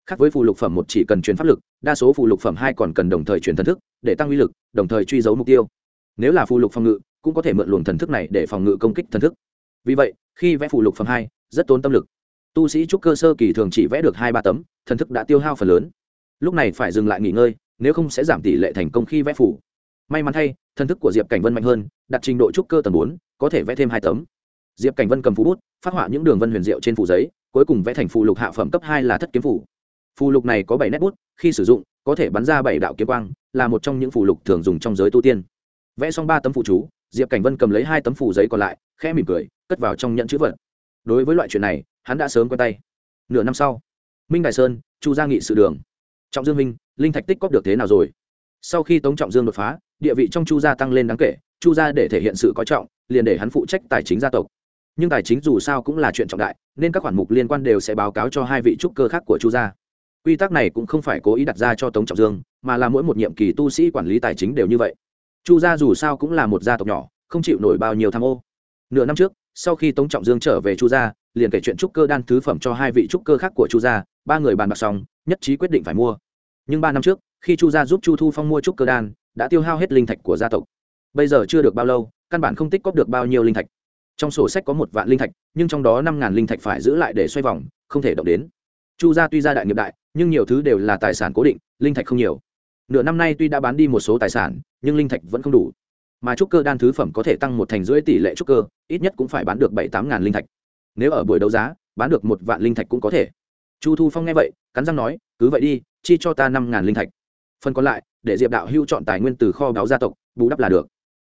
Khác với phù lục phẩm một chỉ cần truyền pháp lực, đa số phù lục phẩm hai còn cần đồng thời truyền thần thức, để tăng uy lực, đồng thời truy dấu mục tiêu. Nếu là phù lục phòng ngự, cũng có thể mượn luồng thần thức này để phòng ngự công kích thần thức. Vì vậy, khi vẽ phù lục phẩm hai, rất tốn tâm lực. Tu sĩ trúc cơ sơ kỳ thường chỉ vẽ được hai ba tấm, thần thức đã tiêu hao phần lớn. Lúc này phải dừng lại nghỉ ngơi, nếu không sẽ giảm tỷ lệ thành công khi vẽ phủ may mắn thay, thần thức của diệp cảnh vân mạnh hơn đặt trình độ trúc cơ tầng bốn, có thể vẽ thêm hai tấm diệp cảnh vân cầm phú bút, phát họa những đường vân huyền diệu trên phủ giấy, cuối cùng vẽ thành phù lục hạ phẩm cấp hai là thất kiếm phủ phù lục này có bảy nét bút, khi sử dụng, có thể bắn ra bảy đạo kiếm quang, là một trong những phù lục thường dùng trong giới tu tiên. Vẽ xong ba tấm phụ chú, diệp cảnh vân cầm lấy hai tấm phủ giấy còn lại, khẽ mỉm cười, cất vào trong nhận chữ vật. Đối với loại chuyện này, hắn đã sớm quen tay. Nửa năm sau, minh đại sơn, chu gia nghị sự đường. Trọng dương minh, linh thạch tích cóp được thế nào rồi? Sau khi tống trọng dương đột phá, địa vị trong chu gia tăng lên đáng kể, chu gia để thể hiện sự coi trọng, liền để hắn phụ trách tài chính gia tộc nhưng tài chính dù sao cũng là chuyện trọng đại, nên các khoản mục liên quan đều sẽ báo cáo cho hai vị trúc cơ khác của chu gia. Quy tắc này cũng không phải cố ý đặt ra cho tống trọng dương, mà là mỗi một nhiệm kỳ tu sĩ quản lý tài chính đều như vậy. Chu gia dù sao cũng là một gia tộc nhỏ, không chịu nổi bao nhiêu tham ô. Nửa năm trước, sau khi tống trọng dương trở về chu gia, liền kể chuyện trúc cơ đan thứ phẩm cho hai vị trúc cơ khác của chu gia, ba người bàn bạc xong, nhất trí quyết định phải mua. Nhưng ba năm trước, khi chu gia giúp chu thu phong mua trúc cơ đan, đã tiêu hao hết linh thạch của gia tộc. Bây giờ chưa được bao lâu, căn bản không tích cóp được bao nhiêu linh thạch trong sổ sách có một vạn linh thạch, nhưng trong đó năm ngàn linh thạch phải giữ lại để xoay vòng, không thể động đến. Chu gia tuy gia đại nghiệp đại, nhưng nhiều thứ đều là tài sản cố định, linh thạch không nhiều. Nửa năm nay tuy đã bán đi một số tài sản, nhưng linh thạch vẫn không đủ. Mà trúc cơ đan thứ phẩm có thể tăng một thành rưỡi tỷ lệ trúc cơ, ít nhất cũng phải bán được bảy, tám ngàn linh thạch. Nếu ở buổi đấu giá, bán được một vạn linh thạch cũng có thể. Chu thu phong nghe vậy, cắn răng nói, cứ vậy đi, chi cho ta năm ngàn linh thạch. Phần còn lại, để diệp đạo hưu chọn tài nguyên từ kho báo gia tộc, bù đắp là được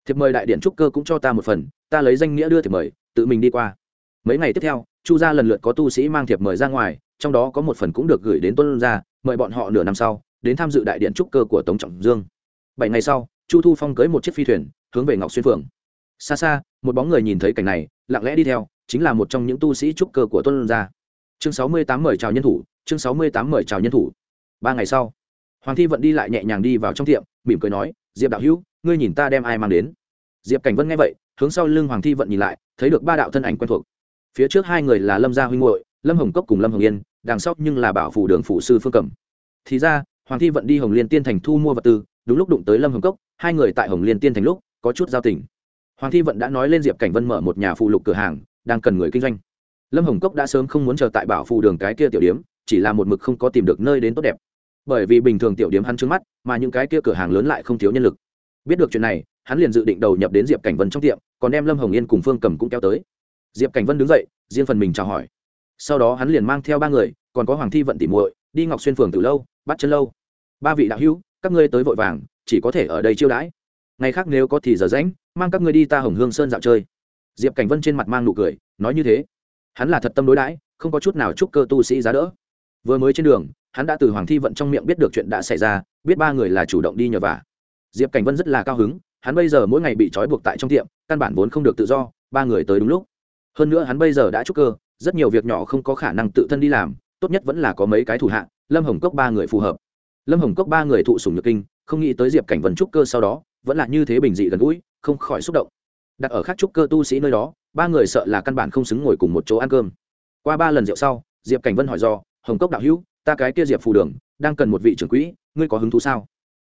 thiệp mời đại điện trúc cơ cũng cho ta một phần, ta lấy danh nghĩa đưa thiệp mời, tự mình đi qua. Mấy ngày tiếp theo, chu gia lần lượt có tu sĩ mang thiệp mời ra ngoài, trong đó có một phần cũng được gửi đến tuân gia, mời bọn họ nửa năm sau, đến tham dự đại điện trúc cơ của tống trọng dương. Bảy ngày sau, chu thu phong cưới một chiếc phi thuyền, hướng về ngọc xuyên phường xa xa, một bóng người nhìn thấy cảnh này, lặng lẽ đi theo, chính là một trong những tu sĩ trúc cơ của tuân gia. Chương sáu mươi tám mời chào nhân thủ, chương sáu mươi tám mời chào nhân thủ. Ba ngày sau, hoàng thi vận đi lại nhẹ nhàng đi vào trong tiệm, mỉm cười nói, diệp đạo hữu ngươi nhìn ta đem ai mang đến. Diệp cảnh vân nghe vậy, hướng sau lưng hoàng thi vận nhìn lại, thấy được ba đạo thân ảnh quen thuộc. Phía trước hai người là lâm gia huynh hội lâm hồng cốc cùng lâm hồng yên, đằng sau nhưng là bảo phủ đường phủ sư phương cẩm. Thì ra, hoàng thi vận đi hồng liên tiên thành thu mua vật tư, đúng lúc đụng tới lâm hồng cốc, hai người tại hồng liên tiên thành lúc, có chút giao tình. Hoàng thi vận đã nói lên diệp cảnh vân mở một nhà phụ lục cửa hàng, đang cần người kinh doanh. Lâm hồng cốc đã sớm không muốn chờ tại bảo Phủ đường cái kia tiểu điếm chỉ là một mực không có tìm được nơi đến tốt đẹp. Bởi vì bình thường tiểu điếm hắn trứng mắt, mà những cái kia cửa hàng lớn lại không thiếu nhân lực biết được chuyện này, hắn liền dự định đầu nhập đến diệp cảnh vân trong tiệm, còn đem lâm hồng yên cùng phương cầm cũng kéo tới. Diệp cảnh vân đứng dậy, riêng phần mình chào hỏi. Sau đó hắn liền mang theo ba người, còn có hoàng thi vận tỉ muội, đi ngọc xuyên phường từ lâu, bắt chân lâu. Ba vị đạo hữu, các ngươi tới vội vàng, chỉ có thể ở đây chiêu đãi. Ngày khác nếu có thì giờ rãnh mang các ngươi đi ta hồng hương sơn dạo chơi. Diệp cảnh vân trên mặt mang nụ cười, nói như thế. Hắn là thật tâm đối đãi, không có chút nào chúc cơ tu sĩ giá đỡ. Vừa mới trên đường, hắn đã từ hoàng thi vận trong miệng biết được chuyện đã xảy ra, biết ba người là chủ động đi nhờ vả diệp cảnh vân rất là cao hứng, hắn bây giờ mỗi ngày bị trói buộc tại trong tiệm, căn bản vốn không được tự do, ba người tới đúng lúc. Hơn nữa hắn bây giờ đã chúc cơ, rất nhiều việc nhỏ không có khả năng tự thân đi làm, tốt nhất vẫn là có mấy cái thủ hạ, lâm hồng cốc ba người phù hợp. Lâm hồng cốc ba người thụ sùng nhược kinh, không nghĩ tới diệp cảnh vân trúc cơ sau đó, vẫn là như thế bình dị gần gũi, không khỏi xúc động. Đặt ở khác trúc cơ tu sĩ nơi đó, ba người sợ là căn bản không xứng ngồi cùng một chỗ ăn cơm. Qua ba lần rượu sau, diệp cảnh vân hỏi do, hồng cốc đạo hữu, ta cái kia diệp phù đường, đang cần một vị trưởng quỹ, ngươi có hứng thú sao?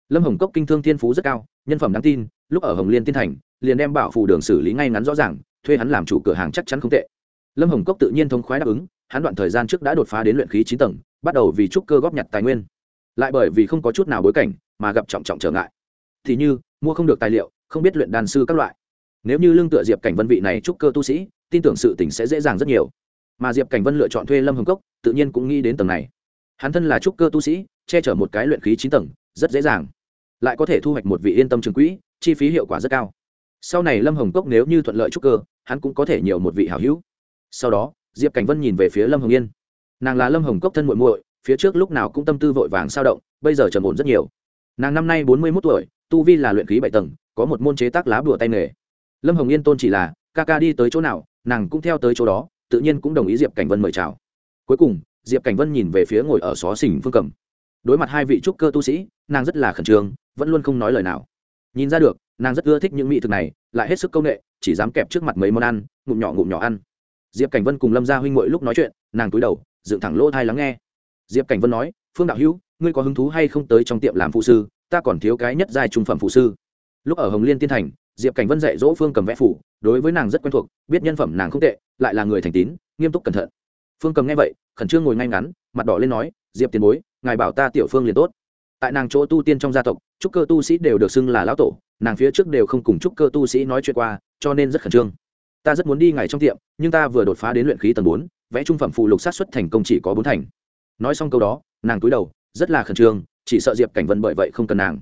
Lâm hồng cốc kinh thương thiên phú rất cao, nhân phẩm đáng tin, lúc ở hồng liên tiên thành, liền đem bảo phù đường xử lý ngay ngắn rõ ràng, thuê hắn làm chủ cửa hàng chắc chắn không tệ. Lâm hồng cốc tự nhiên thông khoái đáp ứng, hắn đoạn thời gian trước đã đột phá đến luyện khí chín tầng, bắt đầu vì trúc cơ góp nhặt tài nguyên. Lại bởi vì không có chút nào bối cảnh, mà gặp trọng trọng trở ngại. Thì như, mua không được tài liệu, không biết luyện đàn sư các loại. Nếu như lương tựa diệp cảnh vân vị này trúc cơ tu sĩ, tin tưởng sự tỉnh sẽ dễ dàng rất nhiều. Mà diệp cảnh vân lựa chọn thuê lâm hồng cốc, tự nhiên cũng nghĩ đến tầng này. Hắn thân là trúc cơ tu sĩ, che chở một cái luyện khí chín tầng, rất dễ dàng lại có thể thu hoạch một vị yên tâm trường quỹ, chi phí hiệu quả rất cao. Sau này lâm hồng cốc nếu như thuận lợi trúc cơ, hắn cũng có thể nhiều một vị hảo hữu. Sau đó, diệp cảnh vân nhìn về phía lâm hồng yên. Nàng là lâm hồng cốc thân muội muội, phía trước lúc nào cũng tâm tư vội vàng sao động, bây giờ trầm ổn rất nhiều. Nàng năm nay bốn mươi mốt tuổi, tu vi là luyện khí bảy tầng, có một môn chế tác lá bùa tay nghề. Lâm hồng yên tôn chỉ là, ca ca đi tới chỗ nào, nàng cũng theo tới chỗ đó, tự nhiên cũng đồng ý diệp cảnh vân mời chào. Cuối cùng, diệp cảnh vân nhìn về phía ngồi ở xó xỉnh phương cầm. Đối mặt hai vị trúc cơ tu sĩ, nàng rất là khẩn trương vẫn luôn không nói lời nào. Nhìn ra được, nàng rất ưa thích những mỹ thực này, lại hết sức công nghệ, chỉ dám kẹp trước mặt mấy món ăn, ngụm nhỏ ngụm nhỏ ăn. Diệp cảnh vân cùng lâm gia huynh mỗi lúc nói chuyện, nàng cúi đầu, dựng thẳng lỗ thai lắng nghe. Diệp cảnh vân nói, phương đạo hữu, ngươi có hứng thú hay không tới trong tiệm làm phụ sư? Ta còn thiếu cái nhất giai trung phẩm phụ sư. Lúc ở hồng liên tiên thành, diệp cảnh vân dạy dỗ phương cầm vẽ phủ, đối với nàng rất quen thuộc, biết nhân phẩm nàng không tệ, lại là người thành tín, nghiêm túc cẩn thận. Phương cầm nghe vậy, khẩn trương ngồi ngay ngắn, mặt đỏ lên nói, diệp tiền bối, ngài bảo ta tiểu phương liền tốt tại nàng chỗ tu tiên trong gia tộc, trúc cơ tu sĩ đều được xưng là lão tổ, nàng phía trước đều không cùng trúc cơ tu sĩ nói chuyện qua, cho nên rất khẩn trương. Ta rất muốn đi ngày trong tiệm, nhưng ta vừa đột phá đến luyện khí tầng bốn, vẽ trung phẩm phụ lục sát xuất thành công chỉ có bốn thành. Nói xong câu đó, nàng cúi đầu, rất là khẩn trương, chỉ sợ diệp cảnh vân bởi vậy không cần nàng.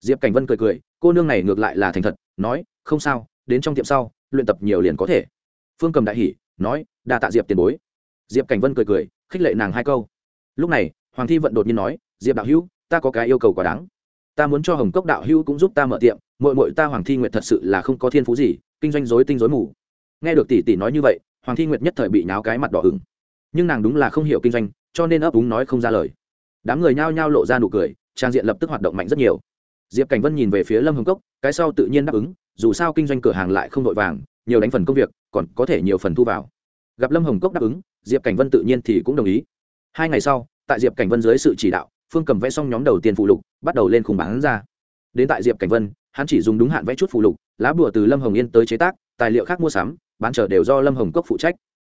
Diệp cảnh vân cười cười, cô nương này ngược lại là thành thật, nói, không sao, đến trong tiệm sau, luyện tập nhiều liền có thể. Phương cầm đại hỉ, nói, đa tạ diệp tiền bối. Diệp cảnh vân cười cười, khích lệ nàng hai câu. Lúc này, hoàng thi vận đột nhiên nói, diệp đạo hữu ta có cái yêu cầu quá đáng. Ta muốn cho hồng cốc đạo hữu cũng giúp ta mở tiệm mội mội ta hoàng thi nguyệt thật sự là không có thiên phú gì, kinh doanh dối tinh dối mù. Nghe được tỷ tỷ nói như vậy, hoàng thi nguyệt nhất thời bị nháo cái mặt đỏ ửng. Nhưng nàng đúng là không hiểu kinh doanh, cho nên ấp úng nói không ra lời. Đám người nhao nhao lộ ra nụ cười, trang diện lập tức hoạt động mạnh rất nhiều. Diệp cảnh vân nhìn về phía lâm hồng cốc, cái sau tự nhiên đáp ứng, dù sao kinh doanh cửa hàng lại không vội vàng, nhiều đánh phần công việc, còn có thể nhiều phần thu vào. Gặp lâm hồng cốc đáp ứng, diệp cảnh vân tự nhiên thì cũng đồng ý. Hai ngày sau, tại diệp cảnh vân dưới sự chỉ đạo phương cầm vẽ xong nhóm đầu tiên phụ lục, bắt đầu lên khung bán ra. Đến tại diệp cảnh vân, hắn chỉ dùng đúng hạn vẽ chút phụ lục, lá bùa từ lâm hồng yên tới chế tác, tài liệu khác mua sắm, bán trở đều do lâm hồng cốc phụ trách.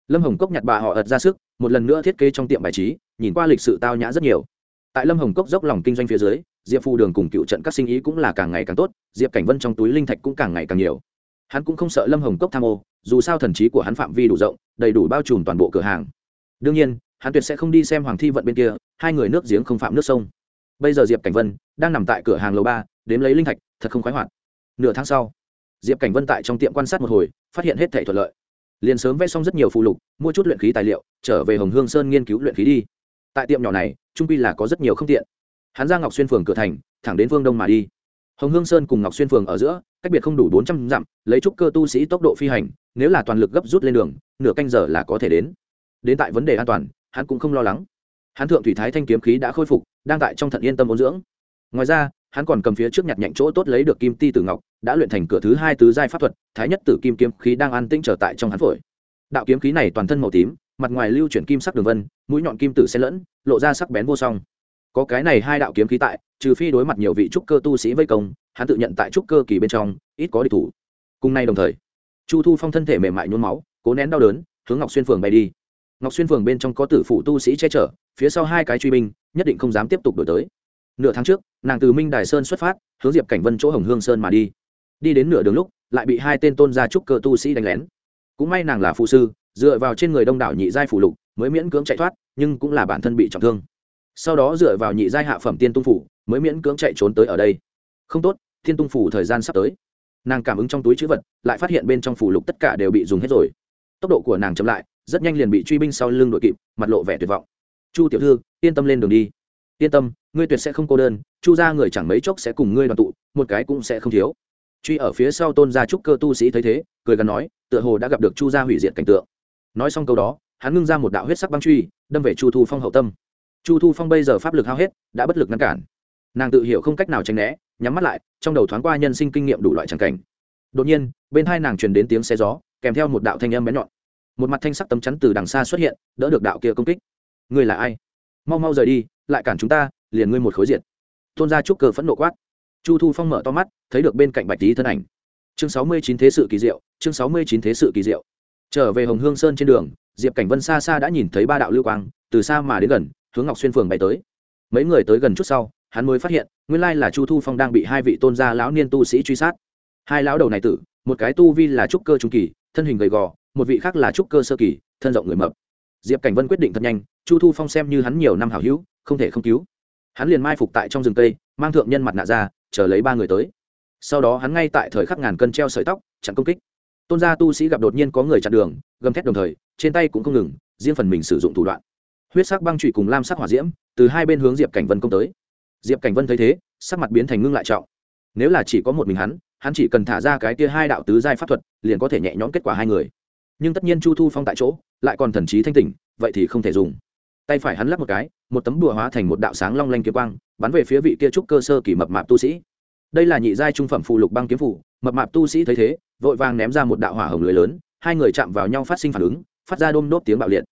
Lâm hồng cốc nhặt bà họ ật ra sức, một lần nữa thiết kế trong tiệm bài trí, nhìn qua lịch sự tao nhã rất nhiều. Tại lâm hồng cốc dốc lòng kinh doanh phía dưới, diệp Phu đường cùng cựu trận các sinh ý cũng là càng ngày càng tốt, diệp cảnh vân trong túi linh thạch cũng càng ngày càng nhiều. Hắn cũng không sợ lâm hồng cốc tham ô, dù sao thần trí của hắn phạm vi đủ rộng, đầy đủ bao trùm toàn bộ cửa hàng. Đương nhiên hắn tuyệt sẽ không đi xem hoàng thi vận bên kia, hai người nước giếng không phạm nước sông. Bây giờ diệp cảnh vân đang nằm tại cửa hàng lầu ba, đếm lấy linh thạch, thật không khoái hoạt. Nửa tháng sau, diệp cảnh vân tại trong tiệm quan sát một hồi, phát hiện hết thể thuận lợi. Liền sớm vẽ xong rất nhiều phụ lục, mua chút luyện khí tài liệu, trở về hồng hương sơn nghiên cứu luyện khí đi. Tại tiệm nhỏ này, trung pi là có rất nhiều không tiện. Hắn ra ngọc xuyên phường cửa thành, thẳng đến phương đông mà đi. Hồng hương sơn cùng ngọc xuyên phường ở giữa, cách biệt không đủ bốn trăm dặm, lấy trúc cơ tu sĩ tốc độ phi hành, nếu là toàn lực gấp rút lên đường, nửa canh giờ là có thể đến. Đến tại vấn đề an toàn hắn cũng không lo lắng. Hắn thượng thủy thái thanh kiếm khí đã khôi phục, đang tại trong thận yên tâm ôn dưỡng. Ngoài ra, hắn còn cầm phía trước nhặt nhạnh chỗ tốt lấy được kim ti tử ngọc, đã luyện thành cửa thứ hai tứ giai pháp thuật, thái nhất tử kim kiếm khí đang an tĩnh trở tại trong hắn phổi. Đạo kiếm khí này toàn thân màu tím, mặt ngoài lưu chuyển kim sắc đường vân, mũi nhọn kim tử xen lẫn, lộ ra sắc bén vô song. Có cái này hai đạo kiếm khí tại, trừ phi đối mặt nhiều vị trúc cơ tu sĩ vây công, hắn tự nhận tại trúc cơ kỳ bên trong, ít có địch thủ. Cùng nay đồng thời, chu thu phong thân thể mềm mại nhuốm máu, cố nén đau đớn, hướng ngọc xuyên phường bay đi ngọc xuyên phường bên trong có tử phụ tu sĩ che chở, phía sau hai cái truy binh, nhất định không dám tiếp tục đổi tới. Nửa tháng trước, nàng từ minh đài sơn xuất phát, hướng diệp cảnh vân chỗ hồng hương sơn mà đi. Đi đến nửa đường lúc, lại bị hai tên tôn gia trúc cơ tu sĩ đánh lén. Cũng may nàng là phụ sư, dựa vào trên người đông đảo nhị giai phủ lục, mới miễn cưỡng chạy thoát, nhưng cũng là bản thân bị trọng thương. Sau đó dựa vào nhị giai hạ phẩm tiên tung phủ, mới miễn cưỡng chạy trốn tới ở đây. Không tốt thiên tung phủ thời gian sắp tới. Nàng cảm ứng trong túi chữ vật, lại phát hiện bên trong phủ lục tất cả đều bị dùng hết rồi. Tốc độ của nàng chậm lại rất nhanh liền bị truy binh sau lưng đội kịp, mặt lộ vẻ tuyệt vọng. Chu tiểu thư, yên tâm lên đường đi. Yên tâm, ngươi tuyệt sẽ không cô đơn, chu ra người chẳng mấy chốc sẽ cùng ngươi đoàn tụ, một cái cũng sẽ không thiếu. Truy ở phía sau tôn gia trúc cơ tu sĩ thấy thế, cười gần nói, tựa hồ đã gặp được chu gia hủy diệt cảnh tượng. Nói xong câu đó, hắn ngưng ra một đạo huyết sắc băng truy, đâm về chu thu phong hậu tâm. Chu thu phong bây giờ pháp lực hao hết, đã bất lực ngăn cản. Nàng tự hiểu không cách nào tránh né, nhắm mắt lại, trong đầu thoáng qua nhân sinh kinh nghiệm đủ loại tràng cảnh. Đột nhiên, bên hai nàng truyền đến tiếng xe gió, kèm theo một đạo thanh âm bén nhọn một mặt thanh sắc tấm chắn từ đằng xa xuất hiện, đỡ được đạo kia công kích. Ngươi là ai? Mau mau rời đi, lại cản chúng ta, liền ngươi một khối diệt. Tôn gia trúc cơ phẫn nộ quát. Chu thu phong mở to mắt, thấy được bên cạnh bạch tý thân ảnh. Chương sáu mươi chín thế sự kỳ diệu, chương sáu mươi chín thế sự kỳ diệu. Trở về hồng hương sơn trên đường, diệp cảnh vân xa xa đã nhìn thấy ba đạo lưu quang, từ xa mà đến gần, hướng ngọc xuyên phường bay tới. Mấy người tới gần chút sau, hắn mới phát hiện, nguyên lai là chu thu phong đang bị hai vị tôn gia lão niên tu sĩ truy sát. Hai lão đầu này tử, một cái tu vi là trúc cơ trung kỳ, thân hình gầy gò một vị khác là trúc cơ sơ kỳ, thân rộng người mập. Diệp cảnh vân quyết định thật nhanh, chu thu phong xem như hắn nhiều năm hảo hữu, không thể không cứu. Hắn liền mai phục tại trong rừng cây, mang thượng nhân mặt nạ ra, chờ lấy ba người tới. Sau đó hắn ngay tại thời khắc ngàn cân treo sợi tóc, chặn công kích. Tôn gia tu sĩ gặp đột nhiên có người chặn đường, gầm thét đồng thời, trên tay cũng không ngừng, riêng phần mình sử dụng thủ đoạn. Huyết sắc băng trụy cùng lam sắc hỏa diễm, từ hai bên hướng diệp cảnh vân công tới. Diệp cảnh vân thấy thế, sắc mặt biến thành ngưng lại trọng. Nếu là chỉ có một mình hắn hắn chỉ cần thả ra cái kia hai đạo tứ giai pháp thuật, liền có thể nhẹ nhõm kết quả hai người nhưng tất nhiên chu thu phong tại chỗ lại còn thần trí thanh tỉnh, vậy thì không thể dùng. Tay phải hắn lắp một cái, một tấm đùa hóa thành một đạo sáng long lanh kiếm quang, bắn về phía vị kia trúc cơ sơ kỳ mập mạp tu sĩ. Đây là nhị giai trung phẩm phụ lục băng kiếm phủ, mập mạp tu sĩ thấy thế, vội vàng ném ra một đạo hỏa hồng lưới lớn, hai người chạm vào nhau phát sinh phản ứng, phát ra đôm nốt tiếng bạo liệt.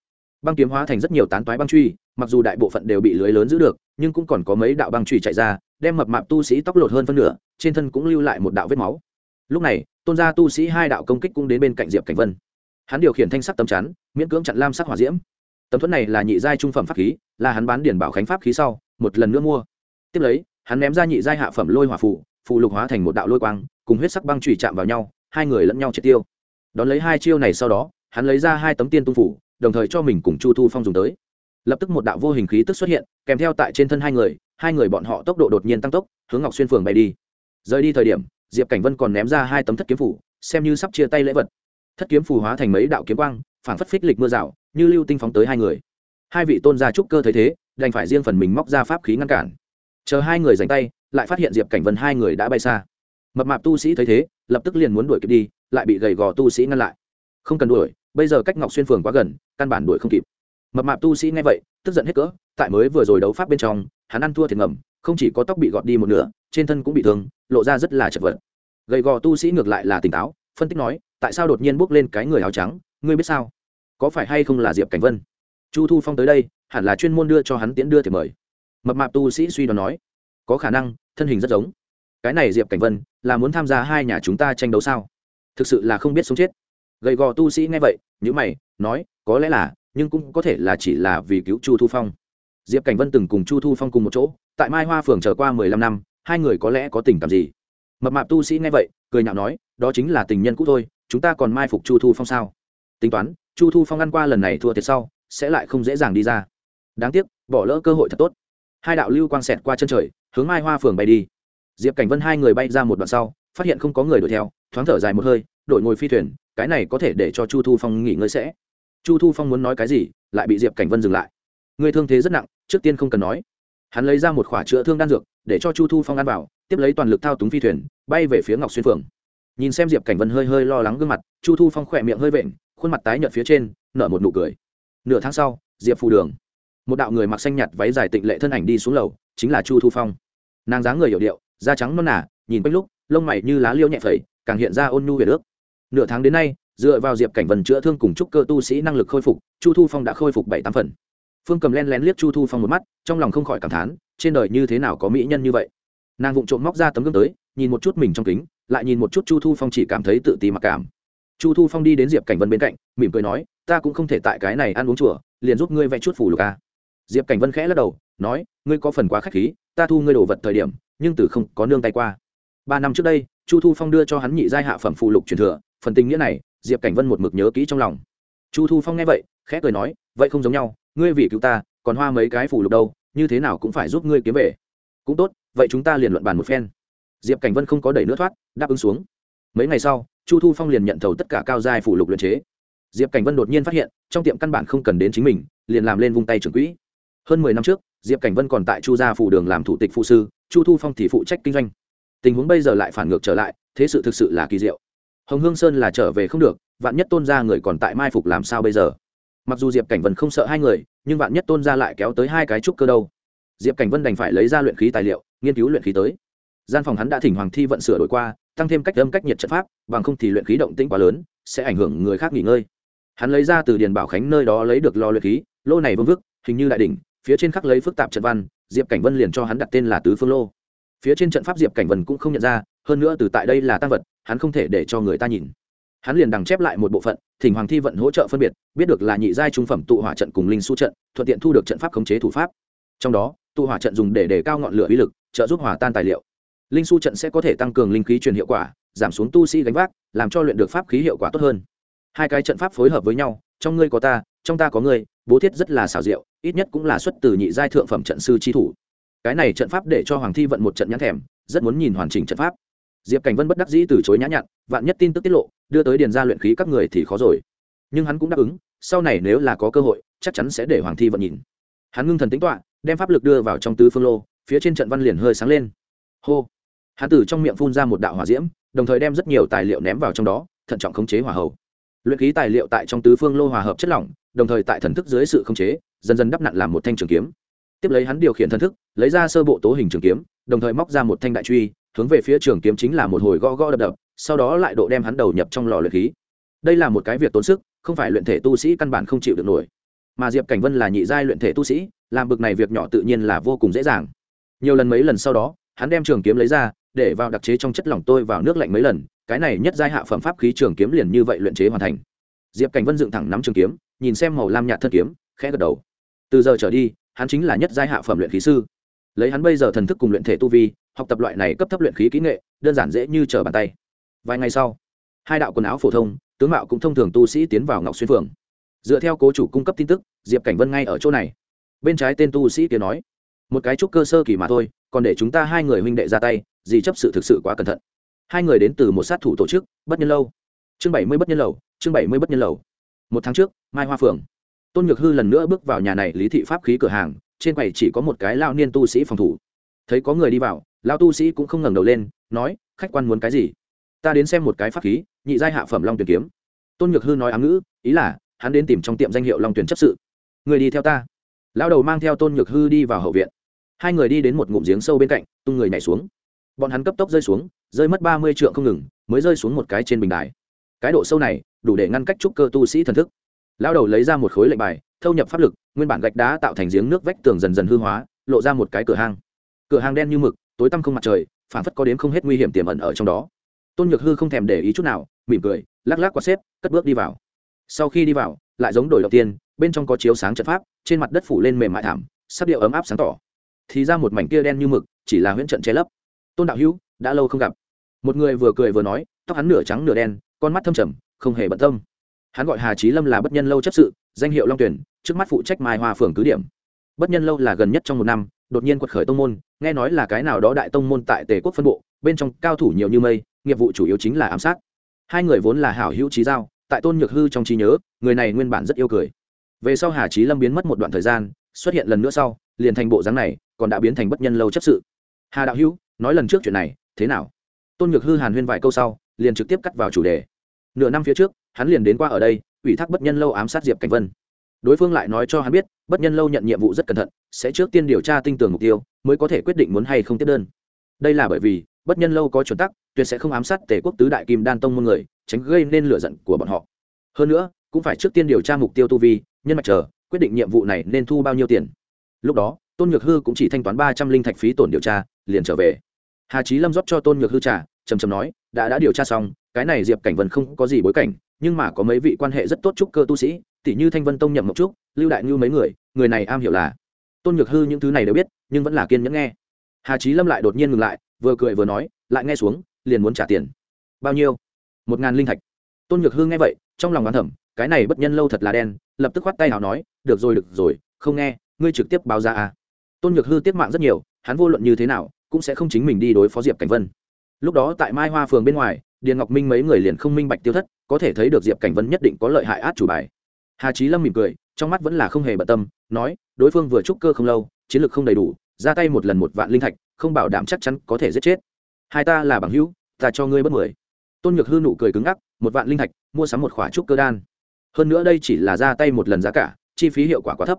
Băng kiếm hóa thành rất nhiều tán toái băng truy, mặc dù đại bộ phận đều bị lưới lớn giữ được, nhưng cũng còn có mấy đạo băng truy chạy ra, đem mập mạp tu sĩ tóc lột hơn phân nửa, trên thân cũng lưu lại một đạo vết máu. Lúc này, tôn gia tu sĩ hai đạo công kích cũng đến bên cạnh diệp cảnh vân hắn điều khiển thanh sắc tấm chắn, miễn cưỡng chặn lam sắc hỏa diễm. Tấm thuẫn này là nhị giai trung phẩm pháp khí, là hắn bán điển bảo khánh pháp khí sau, một lần nữa mua. Tiếp lấy, hắn ném ra nhị giai hạ phẩm lôi hỏa phù phù lục hóa thành một đạo lôi quang, cùng huyết sắc băng trụy chạm vào nhau, hai người lẫn nhau triệt tiêu. Đón lấy hai chiêu này sau đó, hắn lấy ra hai tấm tiên tung phủ, đồng thời cho mình cùng chu thu phong dùng tới. Lập tức một đạo vô hình khí tức xuất hiện, kèm theo tại trên thân hai người hai người bọn họ tốc độ đột nhiên tăng tốc, hướng ngọc xuyên phường bay đi. Rời đi thời điểm, diệp cảnh vân còn ném ra hai tấm thất kiếm phủ, xem như sắp chia tay lễ vật thất kiếm phù hóa thành mấy đạo kiếm quang phản phất phích lịch mưa rào, như lưu tinh phóng tới hai người. Hai vị tôn gia trúc cơ thấy thế, đành phải riêng phần mình móc ra pháp khí ngăn cản. Chờ hai người dành tay, lại phát hiện diệp cảnh vân hai người đã bay xa. Mập mạp tu sĩ thấy thế, lập tức liền muốn đuổi kịp đi, lại bị gầy gò tu sĩ ngăn lại. Không cần đuổi, bây giờ cách ngọc xuyên phường quá gần, căn bản đuổi không kịp. Mập mạp tu sĩ nghe vậy, tức giận hết cỡ, tại mới vừa rồi đấu pháp bên trong, hắn ăn thua thiệt ngầm, không chỉ có tóc bị gọt đi một nửa, trên thân cũng bị thương, lộ ra rất là chật vật. Gầy gò tu sĩ ngược lại là tỉnh táo phân tích nói, tại sao đột nhiên bước lên cái người áo trắng, ngươi biết sao? Có phải hay không là diệp cảnh vân? Chu thu phong tới đây, hẳn là chuyên môn đưa cho hắn tiễn đưa thì mời. Mập mạp tu sĩ suy đoán nói, có khả năng, thân hình rất giống. Cái này diệp cảnh vân, là muốn tham gia hai nhà chúng ta tranh đấu sao? Thực sự là không biết sống chết. Gầy gò tu sĩ nghe vậy nhữ mày, nói, có lẽ là, nhưng cũng có thể là chỉ là vì cứu chu thu phong. Diệp cảnh vân từng cùng chu thu phong cùng một chỗ, tại mai hoa phường trở qua mười lăm năm, hai người có lẽ có tình cảm gì? Mập mạp tu sĩ nghe vậy, cười nhạo nói, đó chính là tình nhân cũ thôi, chúng ta còn mai phục chu thu phong sao? Tính toán, chu thu phong ăn qua lần này thua thiệt sau, sẽ lại không dễ dàng đi ra. Đáng tiếc, bỏ lỡ cơ hội thật tốt. Hai đạo lưu quang xẹt qua chân trời, hướng mai hoa phường bay đi. Diệp cảnh vân hai người bay ra một đoạn sau, phát hiện không có người đuổi theo, thoáng thở dài một hơi, đội ngồi phi thuyền, cái này có thể để cho chu thu phong nghỉ ngơi sẽ. Chu thu phong muốn nói cái gì, lại bị diệp cảnh vân dừng lại. Người thương thế rất nặng, trước tiên không cần nói hắn lấy ra một khỏa chữa thương đan dược, để cho chu thu phong ăn vào, tiếp lấy toàn lực thao túng phi thuyền, bay về phía ngọc xuyên phường nhìn xem diệp cảnh vân hơi hơi lo lắng gương mặt, chu thu phong khỏe miệng hơi vện, khuôn mặt tái nhợt phía trên, nở một nụ cười. Nửa tháng sau, diệp phù đường. Một đạo người mặc xanh nhạt váy dài tịnh lệ thân ảnh đi xuống lầu, chính là chu thu phong. Nàng dáng người hiểu điệu, da trắng non nả nhìn quanh lúc, lông mày như lá liêu nhẹ phẩy, càng hiện ra ôn nhu về nước nửa tháng đến nay, dựa vào diệp cảnh vân chữa thương cùng chúc cơ tu sĩ năng lực khôi phục, chu thu phong đã khôi phục bảy tám phần phương cầm len lén liếc chu thu phong một mắt, trong lòng không khỏi cảm thán, trên đời như thế nào có mỹ nhân như vậy. Nàng vụng trộm móc ra tấm gương tới, nhìn một chút mình trong kính, lại nhìn một chút chu thu phong chỉ cảm thấy tự ti mặc cảm. Chu thu phong đi đến diệp cảnh vân bên cạnh, mỉm cười nói, ta cũng không thể tại cái này ăn uống chùa, liền giúp ngươi vẽ chút phủ lục a diệp cảnh vân khẽ lắc đầu, nói, ngươi có phần quá k h á c h khí, ta thu ngươi đồ vật thời điểm, nhưng từ không có nương tay qua. Ba năm trước đây, chu thu phong đưa cho hắn nhị giai hạ phẩm phụ lục truyền thừa, phần tình nghĩa này, diệp cảnh vân một mực nhớ kỹ trong lòng. Chu thu phong nghe vậy, khẽ cười nói, vậy không giống nhau ngươi vì cứu ta, còn hoa mấy cái phủ lục đâu, như thế nào cũng phải giúp ngươi kiếm về. Cũng tốt, vậy chúng ta liền luận bàn một phen. Diệp cảnh vân không có đẩy nước thoát, đáp ứng xuống. Mấy ngày sau, chu thu phong liền nhận thầu tất cả cao giai phủ lục luyện chế. Diệp cảnh vân đột nhiên phát hiện, trong tiệm căn bản không cần đến chính mình, liền làm lên vung tay trưởng quỹ. Hơn mười năm trước, diệp cảnh vân còn tại chu gia phủ đường làm thủ tịch phụ sư, chu thu phong thì phụ trách kinh doanh. Tình huống bây giờ lại phản ngược trở lại, thế sự thực sự là kỳ diệu. Hồng hương sơn là trở về không được, vạn nhất tôn gia người còn tại mai phục làm sao bây giờ? Mặc dù diệp cảnh vân không sợ hai người nhưng vạn nhất tôn gia lại kéo tới hai cái trúc cơ đâu diệp cảnh vân đành phải lấy ra luyện khí tài liệu nghiên cứu luyện khí tới gian phòng hắn đã thỉnh hoàng thi vận sửa đổi qua tăng thêm cách âm cách nhiệt trận pháp bằng không thì luyện khí động tĩnh quá lớn sẽ ảnh hưởng người khác nghỉ ngơi hắn lấy ra từ điền bảo khánh nơi đó lấy được lò luyện khí lô này vương vức hình như đại đỉnh phía trên khắc lấy phức tạp trận văn diệp cảnh vân liền cho hắn đặt tên là tứ phương lô phía trên trận pháp diệp cảnh vân cũng không nhận ra hơn nữa từ tại đây là tăng vật hắn không thể để cho người ta nhìn hắn liền đằng chép lại một bộ phận, thỉnh hoàng thi vận hỗ trợ phân biệt, biết được là nhị giai trung phẩm tụ hỏa trận cùng linh su trận, thuận tiện thu được trận pháp khống chế thủ pháp. Trong đó, tụ hỏa trận dùng để đề cao ngọn lửa uy lực, trợ giúp hòa tan tài liệu. Linh su trận sẽ có thể tăng cường linh khí truyền hiệu quả, giảm xuống tu sĩ gánh vác, làm cho luyện được pháp khí hiệu quả tốt hơn. Hai cái trận pháp phối hợp với nhau, trong ngươi có ta, trong ta có ngươi, bố thiết rất là xảo diệu, ít nhất cũng là xuất từ nhị giai thượng phẩm trận sư chi thủ. Cái này trận pháp để cho hoàng thi vận một trận nhãn thèm, rất muốn nhìn hoàn chỉnh trận pháp diệp cảnh vân bất đắc dĩ từ chối nhã nhặn, vạn nhất tin tức tiết lộ, đưa tới điền ra luyện khí các người thì khó rồi. Nhưng hắn cũng đáp ứng, sau này nếu là có cơ hội, chắc chắn sẽ để hoàng thi vận nhìn. Hắn ngưng thần tính toạ đem pháp lực đưa vào trong tứ phương lô, phía trên trận văn liền hơi sáng lên. Hô! Hắn từ trong miệng phun ra một đạo hỏa diễm, đồng thời đem rất nhiều tài liệu ném vào trong đó, thận trọng khống chế hỏa hầu. Luyện khí tài liệu tại trong tứ phương lô hòa hợp chất lỏng, đồng thời tại thần thức dưới sự khống chế, dần dần đắp nặn làm một thanh trường kiếm. Tiếp lấy hắn điều khiển thần thức, lấy ra sơ bộ tố hình trường kiếm, đồng thời móc ra một thanh đại truy hướng về phía trường kiếm chính là một hồi gõ gõ đập đập, sau đó lại độ đem hắn đầu nhập trong lò luyện khí. Đây là một cái việc tốn sức, không phải luyện thể tu sĩ căn bản không chịu được nổi. Mà diệp cảnh vân là nhị giai luyện thể tu sĩ, làm bực này việc nhỏ tự nhiên là vô cùng dễ dàng. Nhiều lần mấy lần sau đó, hắn đem trường kiếm lấy ra, để vào đặc chế trong chất lỏng tôi vào nước lạnh mấy lần, cái này nhất giai hạ phẩm pháp khí trường kiếm liền như vậy luyện chế hoàn thành. Diệp cảnh vân dựng thẳng nắm trường kiếm, nhìn xem màu lam nhạt thân kiếm, khẽ gật đầu. Từ giờ trở đi, hắn chính là nhất giai hạ phẩm luyện khí sư. Lấy hắn bây giờ thần thức cùng luyện thể tu vi học tập loại này cấp thấp luyện khí kỹ nghệ, đơn giản dễ như trở bàn tay. Vài ngày sau, hai đạo quần áo phổ thông, tướng mạo cũng thông thường tu sĩ tiến vào ngọc xuyên phường. Dựa theo cố chủ cung cấp tin tức, diệp cảnh vân ngay ở chỗ này. Bên trái tên tu sĩ kia nói, một cái trúc cơ sơ kỳ mà thôi, còn để chúng ta hai người huynh đệ ra tay, gì chấp sự thực sự quá cẩn thận. Hai người đến từ một sát thủ tổ chức, bất nhân lâu. Chương bảy mươi bất nhân lầu, chương bảy mươi bất nhân lầu. Một tháng trước, mai hoa phường. Tôn nhược hư lần nữa bước vào nhà này lý thị pháp khí cửa hàng, trên quầy chỉ có một cái lao niên tu sĩ phòng thủ thấy có người đi vào lao tu sĩ cũng không ngẩng đầu lên, nói, khách quan muốn cái gì? Ta đến xem một cái pháp khí, nhị giai hạ phẩm long tuyển kiếm. Tôn nhược hư nói ám ngữ, ý là, hắn đến tìm trong tiệm danh hiệu long tuyển chấp sự. Người đi theo ta. Lao đầu mang theo tôn nhược hư đi vào hậu viện. Hai người đi đến một ngụm giếng sâu bên cạnh, tung người nhảy xuống. Bọn hắn cấp tốc rơi xuống, rơi mất ba mươi trượng không ngừng, mới rơi xuống một cái trên bình đài. Cái độ sâu này, đủ để ngăn cách trúc cơ tu sĩ thần thức. Lao đầu lấy ra một khối lệnh bài, thâu nhập pháp lực, nguyên bản gạch đá tạo thành giếng nước vách tường dần dần hư hóa, lộ ra một cái cửa hang cửa hàng đen như mực, tối tăm không mặt trời phản phất có đến không hết nguy hiểm tiềm ẩn ở trong đó. Tôn nhược hư không thèm để ý chút nào, mỉm cười, lắc lắc qua xếp, cất bước đi vào. Sau khi đi vào, lại giống đổi đầu tiên, bên trong có chiếu sáng trận pháp, trên mặt đất phủ lên mềm mại thảm sắc điệu ấm áp sáng tỏ. Thì ra một mảnh kia đen như mực, chỉ là huyễn trận che lấp. Tôn đạo hữu, đã lâu không gặp. Một người vừa cười vừa nói, tóc hắn nửa trắng nửa đen, con mắt thâm trầm, không hề bận tâm. Hắn gọi hà trí lâm là bất nhân lâu chấp sự, danh hiệu long tuyển, trước mắt phụ trách mai hoa phường cứ điểm. Bất nhân lâu là gần nhất trong một năm đột nhiên quật khởi tông môn, nghe nói là cái nào đó đại tông môn tại tề quốc phân bộ, bên trong cao thủ nhiều như mây, nghiệp vụ chủ yếu chính là ám sát. Hai người vốn là hảo hữu trí giao, tại tôn nhược hư trong trí nhớ, người này nguyên bản rất yêu cười. Về sau hà trí lâm biến mất một đoạn thời gian, xuất hiện lần nữa sau, liền thành bộ dáng này, còn đã biến thành bất nhân lâu chấp sự. Hà đạo hữu, nói lần trước chuyện này, thế nào? Tôn nhược hư hàn huyên vài câu sau, liền trực tiếp cắt vào chủ đề. Nửa năm phía trước, hắn liền đến qua ở đây, ủy thác bất nhân lâu ám sát diệp cảnh vân đối phương lại nói cho hắn biết, bất nhân lâu nhận nhiệm vụ rất cẩn thận, sẽ trước tiên điều tra tinh tường mục tiêu, mới có thể quyết định muốn hay không tiếp đơn. Đây là bởi vì, bất nhân lâu có chuẩn tắc, tuyệt sẽ không ám sát tề quốc tứ đại kim đan tông môn người, tránh gây nên lửa giận của bọn họ. Hơn nữa, cũng phải trước tiên điều tra mục tiêu tu vi, nhân mạch chờ, quyết định nhiệm vụ này nên thu bao nhiêu tiền. Lúc đó, tôn nhược hư cũng chỉ thanh toán ba trăm linh thạch phí tổn điều tra, liền trở về. Hà trí lâm rót cho tôn nhược hư trả trầm trầm nói, đã đã điều tra xong, cái này diệp cảnh vân không có gì bối cảnh, nhưng mà có mấy vị quan hệ rất tốt trúc cơ tu sĩ tỉ như thanh vân tông nhậm mộc trúc, lưu đại ngưu mấy người người này am hiểu là. Tôn nhược hư những thứ này đều biết, nhưng vẫn là kiên nhẫn nghe. Hà trí lâm lại đột nhiên ngừng lại, vừa cười vừa nói, lại nghe xuống, liền muốn trả tiền. Bao nhiêu? Một ngàn linh thạch. Tôn nhược hư nghe vậy, trong lòng oán thẩm cái này bất nhân lâu thật là đen, lập tức khoát tay nào nói, được rồi được rồi, không nghe, ngươi trực tiếp báo ra à. Tôn nhược hư tiếp mạng rất nhiều, hắn vô luận như thế nào, cũng sẽ không chính mình đi đối phó diệp cảnh vân. Lúc đó tại mai hoa phường bên ngoài, điền ngọc minh mấy người liền không minh bạch tiêu thất, có thể thấy được diệp cảnh vân nhất định có lợi hại át chủ bài hà trí lâm mỉm cười, trong mắt vẫn là không hề bận tâm, nói, đối phương vừa trúc cơ không lâu, chiến lược không đầy đủ, ra tay một lần một vạn linh thạch, không bảo đảm chắc chắn có thể giết chết. Hai ta là bằng hữu, ta cho ngươi bất mười. Tôn nhược hư nụ cười cứng ngắc, một vạn linh thạch, mua sắm một khỏa trúc cơ đan. Hơn nữa đây chỉ là ra tay một lần giá cả, chi phí hiệu quả quá thấp.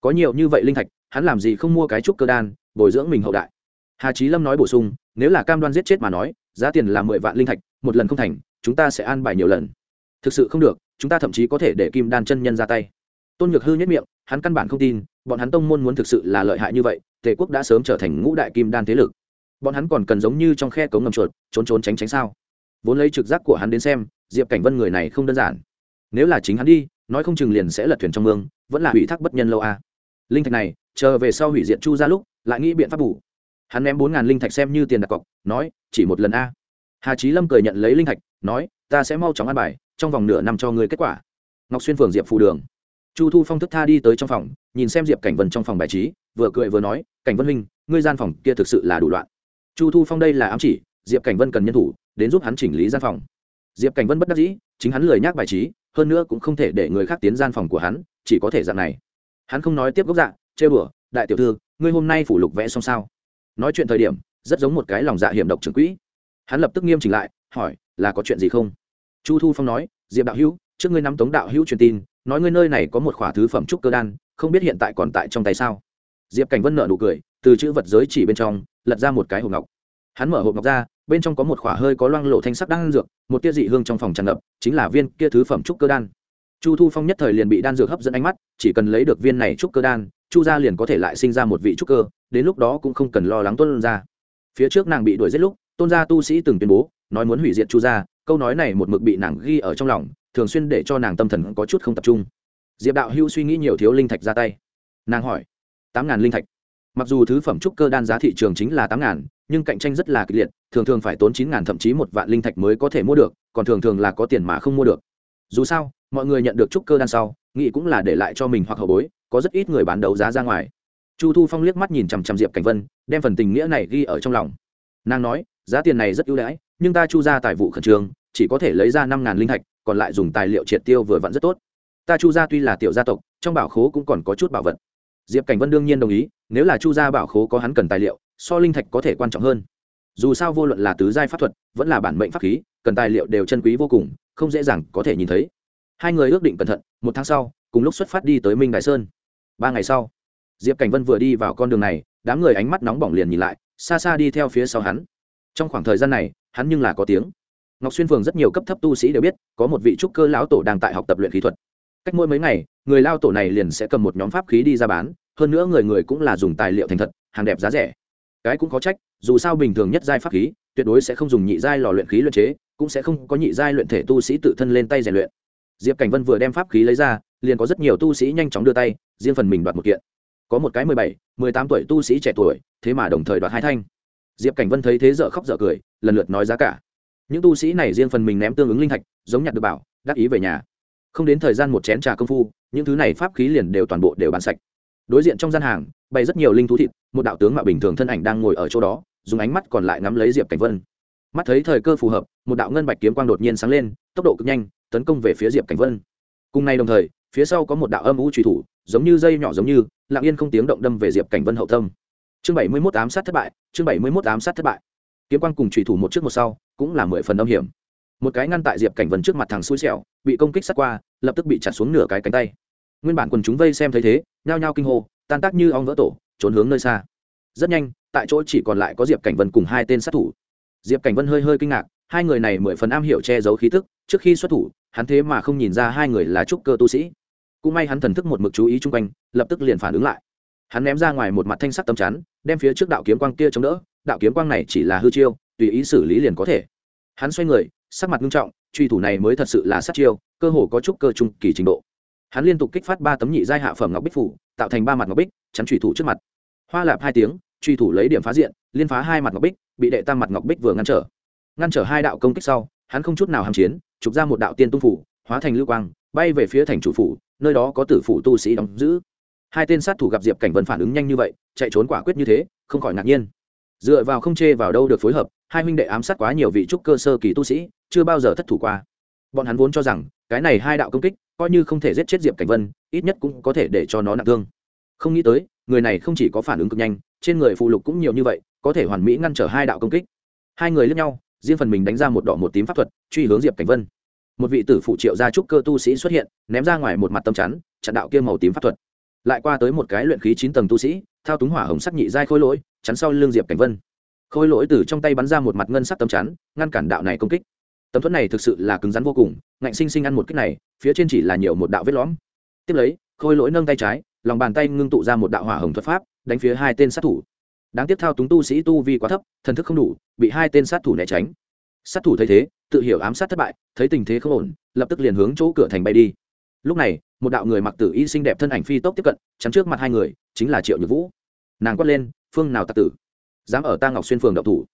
Có nhiều như vậy linh thạch, hắn làm gì không mua cái trúc cơ đan, bồi dưỡng mình hậu đại. Hà trí lâm nói bổ sung, nếu là cam đoan giết chết mà nói, giá tiền là mười vạn linh thạch, một lần không thành, chúng ta sẽ an bài nhiều lần. Thực sự không được chúng ta thậm chí có thể để kim đan chân nhân ra tay. Tôn nhược hư nhất miệng, hắn căn bản không tin, bọn hắn tông môn muốn thực sự là lợi hại như vậy, tề quốc đã sớm trở thành ngũ đại kim đan thế lực. Bọn hắn còn cần giống như trong khe cống ngầm chuột, trốn trốn tránh tránh sao? Vốn lấy trực giác của hắn đến xem, diệp cảnh vân người này không đơn giản. Nếu là chính hắn đi, nói không chừng liền sẽ lật thuyền trong mương, vẫn là hủy thác bất nhân lâu a. Linh thạch này, chờ về sau hủy diệt chu ra lúc, lại nghĩ biện pháp bù. Hắn ném bốn ngàn linh thạch xem như tiền đặt cọc, nói, chỉ một lần a. Hà trí lâm cười nhận lấy linh thạch, nói, ta sẽ mau chóng ăn bài trong vòng nửa năm cho ngươi kết quả. Ngọc xuyên phường diệp phù đường. Chu thu phong thức tha đi tới trong phòng, nhìn xem diệp cảnh vân trong phòng bài trí, vừa cười vừa nói, cảnh vân minh ngươi gian phòng kia thực sự là đủ loạn. Chu thu phong đây là ám chỉ, diệp cảnh vân cần nhân thủ, đến giúp hắn chỉnh lý gian phòng. Diệp cảnh vân bất đắc dĩ, chính hắn lười nhác bài trí, hơn nữa cũng không thể để người khác tiến gian phòng của hắn, chỉ có thể dạng này. Hắn không nói tiếp gốc dạ chê bửa đại tiểu thư, ngươi hôm nay phủ lục vẽ xong sao? Nói chuyện thời điểm, rất giống một cái lòng dạ hiểm độc trưởng quỹ. Hắn lập tức nghiêm chỉnh lại, hỏi, là có chuyện gì không? Chu thu phong nói, diệp đạo hữu, trước ngươi nắm tống đạo hữu truyền tin, nói ngươi nơi này có một khỏa thứ phẩm trúc cơ đan, không biết hiện tại còn tại trong tay sao? Diệp cảnh vân nợ nụ cười, từ chữ vật giới chỉ bên trong, lật ra một cái hộp ngọc. Hắn mở hộp ngọc ra, bên trong có một khỏa hơi có loang lộ thanh sắc đan dược, một tia dị hương trong phòng tràn ngập, chính là viên kia thứ phẩm trúc cơ đan. Chu thu phong nhất thời liền bị đan dược hấp dẫn ánh mắt, chỉ cần lấy được viên này trúc cơ đan, chu gia liền có thể lại sinh ra một vị trúc cơ, đến lúc đó cũng không cần lo lắng tuân ra. Phía trước nàng bị đuổi giết lúc, tôn gia tu sĩ từng tuyên bố, nói muốn hủy diệt chu gia câu nói này một mực bị nàng ghi ở trong lòng, thường xuyên để cho nàng tâm thần có chút không tập trung. Diệp đạo hưu suy nghĩ nhiều thiếu linh thạch ra tay. Nàng hỏi, tám ngàn linh thạch. Mặc dù thứ phẩm trúc cơ đan giá thị trường chính là tám ngàn, nhưng cạnh tranh rất là kịch liệt, thường thường phải tốn chín ngàn thậm chí một vạn linh thạch mới có thể mua được, còn thường thường là có tiền mà không mua được. Dù sao, mọi người nhận được trúc cơ đan sau, nghĩ cũng là để lại cho mình hoặc hậu bối, có rất ít người bán đấu giá ra ngoài. Chu thu phong liếc mắt nhìn chằm chằm diệp cảnh vân, đem phần tình nghĩa này ghi ở trong lòng. Nàng nói, giá tiền này rất ưu đãi nhưng ta chu ra tài vụ khẩn trương, chỉ có thể lấy ra năm ngàn linh thạch, còn lại dùng tài liệu triệt tiêu vừa vặn rất tốt. Ta chu gia tuy là tiểu gia tộc, trong bảo khố cũng còn có chút bảo vật. Diệp cảnh vân đương nhiên đồng ý, nếu là chu gia bảo khố có hắn cần tài liệu, so linh thạch có thể quan trọng hơn. Dù sao vô luận là tứ giai pháp thuật, vẫn là bản mệnh pháp khí, cần tài liệu đều chân quý vô cùng, không dễ dàng có thể nhìn thấy. Hai người ước định cẩn thận, một tháng sau, cùng lúc xuất phát đi tới minh đại sơn. Ba ngày sau, diệp cảnh vân vừa đi vào con đường này, đám người ánh mắt nóng bỏng liền nhìn lại, xa xa đi theo phía sau hắn. Trong khoảng thời gian này hắn nhưng là có tiếng. Ngọc xuyên phường rất nhiều cấp thấp tu sĩ đều biết, có một vị trúc cơ lão tổ đang tại học tập luyện khí thuật. Cách mỗi mấy ngày, người lao tổ này liền sẽ cầm một nhóm pháp khí đi ra bán, hơn nữa người người cũng là dùng tài liệu thành thật, hàng đẹp giá rẻ. Cái cũng có trách, dù sao bình thường nhất giai pháp khí, tuyệt đối sẽ không dùng nhị giai lò luyện khí luyện chế, cũng sẽ không có nhị giai luyện thể tu sĩ tự thân lên tay rèn luyện. Diệp cảnh vân vừa đem pháp khí lấy ra, liền có rất nhiều tu sĩ nhanh chóng đưa tay, riêng phần mình đoạt một kiện. Có một cái mười bảy, mười tám tuổi tu sĩ trẻ tuổi, thế mà đồng thời đoạt hai thanh. Diệp cảnh vân thấy thế dở khóc dở cười lần lượt nói giá cả. Những tu sĩ này riêng phần mình ném tương ứng linh thạch, giống nhặt được bảo, đắc ý về nhà. Không đến thời gian một chén trà công phu, những thứ này pháp khí liền đều toàn bộ đều bán sạch. Đối diện trong gian hàng, bày rất nhiều linh thú thịt, một đạo tướng mạo bình thường thân ảnh đang ngồi ở chỗ đó, dùng ánh mắt còn lại ngắm lấy diệp cảnh vân. Mắt thấy thời cơ phù hợp, một đạo ngân bạch kiếm quang đột nhiên sáng lên, tốc độ cực nhanh, tấn công về phía diệp cảnh vân. Cùng nay đồng thời, phía sau có một đạo âm u truy thủ, giống như dây nhỏ giống như, lặng yên không tiếng động đâm về diệp cảnh vân hậu tâm. Chương bảy mươi mốt ám sát thất bại, chương bảy mươi mốt ám sát thất bại kiếm quang cùng trùy thủ một trước một sau, cũng là mười phần âm hiểm. Một cái ngăn tại diệp cảnh vân trước mặt thằng xui xẻo, bị công kích sát qua, lập tức bị chặt xuống nửa cái cánh tay. Nguyên bản quần chúng vây xem thấy thế, nhao nhao kinh hô, tan tác như ong vỡ tổ, trốn hướng nơi xa. Rất nhanh, tại chỗ chỉ còn lại có diệp cảnh vân cùng hai tên sát thủ. Diệp cảnh vân hơi hơi kinh ngạc, hai người này mười phần am hiểu che giấu khí tức, trước khi xuất thủ, hắn thế mà không nhìn ra hai người là trúc cơ tu sĩ. Cũng may hắn thần thức một mực chú ý chung quanh, lập tức liền phản ứng lại hắn ném ra ngoài một mặt thanh sắc tấm chắn, đem phía trước đạo kiếm quang kia chống đỡ, đạo kiếm quang này chỉ là hư chiêu, tùy ý xử lý liền có thể. Hắn xoay người, sắc mặt nghiêm trọng, truy thủ này mới thật sự là sát chiêu, cơ hồ có chút cơ trung kỳ trình độ. Hắn liên tục kích phát ba tấm nhị giai hạ phẩm ngọc bích phủ, tạo thành ba mặt ngọc bích, chắn truy thủ trước mặt. Hoa lạp hai tiếng, truy thủ lấy điểm phá diện, liên phá hai mặt ngọc bích, bị đệ tam mặt ngọc bích vừa ngăn trở. Ngăn trở hai đạo công kích sau, hắn không chút nào hàm chiến trục ra một đạo tiên tung phủ, hóa thành lưu quang, bay về phía thành chủ phủ, nơi đó có tử phủ tu sĩ đóng giữ hai tên sát thủ gặp diệp cảnh vân phản ứng nhanh như vậy, chạy trốn quả quyết như thế, không khỏi ngạc nhiên. Dựa vào không chê vào đâu được phối hợp, hai huynh đệ ám sát quá nhiều vị trúc cơ sơ kỳ tu sĩ, chưa bao giờ thất thủ qua. Bọn hắn vốn cho rằng, cái này hai đạo công kích, coi như không thể giết chết diệp cảnh vân, ít nhất cũng có thể để cho nó nặng thương. Không nghĩ tới, người này không chỉ có phản ứng cực nhanh, trên người phụ lục cũng nhiều như vậy, có thể hoàn mỹ ngăn trở hai đạo công kích. Hai người lướt nhau, riêng phần mình đánh ra một đỏ một tím pháp thuật, truy hướng diệp cảnh vân. Một vị tử phụ triệu gia trúc cơ tu sĩ xuất hiện, ném ra ngoài một mặt tâm chắn, chặn đạo kia màu tím pháp thuật lại qua tới một cái luyện khí chín tầng tu sĩ, thao túng hỏa hồng sắc nhị giai khôi lỗi, chắn sau l ư n g diệp cảnh vân. Khôi lỗi từ trong tay bắn ra một mặt ngân sắc tấm chắn, ngăn cản đạo này công kích. Tấm thuẫn này thực sự là cứng rắn vô cùng, ngạnh sinh sinh ăn một kích này, phía trên chỉ là nhiều một đạo vết lõm. Tiếp lấy, khôi lỗi nâng tay trái, lòng bàn tay ngưng tụ ra một đạo hỏa hồng thuật pháp, đánh phía hai tên sát thủ. Đáng tiếc thao túng tu sĩ tu vi quá thấp, thần thức không đủ, bị hai tên sát thủ né tránh. Sát thủ thấy thế, tự hiểu ám sát thất bại, thấy tình thế không ổn, lập tức liền hướng chỗ cửa thành bay đi lúc này, một đạo người mặc tử y xinh đẹp thân ảnh phi tốc tiếp cận, chắn trước mặt hai người, chính là triệu nhược vũ. Nàng quát lên, phương nào tặc tử? Dám ở ta ngọc xuyên phường đậu thủ.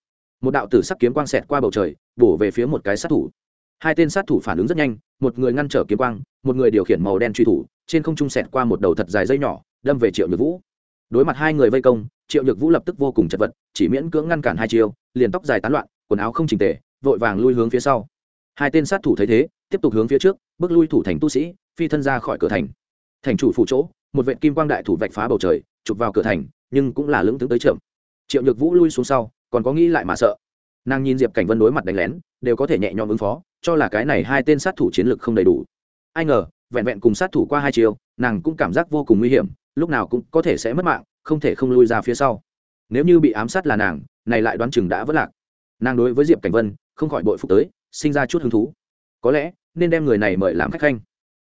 Một đạo tử sắc kiếm quang xẹt qua bầu trời, bổ về phía một cái sát thủ. Hai tên sát thủ phản ứng rất nhanh, một người ngăn trở kiếm quang, một người điều khiển màu đen truy thủ, trên không trung xẹt qua một đầu thật dài dây nhỏ, đâm về triệu nhược vũ. Đối mặt hai người vây công, triệu nhược vũ lập tức vô cùng chật vật, chỉ miễn cưỡng ngăn cản hai chiêu, liền tóc dài tán loạn, quần áo không trình tề, vội vàng lui hướng phía sau. Hai tên sát thủ thấy thế, tiếp tục hướng phía trước, bước lui thủ thành tu sĩ phi thân ra khỏi cửa thành. Thành chủ phủ chỗ, một vệ kim quang đại thủ vạch phá bầu trời, chụp vào cửa thành, nhưng cũng là lưỡng tướng tới chậm. Triệu nhược vũ lui xuống sau, còn có nghĩ lại mà sợ. Nàng nhìn diệp cảnh vân đối mặt đánh lén, đều có thể nhẹ nhõm ứng phó, cho là cái này hai tên sát thủ chiến lược không đầy đủ. Ai ngờ, vẹn vẹn cùng sát thủ qua hai chiều, nàng cũng cảm giác vô cùng nguy hiểm, lúc nào cũng có thể sẽ mất mạng, không thể không lui ra phía sau. Nếu như bị ám sát là nàng, này lại đoán chừng đã vất lạc. Nàng đối với diệp cảnh vân, không khỏi bội phục tới, sinh ra chút hứng thú. Có lẽ, nên đem người này mời làm khách khanh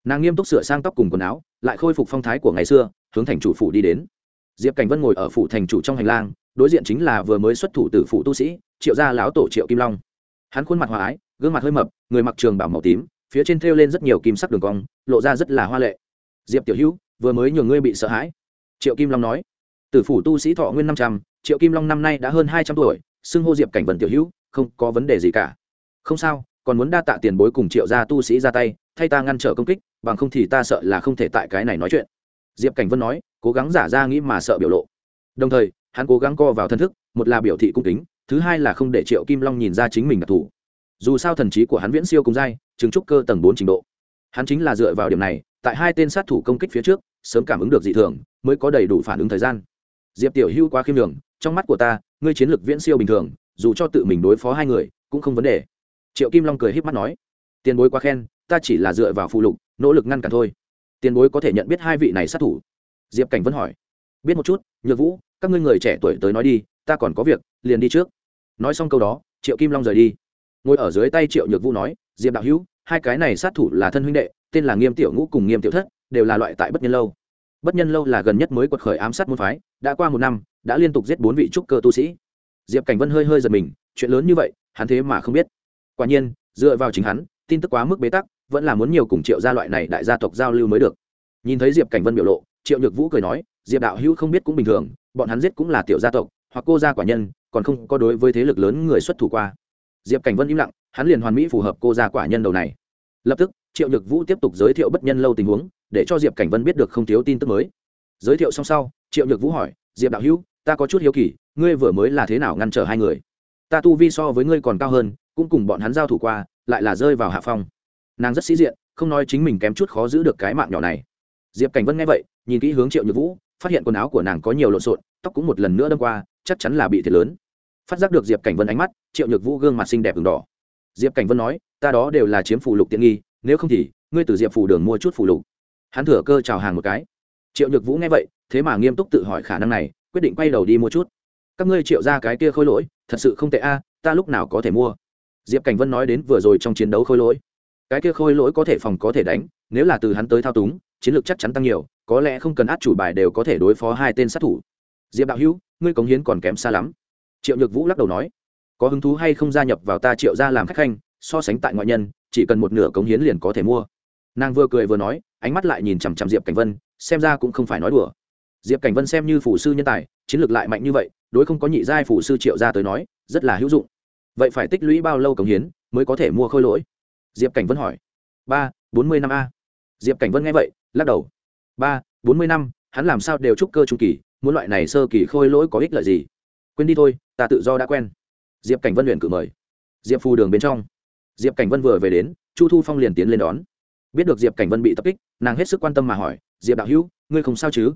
nàng nghiêm túc sửa sang tóc cùng quần áo, lại khôi phục phong thái của ngày xưa, hướng thành chủ phủ đi đến. Diệp cảnh vân ngồi ở phủ thành chủ trong hành lang, đối diện chính là vừa mới xuất thủ từ phủ tu sĩ, triệu gia lão tổ triệu kim long. Hắn khuôn mặt hòa ái, gương mặt hơi mập, người mặc trường bảo màu tím, phía trên thêu lên rất nhiều kim sắc đường cong, lộ ra rất là hoa lệ. Diệp tiểu hữu, vừa mới nhường ngươi bị sợ hãi. Triệu kim long nói. Tử phủ tu sĩ thọ nguyên năm trăm, triệu kim long năm nay đã hơn hai trăm tuổi, xưng hô diệp cảnh vân tiểu hữu, không có vấn đề gì cả. Không sao, còn muốn đa tạ tiền bối cùng triệu gia tu sĩ ra tay, thay ta ngăn trở công kích bằng không thì ta sợ là không thể tại cái này nói chuyện. Diệp cảnh vân nói, cố gắng giả ra nghĩ mà sợ biểu lộ. Đồng thời, hắn cố gắng co vào thân thức, một là biểu thị cung kính, thứ hai là không để triệu kim long nhìn ra chính mình đặc thù. Dù sao thần trí của hắn viễn siêu cùng dai chứng trúc cơ tầng bốn trình độ. Hắn chính là dựa vào điểm này, tại hai tên sát thủ công kích phía trước, sớm cảm ứng được dị thường, mới có đầy đủ phản ứng thời gian. Diệp tiểu hưu quá khiêm đường trong mắt của ta, ngươi chiến lược viễn siêu bình thường, dù cho tự mình đối phó hai người, cũng không vấn đề. Triệu kim long cười h í p mắt nói, tiền bối quá khen, ta chỉ là dựa vào phụ lục nỗ lực ngăn cản thôi. Tiền bối có thể nhận biết hai vị này sát thủ? Diệp cảnh vẫn hỏi. Biết một chút, nhược vũ, các ngươi người trẻ tuổi tới nói đi, ta còn có việc, liền đi trước. Nói xong câu đó, triệu kim long rời đi. Ngồi ở dưới tay triệu nhược vũ nói, diệp đạo hữu, hai cái này sát thủ là thân huynh đệ, tên là nghiêm tiểu ngũ cùng nghiêm tiểu thất, đều là loại tại bất nhân lâu. Bất nhân lâu là gần nhất mới quật khởi ám sát môn phái, đã qua một năm, đã liên tục giết bốn vị trúc cơ tu sĩ. Diệp cảnh vân hơi hơi giật mình, chuyện lớn như vậy, hắn thế mà không biết. Quả nhiên, dựa vào chính hắn, tin tức quá mức bế tắc vẫn là muốn nhiều cùng triệu gia loại này đại gia tộc giao lưu mới được. Nhìn thấy diệp cảnh vân biểu lộ, triệu nhược vũ cười nói, diệp đạo hữu không biết cũng bình thường, bọn hắn giết cũng là tiểu gia tộc, hoặc cô gia quả nhân, còn không có đối với thế lực lớn người xuất thủ qua. Diệp cảnh vân im lặng, hắn liền hoàn mỹ phù hợp cô gia quả nhân đầu này. Lập tức, triệu nhược vũ tiếp tục giới thiệu bất nhân lâu tình huống, để cho diệp cảnh vân biết được không thiếu tin tức mới. Giới thiệu xong sau, triệu nhược vũ hỏi, diệp đạo hữu, ta có chút hiếu kỳ, ngươi vừa mới là thế nào ngăn trở hai người? Ta tu vi so với ngươi còn cao hơn, cũng cùng bọn hắn giao thủ qua, lại là rơi vào hạ phong nàng rất sĩ diện, không nói chính mình kém chút khó giữ được cái mạng nhỏ này. Diệp cảnh vân nghe vậy, nhìn kỹ hướng triệu nhược vũ, phát hiện quần áo của nàng có nhiều lộn xộn, tóc cũng một lần nữa đâm qua, chắc chắn là bị thiệt lớn. Phát giác được diệp cảnh vân ánh mắt, triệu nhược vũ gương mặt xinh đẹp v đỏ. Diệp cảnh vân nói, ta đó đều là chiếm phù lục tiện nghi, nếu không thì, ngươi từ diệp phù đường mua chút phù lục. Hắn thừa cơ chào hàng một cái. Triệu nhược vũ nghe vậy, thế mà nghiêm túc tự hỏi khả năng này, quyết định quay đầu đi mua chút. Các ngươi triệu ra cái kia khôi lỗi, thật sự không tệ a, ta lúc nào có thể mua. Diệp cảnh vân nói đến vừa rồi trong chiến đấu khôi lỗi cái kia khôi lỗi có thể phòng có thể đánh, nếu là từ hắn tới thao túng, chiến lược chắc chắn tăng nhiều, có lẽ không cần át chủ bài đều có thể đối phó hai tên sát thủ. Diệp đạo hữu, ngươi cống hiến còn kém xa lắm. Triệu nhược vũ lắc đầu nói, có hứng thú hay không gia nhập vào ta triệu ra làm khách khanh, so sánh tại ngoại nhân, chỉ cần một nửa cống hiến liền có thể mua. Nàng vừa cười vừa nói, ánh mắt lại nhìn chằm chằm diệp cảnh vân, xem ra cũng không phải nói đùa. Diệp cảnh vân xem như phủ sư nhân tài, chiến lược lại mạnh như vậy, đối không có nhị giai phủ sư triệu ra tới nói, rất là hữu dụng. Vậy phải tích lũy bao lâu cống hiến mới có thể mua khôi lỗi? Diệp cảnh vân hỏi. Ba, bốn mươi năm a. Diệp cảnh vân nghe vậy, lắc đầu. Ba, bốn mươi năm, hắn làm sao đều trúc cơ trung kỳ, muốn loại này sơ kỳ khôi lỗi có ích lợi gì? Quên đi thôi, ta tự do đã quen. Diệp cảnh vân luyện cử mời. Diệp phù đường bên trong. Diệp cảnh vân vừa về đến, chu thu phong liền tiến lên đón. Biết được diệp cảnh vân bị tập kích, nàng hết sức quan tâm mà hỏi, diệp đạo hữu, ngươi không sao chứ?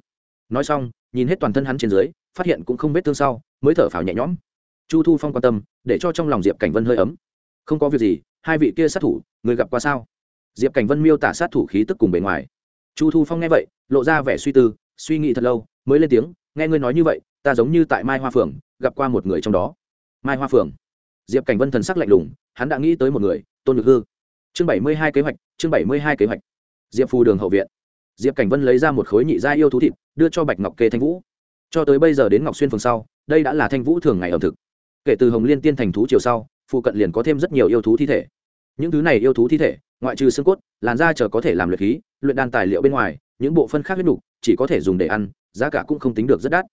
Nói xong, nhìn hết toàn thân hắn trên dưới, phát hiện cũng không vết thương sau, mới thở phào nhẹ nhõm. Chu thu phong quan tâm, để cho trong lòng diệp cảnh vân hơi ấm. Không có việc gì hai vị kia sát thủ, người gặp qua sao? Diệp cảnh vân miêu tả sát thủ khí tức cùng bề ngoài. Chu thu phong nghe vậy, lộ ra vẻ suy tư, suy nghĩ thật lâu, mới lên tiếng, nghe ngươi nói như vậy, ta giống như tại mai hoa phường gặp qua một người trong đó. Mai hoa phường diệp cảnh vân thần sắc lạnh lùng, hắn đã nghĩ tới một người, tôn nhược hư. Chương bảy mươi hai kế hoạch, chương bảy mươi hai kế hoạch. Diệp phù đường hậu viện. Diệp cảnh vân lấy ra một khối nhị gia yêu thú thịt, đưa cho bạch ngọc kê thanh vũ. Cho tới bây giờ đến ngọc xuyên phường sau, đây đã là thanh vũ thường ngày ẩm thực. Kể từ hồng liên tiên thành thú chiều sau phụ cận liền có thêm rất nhiều yêu thú thi thể. Những thứ này yêu thú thi thể, ngoại trừ xương cốt, làn da chờ có thể làm luyện khí, luyện đan tài liệu bên ngoài, những bộ phân khác huyết nục chỉ có thể dùng để ăn, giá cả cũng không tính được rất đắt.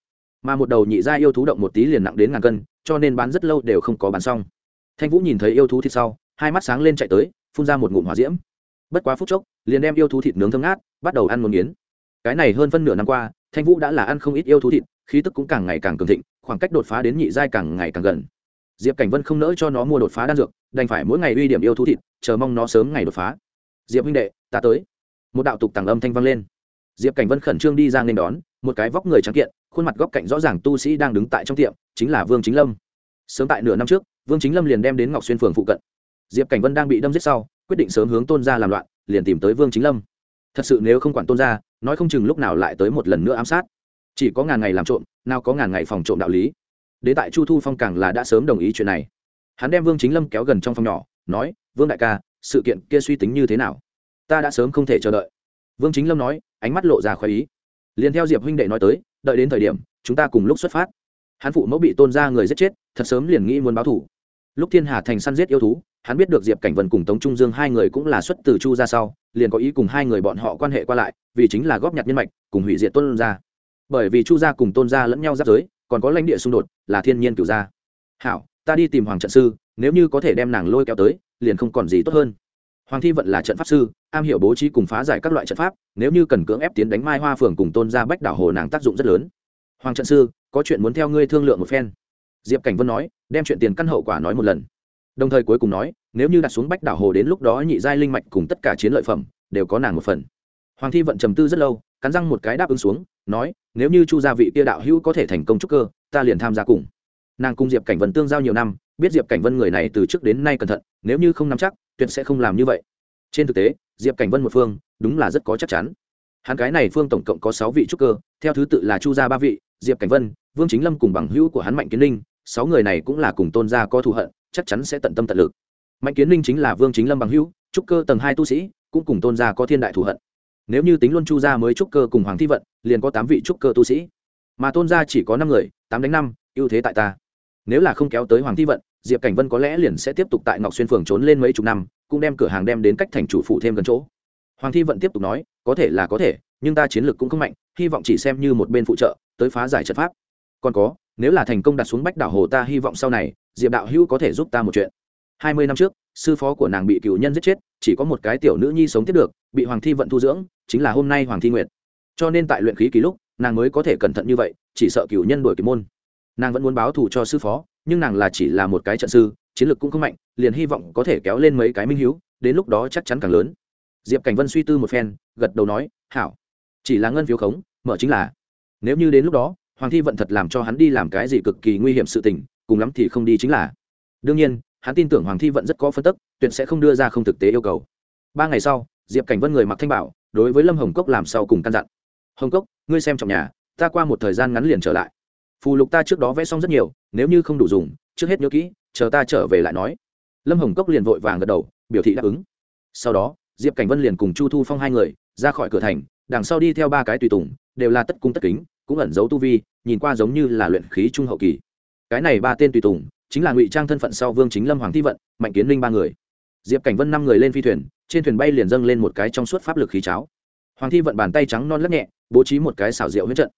Mà một đầu nhị gia yêu thú động một tí liền nặng đến ngàn cân, cho nên bán rất lâu đều không có bán xong. Thanh vũ nhìn thấy yêu thú thịt sau, hai mắt sáng lên chạy tới, phun ra một ngụm hỏa diễm. Bất quá phút chốc, liền đem yêu thú thịt nướng thơm ngát, bắt đầu ăn một miến cái này hơn phân nửa năm qua, thanh vũ đã là ăn không ít yêu thú thịt, khí tức cũng càng ngày càng cường thịnh, khoảng cách đột phá đến nhị giai càng ngày càng gần diệp cảnh vân không nỡ cho nó mua đột phá đan dược, đành phải mỗi ngày uy điểm yêu thú thịt, chờ mong nó sớm ngày đột phá. Diệp huynh đệ, ta tới. Một đạo tục tàng âm thanh vang lên. Diệp cảnh vân khẩn trương đi ra nên đón, một cái vóc người trắng kiện, khuôn mặt góc cạnh rõ ràng tu sĩ đang đứng tại trong tiệm, chính là vương chính lâm. Sớm tại nửa năm trước, vương chính lâm liền đem đến ngọc xuyên phường phụ cận. Diệp cảnh vân đang bị đâm giết sau, quyết định sớm hướng tôn gia làm loạn, liền tìm tới vương chính lâm. Thật sự nếu không quản tôn gia, nói không chừng lúc nào lại tới một lần nữa ám sát. Chỉ có ngàn ngày làm trộm, nào có ngàn ngày phòng trộm đạo lý đ ế tại chu thu phong càng là đã sớm đồng ý chuyện này. Hắn đem vương chính lâm kéo gần trong phòng nhỏ, nói, vương đại ca, sự kiện kia suy tính như thế nào? Ta đã sớm không thể chờ đợi. Vương chính lâm nói, ánh mắt lộ ra khoái ý. Liền theo diệp huynh đệ nói tới, đợi đến thời điểm, chúng ta cùng lúc xuất phát. Hắn phụ mẫu bị tôn ra người giết chết, thật sớm liền nghĩ muốn báo thủ lúc thiên hà thành săn giết yêu thú, hắn biết được diệp cảnh vân cùng tống trung dương hai người cũng là xuất từ chu ra sau, liền có ý cùng hai người bọn họ quan hệ qua lại, vì chính là góp nhặt nhân mạch, cùng hủy diệt tôn gia. Bởi vì chu gia cùng tôn gia lẫn nhau giáp giới còn có lãnh địa xung đột, là thiên nhiên cửu gia. Hảo, ta đi tìm hoàng trận sư, nếu như có thể đem nàng lôi kéo tới, liền không còn gì tốt hơn. Hoàng thi vận là trận pháp sư, am hiểu bố trí cùng phá giải các loại trận pháp, nếu như cần cưỡng ép tiến đánh mai hoa phường cùng tôn gia bách đảo hồ nàng tác dụng rất lớn. Hoàng trận sư, có chuyện muốn theo ngươi thương lượng một phen. Diệp cảnh vân nói, đem chuyện tiền căn hậu quả nói một lần. Đồng thời cuối cùng nói, nếu như đặt xuống bách đảo hồ đến lúc đó nhị giai linh mạch cùng tất cả chiến lợi phẩm, đều có nàng một phần. Hoàng thi vận trầm tư rất lâu, cắn răng một cái đáp ứng xuống, nói nếu như chu gia vị kia đạo hữu có thể thành công trúc cơ, ta liền tham gia cùng. Nàng cung diệp cảnh vân tương giao nhiều năm, biết diệp cảnh vân người này từ trước đến nay cẩn thận, nếu như không nắm chắc, tuyệt sẽ không làm như vậy. Trên thực tế, diệp cảnh vân một phương, đúng là rất có chắc chắn. Hắn cái này phương tổng cộng có sáu vị trúc cơ, theo thứ tự là chu gia ba vị, diệp cảnh vân, vương chính lâm cùng bằng hữu của hắn mạnh kiến linh sáu người này cũng là cùng tôn gia có thù hận, chắc chắn sẽ tận tâm tận lực. Mạnh kiến linh chính là vương chính lâm bằng hữu, trúc cơ tầng hai tu sĩ, cũng cùng tôn gia có thiên đại thù hận nếu như tính luôn chu gia mới trúc cơ cùng hoàng thi vận, liền có tám vị trúc cơ tu sĩ. Mà tôn gia chỉ có năm người, tám đánh năm, ưu thế tại ta. Nếu là không kéo tới hoàng thi vận, diệp cảnh vân có lẽ liền sẽ tiếp tục tại ngọc xuyên phường trốn lên mấy chục năm, cũng đem cửa hàng đem đến cách thành chủ phụ thêm gần chỗ. Hoàng thi vận tiếp tục nói, có thể là có thể, nhưng ta chiến lược cũng không mạnh, hy vọng chỉ xem như một bên phụ trợ, tới phá giải trận pháp. Còn có, nếu là thành công đặt xuống bách đảo hồ ta hy vọng sau này, diệp đạo hữu có thể giúp ta một chuyện. Hai mươi năm trước sư phó của nàng bị cựu nhân giết chết, chỉ có một cái tiểu nữ nhi sống tiếp được, bị hoàng thi vận thu dưỡng, chính là hôm nay hoàng thi nguyệt. Cho nên tại luyện khí ký lúc, nàng mới có thể cẩn thận như vậy, chỉ sợ cựu nhân đổi kỳ môn. Nàng vẫn muốn báo thù cho sư phó, nhưng nàng là chỉ là một cái trận sư, chiến lược cũng không mạnh, liền hy vọng có thể kéo lên mấy cái minh hiếu, đến lúc đó chắc chắn càng lớn. Diệp cảnh vân suy tư một phen, gật đầu nói, hảo. Chỉ là ngân phiếu khống, mở chính là. Nếu như đến lúc đó, hoàng thi vận thật làm cho hắn đi làm cái gì cực kỳ nguy hiểm sự tình, cùng lắm thì không đi chính là. Đương nhiên hắn tin tưởng hoàng thi vận rất có phân tức, tuyệt sẽ không đưa ra không thực tế yêu cầu. Ba ngày sau, diệp cảnh vân người mặc thanh bảo, đối với lâm hồng cốc làm sau cùng căn dặn. Hồng cốc, ngươi xem trong nhà, ta qua một thời gian ngắn liền trở lại. Phù lục ta trước đó vẽ xong rất nhiều, nếu như không đủ dùng, trước hết nhớ kỹ, chờ ta trở về lại nói. Lâm hồng cốc liền vội vàng gật đầu, biểu thị đáp ứng. Sau đó, diệp cảnh vân liền cùng chu thu phong hai người ra khỏi cửa thành, đằng sau đi theo ba cái tùy tùng, đều là tất cung tất kính, cũng ẩn giấu tu vi, nhìn qua giống như là luyện khí trung hậu kỳ. Cái này ba tên tùy tùng chính là ngụy trang thân phận sau vương chính lâm hoàng thi vận mạnh kiến linh ba người diệp cảnh vân năm người lên phi thuyền trên thuyền bay liền dâng lên một cái trong suốt pháp lực khí cháo hoàng thi vận bàn tay trắng non lắc nhẹ bố trí một cái xảo diệu huyết trận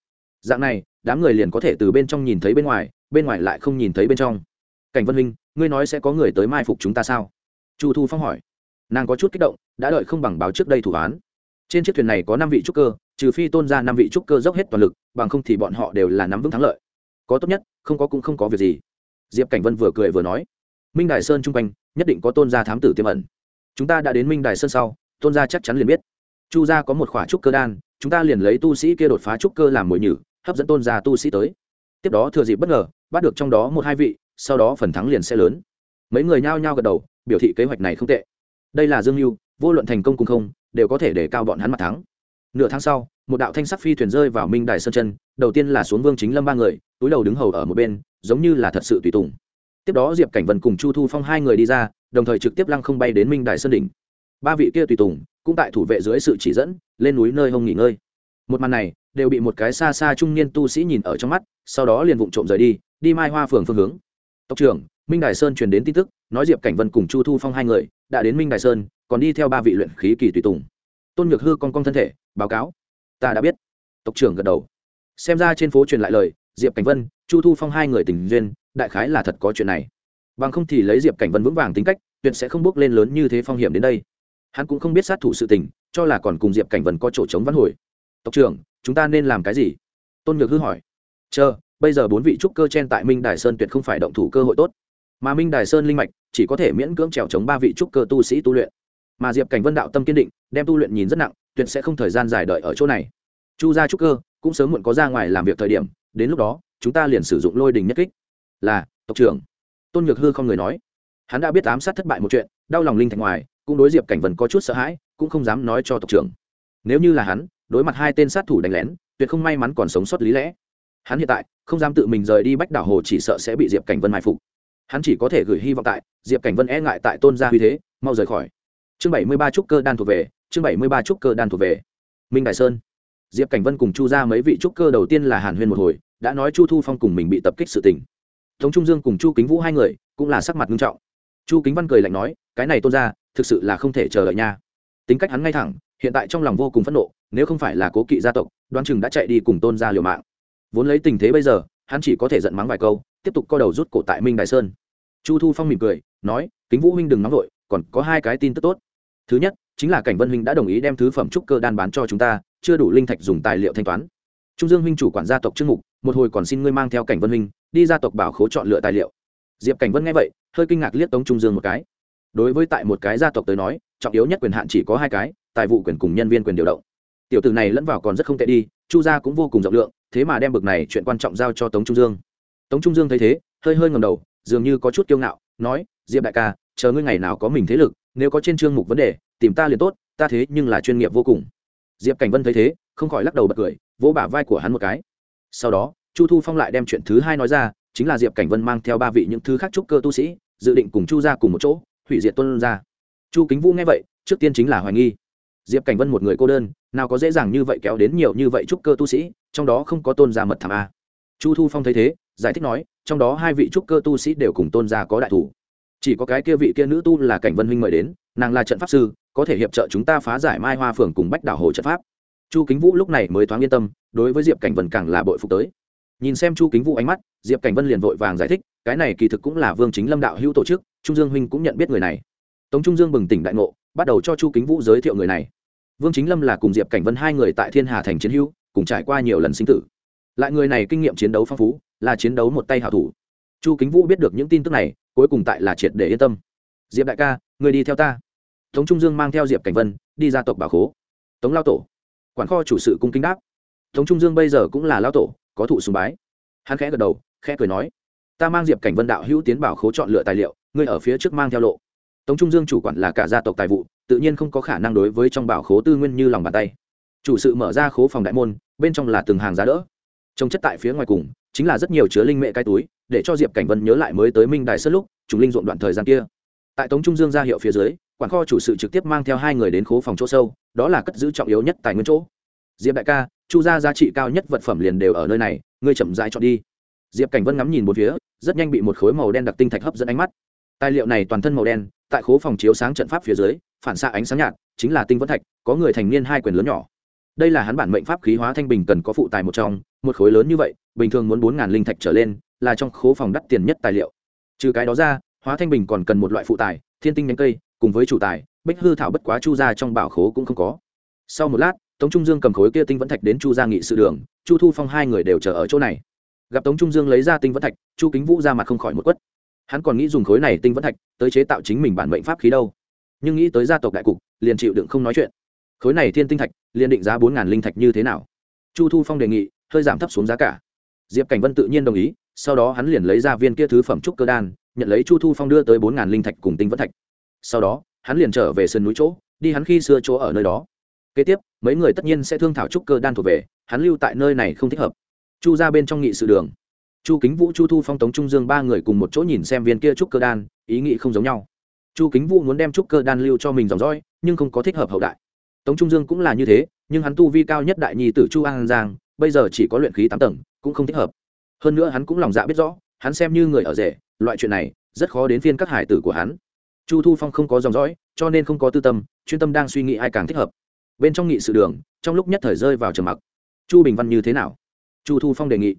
dạng này đám người liền có thể từ bên trong nhìn thấy bên ngoài bên ngoài lại không nhìn thấy bên trong cảnh vân minh ngươi nói sẽ có người tới mai phục chúng ta sao chu thu phong hỏi nàng có chút kích động đã đợi không bằng báo trước đây thủ án trên chiếc thuyền này có năm vị trúc cơ trừ phi tôn ra năm vị trúc cơ dốc hết toàn lực bằng không thì bọn họ đều là nắm vững thắng lợi có tốt nhất không có cũng không có việc gì diệp cảnh vân vừa cười vừa nói, minh đài sơn chung quanh, nhất định có tôn gia thám tử tiềm ẩn. Chúng ta đã đến minh đài sơn sau, tôn gia chắc chắn liền biết. Chu gia có một khỏa trúc cơ đan, chúng ta liền lấy tu sĩ kia đột phá trúc cơ làm mồi nhử, hấp dẫn tôn gia tu sĩ tới. Tiếp đó thừa dịp bất ngờ, bắt được trong đó một hai vị, sau đó phần thắng liền sẽ lớn. Mấy người nhao nhao gật đầu, biểu thị kế hoạch này không tệ. Đây là dương mưu vô luận thành công cùng không, đều có thể để cao bọn hắn mặt thắng. Nửa tháng sau, một đạo thanh sắc phi thuyền rơi vào minh đài sơn chân, đầu tiên là xuống vương chính lâm ba người, túi đầu đứng hầu ở một bên giống như là thật sự tùy tùng. Tiếp đó diệp cảnh vân cùng chu thu phong hai người đi ra, đồng thời trực tiếp lăng không bay đến minh đài sơn đỉnh. Ba vị kia tùy tùng cũng tại thủ vệ dưới sự chỉ dẫn, lên núi nơi hông nghỉ ngơi. Một màn này đều bị một cái xa xa trung niên tu sĩ nhìn ở trong mắt, sau đó liền vụng trộm rời đi đi mai hoa phường phương hướng. Tộc trưởng, minh đài sơn truyền đến tin tức, nói diệp cảnh vân cùng chu thu phong hai người đã đến minh đài sơn, còn đi theo ba vị luyện khí kỳ tùy tùng. Tôn nhược hư con con thân thể, báo cáo. Ta đã biết. Tộc trưởng gật đầu. Xem ra trên phố truyền lại lời diệp cảnh vân, chu thu phong hai người tình duyên, đại khái là thật có chuyện này. Bằng không thì lấy diệp cảnh vân vững vàng tính cách, tuyệt sẽ không bước lên lớn như thế phong hiểm đến đây. Hắn cũng không biết sát thủ sự tình, cho là còn cùng diệp cảnh vân có chỗ chống văn hồi. Tộc trưởng, chúng ta nên làm cái gì? Tôn nhược hư hỏi. Chờ, bây giờ bốn vị trúc cơ trên tại minh đài sơn tuyệt không phải động thủ cơ hội tốt. Mà minh đài sơn linh mạch, chỉ có thể miễn cưỡng trèo chống ba vị trúc cơ tu sĩ tu luyện. Mà diệp cảnh vân đạo tâm kiên định, đem tu luyện nhìn rất nặng, tuyệt sẽ không thời gian dài đợi ở chỗ này. Chu gia trúc cơ cũng sớm muộn có ra ngoài làm việc thời điểm, đến lúc đó, chúng ta liền sử dụng lôi đình nhất kích. Là, tộc trưởng. Tôn nhược hư không người nói. Hắn đã biết ám sát thất bại một chuyện, đau lòng linh thạch ngoài, cũng đối diệp cảnh vân có chút sợ hãi, cũng không dám nói cho tộc trưởng. Nếu như là hắn, đối mặt hai tên sát thủ đánh lén, tuyệt không may mắn còn sống sót lý lẽ. Hắn hiện tại, không dám tự mình rời đi bách đảo hồ, chỉ sợ sẽ bị diệp cảnh vân mai phục. Hắn chỉ có thể gửi hy vọng tại, diệp cảnh vân e ngại tại tôn gia huy thế, mau rời khỏi. Chương bảy mươi ba trúc cơ đan thuộc về, chương bảy mươi ba trúc cơ đan thuộc về. Minh đại sơn diệp cảnh vân cùng chu ra mấy vị trúc cơ đầu tiên là hàn huyên một hồi, đã nói chu thu phong cùng mình bị tập kích sự tình. Tống trung dương cùng chu kính vũ hai người cũng là sắc mặt nghiêm trọng. Chu kính văn cười lạnh nói, cái này tôn ra thực sự là không thể chờ đợi nha. Tính cách hắn ngay thẳng, hiện tại trong lòng vô cùng phẫn nộ, nếu không phải là cố kỵ gia tộc Đoan chừng đã chạy đi cùng tôn ra liều mạng. Vốn lấy tình thế bây giờ, hắn chỉ có thể giận mắng vài câu, tiếp tục co đầu rút cổ tại minh đại sơn. Chu thu phong mỉm cười, nói, kính vũ huynh đừng nóng vội, còn có hai cái tin tức tốt. Thứ nhất, chính là cảnh vân huynh đã đồng ý đem thứ phẩm trúc cơ đan bán cho chúng ta chưa đủ linh thạch dùng tài liệu thanh toán. Trung dương huynh chủ quản gia tộc trương mục, một hồi còn xin ngươi mang theo cảnh vân huynh, đi gia tộc bảo khố chọn lựa tài liệu. Diệp cảnh vân nghe vậy, hơi kinh ngạc liếc tống trung dương một cái. Đối với tại một cái gia tộc tới nói, trọng yếu nhất quyền hạn chỉ có hai cái, tài vụ quyền cùng nhân viên quyền điều động. Tiểu tử này lẫn vào còn rất không tệ đi, chu gia cũng vô cùng rộng lượng, thế mà đem bực này chuyện quan trọng giao cho tống trung dương. Tống trung dương thấy thế, hơi hơi ngầm đầu, dường như có chút kiêu ngạo, nói, diệp đại ca, chờ ngươi ngày nào có mình thế lực, nếu có trên chương mục vấn đề, tìm ta liền tốt, ta thế nhưng là chuyên nghiệp vô cùng diệp cảnh vân thấy thế, không khỏi lắc đầu bật cười, vỗ bả vai của hắn một cái. Sau đó, chu thu phong lại đem chuyện thứ hai nói ra, chính là diệp cảnh vân mang theo ba vị những thứ khác trúc cơ tu sĩ, dự định cùng chu ra cùng một chỗ, hủy diệt tuân ra chu kính vũ nghe vậy, trước tiên chính là hoài nghi. Diệp cảnh vân một người cô đơn, nào có dễ dàng như vậy kéo đến nhiều như vậy trúc cơ tu sĩ, trong đó không có tôn gia mật thảm a. Chu thu phong thấy thế, giải thích nói, trong đó hai vị trúc cơ tu sĩ đều cùng tôn gia có đại thủ chỉ có cái kia vị kia nữ tu là cảnh vân huynh mời đến, nàng là trận pháp sư, có thể hiệp trợ chúng ta phá giải mai hoa phường cùng bách đảo hồ trận pháp. Chu kính vũ lúc này mới thoáng yên tâm, đối với diệp cảnh vân càng là bội phục tới. Nhìn xem chu kính vũ ánh mắt, diệp cảnh vân liền vội vàng giải thích, cái này kỳ thực cũng là vương chính lâm đạo hữu tổ chức, trung dương huynh cũng nhận biết người này. Tống trung dương bừng tỉnh đại ngộ, bắt đầu cho chu kính vũ giới thiệu người này. Vương chính lâm là cùng diệp cảnh vân hai người tại thiên hà thành chiến hữu, cùng trải qua nhiều lần sinh tử. Lại người này kinh nghiệm chiến đấu phong phú, là chiến đấu một tay hảo thủ. Chu kính vũ biết được những tin tức này cuối cùng tại là triệt để yên tâm. Diệp đại ca, người đi theo ta. Tống trung dương mang theo diệp cảnh vân, đi ra tộc bà khố. Tống lao tổ. Quản kho chủ sự cung kính đáp. Tống trung dương bây giờ cũng là lao tổ, có thụ sùng bái. Hắn khẽ gật đầu, khẽ cười nói, ta mang diệp cảnh vân đạo hữu tiến bảo khố chọn lựa tài liệu, ngươi ở phía trước mang theo lộ. Tống trung dương chủ quản là cả gia tộc tài vụ, tự nhiên không có khả năng đối với trong bảo khố tư nguyên như lòng bàn tay. Chủ sự mở ra khố phòng đại môn, bên trong là từng hàng giá đỡ. Trông chất tại phía ngoài cùng, chính là rất nhiều chứa linh mệ cái túi để cho diệp cảnh vân nhớ lại mới tới minh đài sất lúc chúng linh ruộng đoạn thời gian kia. Tại tống trung dương ra hiệu phía dưới, quản kho chủ sự trực tiếp mang theo hai người đến khố phòng chỗ sâu, đó là cất giữ trọng yếu nhất tài nguyên chỗ. Diệp đại ca, chu gia giá trị cao nhất vật phẩm liền đều ở nơi này, ngươi chậm rãi chọn đi. Diệp cảnh vân ngắm nhìn một phía, rất nhanh bị một khối màu đen đặc tinh thạch hấp dẫn ánh mắt. Tài liệu này toàn thân màu đen, tại khố phòng chiếu sáng trận pháp phía dưới, phản xạ ánh sáng nhạt, chính là tinh vân thạch, có người thành niên hai quyền lớn nhỏ. Đây là hắn bản mệnh pháp khí hóa thanh bình cần có phụ tài một trong, một khối lớn như vậy, bình thường muốn bốn ngàn linh thạch trở lên là trong khố phòng đắt tiền nhất tài liệu. Trừ cái đó ra, hóa thanh bình còn cần một loại phụ tài, thiên tinh nhánh cây, cùng với chủ tài, bích hư thảo bất quá chu ra trong bảo khố cũng không có. Sau một lát, tống trung dương cầm khối kia tinh vẫn thạch đến chu gia nghị sự đường, chu thu phong hai người đều chờ ở chỗ này. Gặp tống trung dương lấy ra tinh vẫn thạch, chu kính vũ ra mặt không khỏi một quất. Hắn còn nghĩ dùng khối này tinh vẫn thạch tới chế tạo chính mình bản mệnh pháp khí đâu. Nhưng nghĩ tới gia tộc đại cục, liền chịu đựng không nói chuyện. Khối này thiên tinh thạch, liền định giá bốn ngàn linh thạch như thế nào? Chu thu phong đề nghị, hơi giảm thấp xuống giá cả. Diệp cảnh vân tự nhiên đồng ý sau đó hắn liền lấy ra viên kia thứ phẩm trúc cơ đan, nhận lấy chu thu phong đưa tới bốn ngàn linh thạch cùng tinh vẫn thạch. Sau đó, hắn liền trở về sân núi chỗ, đi hắn khi xưa chỗ ở nơi đó. Kế tiếp, mấy người tất nhiên sẽ thương thảo trúc cơ đan thuộc về, hắn lưu tại nơi này không thích hợp. Chu ra bên trong nghị sự đường. Chu kính vũ, chu thu phong, tống trung dương ba người cùng một chỗ nhìn xem viên kia trúc cơ đan, ý nghĩ không giống nhau. Chu kính vũ muốn đem trúc cơ đan lưu cho mình dòng dõi, nhưng không có thích hợp hậu đại. Tống trung dương cũng là như thế, nhưng hắn tu vi cao nhất đại nhi tử chu an giang, bây giờ chỉ có luyện khí tám tầng, cũng không thích hợp hơn nữa hắn cũng lòng dạ biết rõ, hắn xem như người ở rể, loại chuyện này rất khó đến phiên các hải tử của hắn. Chu thu phong không có dòng dõi, cho nên không có tư tâm, chuyên tâm đang suy nghĩ ai càng thích hợp. Bên trong nghị sự đường, trong lúc nhất thời rơi vào trầm mặc. Chu bình văn như thế nào? Chu thu phong đề nghị.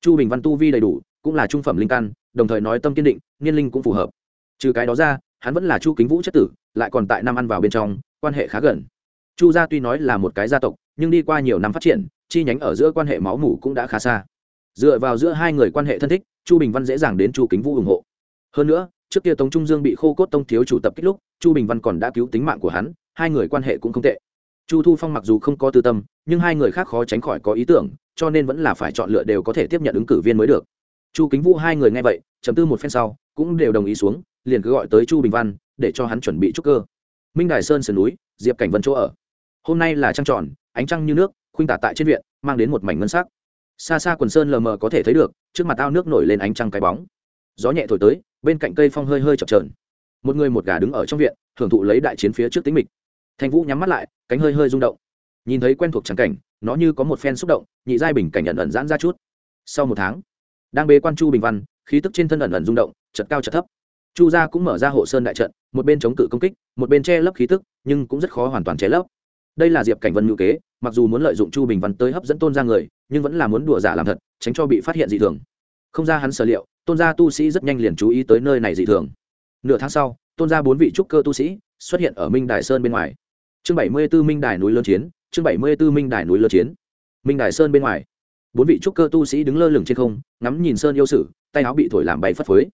Chu bình văn tu vi đầy đủ, cũng là trung phẩm linh căn, đồng thời nói tâm kiên định, niên linh cũng phù hợp. Trừ cái đó ra, hắn vẫn là chu kính vũ chất tử, lại còn tại năm ăn vào bên trong, quan hệ khá gần. Chu gia tuy nói là một cái gia tộc, nhưng đi qua nhiều năm phát triển, chi nhánh ở giữa quan hệ máu mủ cũng đã khá xa dựa vào giữa hai người quan hệ thân thích, chu bình văn dễ dàng đến chu kính vũ ủng hộ. Hơn nữa, trước kia tống trung dương bị khô cốt tông thiếu chủ tập kích lúc, chu bình văn còn đã cứu tính mạng của hắn, hai người quan hệ cũng không tệ. Chu thu phong mặc dù không có tư tâm, nhưng hai người khác khó tránh khỏi có ý tưởng, cho nên vẫn là phải chọn lựa đều có thể tiếp nhận ứng cử viên mới được. Chu kính vũ hai người nghe vậy chấm tư một phen sau, cũng đều đồng ý xuống, liền cứ gọi tới chu bình văn, để cho hắn chuẩn bị trúc cơ. Minh đài sơn sườn núi, diệp cảnh vân chỗ ở. Hôm nay là trăng tròn, ánh trăng như nước, khuynh tả tại trên viện, mang đến một mảnh ngân sắc xa xa quần sơn lờ mờ có thể thấy được, trước mặt ao nước nổi lên ánh trăng cái bóng. Gió nhẹ thổi tới, bên cạnh cây phong hơi hơi chập trờn một người một gà đứng ở trong viện thưởng thụ lấy đại chiến phía trước tính mịch. Thanh vũ nhắm mắt lại, cánh hơi hơi rung động. Nhìn thấy quen thuộc trắng cảnh, nó như có một phen xúc động, nhị giai bình cảnh ẩn ẩn giãn ra chút. Sau một tháng, đang bế quan chu bình văn, khí tức trên thân ẩn ẩn rung động chật cao chật thấp. Chu gia cũng mở ra hộ sơn đại trận, một bên chống cự công kích, một bên che lấp khí tức, nhưng cũng rất khó hoàn toàn che lấp đây là diệp cảnh vân ngữ kế, mặc dù muốn lợi dụng chu bình văn tới hấp dẫn tôn ra người, nhưng vẫn là muốn đùa giả làm thật, tránh cho bị phát hiện dị thường. Không ra hắn sở liệu, tôn gia tu sĩ rất nhanh liền chú ý tới nơi này dị thường. Nửa tháng sau, tôn gia bốn vị trúc cơ tu sĩ xuất hiện ở minh đài sơn bên ngoài. Chương bảy mươi b ố minh đài núi lớn chiến, chương bảy mươi b ố minh đài núi lớn chiến. Minh đài sơn bên ngoài, bốn vị trúc cơ tu sĩ đứng lơ lửng trên không, ngắm nhìn sơn yêu sử, tay áo bị thổi làm bay phất phới.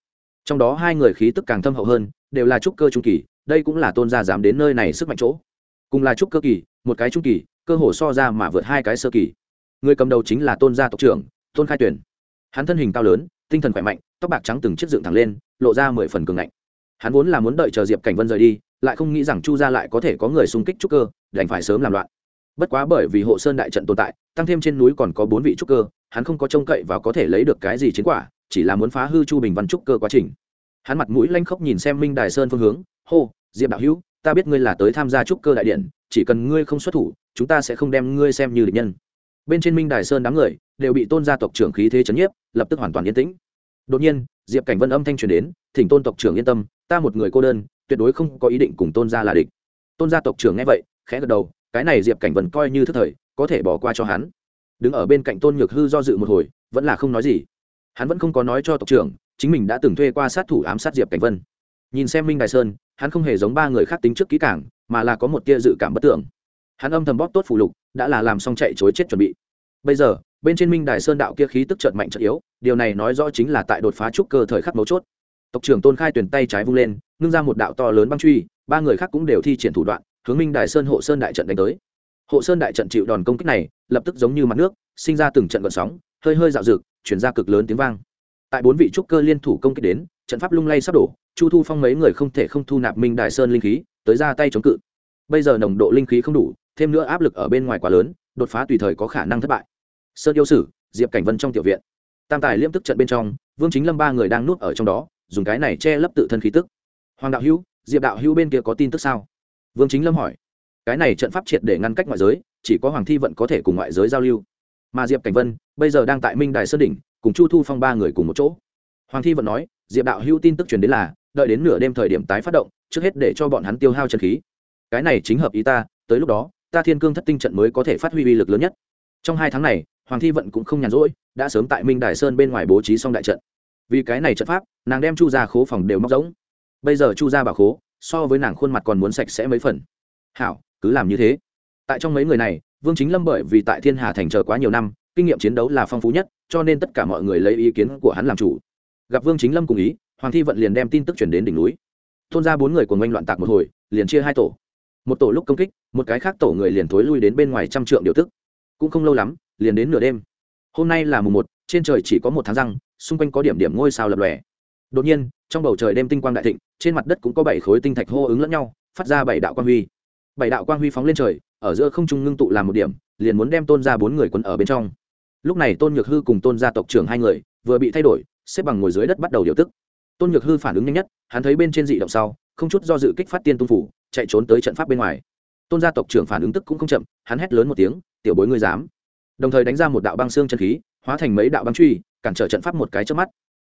Trong đó hai người khí tức càng thâm hậu hơn, đều là trúc cơ trung kỳ, đây cũng là tôn gia dám đến nơi này sức mạnh chỗ cùng là trúc cơ kỳ, một cái trung kỳ, cơ hồ so ra mà vượt hai cái sơ kỳ. Người cầm đầu chính là tôn gia tộc trưởng, tôn khai tuyển. Hắn thân hình cao lớn, tinh thần khỏe mạnh, tóc bạc trắng từng chiếc dựng thẳng lên, lộ ra mười phần cường ngạnh. Hắn vốn là muốn đợi chờ diệp cảnh vân rời đi, lại không nghĩ rằng chu gia lại có thể có người xung kích trúc cơ, đành phải sớm làm loạn. Bất quá bởi vì hộ sơn đại trận tồn tại, tăng thêm trên núi còn có bốn vị trúc cơ, hắn không có trông cậy và có thể lấy được cái gì chiến quả, chỉ là muốn phá hư chu bình văn trúc cơ quá trình. Hắn mặt mũi lanh khóc nhìn xem minh đài sơn phương hướng, hô, diệp đạo hữu ta biết ngươi là tới tham gia trúc cơ đại điện chỉ cần ngươi không xuất thủ, chúng ta sẽ không đem ngươi xem như địch nhân. Bên trên minh đài sơn đám người đều bị tôn gia tộc trưởng khí thế chấn nhiếp, lập tức hoàn toàn yên tĩnh. Đột nhiên, diệp cảnh vân âm thanh truyền đến, thỉnh tôn tộc trưởng yên tâm, ta một người cô đơn, tuyệt đối không có ý định cùng tôn gia là địch. Tôn gia tộc trưởng nghe vậy, khẽ gật đầu, cái này diệp cảnh vân coi như thức thời, có thể bỏ qua cho hắn. Đứng ở bên cạnh tôn nhược hư do dự một hồi, vẫn là không nói gì. Hắn vẫn không có nói cho tộc trưởng, chính mình đã từng thuê qua sát thủ ám sát diệp cảnh vân. Nhìn xem minh đài sơn hắn không hề giống ba người khác tính trước kỹ cảng mà là có một tia dự cảm bất tưởng hắn âm thầm bóp tốt phù lục, đã là làm xong chạy chối chết chuẩn bị. Bây giờ, bên trên minh đài sơn đạo kia khí tức trợt mạnh trợt yếu, điều này nói rõ chính là tại đột phá trúc cơ thời khắc mấu chốt. Tộc trưởng tôn khai tuyển tay trái vung lên, ngưng ra một đạo to lớn băng truy, ba người khác cũng đều thi triển thủ đoạn, hướng minh đài sơn hộ sơn đại trận đánh tới. Hộ sơn đại trận chịu đòn công kích này, lập tức giống như mặt nước, sinh ra từng trận gợn sóng, hơi hơi dạo rực chuyển ra cực lớn tiếng vang. Tại bốn vị trúc cơ liên thủ công kích đến, trận pháp lung lay sắp đổ chu thu phong mấy người không thể không thu nạp minh Đại sơn linh khí, tới ra tay chống cự. Bây giờ nồng độ linh khí không đủ, thêm nữa áp lực ở bên ngoài quá lớn, đột phá tùy thời có khả năng thất bại. Sơn yêu sử, diệp cảnh vân trong tiểu viện. Tam tài liêm tức trận bên trong, vương chính lâm ba người đang nuốt ở trong đó, dùng cái này che lấp tự thân khí tức. Hoàng đạo hữu, diệp đạo hữu bên kia có tin tức sao? Vương chính lâm hỏi. Cái này trận pháp triệt để ngăn cách ngoại giới, chỉ có hoàng thi vận có thể cùng ngoại giới giao lưu. Mà diệp cảnh vân, bây giờ đang tại minh đài sơn đỉnh, cùng chu thu phong ba người cùng một chỗ. Hoàng thi vận nói, diệp đạo hữu tin tức truyền đến là đợi đến nửa đêm thời điểm tái phát động, trước hết để cho bọn hắn tiêu hao chân khí. Cái này chính hợp ý ta, tới lúc đó, ta thiên cương thất tinh trận mới có thể phát huy uy lực lớn nhất. Trong hai tháng này, hoàng thi vận cũng không nhàn rỗi, đã sớm tại minh đài sơn bên ngoài bố trí xong đại trận. Vì cái này trận pháp, nàng đem chu ra khố phòng đều móc rỗng. Bây giờ chu ra bảo khố, so với nàng khuôn mặt còn muốn sạch sẽ mấy phần. Hảo, cứ làm như thế. Tại trong mấy người này, vương chính lâm bởi vì tại thiên hà thành chờ quá nhiều năm, kinh nghiệm chiến đấu là phong phú nhất, cho nên tất cả mọi người lấy ý kiến của hắn làm chủ. Gặp vương chính lâm cùng ý hoàng thi vận liền đem tin tức chuyển đến đỉnh núi. Thôn ra bốn người của ngoanh loạn tạc một hồi, liền chia hai tổ. Một tổ lúc công kích, một cái khác tổ người liền thối lui đến bên ngoài trăm trượng điều tức. Cũng không lâu lắm, liền đến nửa đêm. Hôm nay là mùng một, trên trời chỉ có một tháng răng, xung quanh có điểm điểm ngôi sao lập lòe. Đột nhiên, trong bầu trời đêm tinh quang đại thịnh, trên mặt đất cũng có bảy khối tinh thạch hô ứng lẫn nhau, phát ra bảy đạo quang huy. Bảy đạo quang huy phóng lên trời, ở giữa không trung ngưng tụ làm một điểm, liền muốn đem tôn ra bốn người quân ở bên trong. Lúc này tôn nhược hư cùng tôn gia tộc trưởng hai người, vừa bị thay đổi, xếp bằng ngồi dưới đất bắt đầu điều tức tôn nhược hư phản ứng nhanh nhất, hắn thấy bên trên dị động sau, không chút do dự kích phát tiên tung phủ, chạy trốn tới trận pháp bên ngoài. Tôn gia tộc trưởng phản ứng tức cũng không chậm, hắn hét lớn một tiếng, tiểu bối ngươi dám! Đồng thời đánh ra một đạo băng xương chân khí, hóa thành mấy đạo băng truy, cản trở trận pháp một cái trước mắt.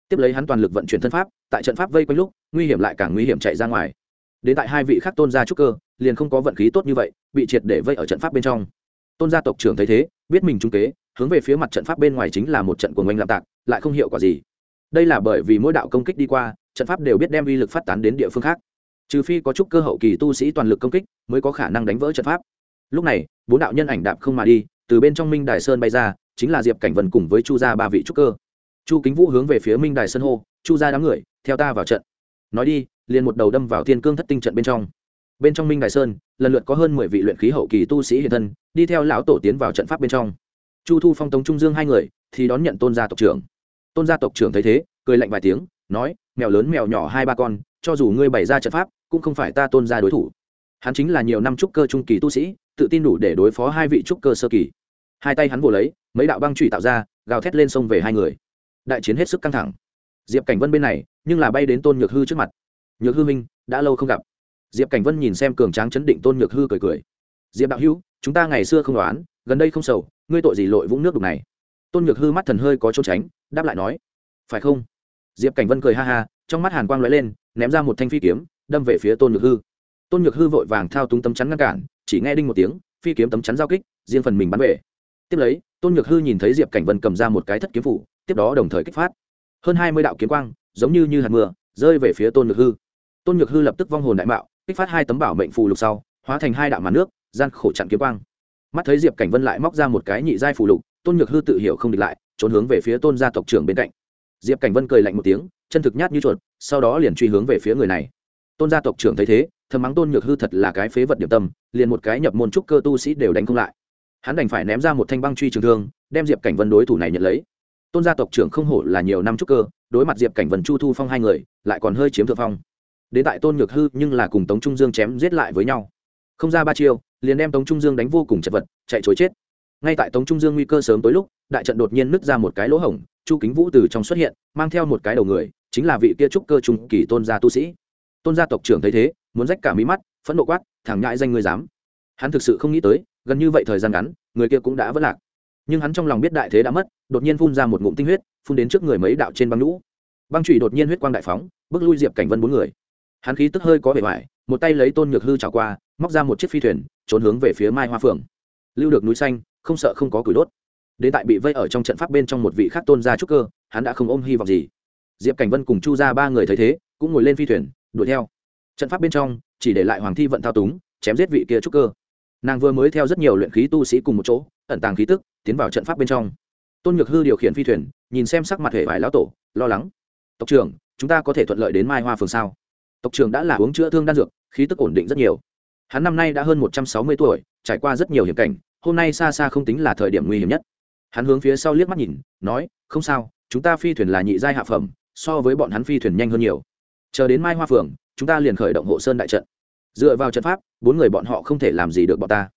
Tiếp lấy hắn toàn lực vận chuyển thân pháp, tại trận pháp vây quanh lúc, nguy hiểm lại càng nguy hiểm chạy ra ngoài. Đến tại hai vị khác tôn gia trúc cơ, liền không có vận khí tốt như vậy, bị triệt để vây ở trận pháp bên trong. Tôn gia tộc trưởng thấy thế, biết mình trung kế, hướng về phía mặt trận pháp bên ngoài chính là một trận của ngoanh lạm tạc, lại không hiệu quả gì đây là bởi vì mỗi đạo công kích đi qua, trận pháp đều biết đem uy lực phát tán đến địa phương khác. Trừ phi có chút cơ hậu kỳ tu sĩ toàn lực công kích, mới có khả năng đánh vỡ trận pháp. Lúc này, bốn đạo nhân ảnh đạp không mà đi, từ bên trong minh đài sơn bay ra, chính là diệp cảnh vân cùng với chu gia ba vị trúc cơ. Chu kính vũ hướng về phía minh đài sơn hô, chu gia đám người, theo ta vào trận. Nói đi, liền một đầu đâm vào thiên cương thất tinh trận bên trong. Bên trong minh đài sơn, lần lượt có hơn mười vị luyện khí hậu kỳ tu sĩ hiện thân, đi theo lão tổ tiến vào trận pháp bên trong. Chu thu phong, tống trung dương hai người, thì đón nhận tôn gia tộc trưởng tôn gia tộc trưởng thấy thế, cười lạnh vài tiếng, nói, mèo lớn mèo nhỏ hai ba con, cho dù ngươi bày ra trận pháp, cũng không phải ta tôn gia đối thủ. Hắn chính là nhiều năm trúc cơ trung kỳ tu sĩ, tự tin đủ để đối phó hai vị trúc cơ sơ kỳ. Hai tay hắn vồ lấy, mấy đạo băng trụy tạo ra, gào thét lên sông về hai người. Đại chiến hết sức căng thẳng. Diệp cảnh vân bên này, nhưng là bay đến tôn nhược hư trước mặt. Nhược hư minh đã lâu không gặp. Diệp cảnh vân nhìn xem cường tráng chấn định tôn nhược hư cười cười. Diệp đạo hữu, chúng ta ngày xưa không đoán, gần đây không sầu, ngươi tội gì lội vũng nước đục này? Tôn nhược hư mắt thần hơi có trốn tránh đáp lại nói, phải không? Diệp cảnh vân cười ha ha, trong mắt hàn quang lóe lên, ném ra một thanh phi kiếm, đâm về phía tôn nhược hư. Tôn nhược hư vội vàng thao túng tấm chắn ngăn cản, chỉ nghe đinh một tiếng, phi kiếm tấm chắn giao kích, riêng phần mình bắn về. Tiếp lấy, tôn nhược hư nhìn thấy diệp cảnh vân cầm ra một cái thất kiếm phủ, tiếp đó đồng thời kích phát. Hơn hai mươi đạo kiếm quang, giống như như hạt mưa, rơi về phía tôn nhược hư. Tôn nhược hư lập tức vong hồn đại mạo, kích phát hai tấm bảo mệnh phù lục sau, hóa thành hai đạo màn nước, gian khổ chặn kiếm quang. Mắt thấy diệp cảnh vân lại móc ra một cái nhị giai phù lục, tôn nhược hư tự hiểu không địch lại trốn hướng về phía tôn gia tộc trưởng bên cạnh. Diệp cảnh vân cười lạnh một tiếng, chân thực nhát như chuột, sau đó liền truy hướng về phía người này. Tôn gia tộc trưởng thấy thế, thầm mắng tôn nhược hư thật là cái phế vật điểm tâm, liền một cái nhập môn trúc cơ tu sĩ đều đánh không lại. Hắn đành phải ném ra một thanh băng truy trường thương, đem diệp cảnh vân đối thủ này nhận lấy. Tôn gia tộc trưởng không hổ là nhiều năm trúc cơ, đối mặt diệp cảnh vân chu thu phong hai người, lại còn hơi chiếm thượng phong. Đến tại tôn nhược hư nhưng là cùng tống trung dương chém giết lại với nhau. Không ra ba chiêu, liền đem tống trung dương đánh vô cùng chật vật, chạy chối chết. Ngay tại tống trung dương nguy cơ sớm tối lúc đại trận đột nhiên nứt ra một cái lỗ hổng, chu kính vũ từ trong xuất hiện, mang theo một cái đầu người, chính là vị kia trúc cơ trung kỳ tôn gia tu sĩ. Tôn gia tộc trưởng thấy thế, muốn rách cả mí mắt, phẫn nộ quát thẳng nhãi danh người dám. Hắn thực sự không nghĩ tới, gần như vậy thời gian ngắn, người kia cũng đã vất lạc. Nhưng hắn trong lòng biết đại thế đã mất, đột nhiên phun ra một ngụm tinh huyết, phun đến trước người mấy đạo trên băng lũ băng trụy đột nhiên huyết quang đại phóng, bước lui diệp cảnh vân bốn người. Hắn khí tức hơi có vẻ vải, một tay lấy tôn nhược hư trào qua, móc ra một chiếc phi thuyền, trốn hướng về phía mai hoa phượng. Lưu được núi xanh, không sợ không có củi đốt đến tại bị vây ở trong trận pháp bên trong một vị khác tôn gia trúc cơ, hắn đã không ôm hy vọng gì. Diệp cảnh vân cùng chu ra ba người thấy thế, cũng ngồi lên phi thuyền, đuổi theo. Trận pháp bên trong, chỉ để lại hoàng thi vận thao túng, chém giết vị kia trúc cơ. Nàng vừa mới theo rất nhiều luyện khí tu sĩ cùng một chỗ, ẩn tàng khí tức, tiến vào trận pháp bên trong. Tôn nhược hư điều khiển phi thuyền, nhìn xem sắc mặt hệ vải lão tổ, lo lắng. Tộc trưởng, chúng ta có thể thuận lợi đến mai hoa phường sao? Tộc trưởng đã là uống chữa thương đan dược, khí tức ổn định rất nhiều. Hắn năm nay đã hơn một trăm sáu mươi tuổi, trải qua rất nhiều hiểm cảnh, hôm nay xa xa không tính là thời điểm nguy hiểm nhất hắn hướng phía sau liếc mắt nhìn, nói, không sao, chúng ta phi thuyền là nhị giai hạ phẩm, so với bọn hắn phi thuyền nhanh hơn nhiều. Chờ đến mai hoa phường chúng ta liền khởi động hộ sơn đại trận. Dựa vào trận pháp, bốn người bọn họ không thể làm gì được bọn ta.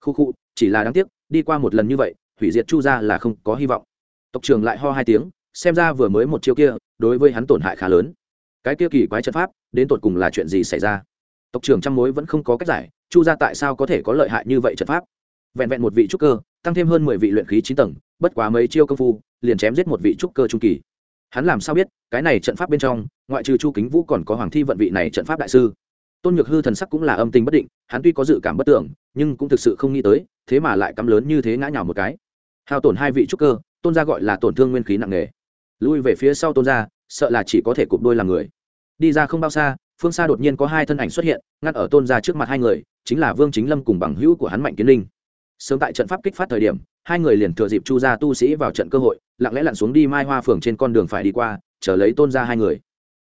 Khu khu, chỉ là đáng tiếc, đi qua một lần như vậy, hủy diệt chu ra là không có hy vọng. Tộc trưởng lại ho hai tiếng, xem ra vừa mới một chiêu kia, đối với hắn tổn hại khá lớn. Cái kia kỳ quái trận pháp, đến tột cùng là chuyện gì xảy ra? Tộc trưởng trăm mối vẫn không có cách giải, chu ra tại sao có thể có lợi hại như vậy trận pháp? Vẹn vẹn một vị trúc cơ tăng thêm hơn mười vị luyện khí chín tầng, bất quá mấy chiêu công phu, liền chém giết một vị trúc cơ trung kỳ. Hắn làm sao biết, cái này trận pháp bên trong, ngoại trừ chu kính vũ còn có hoàng thi vận vị này trận pháp đại sư? Tôn nhược hư thần sắc cũng là âm tình bất định, hắn tuy có dự cảm bất tưởng, nhưng cũng thực sự không nghĩ tới, thế mà lại cắm lớn như thế ngã nhào một cái. Hao tổn hai vị trúc cơ, tôn gia gọi là tổn thương nguyên khí nặng nề. Lui về phía sau tôn gia, sợ là chỉ có thể cụp đôi làm người. Đi ra không bao xa, phương xa đột nhiên có hai thân ảnh xuất hiện ngắt ở tôn gia trước mặt hai người, chính là vương chính lâm cùng bằng hữu của hắn mạnh kiến linh sớm tại trận pháp kích phát thời điểm, hai người liền thừa dịp chu gia tu sĩ vào trận cơ hội, lặng lẽ lặn xuống đi mai hoa phường trên con đường phải đi qua, chờ lấy tôn gia hai người.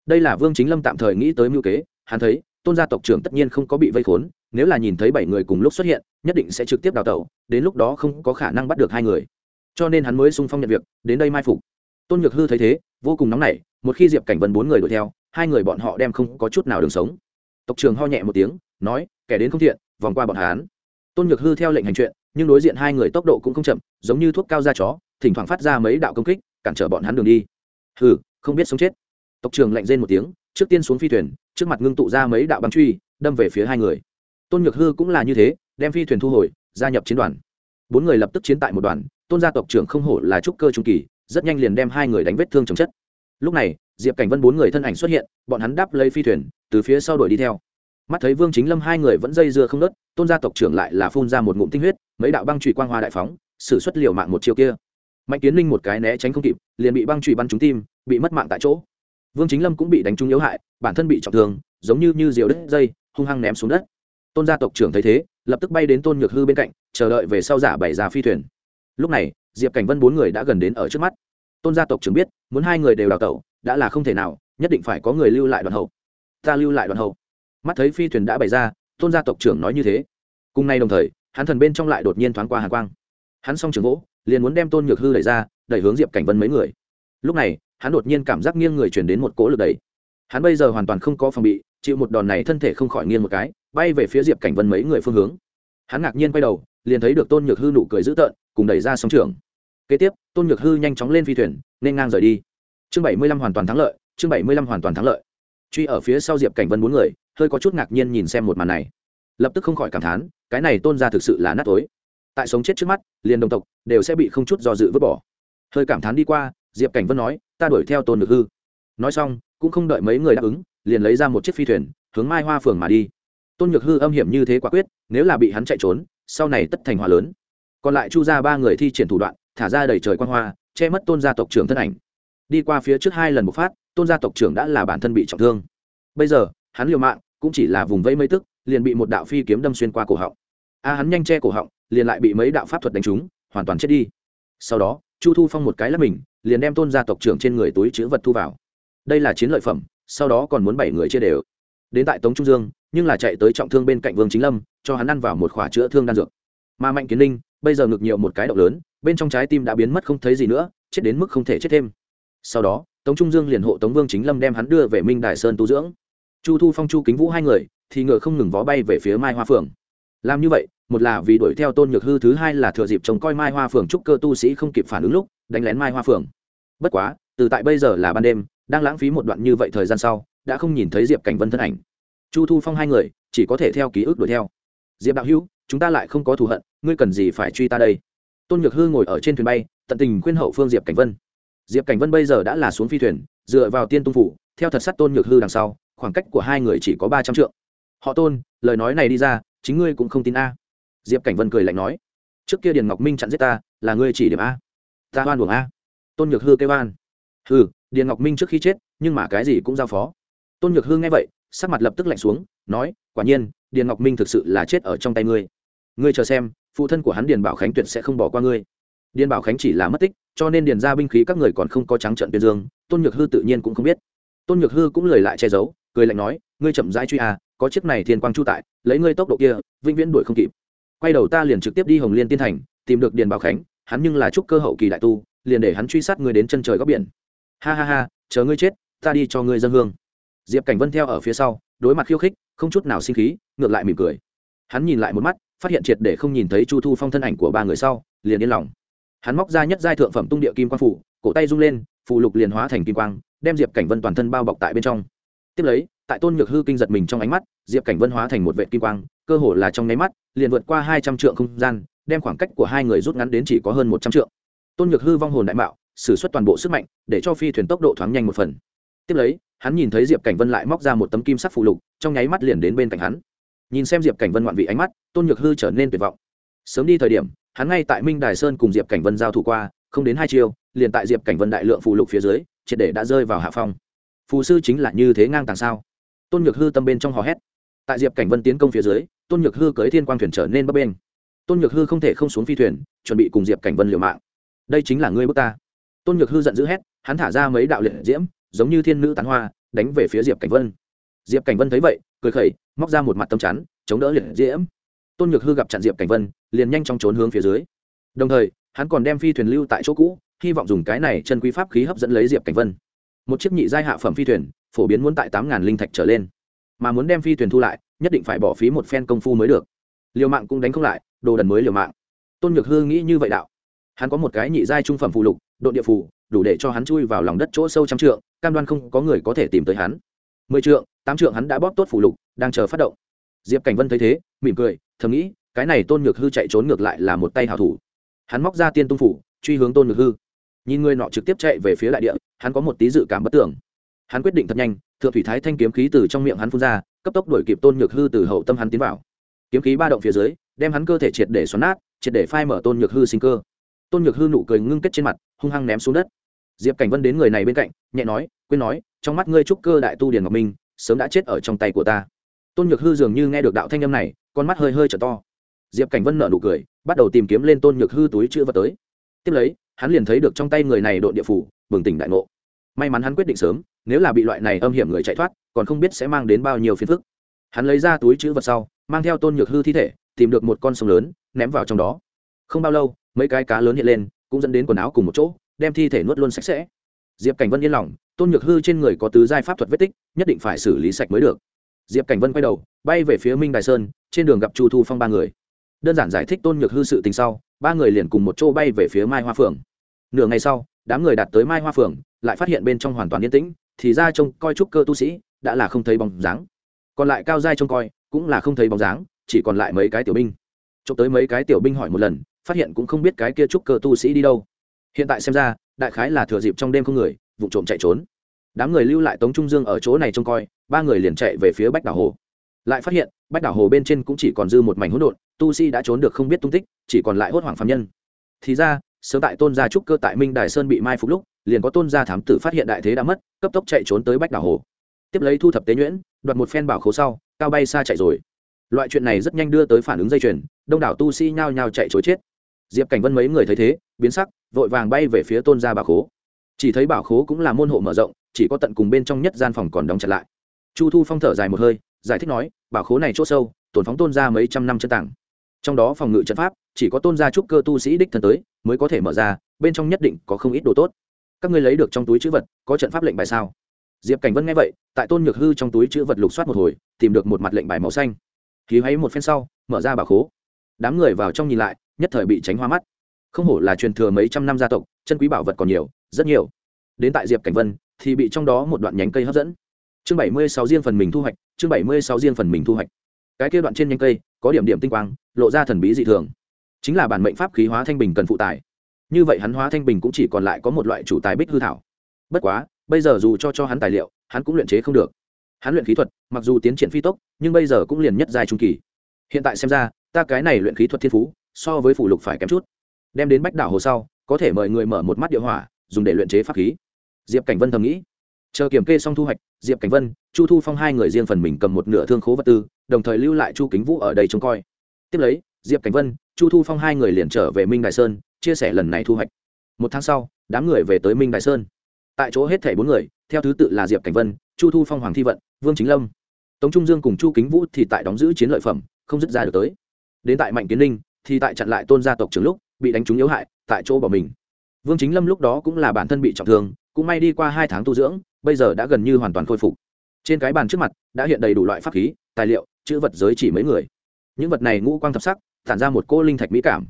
Đây là vương chính lâm tạm thời nghĩ tới mưu kế, hắn thấy, tôn gia tộc trưởng tất nhiên không có bị vây khốn, nếu là nhìn thấy bảy người cùng lúc xuất hiện, nhất định sẽ trực tiếp đào tẩu, đến lúc đó không có khả năng bắt được hai người. Cho nên hắn mới sung phong nhận việc, đến đây mai phục. Tôn nhược hư thấy thế, vô cùng nóng nảy, một khi diệp cảnh vân bốn người đuổi theo, hai người bọn họ đem không có chút nào đường sống. Tộc trưởng ho nhẹ một tiếng, nói, kẻ đến không thiện, vòng qua bọn hán tôn nhược hư theo lệnh hành chuyện nhưng đối diện hai người tốc độ cũng không chậm, giống như thuốc cao da chó, thỉnh thoảng phát ra mấy đạo công kích, cản trở bọn hắn đường đi. Hừ, không biết sống chết. Tộc trưởng lạnh rên một tiếng, trước tiên xuống phi thuyền, trước mặt ngưng tụ ra mấy đạo băng truy, đâm về phía hai người. Tôn nhược hư cũng là như thế, đem phi thuyền thu hồi, gia nhập chiến đoàn. Bốn người lập tức chiến tại một đoàn, tôn gia tộc trưởng không hổ là trúc cơ trung kỳ, rất nhanh liền đem hai người đánh vết thương chồng chất. Lúc này, diệp cảnh vân bốn người thân ảnh xuất hiện, bọn hắn đáp lấy phi thuyền, từ phía sau đuổi đi theo mắt thấy vương chính lâm hai người vẫn dây dưa không nớt, tôn gia tộc trưởng lại là phun ra một ngụm tinh huyết, mấy đạo băng trụy quang hoa đại phóng xử suất liều mạng một chiều kia. Mạnh kiến linh một cái né tránh không kịp, liền bị băng trụy bắn trúng tim, bị mất mạng tại chỗ. Vương chính lâm cũng bị đánh trúng yếu hại, bản thân bị trọng thương, giống như như diều đất dây, hung hăng ném xuống đất. Tôn gia tộc trưởng thấy thế, lập tức bay đến tôn nhược hư bên cạnh, chờ đợi về sau giả bày ra phi thuyền. Lúc này, diệp cảnh vân bốn người đã gần đến ở trước mắt. Tôn gia tộc trưởng biết, muốn hai người đều đào tẩu, đã là không thể nào, nhất định phải có người lưu lại đoàn hậu. Ta lưu lại đoàn hậu mắt thấy phi thuyền đã bày ra, tôn gia tộc trưởng nói như thế. Cùng nay đồng thời, hắn thần bên trong lại đột nhiên thoáng qua hàn quang. Hắn xong trường gỗ liền muốn đem tôn nhược hư đẩy ra, đẩy hướng diệp cảnh vân mấy người. Lúc này, hắn đột nhiên cảm giác nghiêng người chuyển đến một cỗ lực đẩy. Hắn bây giờ hoàn toàn không có phòng bị, chịu một đòn này thân thể không khỏi nghiêng một cái, bay về phía diệp cảnh vân mấy người phương hướng. Hắn ngạc nhiên quay đầu, liền thấy được tôn nhược hư nụ cười dữ tợn, cùng đẩy ra sóng trường kế tiếp, tôn nhược hư nhanh chóng lên phi thuyền, nên ngang rời đi. Chương bảy mươi lăm hoàn toàn thắng lợi, chương bảy mươi lăm hoàn toàn thắng lợi. Truy ở phía sau diệp cảnh vân bốn người hơi có chút ngạc nhiên nhìn xem một màn này. Lập tức không khỏi cảm thán, cái này tôn ra thực sự là nát tối. Tại sống chết trước mắt, liền đồng tộc đều sẽ bị không chút do dự vứt bỏ. Hơi cảm thán đi qua, diệp cảnh vân nói, ta đuổi theo tôn được hư. Nói xong, cũng không đợi mấy người đáp ứng, liền lấy ra một chiếc phi thuyền, hướng mai hoa phường mà đi. Tôn nhược hư âm hiểm như thế quả quyết, nếu là bị hắn chạy trốn, sau này tất thành hòa lớn. Còn lại chu ra ba người thi triển thủ đoạn, thả ra đầy trời quan hoa, che mất tôn gia tộc trưởng thân ảnh. Đi qua phía trước hai lần bộc phát, tôn gia tộc trưởng đã là bản thân bị trọng thương. Bây giờ, hắn liều mạng cũng chỉ là vùng vẫy mấy tức, liền bị một đạo phi kiếm đâm xuyên qua cổ họng. A hắn nhanh che cổ họng, liền lại bị mấy đạo pháp thuật đánh trúng, hoàn toàn chết đi. Sau đó, chu thu phong một cái lắp mình, liền đem tôn gia tộc trưởng trên người túi chữ vật thu vào. Đây là chiến lợi phẩm, sau đó còn muốn bảy người chia đều. Đến tại tống trung dương, nhưng là chạy tới trọng thương bên cạnh vương chính lâm, cho hắn ăn vào một khỏa chữa thương đan dược. Mà mạnh kiến linh, bây giờ ngực nhiều một cái động lớn, bên trong trái tim đã biến mất không thấy gì nữa, chết đến mức không thể chết thêm. Sau đó, tống trung dương liền hộ tống vương chính lâm đem hắn đưa về minh đài sơn tu dưỡng chu thu phong, chu kính vũ hai người thì ngựa không ngừng vó bay về phía mai hoa phường làm như vậy, một là vì đuổi theo tôn nhược hư, thứ hai là thừa dịp trông coi mai hoa phường trúc cơ tu sĩ không kịp phản ứng lúc, đánh lén mai hoa phường bất quá, từ tại bây giờ là ban đêm, đang lãng phí một đoạn như vậy thời gian sau, đã không nhìn thấy diệp cảnh vân thân ảnh. Chu thu phong hai người chỉ có thể theo ký ức đuổi theo. Diệp đạo hữu, chúng ta lại không có thù hận, ngươi cần gì phải truy ta đây? Tôn nhược hư ngồi ở trên thuyền bay, tận tình khuyên hậu phương diệp cảnh vân. Diệp cảnh vân bây giờ đã là xuống phi thuyền, dựa vào tiên tung phủ, theo thật sắt tôn nhược hư đằng sau khoảng cách của hai người chỉ có ba trăm trượng. họ tôn, lời nói này đi ra, chính ngươi cũng không tin a. Diệp cảnh vân cười lạnh nói, trước kia điền ngọc minh chặn giết ta, là ngươi chỉ điểm a. Ta oan buồng a. Tôn nhược hư kêu oan. Hừ, điền ngọc minh trước khi chết, nhưng mà cái gì cũng giao phó. Tôn nhược hư nghe vậy, sắc mặt lập tức lạnh xuống, nói, quả nhiên, điền ngọc minh thực sự là chết ở trong tay ngươi. Ngươi chờ xem, phụ thân của hắn điền bảo khánh tuyệt sẽ không bỏ qua ngươi. Điền bảo khánh chỉ là mất tích, cho nên điền ra binh khí các người còn không có trắng trận tuyên dương, tôn nhược hư tự nhiên cũng không biết. Tôn nhược hư cũng lời lại che giấu cười lạnh nói, ngươi chậm rãi truy à có chiếc này thiên quang chu tại, lấy ngươi tốc độ kia, vĩnh viễn đuổi không kịp. Quay đầu ta liền trực tiếp đi hồng liên tiên thành, tìm được điền bảo khánh, hắn nhưng là trúc cơ hậu kỳ đại tu, liền để hắn truy sát ngươi đến chân trời góc biển. Ha ha ha, chờ ngươi chết, ta đi cho ngươi dân hương. Diệp cảnh vân theo ở phía sau, đối mặt khiêu khích, không chút nào sinh khí, ngược lại mỉm cười. Hắn nhìn lại một mắt, phát hiện triệt để không nhìn thấy chu thu phong thân ảnh của ba người sau, liền yên lòng. Hắn móc ra nhất giai thượng phẩm tung địa kim quang phủ, cổ tay rung lên, phù lục liền hóa thành kim quang, đem diệp cảnh vân toàn thân bao bọc tại bên trong tiếp lấy, tại tôn nhược hư kinh giật mình trong ánh mắt, diệp cảnh vân hóa thành một vệ kim quang, cơ hồ là trong nháy mắt, liền vượt qua hai trăm trượng không gian, đem khoảng cách của hai người rút ngắn đến chỉ có hơn một trăm trượng. Tôn nhược hư vong hồn đại mạo, sử xuất toàn bộ sức mạnh, để cho phi thuyền tốc độ thoáng nhanh một phần. Tiếp lấy, hắn nhìn thấy diệp cảnh vân lại móc ra một tấm kim sắc phụ lục, trong nháy mắt liền đến bên cạnh hắn. Nhìn xem diệp cảnh vân ngoạn vị ánh mắt, tôn nhược hư trở nên tuyệt vọng. Sớm đi thời điểm, hắn ngay tại minh đài sơn cùng diệp cảnh vân giao thủ qua, không đến hai chiêu, liền tại diệp cảnh vân đại lượng phụ lục phía dưới, triệt để đã rơi vào hạ phong phù sư chính là như thế ngang tàng sao? Tôn nhược hư tâm bên trong hò hét. Tại diệp cảnh vân tiến công phía dưới, tôn nhược hư cưới thiên quang thuyền trở nên bấp bên tôn nhược hư không thể không xuống phi thuyền, chuẩn bị cùng diệp cảnh vân liều mạng. Đây chính là ngươi bước ta. Tôn nhược hư giận dữ hét, hắn thả ra mấy đạo liệt diễm, giống như thiên nữ tán hoa, đánh về phía diệp cảnh vân. Diệp cảnh vân thấy vậy, cười khẩy, móc ra một mặt tâm chắn, chống đỡ liệt diễm. Tôn nhược hư gặp chặn diệp cảnh vân, liền nhanh chóng trốn hướng phía dưới. Đồng thời, hắn còn đem phi thuyền lưu tại chỗ cũ, hy vọng dùng cái này chân quý pháp khí hấp dẫn lấy diệp cảnh vân một chiếc nhị giai hạ phẩm phi thuyền, phổ biến muốn tại tám ngàn linh thạch trở lên. Mà muốn đem phi thuyền thu lại, nhất định phải bỏ phí một phen công phu mới được. Liều mạng cũng đánh không lại, đồ đần mới liều mạng. Tôn nhược hư nghĩ như vậy đạo. Hắn có một cái nhị giai trung phẩm phụ lục, độ địa phủ đủ để cho hắn chui vào lòng đất chỗ sâu trăm trượng, cam đoan không có người có thể tìm tới hắn. Mười trượng, tám trượng hắn đã bóp tốt phủ lục, đang chờ phát động. Diệp cảnh vân thấy thế, mỉm cười, thầm nghĩ, cái này tôn nhược hư chạy trốn ngược lại là một tay hảo thủ. Hắn móc ra tiên tung phủ, truy hướng tôn nhược hư. Nhìn người nọ trực tiếp chạy về phía đại địa hắn có một tí dự cảm bất tưởng hắn quyết định thật nhanh, thượng thủy thái thanh kiếm khí từ trong miệng hắn phun ra, cấp tốc đuổi kịp tôn nhược hư từ hậu tâm hắn tiến vào. Kiếm khí ba động phía dưới, đem hắn cơ thể triệt để xoắn nát, triệt để phai mở tôn nhược hư sinh cơ. Tôn nhược hư nụ cười ngưng kết trên mặt, hung hăng ném xuống đất. Diệp cảnh vân đến người này bên cạnh, nhẹ nói, quên nói, trong mắt ngươi trúc cơ đại tu điền ngọc minh, sớm đã chết ở trong tay của ta. Tôn nhược hư dường như nghe được đạo thanh âm này, con mắt hơi hơi trở to. Diệp cảnh vân nở nụ cười, bắt đầu tìm kiếm lên tôn nhược hư túi chữ vật tới. Tiếp lấy, hắn liền thấy được trong tay người này đội địa phủ bừng tỉnh đại ngộ. May mắn hắn quyết định sớm, nếu là bị loại này âm hiểm người chạy thoát, còn không biết sẽ mang đến bao nhiêu phiền phức. Hắn lấy ra túi chữ vật sau, mang theo tôn nhược hư thi thể, tìm được một con sông lớn, ném vào trong đó. Không bao lâu, mấy cái cá lớn hiện lên, cũng dẫn đến quần áo cùng một chỗ, đem thi thể nuốt luôn sạch sẽ. Diệp cảnh vân yên lòng, tôn nhược hư trên người có tứ giai pháp thuật vết tích, nhất định phải xử lý sạch mới được. Diệp cảnh vân quay đầu, bay về phía minh đài sơn, trên đường gặp chu thu phong ba người. Đơn giản giải thích tôn nhược hư sự tình sau, ba người liền cùng một chỗ bay về phía mai hoa phượng. Nửa ngày sau đám người đạt tới mai hoa phường, lại phát hiện bên trong hoàn toàn yên tĩnh, thì ra trông coi trúc cơ tu sĩ đã là không thấy bóng dáng. Còn lại cao giai trông coi cũng là không thấy bóng dáng, chỉ còn lại mấy cái tiểu binh. Trông tới mấy cái tiểu binh hỏi một lần, phát hiện cũng không biết cái kia trúc cơ tu sĩ đi đâu. Hiện tại xem ra, đại khái là thừa dịp trong đêm không người, vụ trộm chạy trốn. Đám người lưu lại tống trung dương ở chỗ này trông coi, ba người liền chạy về phía bách đảo hồ. Lại phát hiện, bách đảo hồ bên trên cũng chỉ còn dư một mảnh hỗn độn, tu sĩ đã trốn được không biết tung tích, chỉ còn lại hốt hoảng phạm nhân. Thì ra sớm tại tôn gia trúc cơ tại minh đài sơn bị mai phục lúc, liền có tôn gia thám tử phát hiện đại thế đã mất, cấp tốc chạy trốn tới bách đảo hồ. Tiếp lấy thu thập tế nhuyễn, đoạt một phen bảo khố sau, cao bay xa chạy rồi. Loại chuyện này rất nhanh đưa tới phản ứng dây chuyền, đông đảo tu sĩ nhao nhao chạy chối chết. Diệp cảnh vân mấy người thấy thế, biến sắc, vội vàng bay về phía tôn gia bảo khố. Chỉ thấy bảo khố cũng là môn hộ mở rộng, chỉ có tận cùng bên trong nhất gian phòng còn đóng chặt lại. Chu thu phong thở dài một hơi, giải thích nói, bảo khố này c h ỗ sâu tổn phóng tôn ra mấy trăm năm chân tảng trong đó phòng ngự trận pháp, chỉ có tôn gia trúc cơ tu sĩ đích thân tới, mới có thể mở ra, bên trong nhất định có không ít đồ tốt. Các ngươi lấy được trong túi chữ vật, có trận pháp lệnh bài sao? Diệp cảnh vân nghe vậy, tại tôn nhược hư trong túi chữ vật lục soát một hồi, tìm được một mặt lệnh bài màu xanh. Khí hay một phen sau, mở ra bảo khố. Đám người vào trong nhìn lại, nhất thời bị tránh hoa mắt. Không hổ là truyền thừa mấy trăm năm gia tộc, chân quý bảo vật còn nhiều, rất nhiều. Đến tại diệp cảnh vân, thì bị trong đó một đoạn nhánh cây hấp dẫn. Chương bảy mươi sáu riêng phần mình thu hoạch, chương bảy mươi sáu riêng phần mình thu hoạch. Cái kia đoạn trên nhánh cây có điểm điểm tinh quang, lộ ra thần bí dị thường. Chính là bản mệnh pháp khí hóa thanh bình cần phụ tài như vậy hắn hóa thanh bình cũng chỉ còn lại có một loại chủ tài bích hư thảo. Bất quá, bây giờ dù cho cho hắn tài liệu, hắn cũng luyện chế không được. Hắn luyện khí thuật, mặc dù tiến triển phi tốc, nhưng bây giờ cũng liền nhất dài trung kỳ. Hiện tại xem ra, ta cái này luyện khí thuật thiên phú, so với phủ lục phải kém chút. Đem đến bách đảo hồ sau, có thể mời người mở một mắt địa hỏa, dùng để luyện chế pháp khí. Diệp cảnh vân thầm nghĩ chờ kiểm kê xong thu hoạch diệp cảnh vân chu thu phong hai người riêng phần mình cầm một nửa thương khố vật tư đồng thời lưu lại chu kính vũ ở đây trông coi. Tiếp lấy diệp cảnh vân chu thu phong hai người liền trở về minh đại sơn chia sẻ lần này thu hoạch. Một tháng sau đám người về tới minh đại sơn. Tại chỗ hết thảy bốn người theo thứ tự là diệp cảnh vân chu thu phong hoàng thi vận vương chính lâm. Tống trung dương cùng chu kính vũ thì tại đóng giữ chiến lợi phẩm không dứt ra được tới. Đến tại mạnh kiến Ninh, thì tại chặn lại tôn gia tộc trường lúc bị đánh trúng yếu hại tại chỗ bỏ mình. Vương chính lâm lúc đó cũng là bản thân bị trọng thương cũng may đi qua hai tháng tu dưỡng bây giờ đã gần như hoàn toàn khôi phục. Trên cái bàn trước mặt đã hiện đầy đủ loại pháp khí, tài liệu, chữ vật giới chỉ mấy người. Những vật này ngũ quang thập sắc, tản ra một cô linh thạch mỹ cảm.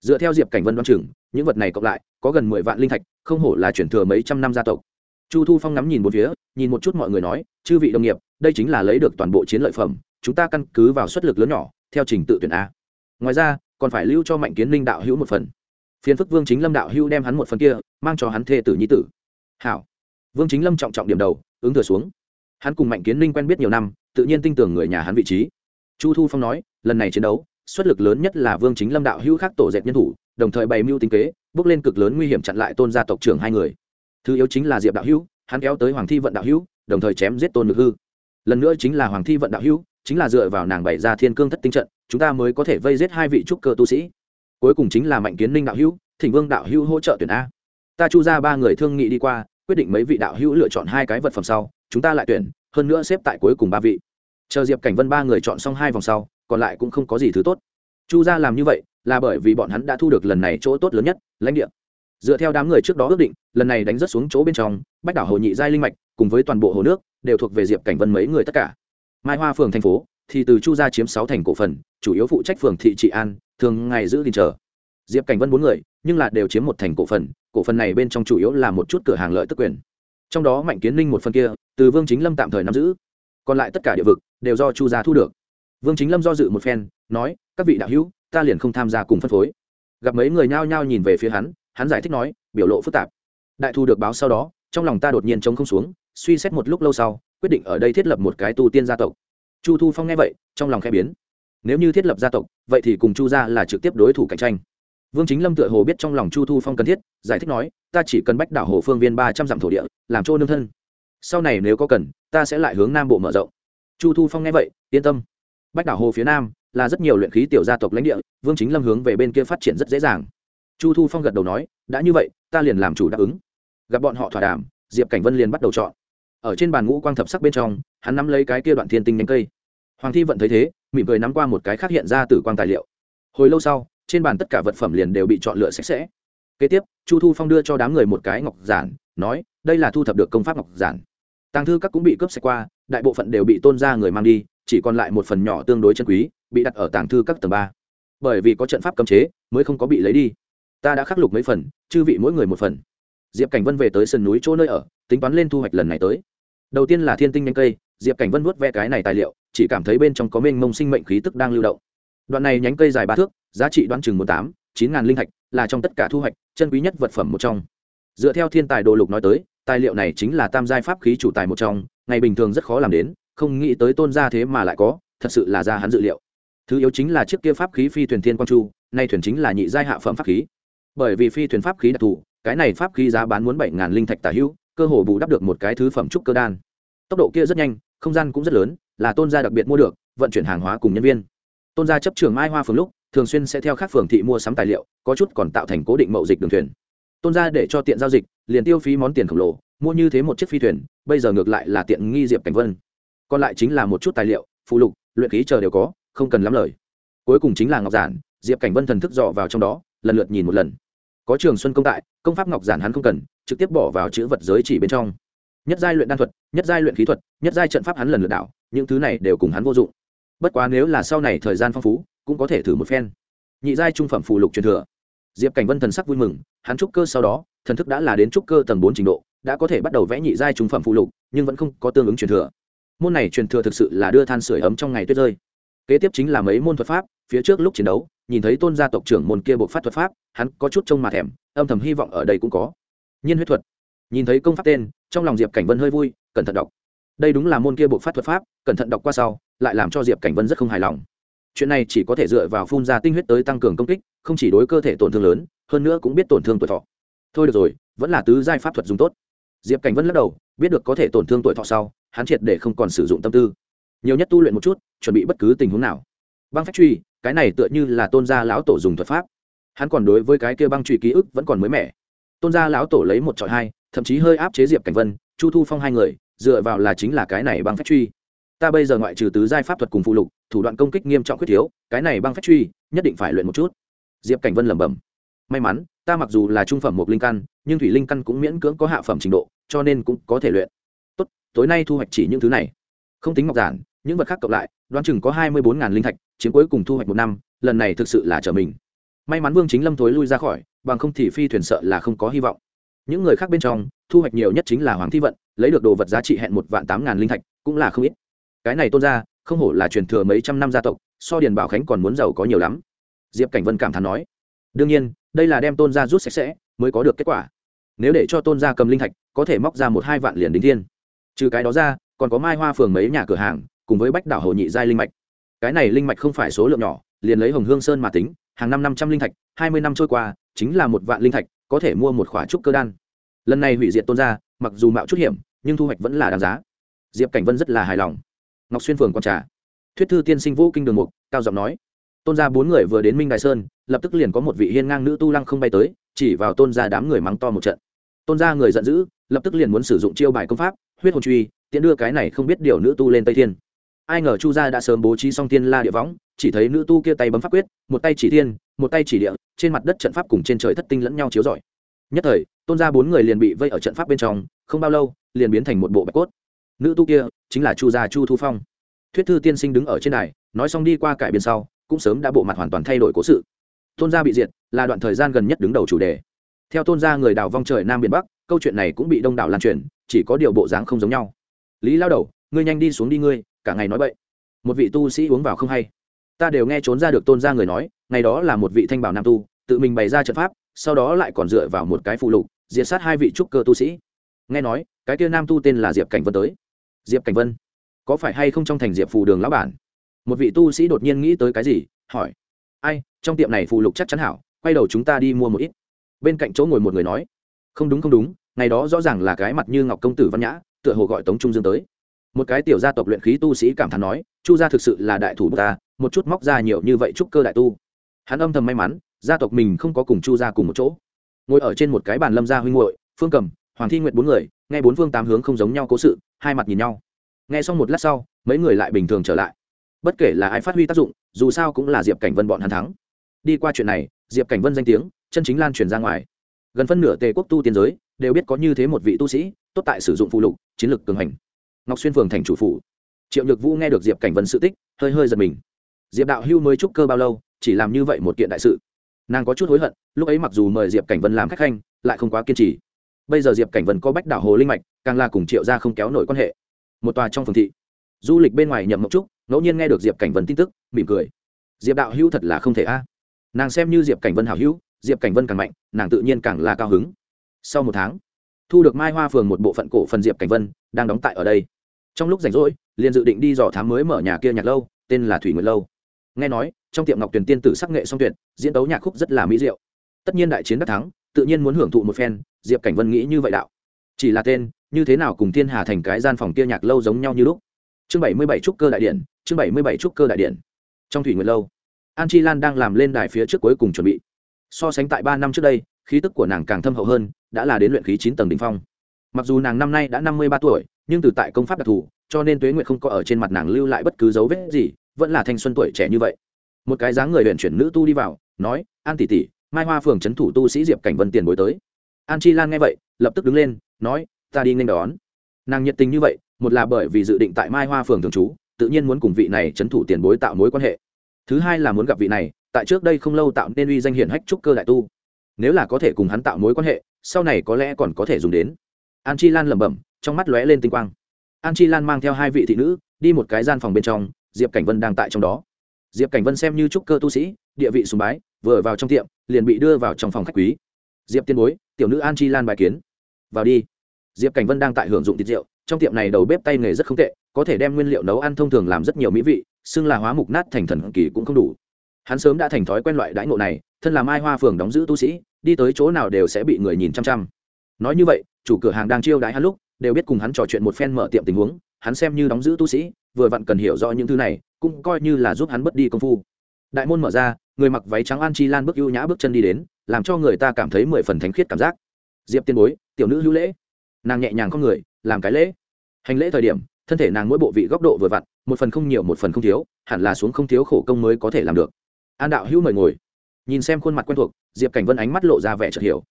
Dựa theo diệp cảnh vân đoan chừng, những vật này cộng lại có gần mười vạn linh thạch, không hổ là chuyển thừa mấy trăm năm gia tộc. Chu thu phong ngắm nhìn một phía, nhìn một chút mọi người nói, chư vị đồng nghiệp, đây chính là lấy được toàn bộ chiến lợi phẩm, chúng ta căn cứ vào suất lực lớn nhỏ, theo trình tự tuyển a. Ngoài ra, còn phải lưu cho mạnh kiến linh đạo hữu một phần. Phiến phức vương chính lâm đạo hữu đem hắn một phần kia, mang cho hắn thê tử nhi tử. Hảo vương chính lâm trọng trọng điểm đầu, ứng thừa xuống. Hắn cùng mạnh kiến linh quen biết nhiều năm, tự nhiên tin tưởng người nhà hắn vị trí. Chu thu phong nói, lần này chiến đấu, xuất lực lớn nhất là vương chính lâm đạo hữu khác tổ dệt nhân thủ, đồng thời bày mưu tính kế, bước lên cực lớn nguy hiểm chặn lại tôn gia tộc trưởng hai người. Thứ yếu chính là diệp đạo hữu, hắn kéo tới hoàng thi vận đạo hữu, đồng thời chém giết tôn ngực hư. Lần nữa chính là hoàng thi vận đạo hữu, chính là dựa vào nàng bày ra thiên cương thất tinh trận, chúng ta mới có thể vây giết hai vị trúc cơ tu sĩ. Cuối cùng chính là mạnh kiến ninh đạo hữu, thỉnh vương đạo hữu hỗ trợ tuyển a. Ta chu ra ba người thương nghị đi qua quyết định mấy vị đạo hữu lựa chọn hai cái vật phẩm sau, chúng ta lại tuyển, hơn nữa xếp tại cuối cùng ba vị. Chờ diệp cảnh vân ba người chọn xong hai vòng sau, còn lại cũng không có gì thứ tốt. Chu gia làm như vậy là bởi vì bọn hắn đã thu được lần này chỗ tốt lớn nhất, lãnh địa. Dựa theo đám người trước đó ước định, lần này đánh rất xuống chỗ bên trong, bách đảo hồ nhị giai linh mạch cùng với toàn bộ hồ nước đều thuộc về diệp cảnh vân mấy người tất cả. Mai hoa phường thành phố thì từ chu gia chiếm sáu thành cổ phần, chủ yếu phụ trách phường thị trị an, thường ngày giữ gìn chờ diệp cảnh vân bốn người, nhưng là đều chiếm một thành cổ phần cổ phần này bên trong chủ yếu là một chút cửa hàng lợi tức quyền. Trong đó mạnh kiến ninh một phần kia, từ vương chính lâm tạm thời nắm giữ. Còn lại tất cả địa vực, đều do chu gia thu được. Vương chính lâm do dự một phen, nói, các vị đạo hữu, ta liền không tham gia cùng phân phối. Gặp mấy người nhao nhao nhìn về phía hắn hắn giải thích nói, biểu lộ phức tạp. Đại thu được báo sau đó, trong lòng ta đột nhiên trống không xuống, suy xét một lúc lâu sau, quyết định ở đây thiết lập một cái tu tiên gia tộc. Chu thu phong nghe vậy, trong lòng khẽ biến. Nếu như thiết lập gia tộc, vậy thì cùng chu gia là trực tiếp đối thủ cạnh tranh vương chính lâm tựa hồ biết trong lòng chu thu phong cần thiết, giải thích nói, ta chỉ cần bách đảo hồ phương viên ba trăm dặm thổ địa, làm chỗ nương thân. Sau này nếu có cần, ta sẽ lại hướng nam bộ mở rộng. Chu thu phong nghe vậy, yên tâm. Bách đảo hồ phía nam là rất nhiều luyện khí tiểu gia tộc lãnh địa, vương chính lâm hướng về bên kia phát triển rất dễ dàng. Chu thu phong gật đầu nói, đã như vậy, ta liền làm chủ đáp ứng. Gặp bọn họ thỏa đàm, diệp cảnh vân liền bắt đầu chọn. Ở trên bàn ngũ quang thập sắc bên trong, hắn nắm lấy cái kia đoạn thiên tinh nhánh cây. Hoàng thi vẫn thấy thế, mỉm cười nắm qua một cái khác hiện ra từ quang tài liệu. Hồi lâu sau trên bàn tất cả vật phẩm liền đều bị chọn lựa sạch sẽ. Kế tiếp, chu thu phong đưa cho đám người một cái ngọc giản, nói, đây là thu thập được công pháp ngọc giản. Tàng thư các cũng bị cướp sạch qua, đại bộ phận đều bị tôn ra người mang đi, chỉ còn lại một phần nhỏ tương đối chân quý, bị đặt ở tàng thư các tầng ba. Bởi vì có trận pháp cấm chế, mới không có bị lấy đi. Ta đã khắc lục mấy phần, chư vị mỗi người một phần. Diệp cảnh vân về tới sườn núi chỗ nơi ở, tính toán lên thu hoạch lần này tới. Đầu tiên là thiên tinh nhanh cây, diệp cảnh vân vuốt ve cái này tài liệu, chỉ cảm thấy bên trong có mênh mông sinh mệnh khí tức đang lưu động đoạn này nhánh cây dài ba thước, giá trị đoán chừng một tám, chín ngàn linh thạch, là trong tất cả thu hoạch, chân quý nhất vật phẩm một trong. Dựa theo thiên tài đồ lục nói tới, tài liệu này chính là tam giai pháp khí chủ tài một trong, ngày bình thường rất khó làm đến, không nghĩ tới tôn gia thế mà lại có, thật sự là ra hắn dự liệu. Thứ yếu chính là chiếc kia pháp khí phi thuyền thiên quang chu, nay thuyền chính là nhị giai hạ phẩm pháp khí. Bởi vì phi thuyền pháp khí đặc thù, cái này pháp khí giá bán muốn bảy ngàn linh thạch tả hữu, cơ hồ bù đắp được một cái thứ phẩm trúc cơ đan. Tốc độ kia rất nhanh, không gian cũng rất lớn, là tôn gia đặc biệt mua được, vận chuyển hàng hóa cùng nhân viên tôn gia chấp trường mai hoa phường lúc, thường xuyên sẽ theo các phường thị mua sắm tài liệu, có chút còn tạo thành cố định mậu dịch đường thuyền. Tôn gia để cho tiện giao dịch, liền tiêu phí món tiền khổng lồ, mua như thế một chiếc phi thuyền, bây giờ ngược lại là tiện nghi diệp cảnh vân. Còn lại chính là một chút tài liệu, phụ lục, luyện khí chờ đều có, không cần lắm lời. Cuối cùng chính là ngọc giản, diệp cảnh vân thần thức dò vào trong đó, lần lượt nhìn một lần. Có trường xuân công tại, công pháp ngọc giản hắn không cần, trực tiếp bỏ vào chữ vật giới chỉ bên trong. Nhất giai luyện đan thuật, nhất giai luyện khí thuật, nhất giai trận pháp hắn lần lượt đảo, những thứ này đều cùng hắn vô dụng bất quá nếu là sau này thời gian phong phú, cũng có thể thử một phen. Nhị giai trung phẩm phù lục truyền thừa. Diệp cảnh vân thần sắc vui mừng, hắn trúc cơ sau đó, thần thức đã là đến trúc cơ tầng bốn trình độ, đã có thể bắt đầu vẽ nhị giai trung phẩm phù lục, nhưng vẫn không có tương ứng truyền thừa. Môn này truyền thừa thực sự là đưa than sửa ấm trong ngày tuyết rơi. Kế tiếp chính là mấy môn thuật pháp, phía trước lúc chiến đấu, nhìn thấy tôn gia tộc trưởng môn kia buộc phát thuật pháp, hắn có chút trông mà thèm, âm thầm hy vọng ở đây cũng có. Nhiên huyết thuật. Nhìn thấy công pháp tên, trong lòng diệp cảnh vân hơi vui, cẩn thận đọc. Đây đúng là môn kia buộc phát thuật pháp, cẩn thận đọc qua sau lại làm cho diệp cảnh vân rất không hài lòng. Chuyện này chỉ có thể dựa vào phun ra tinh huyết tới tăng cường công kích, không chỉ đối cơ thể tổn thương lớn, hơn nữa cũng biết tổn thương tuổi thọ. Thôi được rồi, vẫn là tứ giai pháp thuật dùng tốt. Diệp cảnh vân lắc đầu, biết được có thể tổn thương tuổi thọ sau, hắn triệt để không còn sử dụng tâm tư. Nhiều nhất tu luyện một chút, chuẩn bị bất cứ tình huống nào. Băng phách truy, cái này tựa như là tôn gia lão tổ dùng thuật pháp. Hắn còn đối với cái kia băng truy ký ức vẫn còn mới mẻ. Tôn gia lão tổ lấy một trọi hai, thậm chí hơi áp chế diệp cảnh vân, chu thu phong hai người, dựa vào là chính là cái này băng phách truy ta bây giờ ngoại trừ tứ giai pháp thuật cùng phụ lục, thủ đoạn công kích nghiêm trọng khuyết thiếu, cái này băng phách truy, nhất định phải luyện một chút. Diệp cảnh vân lẩm bẩm. May mắn, ta mặc dù là trung phẩm một linh căn, nhưng thủy linh căn cũng miễn cưỡng có hạ phẩm trình độ, cho nên cũng có thể luyện. Tốt, tối nay thu hoạch chỉ những thứ này. Không tính ngọc giản, những vật khác cộng lại, đoán chừng có hai mươi bốn linh thạch, chiếm cuối cùng thu hoạch một năm, lần này thực sự là trở mình. May mắn vương chính lâm thối lui ra khỏi, bằng không thì phi thuyền sợ là không có hy vọng. Những người khác bên trong, thu hoạch nhiều nhất chính là hoàng thi vận, lấy được đồ vật giá trị hẹn một vạn tám ngàn linh thạch, cũng là không ít cái này tôn ra không hổ là truyền thừa mấy trăm năm gia tộc, so điền bảo khánh còn muốn giàu có nhiều lắm. Diệp cảnh vân cảm thán nói, đương nhiên, đây là đem tôn ra rút sạch sẽ, mới có được kết quả. Nếu để cho tôn ra cầm linh thạch, có thể móc ra một hai vạn liền đính thiên. Trừ cái đó ra, còn có mai hoa phường mấy nhà cửa hàng, cùng với bách đảo hồ nhị giai linh mạch. Cái này linh mạch không phải số lượng nhỏ, liền lấy hồng hương sơn mà tính, hàng năm năm trăm linh thạch, hai mươi năm trôi qua, chính là một vạn linh thạch, có thể mua một khỏa trúc cơ đan. Lần này hủy diệt tôn ra mặc dù mạo chút hiểm, nhưng thu hoạch vẫn là đáng giá. Diệp cảnh vân rất là hài lòng ngọc xuyên phường còn trà. Thuyết thư tiên sinh vũ kinh đường mục, cao giọng nói. Tôn gia bốn người vừa đến minh đài sơn, lập tức liền có một vị hiên ngang nữ tu lăng không bay tới, chỉ vào tôn gia đám người mắng to một trận. Tôn gia người giận dữ, lập tức liền muốn sử dụng chiêu bài công pháp, huyết hồn truy tiện đưa cái này không biết điều nữ tu lên tây thiên. Ai ngờ chu gia đã sớm bố trí xong tiên la địa võng, chỉ thấy nữ tu kia tay bấm pháp quyết, một tay chỉ thiên, một tay chỉ địa, trên mặt đất trận pháp cùng trên trời thất tinh lẫn nhau chiếu rọi. Nhất thời, tôn gia bốn người liền bị vây ở trận pháp bên trong, không bao lâu, liền biến thành một bộ bạch cốt nữ tu kia chính là chu gia chu thu phong. Thuyết thư tiên sinh đứng ở trên này nói xong đi qua cải biên sau, cũng sớm đã bộ mặt hoàn toàn thay đổi cố sự. Tôn gia bị diệt là đoạn thời gian gần nhất đứng đầu chủ đề. Theo tôn gia người đào vong trời nam biển bắc, câu chuyện này cũng bị đông đảo lan truyền, chỉ có điều bộ dáng không giống nhau. Lý lao đầu, ngươi nhanh đi xuống đi ngươi, cả ngày nói vậy một vị tu sĩ uống vào không hay. Ta đều nghe trốn ra được tôn gia người nói, ngày đó là một vị thanh bảo nam tu, tự mình bày ra trận pháp, sau đó lại còn dựa vào một cái phụ lục, diệt sát hai vị trúc cơ tu sĩ. Nghe nói, cái kia nam tu tên là diệp cảnh vân tới diệp cảnh vân. Có phải hay không trong thành diệp phù đường lão bản? Một vị tu sĩ đột nhiên nghĩ tới cái gì, hỏi. Ai, trong tiệm này phù lục chắc chắn hảo, quay đầu chúng ta đi mua một ít. Bên cạnh chỗ ngồi một người nói. Không đúng không đúng, ngày đó rõ ràng là cái mặt như ngọc công tử văn nhã, tựa hồ gọi tống trung dương tới. Một cái tiểu gia tộc luyện khí tu sĩ cảm thán nói, chu gia thực sự là đại thủ ta, một chút móc ra nhiều như vậy chúc cơ đại tu. Hắn âm thầm may mắn, gia tộc mình không có cùng chu gia cùng một chỗ. Ngồi ở trên một cái bàn lâm gia huynh hội phương cầm, hoàng thi Nguyệt bốn người, nghe bốn phương tám hướng không giống nhau cố sự hai mặt nhìn nhau. Nghe xong một lát sau, mấy người lại bình thường trở lại. Bất kể là ai phát huy tác dụng, dù sao cũng là diệp cảnh vân bọn hắn thắng. Đi qua chuyện này, diệp cảnh vân danh tiếng, chân chính lan truyền ra ngoài. Gần phân nửa tề quốc tu tiên giới, đều biết có như thế một vị tu sĩ, tốt tại sử dụng phụ lục, chiến lược cường hành. Ngọc xuyên phường thành chủ phủ. Triệu nhược vũ nghe được diệp cảnh vân sự tích, hơi hơi giật mình. Diệp đạo hưu mới trúc cơ bao lâu, chỉ làm như vậy một kiện đại sự. Nàng có chút hối hận, lúc ấy mặc dù mời diệp cảnh vân làm khách khanh, lại không quá kiên trì bây giờ diệp cảnh vân có bách đảo hồ linh mạch, càng là cùng triệu gia không kéo nổi quan hệ. Một tòa trong phường thị. Du lịch bên ngoài nhậm mộng trúc, ngẫu nhiên nghe được diệp cảnh vân tin tức, mỉm cười. Diệp đạo hữu thật là không thể a. Nàng xem như diệp cảnh vân hảo hữu, diệp cảnh vân càng mạnh, nàng tự nhiên càng là cao hứng. Sau một tháng, thu được mai hoa phường một bộ phận cổ phần diệp cảnh vân, đang đóng tại ở đây. Trong lúc rảnh rỗi, liền dự định đi dò thám mới mở nhà kia nhạc lâu, tên là thủy nguyệt lâu. Nghe nói, trong tiệm ngọc tuyền tiên tử sắc nghệ song tuyệt, diễn tấu nhạc khúc rất là mỹ diệu. Tất nhiên đại chiến đắc thắng tự nhiên muốn hưởng thụ một phen, diệp cảnh vân nghĩ như vậy đạo. Chỉ là tên, như thế nào cùng thiên hà thành cái gian phòng kia nhạc lâu giống nhau như lúc? Chương bảy mươi bảy trúc cơ đại điện, chương bảy mươi bảy trúc cơ đại điện. Trong thủy nguyệt lâu, an chi lan đang làm lên đài phía trước cuối cùng chuẩn bị. So sánh tại ba năm trước đây, khí tức của nàng càng thâm hậu hơn, đã là đến luyện khí chín tầng đ ỉ n h phong. Mặc dù nàng năm nay đã năm mươi ba tuổi, nhưng từ tại công pháp đặc thù, cho nên tuế nguyệt không có ở trên mặt nàng lưu lại bất cứ dấu vết gì, vẫn là thanh xuân tuổi trẻ như vậy. Một cái dáng người huyện chuyển nữ tu đi vào, nói, an tỷ tỷ mai hoa phường trấn thủ tu sĩ diệp cảnh vân tiền bối tới. An chi lan nghe vậy, lập tức đứng lên, nói, ta đi nên đón. Nàng nhiệt tình như vậy, một là bởi vì dự định tại mai hoa phường thường trú, tự nhiên muốn cùng vị này trấn thủ tiền bối tạo mối quan hệ. Thứ hai là muốn gặp vị này, tại trước đây không lâu tạo nên uy danh hiển hách trúc cơ đại tu. Nếu là có thể cùng hắn tạo mối quan hệ, sau này có lẽ còn có thể dùng đến. An chi lan lẩm bẩm, trong mắt lóe lên tinh quang. An chi lan mang theo hai vị thị nữ, đi một cái gian phòng bên trong, diệp cảnh vân đang tại trong đó diệp cảnh vân xem như trúc cơ tu sĩ, địa vị sùng bái, vừa vào trong tiệm, liền bị đưa vào trong phòng khách quý. Diệp tiên bối, tiểu nữ an chi lan bài kiến. Vào đi. Diệp cảnh vân đang tại hưởng dụng thịt rượu, trong tiệm này đầu bếp tay nghề rất không tệ, có thể đem nguyên liệu nấu ăn thông thường làm rất nhiều mỹ vị, xưng là hóa mục nát thành thần kỳ cũng không đủ. Hắn sớm đã thành thói quen loại đãi ngộ này, thân là mai hoa phường đóng giữ tu sĩ, đi tới chỗ nào đều sẽ bị người nhìn chăm chăm. Nói như vậy, chủ cửa hàng đang chiêu đãi hắn lúc, đều biết cùng hắn trò chuyện một phen mở tiệm tình huống, hắn xem như đóng giữ tu sĩ, vừa vặn cần hiểu rõ những thứ này cũng coi như là giúp hắn bớt đi công phu. Đại môn mở ra, người mặc váy trắng an chi lan bước ưu nhã bước chân đi đến, làm cho người ta cảm thấy mười phần thánh khiết cảm giác. Diệp tiên bối, tiểu nữ hữu lễ. Nàng nhẹ nhàng con người, làm cái lễ. Hành lễ thời điểm, thân thể nàng mỗi bộ vị góc độ vừa vặn, một phần không nhiều một phần không thiếu, hẳn là xuống không thiếu khổ công mới có thể làm được. An đạo hữu mời ngồi. Nhìn xem khuôn mặt quen thuộc, diệp cảnh vân ánh mắt lộ ra vẻ chợt hiểu.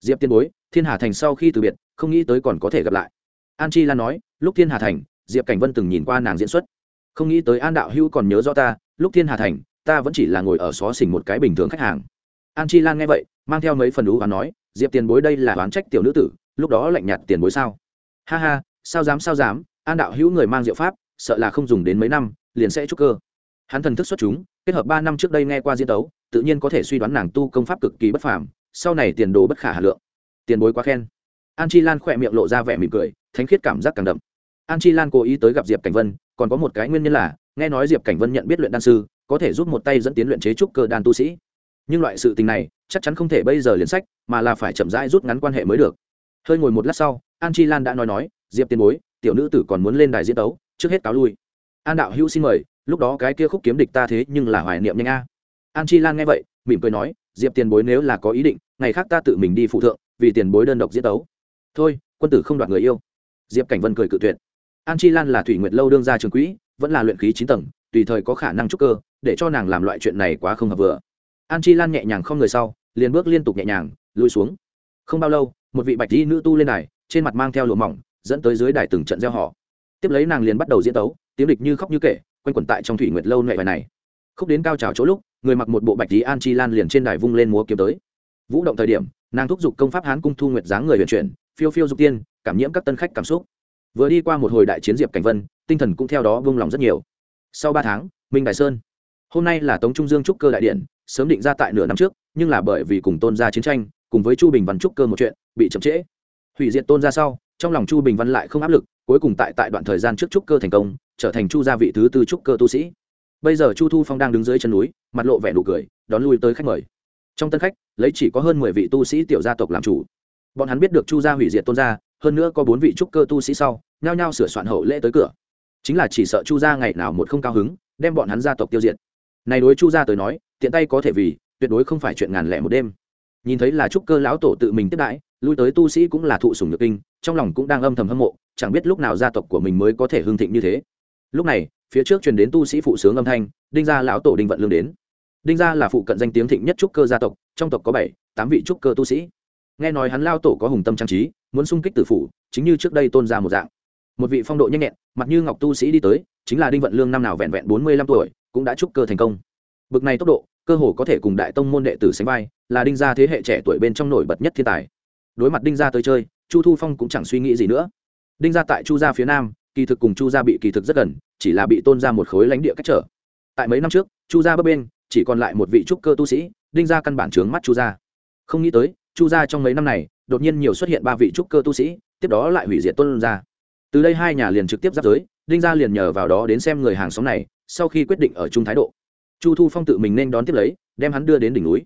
Diệp tiên bối, thiên hà thành sau khi từ biệt, không nghĩ tới còn có thể gặp lại. An chi lan nói, lúc thiên hà thành, diệp cảnh vân từng nhìn qua nàng diễn xuất không nghĩ tới an đạo hữu còn nhớ rõ ta, lúc thiên hà thành, ta vẫn chỉ là ngồi ở xó xỉnh một cái bình thường khách hàng. An chi lan nghe vậy, mang theo mấy phần ú và nói, diệp tiền bối đây là oán trách tiểu nữ tử, lúc đó lạnh nhạt tiền bối sao? Ha ha, sao dám sao dám, an đạo hữu người mang diệu pháp, sợ là không dùng đến mấy năm, liền sẽ trúc cơ. Hắn thần thức xuất chúng, kết hợp ba năm trước đây nghe qua diễn tấu, tự nhiên có thể suy đoán nàng tu công pháp cực kỳ bất phàm, sau này tiền đồ bất khả hà lượng. Tiền bối quá khen. An chi lan khỏe miệng lộ ra vẻ mỉm cười, thánh khiết cảm giác càng đậm. An chi lan cố ý tới gặp diệp cảnh vân còn có một cái nguyên nhân là, nghe nói diệp cảnh vân nhận biết luyện đan sư, có thể giúp một tay dẫn tiến luyện chế trúc cơ đan tu sĩ. Nhưng loại sự tình này, chắc chắn không thể bây giờ liền sách, mà là phải chậm rãi rút ngắn quan hệ mới được. Hơi ngồi một lát sau, an chi lan đã nói nói, diệp tiền bối, tiểu nữ tử còn muốn lên đài diễn tấu, trước hết cáo lui. An đạo hữu xin mời, lúc đó cái kia khúc kiếm địch ta thế nhưng là hoài niệm nhanh a. An chi lan nghe vậy, mỉm cười nói, diệp tiền bối nếu là có ý định, ngày khác ta tự mình đi phụ thượng, vì tiền bối đơn độc diễn tấu. Thôi, quân tử không đoạt người yêu. Diệp cảnh vân cười cự tuyệt an chi lan là thủy nguyệt lâu đương gia trường quỹ, vẫn là luyện khí chín tầng, tùy thời có khả năng trúc cơ, để cho nàng làm loại chuyện này quá không hợp vừa. An chi lan nhẹ nhàng không người sau, liền bước liên tục nhẹ nhàng, lùi xuống. Không bao lâu, một vị bạch y nữ tu lên đài, trên mặt mang theo lụa mỏng, dẫn tới dưới đài từng trận gieo họ. Tiếp lấy nàng liền bắt đầu diễn tấu, tiếng địch như khóc như kể, quanh quẩn tại trong thủy nguyệt lâu nệ bài này. Khúc đến cao trào chỗ lúc, người mặc một bộ bạch y an chi lan liền trên đài vung lên múa kiếm tới. Vũ động thời điểm, nàng thúc giục công pháp hán cung thu nguyệt dáng người huyền chuyển, phiêu phiêu dục tiên, cảm nhiễm các tân khách cảm xúc vừa đi qua một hồi đại chiến diệp cảnh vân, tinh thần cũng theo đó vung lòng rất nhiều. Sau ba tháng, minh đại sơn. Hôm nay là tống trung dương trúc cơ đại điện, sớm định ra tại nửa năm trước, nhưng là bởi vì cùng tôn gia chiến tranh, cùng với chu bình văn trúc cơ một chuyện, bị chậm trễ. Hủy diệt tôn gia sau, trong lòng chu bình văn lại không áp lực, cuối cùng tại tại đoạn thời gian trước trúc cơ thành công, trở thành chu gia vị thứ tư trúc cơ tu sĩ. Bây giờ chu thu phong đang đứng dưới chân núi, mặt lộ vẻ nụ cười, đón lui tới khách mời. Trong tân khách, lấy chỉ có hơn mười vị tu sĩ tiểu gia tộc làm chủ. Bọn hắn biết được chu gia hủy diệt tôn gia hơn nữa có bốn vị trúc cơ tu sĩ sau, nhao nhao sửa soạn hậu lễ tới cửa. Chính là chỉ sợ chu gia ngày nào một không cao hứng, đem bọn hắn gia tộc tiêu diệt. Này đối chu gia tới nói, tiện tay có thể vì, tuyệt đối không phải chuyện ngàn lẻ một đêm. Nhìn thấy là trúc cơ lão tổ tự mình tiếp đãi, lui tới tu sĩ cũng là thụ sủng nhược kinh, trong lòng cũng đang âm thầm hâm mộ, chẳng biết lúc nào gia tộc của mình mới có thể hưng thịnh như thế. Lúc này, phía trước truyền đến tu sĩ phụ sướng âm thanh, đinh gia lão tổ đinh vận lương đến. Đinh gia là phụ cận danh tiếng thịnh nhất trúc cơ gia tộc, trong tộc có bảy, tám vị trúc cơ tu sĩ nghe nói hắn lao tổ có hùng tâm trang trí, muốn sung kích tử phủ, chính như trước đây tôn ra một dạng. Một vị phong độ nhanh nhẹn, mặt như ngọc tu sĩ đi tới, chính là đinh vận lương năm nào vẹn vẹn bốn mươi lăm tuổi, cũng đã trúc cơ thành công. Bực này tốc độ, cơ hồ có thể cùng đại tông môn đệ tử sánh vai, là đinh gia thế hệ trẻ tuổi bên trong nổi bật nhất thiên tài. Đối mặt đinh gia tới chơi, chu thu phong cũng chẳng suy nghĩ gì nữa. Đinh gia tại chu gia phía nam, kỳ thực cùng chu gia bị kỳ thực rất gần, chỉ là bị tôn ra một khối lãnh địa cách trở. Tại mấy năm trước, chu gia bấp bên, chỉ còn lại một vị trúc cơ tu sĩ, đinh gia căn bản trướng mắt chu gia. Không nghĩ tới chu gia trong mấy năm này, đột nhiên nhiều xuất hiện ba vị trúc cơ tu sĩ, tiếp đó lại hủy diệt tôn gia. Từ đây hai nhà liền trực tiếp giáp giới, đinh gia liền nhờ vào đó đến xem người hàng xóm này, sau khi quyết định ở chung thái độ. Chu thu phong tự mình nên đón tiếp lấy, đem hắn đưa đến đỉnh núi.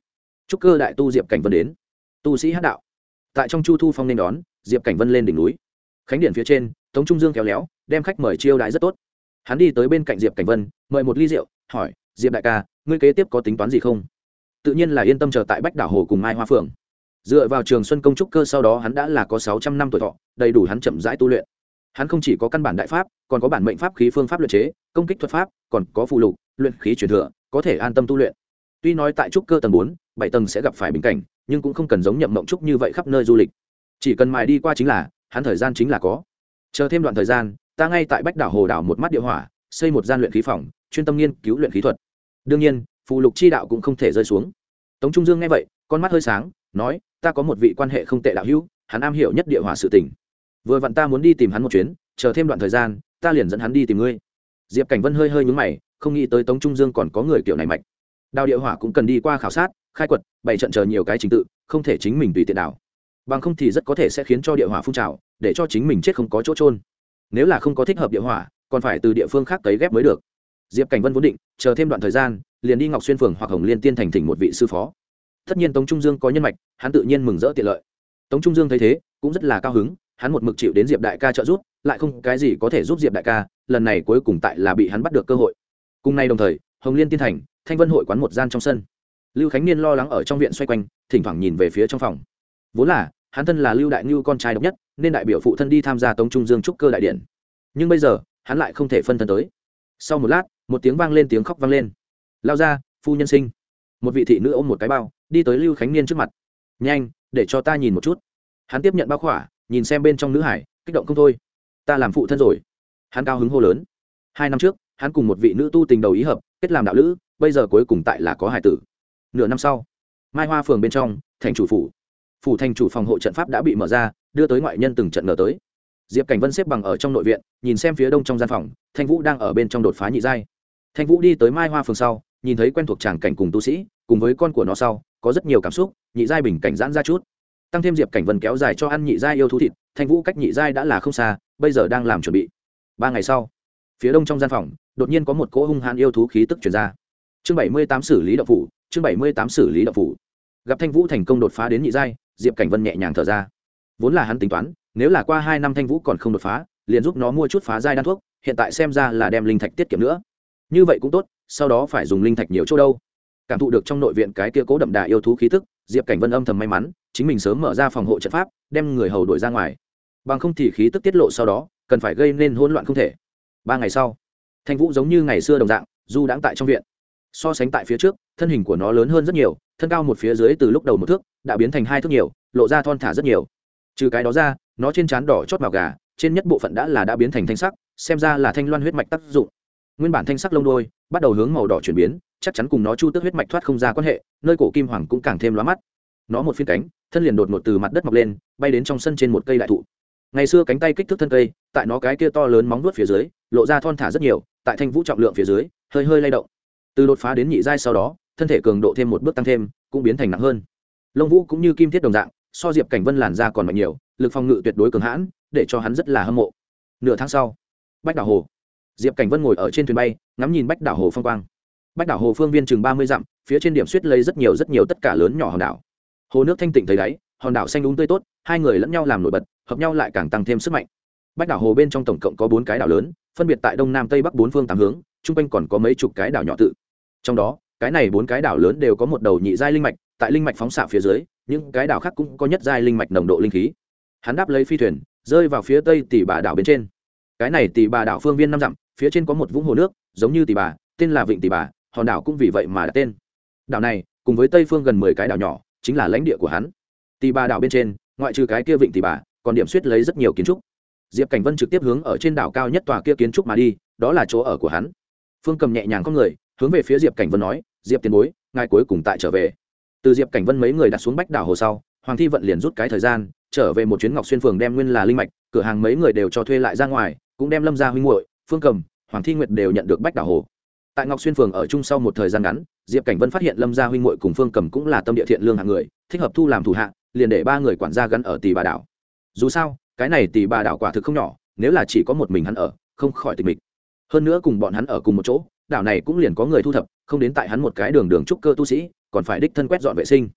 Trúc cơ đại tu diệp cảnh vân đến. Tu sĩ hát đạo. Tại trong chu thu phong nên đón, diệp cảnh vân lên đỉnh núi. Khánh điện phía trên, tống trung dương kéo léo, đem khách mời chiêu đãi rất tốt. Hắn đi tới bên cạnh diệp cảnh vân, mời một ly rượu, hỏi, diệp đại ca, ngươi kế tiếp có tính toán gì không? Tự nhiên là yên tâm chờ tại bách đảo hồ cùng mai hoa phượng dựa vào trường xuân công trúc cơ sau đó hắn đã là có sáu trăm năm tuổi thọ, đầy đủ hắn chậm rãi tu luyện. Hắn không chỉ có căn bản đại pháp, còn có bản mệnh pháp khí phương pháp luyện chế, công kích thuật pháp, còn có phụ lục, luyện khí truyền thừa, có thể an tâm tu luyện. Tuy nói tại trúc cơ tầng bốn, bảy tầng sẽ gặp phải bình cảnh, nhưng cũng không cần giống nhậm mộng trúc như vậy khắp nơi du lịch. Chỉ cần mài đi qua chính là, hắn thời gian chính là có. Chờ thêm đoạn thời gian, ta ngay tại bách đảo hồ đảo một mắt địa hỏa, xây một gian luyện khí phòng, chuyên tâm nghiên cứu luyện khí thuật. Đương nhiên phụ lục chi đạo cũng không thể rơi xuống. Tống trung dương nghe vậy, con mắt hơi sáng, nói ta có một vị quan hệ không tệ đạo hữu, hắn am hiểu nhất địa hỏa sự tỉnh vừa vặn ta muốn đi tìm hắn một chuyến, chờ thêm đoạn thời gian, ta liền dẫn hắn đi tìm ngươi. Diệp cảnh vân hơi hơi nhúng mày, không nghĩ tới tống trung dương còn có người kiểu này mạnh đào địa hỏa cũng cần đi qua khảo sát, khai quật, bày trận chờ nhiều cái trình tự, không thể chính mình tùy tiện đảo bằng không thì rất có thể sẽ khiến cho địa hỏa phun trào, để cho chính mình chết không có chỗ trôn nếu là không có thích hợp địa hỏa, còn phải từ địa phương khác cấy ghép mới được. Diệp cảnh vân vốn định, chờ thêm đoạn thời gian, liền đi ngọc xuyên phường hoặc hồng liên tiên thành thỉnh một vị sư phó tất nhiên tống trung dương có nhân mạch, hắn tự nhiên mừng rỡ tiện lợi. Tống trung dương thấy thế, cũng rất là cao hứng, hắn một mực chịu đến diệp đại ca trợ giúp, lại không cái gì có thể giúp diệp đại ca, lần này cuối cùng tại là bị hắn bắt được cơ hội. Cùng nay đồng thời, hồng liên tiên thành, thanh vân hội quán một gian trong sân. Lưu khánh niên lo lắng ở trong viện xoay quanh, thỉnh thoảng nhìn về phía trong phòng. Vốn là, hắn thân là lưu đại ngưu con trai độc nhất, nên đại biểu phụ thân đi tham gia tống trung dương trúc cơ đại điện. Nhưng bây giờ, hắn lại không thể phân thân tới. Sau một lát, một tiếng vang lên tiếng khóc vang lên. Lao ra phu nhân sinh. Một vị thị nữ ôm một cái bao đi tới lưu khánh niên trước mặt. Nhanh, để cho ta nhìn một chút. Hắn tiếp nhận bao khỏa, nhìn xem bên trong nữ hải, kích động không thôi. Ta làm phụ thân rồi. Hắn cao hứng hô lớn. Hai năm trước, hắn cùng một vị nữ tu tình đầu ý hợp, kết làm đạo lữ, bây giờ cuối cùng tại là có hải tử. Nửa năm sau, mai hoa phường bên trong, thành chủ phủ. Phủ thành chủ phòng hộ trận pháp đã bị mở ra, đưa tới ngoại nhân từng trận ngờ tới. Diệp cảnh vân xếp bằng ở trong nội viện, nhìn xem phía đông trong gian phòng, thanh vũ đang ở bên trong đột phá nhị giai. Thanh vũ đi tới mai hoa phường sau, nhìn thấy quen thuộc tràng cảnh cùng tu sĩ, cùng với con của nó sau có rất nhiều cảm xúc, nhị giai bình cảnh giãn ra chút. Tăng thêm diệp cảnh vân kéo dài cho ăn nhị giai yêu thú thịt, thanh vũ cách nhị giai đã là không xa, bây giờ đang làm chuẩn bị. Ba ngày sau, phía đông trong gian phòng, đột nhiên có một cỗ hung hãn yêu thú khí tức chuyển ra. Chương bảy mươi tám xử lý đậu phủ, chương bảy mươi tám xử lý đậu phủ. Gặp thanh vũ thành công đột phá đến nhị giai, diệp cảnh vân nhẹ nhàng thở ra. Vốn là hắn tính toán, nếu là qua hai năm thanh vũ còn không đột phá, liền giúp nó mua chút phá giai đan thuốc, hiện tại xem ra là đem linh thạch tiết kiệm nữa. Như vậy cũng tốt, sau đó phải dùng linh thạch nhiều chỗ đâu cảm thụ được trong nội viện cái kia cố đậm đà yêu thú khí tức diệp cảnh vân âm thầm may mắn, chính mình sớm mở ra phòng hộ trận pháp, đem người hầu đổi ra ngoài. Bằng không thì khí tức tiết lộ sau đó, cần phải gây nên hỗn loạn không thể. Ba ngày sau, thanh vũ giống như ngày xưa đồng dạng, du đãng tại trong viện. So sánh tại phía trước, thân hình của nó lớn hơn rất nhiều, thân cao một phía dưới từ lúc đầu một thước, đã biến thành hai thước nhiều, lộ ra thon thả rất nhiều. Trừ cái đó ra, nó trên trán đỏ chót màu gà, trên nhất bộ phận đã là đã biến thành thanh sắc, xem ra là thanh loan huyết mạch tác dụng nguyên bản thanh sắc lông đôi bắt đầu hướng màu đỏ chuyển biến, chắc chắn cùng nó chu tước huyết mạch thoát không ra quan hệ, nơi cổ kim hoàng cũng càng thêm lóa mắt. Nó một phiên cánh, thân liền đột ngột từ mặt đất mọc lên, bay đến trong sân trên một cây đại thụ. Ngày xưa cánh tay kích thước thân cây, tại nó cái kia to lớn móng vuốt phía dưới, lộ ra thon thả rất nhiều, tại thanh vũ trọng lượng phía dưới, hơi hơi lay động. Từ đột phá đến nhị giai sau đó, thân thể cường độ thêm một bước tăng thêm, cũng biến thành nặng hơn. Lông vũ cũng như kim thiết đồng dạng, so diệp cảnh vân làn ra còn mạnh nhiều, lực phòng ngự tuyệt đối cường hãn, để cho hắn rất là hâm mộ. Nửa tháng sau, bách đảo hồ diệp cảnh vân ngồi ở trên thuyền bay, ngắm nhìn bách đảo hồ phong quang. Bách đảo hồ phương viên chừng ba mươi dặm, phía trên điểm suýt lấy rất nhiều rất nhiều tất cả lớn nhỏ hòn đảo. Hồ nước thanh tịnh thấy đáy, hòn đảo xanh đúng tươi tốt, hai người lẫn nhau làm nổi bật, hợp nhau lại càng tăng thêm sức mạnh. Bách đảo hồ bên trong tổng cộng có bốn cái đảo lớn, phân biệt tại đông nam tây bắc bốn phương tám hướng, chung quanh còn có mấy chục cái đảo nhỏ tự. Trong đó, cái này bốn cái đảo lớn đều có một đầu nhị giai linh mạch, tại linh mạch phóng xạ phía dưới, những cái đảo khác cũng có nhất giai linh mạch nồng độ linh khí. Hắn đáp lấy phi thuyền, rơi vào phía tây tỷ bà đảo bên trên. Cái này tỷ bà đảo phương viên năm dặm phía trên có một vũng hồ nước, giống như tỷ bà, tên là vịnh tỷ bà, hòn đảo cũng vì vậy mà đặt tên. Đảo này, cùng với tây phương gần mười cái đảo nhỏ, chính là lãnh địa của hắn. Tỷ bà đảo bên trên, ngoại trừ cái kia vịnh tỷ bà, còn điểm suýt lấy rất nhiều kiến trúc. Diệp cảnh vân trực tiếp hướng ở trên đảo cao nhất tòa kia kiến trúc mà đi, đó là chỗ ở của hắn. Phương cầm nhẹ nhàng có người, hướng về phía diệp cảnh vân nói, diệp tiền bối, ngài cuối cùng tại trở về. Từ diệp cảnh vân mấy người đặt xuống bách đảo hồ sau, hoàng thi vận liền rút cái thời gian, trở về một chuyến ngọc xuyên phường đem nguyên là linh mạch, cửa hàng mấy người đều cho thuê lại ra ngoài, cũng đem lâm ra huynh muội phương cầm, hoàng thi nguyệt đều nhận được bách đảo hồ. Tại ngọc xuyên phường ở chung sau một thời gian ngắn, diệp cảnh vân phát hiện lâm gia huynh Ngụy cùng phương cầm cũng là tâm địa thiện lương hạng người, thích hợp thu làm thủ hạ, liền để ba người quản gia gắn ở tỷ bà đảo. Dù sao, cái này tỷ bà đảo quả thực không nhỏ, nếu là chỉ có một mình hắn ở, không khỏi tịch mịch. Hơn nữa cùng bọn hắn ở cùng một chỗ, đảo này cũng liền có người thu thập, không đến tại hắn một cái đường đường trúc cơ tu sĩ, còn phải đích thân quét dọn vệ sinh.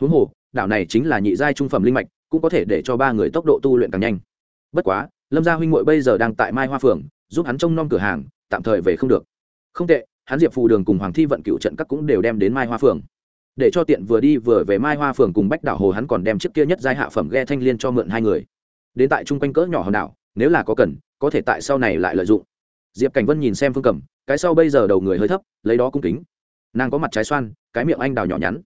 Huống hồ, đảo này chính là nhị giai trung phẩm linh mạch, cũng có thể để cho ba người tốc độ tu luyện càng nhanh. Bất quá, lâm gia huynh muội bây giờ đang tại mai hoa phường giúp hắn trông nom cửa hàng, tạm thời về không được. Không tệ, hắn diệp phù đường cùng hoàng thi vận cựu trận các cũng đều đem đến mai hoa phường. Để cho tiện vừa đi vừa về mai hoa phường cùng bách đảo hồ hắn còn đem chiếc kia nhất giai hạ phẩm ghe thanh liên cho mượn hai người. Đến tại chung quanh cỡ nhỏ hòn đảo, nếu là có cần, có thể tại sau này lại lợi dụng. Diệp cảnh vân nhìn xem phương cầm, cái sau bây giờ đầu người hơi thấp, lấy đó cung kính. Nàng có mặt trái xoan, cái miệng anh đào nhỏ nhắn.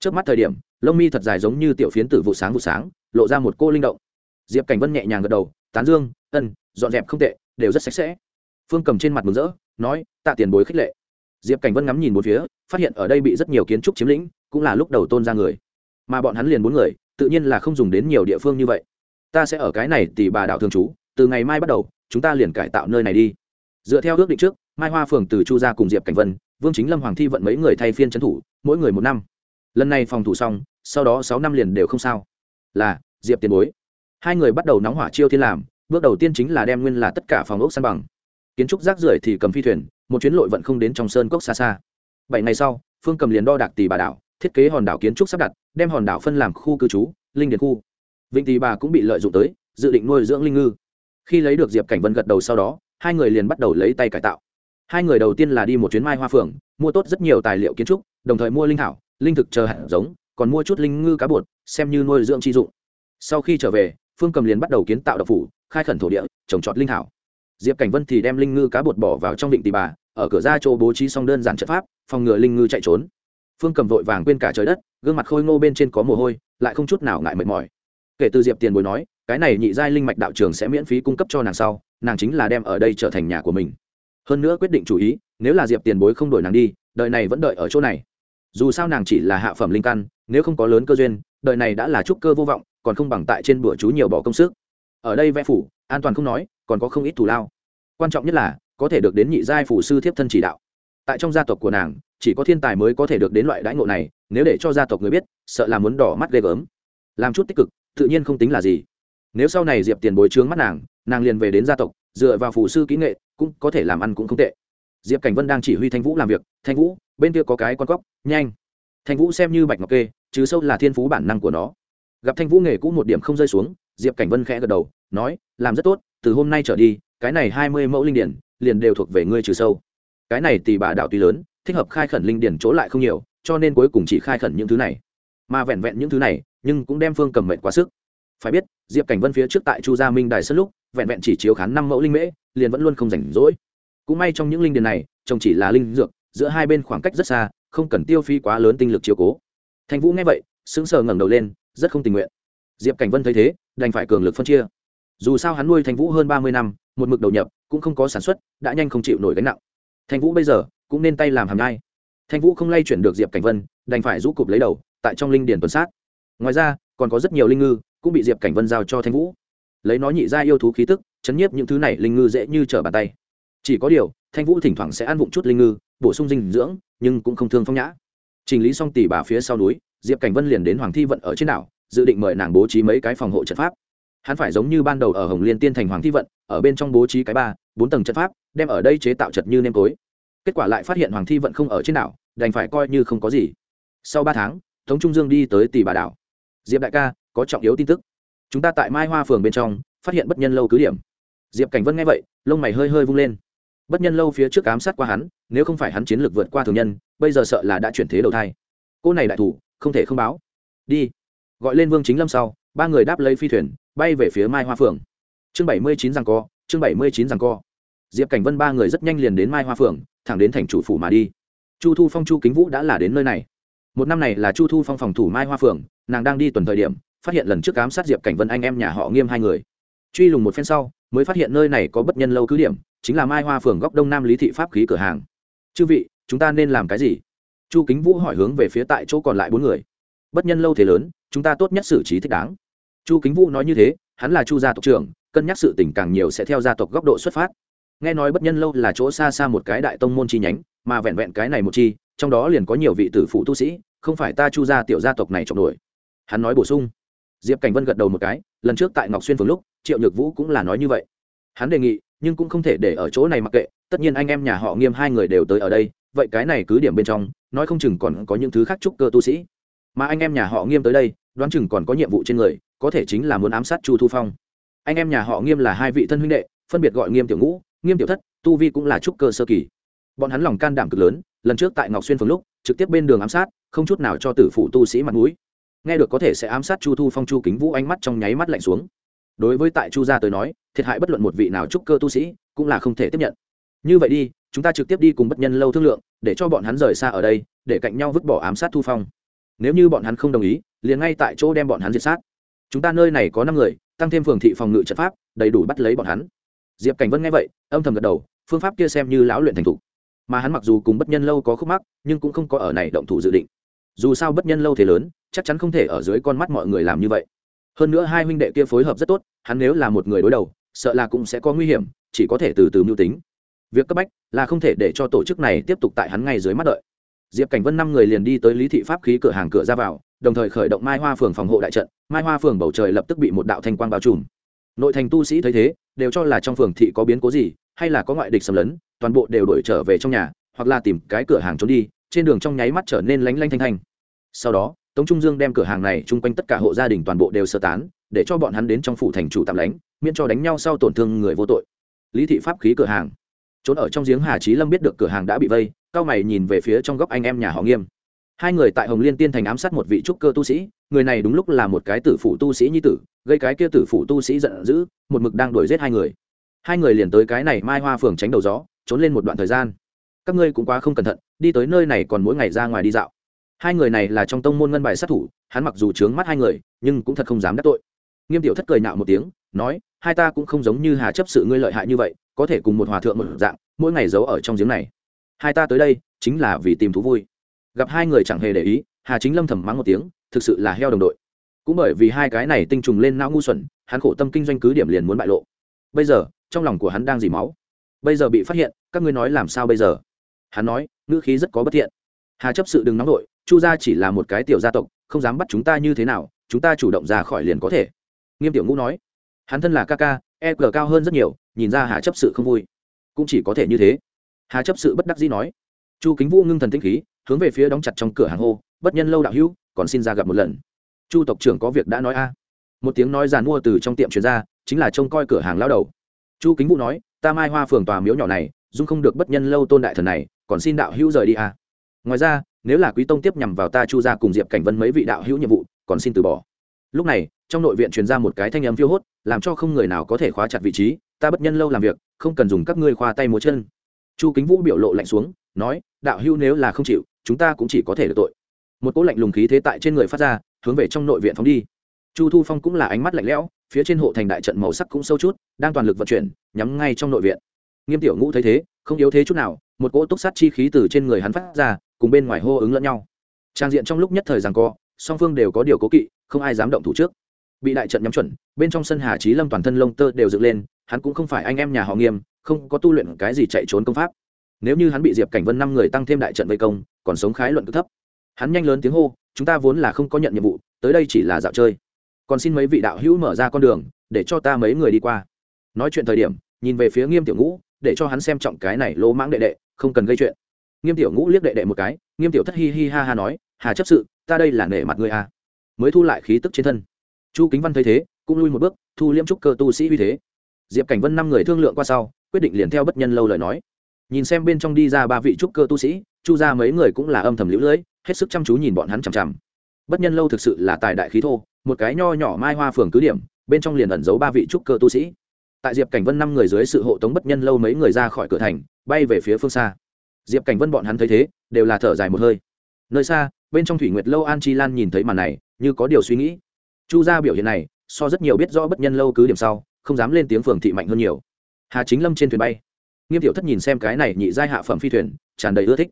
Trước mắt thời điểm, lông mi thật dài giống như tiểu phiến tử vụ sáng vụ sáng, lộ ra một cô linh động. Diệp cảnh vân nhẹ nhàng gật đầu, tán dương, ân dọn dẹp không tệ, đều rất sạch sẽ. Phương cầm trên mặt mừng rỡ, nói, tạ tiền bối khích lệ. Diệp cảnh vân ngắm nhìn một phía, phát hiện ở đây bị rất nhiều kiến trúc chiếm lĩnh, cũng là lúc đầu tôn ra người. Mà bọn hắn liền bốn người, tự nhiên là không dùng đến nhiều địa phương như vậy. Ta sẽ ở cái này tỷ bà đạo thường trú, từ ngày mai bắt đầu, chúng ta liền cải tạo nơi này đi. Dựa theo ước định trước, mai hoa phường từ chu gia cùng diệp cảnh vân, vương chính lâm hoàng thi vận mấy người thay phiên trấn thủ, mỗi người một năm. Lần này phòng thủ xong, sau đó sáu năm liền đều không sao. Là, diệp tiền bối. Hai người bắt đầu nóng hỏa chiêu thiên làm bước đầu tiên chính là đem nguyên là tất cả phòng ốc san bằng. Kiến trúc rác rưởi thì cầm phi thuyền, một chuyến lội vận không đến trong sơn cốc xa xa. Bảy ngày sau, phương cầm liền đo đạc tỷ bà đảo, thiết kế hòn đảo kiến trúc sắp đặt, đem hòn đảo phân làm khu cư trú, linh điền khu. Vịnh tỷ bà cũng bị lợi dụng tới, dự định nuôi dưỡng linh ngư. Khi lấy được diệp cảnh vân gật đầu sau đó, hai người liền bắt đầu lấy tay cải tạo. Hai người đầu tiên là đi một chuyến mai hoa phường mua tốt rất nhiều tài liệu kiến trúc, đồng thời mua linh thảo, linh thực chờ hạt giống, còn mua chút linh ngư cá bột, xem như nuôi dưỡng chi dụng. Sau khi trở về, phương cầm liền bắt đầu kiến tạo độc phủ khai khẩn thổ địa, trồng trọt linh thảo. Diệp cảnh vân thì đem linh ngư cá bột bỏ vào trong định tì bà, ở cửa ra chỗ bố trí xong đơn giản trận pháp, phòng ngừa linh ngư chạy trốn. Phương cầm vội vàng quên cả trời đất, gương mặt khôi ngô bên trên có mồ hôi, lại không chút nào ngại mệt mỏi. Kể từ diệp tiền bối nói, cái này nhị giai linh mạch đạo trường sẽ miễn phí cung cấp cho nàng sau, nàng chính là đem ở đây trở thành nhà của mình. Hơn nữa quyết định chủ ý, nếu là diệp tiền bối không đổi nàng đi đợi này vẫn đợi ở chỗ này. Dù sao nàng chỉ là hạ phẩm linh căn, nếu không có lớn cơ duyên đợi này đã là trúc cơ vô vọng, còn không bằng tại trên bữa chú nhiều bỏ công sức ở đây vẽ phủ, an toàn không nói, còn có không ít thù lao. Quan trọng nhất là, có thể được đến nhị giai phủ sư thiếp thân chỉ đạo. Tại trong gia tộc của nàng, chỉ có thiên tài mới có thể được đến loại đãi ngộ này, nếu để cho gia tộc người biết, sợ là muốn đỏ mắt ghê gớm. Làm chút tích cực, tự nhiên không tính là gì. Nếu sau này diệp tiền bối trướng mắt nàng nàng liền về đến gia tộc, dựa vào phủ sư kỹ nghệ, cũng có thể làm ăn cũng không tệ. Diệp cảnh vân đang chỉ huy thanh vũ làm việc, thanh vũ, bên kia có cái con cóc, nhanh. Thanh vũ xem như bạch ngọc kê, chứ sâu là thiên phú bản năng của nó. Gặp thanh vũ nghề cũ một điểm không rơi xuống diệp cảnh vân khẽ gật đầu, nói, làm rất tốt, từ hôm nay trở đi, cái này hai mươi mẫu linh điển liền đều thuộc về ngươi trừ sâu. Cái này tỷ bà đạo tuy lớn, thích hợp khai khẩn linh điển chỗ lại không nhiều, cho nên cuối cùng chỉ khai khẩn những thứ này. Mà vẹn vẹn những thứ này, nhưng cũng đem phương cầm mệnh quá sức. Phải biết, diệp cảnh vân phía trước tại chu gia minh đài sân lúc, vẹn vẹn chỉ chiếu khán năm mẫu linh mễ, liền vẫn luôn không rảnh rỗi. Cũng may trong những linh điền này trồng chỉ là linh dược, giữa hai bên khoảng cách rất xa, không cần tiêu phi quá lớn tinh lực chiếu cố. Thành vũ nghe vậy, sững sờ ngẩng đầu lên, rất không tình nguyện. Diệp cảnh vân thấy thế đành phải cường lực phân chia. Dù sao hắn nuôi thanh vũ hơn ba mươi năm, một mực đầu nhập, cũng không có sản xuất, đã nhanh không chịu nổi gánh nặng. Thanh vũ bây giờ, cũng nên tay làm hàm nhai. Thanh vũ không lay chuyển được diệp cảnh vân, đành phải rũ cụp lấy đầu, tại trong linh điền tuần sát. Ngoài ra, còn có rất nhiều linh ngư, cũng bị diệp cảnh vân giao cho thanh vũ. Lấy nó nhị ra yêu thú khí tức, chấn nhiếp những thứ này linh ngư dễ như trở bàn tay. Chỉ có điều, thanh vũ thỉnh thoảng sẽ ăn vụng chút linh ngư, bổ sung dinh dưỡng, nhưng cũng không thương phong nhã. Trình lý xong tỉ bà phía sau núi, diệp cảnh vân liền đến hoàng thi vận ở trên đảo dự định mời nàng bố trí mấy cái phòng hộ trận pháp. Hắn phải giống như ban đầu ở hồng liên tiên thành hoàng thi vận, ở bên trong bố trí cái ba, bốn tầng trận pháp, đem ở đây chế tạo trận như nêm tối. Kết quả lại phát hiện hoàng thi vận không ở trên đảo, đành phải coi như không có gì. Sau ba tháng, tống trung dương đi tới tỷ bà đảo. Diệp đại ca, có trọng yếu tin tức. Chúng ta tại mai hoa phường bên trong, phát hiện bất nhân lâu cứ điểm. Diệp cảnh vân nghe vậy, lông mày hơi hơi vung lên. Bất nhân lâu phía trước ám sát qua hắn, nếu không phải hắn chiến lược vượt qua thường nhân, bây giờ sợ là đã chuyển thế đầu thai. Cô này đại thủ, không thể không báo. Đi gọi lên vương chính lâm sau, ba người đáp lấy phi thuyền, bay về phía mai hoa phường chương bảy mươi chín rằng co, chương bảy mươi chín rằng co. Diệp cảnh vân ba người rất nhanh liền đến mai hoa phường thẳng đến thành chủ phủ mà đi. Chu thu phong, chu kính vũ đã là đến nơi này. Một năm này là chu thu phong phòng thủ mai hoa phường nàng đang đi tuần thời điểm, phát hiện lần trước cám sát diệp cảnh vân anh em nhà họ nghiêm hai người. Truy lùng một phen sau, mới phát hiện nơi này có bất nhân lâu cứ điểm, chính là mai hoa phường góc đông nam lý thị pháp khí cửa hàng. Chư vị, chúng ta nên làm cái gì? Chu kính vũ hỏi hướng về phía tại chỗ còn lại bốn người. Bất nhân lâu thế lớn chúng ta tốt nhất xử trí thích đáng. Chu kính vũ nói như thế, hắn là chu gia tộc trưởng, cân nhắc sự tình càng nhiều sẽ theo gia tộc góc độ xuất phát. Nghe nói bất nhân lâu là chỗ xa xa một cái đại tông môn chi nhánh, mà vẹn vẹn cái này một chi, trong đó liền có nhiều vị tử phụ tu sĩ, không phải ta chu gia tiểu gia tộc này trọng nổi. Hắn nói bổ sung. Diệp cảnh vân gật đầu một cái, lần trước tại ngọc xuyên phường lúc, triệu nhược vũ cũng là nói như vậy. Hắn đề nghị, nhưng cũng không thể để ở chỗ này mặc kệ, tất nhiên anh em nhà họ nghiêm hai người đều tới ở đây, vậy cái này cứ điểm bên trong, nói không chừng còn có những thứ khác chúc cơ tu sĩ. Mà anh em nhà họ nghiêm tới đây đoán chừng còn có nhiệm vụ trên người, có thể chính là muốn ám sát chu thu phong. Anh em nhà họ nghiêm là hai vị thân huynh đệ, phân biệt gọi nghiêm tiểu ngũ, nghiêm tiểu thất, tu vi cũng là trúc cơ sơ kỳ. Bọn hắn lòng can đảm cực lớn, lần trước tại ngọc xuyên phường lúc, trực tiếp bên đường ám sát, không chút nào cho tử phụ tu sĩ mặt mũi. Nghe được có thể sẽ ám sát chu thu phong chu kính vũ ánh mắt trong nháy mắt lạnh xuống. Đối với tại chu gia tới nói, thiệt hại bất luận một vị nào trúc cơ tu sĩ, cũng là không thể tiếp nhận. Như vậy đi, chúng ta trực tiếp đi cùng bất nhân lâu thương lượng, để cho bọn hắn rời xa ở đây, để cạnh nhau vứt bỏ ám sát thu phong nếu như bọn hắn không đồng ý, liền ngay tại chỗ đem bọn hắn diệt sát. Chúng ta nơi này có năm người, tăng thêm phường thị phòng ngự trận pháp, đầy đủ bắt lấy bọn hắn. Diệp cảnh vân nghe vậy, âm thầm gật đầu, phương pháp kia xem như lão luyện thành thục. Mà hắn mặc dù cùng bất nhân lâu có khúc mắc, nhưng cũng không có ở này động thủ dự định. Dù sao bất nhân lâu thế lớn, chắc chắn không thể ở dưới con mắt mọi người làm như vậy. Hơn nữa hai huynh đệ kia phối hợp rất tốt, hắn nếu là một người đối đầu, sợ là cũng sẽ có nguy hiểm, chỉ có thể từ từ mưu tính. Việc cấp bách là không thể để cho tổ chức này tiếp tục tại hắn ngay dưới mắt đợi diệp cảnh vân năm người liền đi tới lý thị pháp khí cửa hàng cửa ra vào, đồng thời khởi động mai hoa phường phòng hộ đại trận, mai hoa phường bầu trời lập tức bị một đạo thanh quang bao trùm. Nội thành tu sĩ thấy thế, đều cho là trong phường thị có biến cố gì, hay là có ngoại địch xâm lấn, toàn bộ đều đổi trở về trong nhà, hoặc là tìm cái cửa hàng trốn đi, trên đường trong nháy mắt trở nên lánh lanh thanh thanh. Sau đó, tống trung dương đem cửa hàng này chung quanh tất cả hộ gia đình toàn bộ đều sơ tán, để cho bọn hắn đến trong phủ thành chủ tạm lánh, miễn cho đánh nhau sau tổn thương người vô tội. Lý thị pháp khí cửa hàng. Trốn ở trong giếng hà trí lâm biết được cửa hàng đã bị vây cao mày nhìn về phía trong góc anh em nhà họ nghiêm. Hai người tại hồng liên tiên thành ám sát một vị trúc cơ tu sĩ, người này đúng lúc là một cái tử phụ tu sĩ nhi tử, gây cái kia tử phụ tu sĩ giận dữ, một mực đang đuổi giết hai người. Hai người liền tới cái này mai hoa phường tránh đầu gió, trốn lên một đoạn thời gian. Các ngươi cũng quá không cẩn thận, đi tới nơi này còn mỗi ngày ra ngoài đi dạo. Hai người này là trong tông môn ngân bài sát thủ, hắn mặc dù trướng mắt hai người, nhưng cũng thật không dám đắc tội. Nghiêm tiểu thất cười nạo một tiếng, nói, hai ta cũng không giống như hà chấp sự ngươi lợi hại như vậy, có thể cùng một hòa thượng một dạng, mỗi ngày giấu ở trong giếng này hai ta tới đây chính là vì tìm thú vui. Gặp hai người chẳng hề để ý, hà chính lâm thầm mắng một tiếng, thực sự là heo đồng đội. Cũng bởi vì hai cái này tinh trùng lên não ngu xuẩn, hắn khổ tâm kinh doanh cứ điểm liền muốn bại lộ. Bây giờ, trong lòng của hắn đang dì máu. Bây giờ bị phát hiện, các ngươi nói làm sao bây giờ? Hắn nói, ngữ khí rất có bất thiện. Hà chấp sự đừng nóng đội, chu gia chỉ là một cái tiểu gia tộc, không dám bắt chúng ta như thế nào, chúng ta chủ động ra khỏi liền có thể. Nghiêm tiểu ngũ nói, hắn thân là ca ca e cờ cao hơn rất nhiều, nhìn ra hà chấp sự không vui. Cũng chỉ có thể như thế hà chấp sự bất đắc dĩ nói. Chu kính vũ ngưng thần tinh khí, hướng về phía đóng chặt trong cửa hàng hô, bất nhân lâu đạo hữu, còn xin ra gặp một lần. Chu tộc trưởng có việc đã nói a. Một tiếng nói giàn mua từ trong tiệm truyền ra, chính là trông coi cửa hàng lao đầu. Chu kính vũ nói, ta mai hoa phường tòa miếu nhỏ này, dung không được bất nhân lâu tôn đại thần này, còn xin đạo hữu rời đi a. Ngoài ra, nếu là quý tông tiếp nhằm vào ta chu ra cùng diệp cảnh vân mấy vị đạo hữu nhiệm vụ, còn xin từ bỏ. Lúc này, trong nội viện truyền ra một cái thanh âm phiêu hốt, làm cho không người nào có thể khóa chặt vị trí, ta bất nhân lâu làm việc, không cần dùng các ngươi khoa tay múa chân chu kính vũ biểu lộ lạnh xuống, nói, đạo Hưu nếu là không chịu, chúng ta cũng chỉ có thể được tội. Một cỗ lạnh lùng khí thế tại trên người phát ra, hướng về trong nội viện phóng đi. Chu thu phong cũng là ánh mắt lạnh lẽo, phía trên hộ thành đại trận màu sắc cũng sâu chút, đang toàn lực vận chuyển, nhắm ngay trong nội viện. Nghiêm tiểu ngũ thấy thế, không yếu thế chút nào, một cỗ túc sát chi khí từ trên người hắn phát ra, cùng bên ngoài hô ứng lẫn nhau. Trang diện trong lúc nhất thời rằng co, song phương đều có điều cố kỵ, không ai dám động thủ trước. Bị đại trận nhắm chuẩn, bên trong sân hà trí lâm toàn thân lông tơ đều dựng lên, hắn cũng không phải anh em nhà họ nghiêm không có tu luyện cái gì chạy trốn công pháp. Nếu như hắn bị diệp cảnh vân năm người tăng thêm đại trận vây công, còn sống khái luận cứ thấp. Hắn nhanh lớn tiếng hô, chúng ta vốn là không có nhận nhiệm vụ, tới đây chỉ là dạo chơi. Còn xin mấy vị đạo hữu mở ra con đường, để cho ta mấy người đi qua. Nói chuyện thời điểm, nhìn về phía nghiêm tiểu ngũ, để cho hắn xem trọng cái này lỗ mãng đệ đệ, không cần gây chuyện. Nghiêm tiểu ngũ liếc đệ đệ một cái, nghiêm tiểu thất hi hi ha ha nói, hà chấp sự, ta đây là nể mặt ngươi à. mới thu lại khí tức trên thân. Chu kính văn thấy thế, cũng lui một bước, thu liêm trúc cơ tu sĩ uy thế. Diệp cảnh vân năm người thương lượng qua sau quyết định liền theo bất nhân lâu lời nói. Nhìn xem bên trong đi ra ba vị trúc cơ tu sĩ, chu ra mấy người cũng là âm thầm lũ lưỡi hết sức chăm chú nhìn bọn hắn chằm chằm. Bất nhân lâu thực sự là tài đại khí thô, một cái nho nhỏ mai hoa phường cứ điểm, bên trong liền ẩn giấu ba vị trúc cơ tu sĩ. Tại diệp cảnh vân năm người dưới sự hộ tống bất nhân lâu mấy người ra khỏi cửa thành, bay về phía phương xa. Diệp cảnh vân bọn hắn thấy thế, đều là thở dài một hơi. Nơi xa, bên trong thủy nguyệt lâu an chi lan nhìn thấy màn này, như có điều suy nghĩ. Chu ra biểu hiện này, so rất nhiều biết rõ bất nhân lâu cứ điểm sau, không dám lên tiếng phường thị mạnh hơn nhiều hà chính lâm trên thuyền bay. Nghiêm tiểu thất nhìn xem cái này nhị giai hạ phẩm phi thuyền, tràn đầy ưa thích.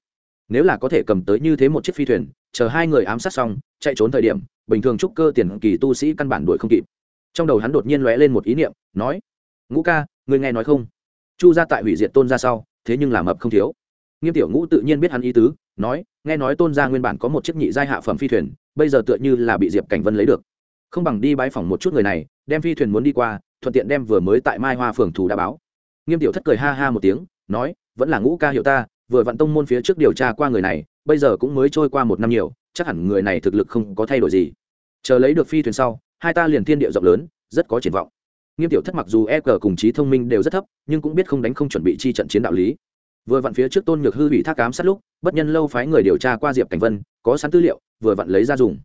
Nếu là có thể cầm tới như thế một chiếc phi thuyền, chờ hai người ám sát xong, chạy trốn thời điểm, bình thường trúc cơ tiền kỳ tu sĩ căn bản đuổi không kịp. Trong đầu hắn đột nhiên lóe lên một ý niệm, nói, ngũ ca người nghe nói không? Chu ra tại hủy diệt tôn ra sau, thế nhưng làm mập không thiếu. Nghiêm tiểu ngũ tự nhiên biết hắn ý tứ, nói, nghe nói tôn gia nguyên bản có một chiếc nhị giai hạ phẩm phi thuyền, bây giờ tựa như là bị diệp cảnh vân lấy được. Không bằng đi bãi phỏng một chút người này, đem phi thuyền muốn đi qua, thuận tiện đem vừa mới tại mai hoa phường thù đã báo nghiêm tiểu thất cười ha ha một tiếng, nói, vẫn là ngũ ca hiệu ta, vừa vặn tông môn phía trước điều tra qua người này, bây giờ cũng mới trôi qua một năm nhiều, chắc hẳn người này thực lực không có thay đổi gì. Chờ lấy được phi thuyền sau, hai ta liền thiên địa rộng lớn, rất có triển vọng. Nghiêm tiểu thất mặc dù e cờ cùng trí thông minh đều rất thấp, nhưng cũng biết không đánh không chuẩn bị chi trận chiến đạo lý. Vừa vặn phía trước tôn nhược hư bị thác cám sát lúc, bất nhân lâu phái người điều tra qua diệp cảnh vân, có sẵn tư liệu, vừa vặn lấy ra dùng.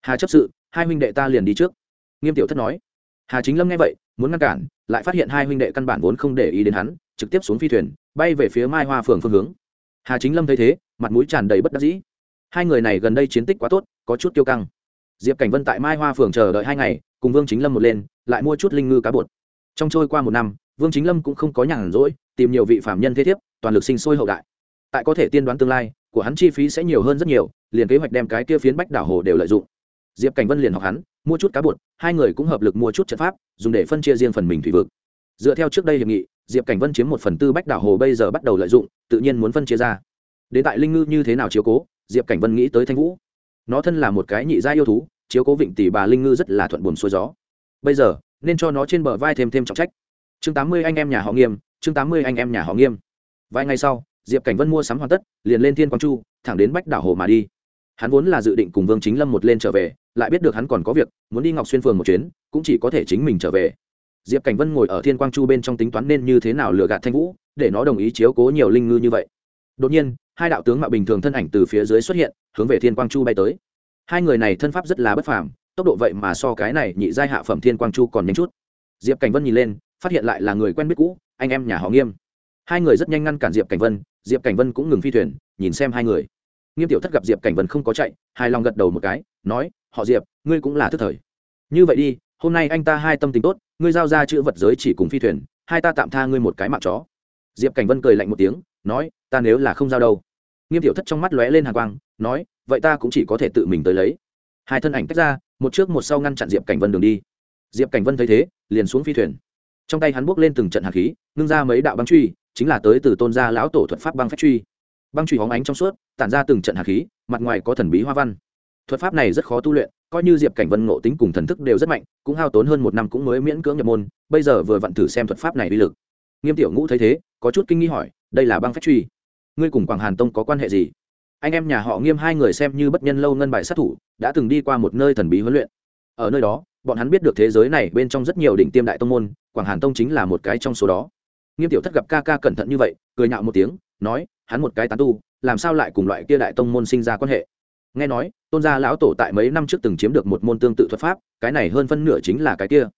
Hà chấp sự, hai huynh đệ ta liền đi trước. Nghiêm tiểu thất nói. Hà chính lâm nghe vậy muốn ngăn cản, lại phát hiện hai huynh đệ căn bản vốn không để ý đến hắn, trực tiếp xuống phi thuyền, bay về phía mai hoa phường phương hướng. Hà chính lâm thấy thế, mặt mũi tràn đầy bất đắc dĩ. Hai người này gần đây chiến tích quá tốt, có chút tiêu căng. Diệp cảnh vân tại mai hoa phường chờ đợi hai ngày, cùng vương chính lâm một lên, lại mua chút linh ngư cá bột. Trong trôi qua một năm, vương chính lâm cũng không có nhàn rỗi, tìm nhiều vị phạm nhân thế thiếp, toàn lực sinh sôi hậu đại. Tại có thể tiên đoán tương lai, của hắn chi phí sẽ nhiều hơn rất nhiều, liền kế hoạch đem cái kia phiến bách đảo hồ đều lợi dụng diệp cảnh vân liền học hắn, mua chút cá bột, hai người cũng hợp lực mua chút trận pháp, dùng để phân chia riêng phần mình thủy vực. Dựa theo trước đây hiệp nghị, diệp cảnh vân chiếm một phần tư bách đảo hồ bây giờ bắt đầu lợi dụng, tự nhiên muốn phân chia ra. Đến tại linh ngư như thế nào chiếu cố, diệp cảnh vân nghĩ tới thanh vũ. Nó thân là một cái nhị gia yêu thú, chiếu cố vịnh tỷ bà linh ngư rất là thuận buồm xuôi gió. Bây giờ, nên cho nó trên bờ vai thêm thêm trọng trách. Chương tám mươi anh em nhà họ nghiêm, chương tám mươi anh em nhà họ nghiêm. Vài ngày sau, diệp cảnh vân mua sắm hoàn tất, liền lên thiên quang chu, thẳng đến bách đảo hồ mà đi. Hắn vốn là dự định cùng vương chính lâm một lên trở về lại biết được hắn còn có việc, muốn đi ngọc xuyên phường một chuyến, cũng chỉ có thể chính mình trở về. Diệp cảnh vân ngồi ở thiên quang chu bên trong tính toán nên như thế nào lừa gạt thanh vũ, để nó đồng ý chiếu cố nhiều linh ngư như vậy. Đột nhiên, hai đạo tướng mạo bình thường thân ảnh từ phía dưới xuất hiện, hướng về thiên quang chu bay tới. Hai người này thân pháp rất là bất phàm, tốc độ vậy mà so cái này nhị giai hạ phẩm thiên quang chu còn nhanh chút. Diệp cảnh vân nhìn lên, phát hiện lại là người quen biết cũ, anh em nhà họ nghiêm. Hai người rất nhanh ngăn cản diệp cảnh vân, diệp cảnh vân cũng ngừng phi thuyền, nhìn xem hai người nghiêm tiểu thất gặp diệp cảnh vân không có chạy, hài lòng gật đầu một cái, nói, họ diệp, ngươi cũng là thức thời. Như vậy đi, hôm nay anh ta hai tâm tình tốt, ngươi giao ra chữ vật giới chỉ cùng phi thuyền, hai ta tạm tha ngươi một cái mạng chó. Diệp cảnh vân cười lạnh một tiếng, nói, ta nếu là không giao đâu. Nghiêm tiểu thất trong mắt lóe lên hàng quang, nói, vậy ta cũng chỉ có thể tự mình tới lấy. Hai thân ảnh tách ra, một trước một sau ngăn chặn diệp cảnh vân đường đi. Diệp cảnh vân thấy thế, liền xuống phi thuyền. Trong tay hắn buốc lên từng trận hạt khí, ngưng ra mấy đạo băng truy, chính là tới từ tôn gia lão tổ thuật pháp băng phép truy băng trụy hóng ánh trong suốt, tản ra từng trận hạt khí, mặt ngoài có thần bí hoa văn. Thuật pháp này rất khó tu luyện, coi như diệp cảnh vân ngộ tính cùng thần thức đều rất mạnh, cũng hao tốn hơn một năm cũng mới miễn cưỡng nhập môn, bây giờ vừa vặn thử xem thuật pháp này uy lực. Nghiêm tiểu ngũ thấy thế, có chút kinh nghi hỏi, đây là băng phách truy? Ngươi cùng quảng hàn tông có quan hệ gì? Anh em nhà họ nghiêm hai người xem như bất nhân lâu ngân bài sát thủ, đã từng đi qua một nơi thần bí huấn luyện. Ở nơi đó, bọn hắn biết được thế giới này bên trong rất nhiều đỉnh tiêm đại tông môn, quảng hàn tông chính là một cái trong số đó. Nghiêm tiểu thất gặp ca ca cẩn thận như vậy, cười nhạo một tiếng, nói hắn một cái tán tu, làm sao lại cùng loại kia đại tông môn sinh ra quan hệ? Nghe nói, tôn gia lão tổ tại mấy năm trước từng chiếm được một môn tương tự thuật pháp, cái này hơn phân nửa chính là cái kia.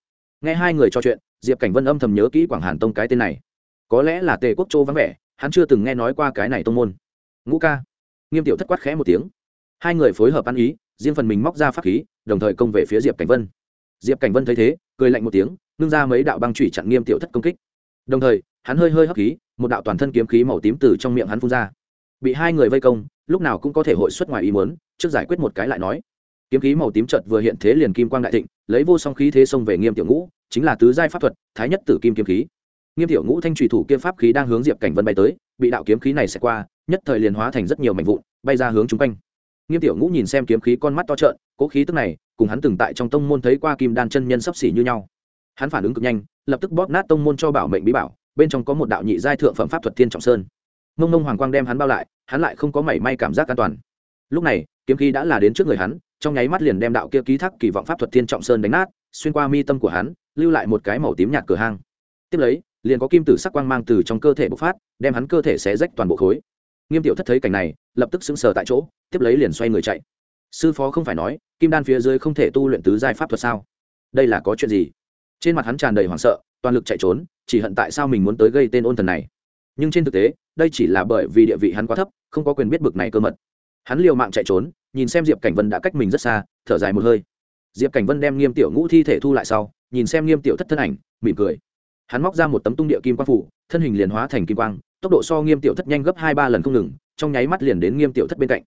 Nghe hai người trò chuyện, diệp cảnh vân âm thầm nhớ kỹ quảng hàn tông cái tên này. Có lẽ là tề quốc châu vắng vẻ, hắn chưa từng nghe nói qua cái này tông môn. Ngũ ca. Nghiêm tiểu thất quát khẽ một tiếng. Hai người phối hợp ăn ý, riêng phần mình móc ra pháp khí, đồng thời công về phía diệp cảnh vân. Diệp cảnh vân thấy thế, cười lạnh một tiếng ngưng ra mấy đạo băng chủy chặn nghiêm tiểu thất công kích. Đồng thời hắn hơi hơi hấp khí, một đạo toàn thân kiếm khí màu tím từ trong miệng hắn phun ra. Bị hai người vây công, lúc nào cũng có thể hội xuất ngoài ý muốn, trước giải quyết một cái lại nói. Kiếm khí màu tím chợt vừa hiện thế liền kim quang đại thịnh, lấy vô song khí thế xông về nghiêm tiểu ngũ, chính là tứ giai pháp thuật, thái nhất tử kim kiếm khí. Nghiêm tiểu ngũ thanh trùy thủ kia pháp khí đang hướng diệp cảnh vân bay tới, bị đạo kiếm khí này sẽ qua, nhất thời liền hóa thành rất nhiều mảnh vụn, bay ra hướng chung quanh. Nghiêm tiểu ngũ nhìn xem kiếm khí con mắt to trợn, cố khí tức này, cùng hắn từng tại trong tông môn thấy qua kim đan chân nhân sấp xỉ như nhau. Hắn phản ứng cực nhanh, lập tức bóp nát tông môn cho bảo mệnh bí bảo bên trong có một đạo nhị giai thượng phẩm pháp thuật thiên trọng sơn. Mông mông hoàng quang đem hắn bao lại, hắn lại không có mảy may cảm giác an toàn. Lúc này, kiếm khí đã là đến trước người hắn, trong nháy mắt liền đem đạo kia ký thác kỳ vọng pháp thuật thiên trọng sơn đánh nát, xuyên qua mi tâm của hắn, lưu lại một cái màu tím nhạt cửa hang. Tiếp lấy, liền có kim tử sắc quang mang từ trong cơ thể bộc phát, đem hắn cơ thể xé rách toàn bộ khối. Nghiêm tiểu thất thấy cảnh này, lập tức sững sờ tại chỗ, tiếp lấy liền xoay người chạy. Sư phó không phải nói, kim đan phía dưới không thể tu luyện tứ giai pháp thuật sao? Đây là có chuyện gì? Trên mặt hắn tràn đầy hoảng sợ, toàn lực chạy trốn chỉ hận tại sao mình muốn tới gây tên ôn thần này. Nhưng trên thực tế, đây chỉ là bởi vì địa vị hắn quá thấp, không có quyền biết bực này cơ mật. Hắn liều mạng chạy trốn, nhìn xem diệp cảnh vân đã cách mình rất xa, thở dài một hơi. Diệp cảnh vân đem nghiêm tiểu ngũ thi thể thu lại sau, nhìn xem nghiêm tiểu thất thân ảnh, mỉm cười. Hắn móc ra một tấm tung địa kim quang phủ, thân hình liền hóa thành kim quang, tốc độ so nghiêm tiểu thất nhanh gấp hai ba lần không ngừng, trong nháy mắt liền đến nghiêm tiểu thất bên cạnh.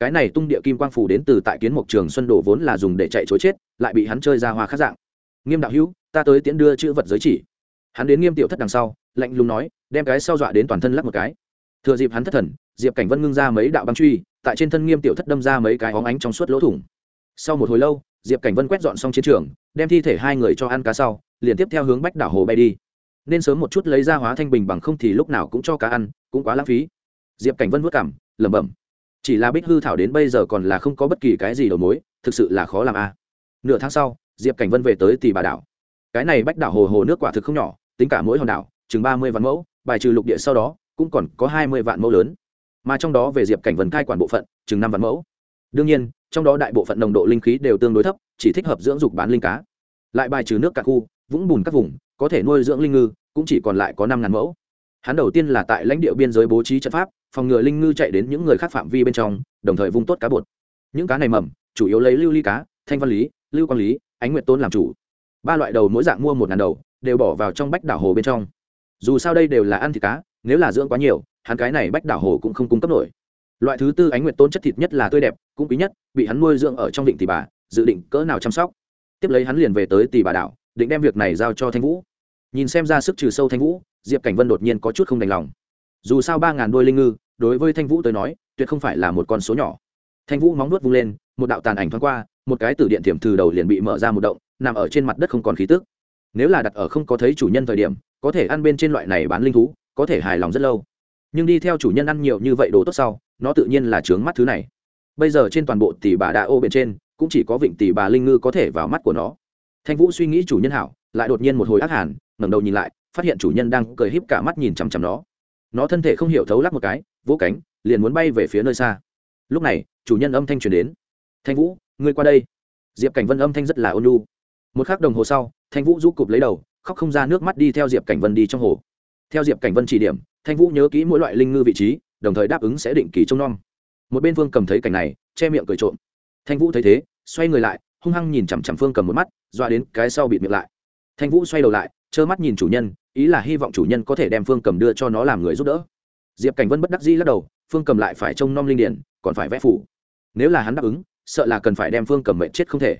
Cái này tung địa kim quang phủ đến từ tại kiến mộc trường xuân đổ vốn là dùng để chạy chối chết, lại bị hắn chơi ra hoa khác dạng. Nghiêm đạo hữu, ta tới tiễn đưa chữ vật giới chỉ hắn đến nghiêm tiểu thất đằng sau, lạnh lùng nói, đem cái sau dọa đến toàn thân lắc một cái. Thừa dịp hắn thất thần, diệp cảnh vân ngưng ra mấy đạo băng truy, tại trên thân nghiêm tiểu thất đâm ra mấy cái hóng ánh trong suốt lỗ thủng. Sau một hồi lâu, diệp cảnh vân quét dọn xong chiến trường, đem thi thể hai người cho ăn cá sau, liền tiếp theo hướng bách đảo hồ bay đi. Nên sớm một chút lấy ra hóa thanh bình bằng không thì lúc nào cũng cho cá ăn, cũng quá lãng phí. Diệp cảnh vân vất cảm lẩm bẩm, chỉ là bích hư thảo đến bây giờ còn là không có bất kỳ cái gì đầu mối, thực sự là khó làm a. Nửa tháng sau, diệp cảnh vân về tới tỷ bà đảo cái này bách đảo hồ hồ nước quả thực không nhỏ, tính cả mỗi hòn đảo, chừng ba mươi vạn mẫu, bài trừ lục địa sau đó, cũng còn có hai mươi vạn mẫu lớn. Mà trong đó về diệp cảnh vần cai quản bộ phận, chừng năm vạn mẫu. Đương nhiên, trong đó đại bộ phận nồng độ linh khí đều tương đối thấp, chỉ thích hợp dưỡng dục bán linh cá. Lại bài trừ nước cả khu, vũng bùn các vùng, có thể nuôi dưỡng linh ngư, cũng chỉ còn lại có năm ngàn mẫu. Hắn đầu tiên là tại lãnh địa biên giới bố trí trận pháp, phòng ngừa linh ngư chạy đến những người khác phạm vi bên trong, đồng thời vung tốt cá bột. Những cá này mầm, chủ yếu lấy lưu ly cá, thanh văn lý, lưu quang lý, ánh nguyệt tôn làm chủ ba loại đầu mỗi dạng mua một ngàn đầu, đều bỏ vào trong bách đảo hồ bên trong. Dù sao đây đều là ăn thịt cá, nếu là dưỡng quá nhiều, hắn cái này bách đảo hồ cũng không cung cấp nổi. Loại thứ tư ánh nguyệt tôn chất thịt nhất là tươi đẹp, cũng quý nhất, bị hắn nuôi dưỡng ở trong định tỷ bà, dự định cỡ nào chăm sóc. Tiếp lấy hắn liền về tới tỷ bà đảo, định đem việc này giao cho thanh vũ. Nhìn xem ra sức trừ sâu thanh vũ, diệp cảnh vân đột nhiên có chút không đành lòng. Dù sao ba ngàn đôi linh ngư, đối với thanh vũ tới nói, tuyệt không phải là một con số nhỏ. Thanh vũ móng nuốt vung lên, một đạo tàn ảnh thoáng qua, một cái từ điện thiểm từ đầu liền bị mở ra một động nằm ở trên mặt đất không còn khí tức. Nếu là đặt ở không có thấy chủ nhân thời điểm, có thể ăn bên trên loại này bán linh thú, có thể hài lòng rất lâu. Nhưng đi theo chủ nhân ăn nhiều như vậy đồ tốt sau, nó tự nhiên là trướng mắt thứ này. Bây giờ trên toàn bộ tỷ bà đa ô bên trên, cũng chỉ có vịnh tỷ bà linh ngư có thể vào mắt của nó. Thanh vũ suy nghĩ chủ nhân hảo, lại đột nhiên một hồi ác hàn, ngẩng đầu nhìn lại, phát hiện chủ nhân đang cười híp cả mắt nhìn chằm chằm nó. Nó thân thể không hiểu thấu lắc một cái, vỗ cánh, liền muốn bay về phía nơi xa. Lúc này, chủ nhân âm thanh truyền đến. Thanh vũ, ngươi qua đây. Diệp cảnh vân âm thanh rất là ôn nhu một k h ắ c đồng hồ sau, thanh vũ rũ cụp lấy đầu, khóc không ra nước mắt đi theo diệp cảnh vân đi trong hồ. Theo diệp cảnh vân chỉ điểm, thanh vũ nhớ kỹ mỗi loại linh ngư vị trí, đồng thời đáp ứng sẽ định kỳ trông nom. Một bên phương cầm thấy cảnh này, che miệng cười trộm. Thanh vũ thấy thế, xoay người lại, hung hăng nhìn chằm chằm phương cầm một mắt, dọa đến cái sau bịt miệng lại. Thanh vũ xoay đầu lại, trơ mắt nhìn chủ nhân, ý là hy vọng chủ nhân có thể đem phương cầm đưa cho nó làm người giúp đỡ. Diệp cảnh vân bất đắc dĩ lắc đầu phương cầm lại phải trông nom linh điển, còn phải vẽ phủ. Nếu là hắn đáp ứng, sợ là cần phải đem phương cầm mệnh chết không thể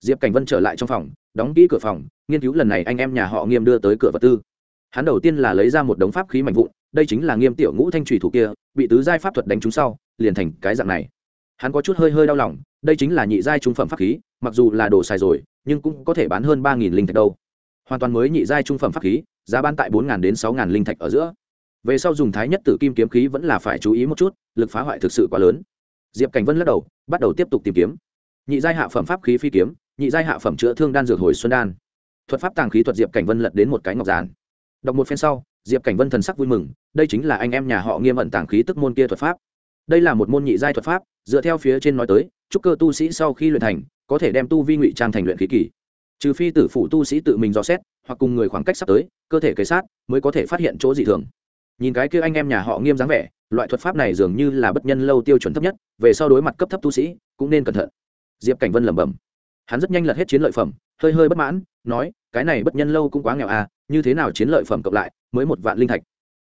diệp cảnh vân trở lại trong phòng, đóng kỹ cửa phòng, nghiên cứu lần này anh em nhà họ nghiêm đưa tới cửa vật tư. Hắn đầu tiên là lấy ra một đống pháp khí mạnh vụn, đây chính là nghiêm tiểu ngũ thanh trùy thủ kia, bị tứ giai pháp thuật đánh trúng sau, liền thành cái dạng này. Hắn có chút hơi hơi đau lòng, đây chính là nhị giai trung phẩm pháp khí, mặc dù là đồ xài rồi, nhưng cũng có thể bán hơn ba nghìn linh thạch đâu. Hoàn toàn mới nhị giai trung phẩm pháp khí, giá bán tại bốn đến sáu linh thạch ở giữa. Về sau dùng thái nhất tử kim kiếm khí vẫn là phải chú ý một chút, lực phá hoại thực sự quá lớn. Diệp cảnh vân lắc đầu, bắt đầu tiếp tục tìm kiếm. Nhị giai hạ phẩm pháp khí phi kiếm nhị giai hạ phẩm chữa thương đan dược hồi xuân đan. Thuật pháp tàng khí thuật diệp cảnh vân lật đến một cái ngọc giản. Đọc một phen sau, diệp cảnh vân thần sắc vui mừng, đây chính là anh em nhà họ nghiêm ẩn tàng khí tức môn kia thuật pháp. Đây là một môn nhị giai thuật pháp, dựa theo phía trên nói tới trúc cơ tu sĩ sau khi luyện thành, có thể đem tu vi ngụy trang thành luyện khí kỳ. Trừ phi tử phụ tu sĩ tự mình dò xét, hoặc cùng người khoảng cách sắp tới, cơ thể kế sát, mới có thể phát hiện chỗ dị thường. Nhìn cái kia anh em nhà họ nghiêm dáng vẻ, loại thuật pháp này dường như là bất nhân lâu tiêu chuẩn thấp nhất, về sau đối mặt cấp thấp tu sĩ, cũng nên cẩn thận. Diệp cảnh vân lẩm bẩm hắn rất nhanh lật hết chiến lợi phẩm, hơi hơi bất mãn, nói, cái này bất nhân lâu cũng quá nghèo à như thế nào chiến lợi phẩm cộng lại, mới một vạn linh thạch?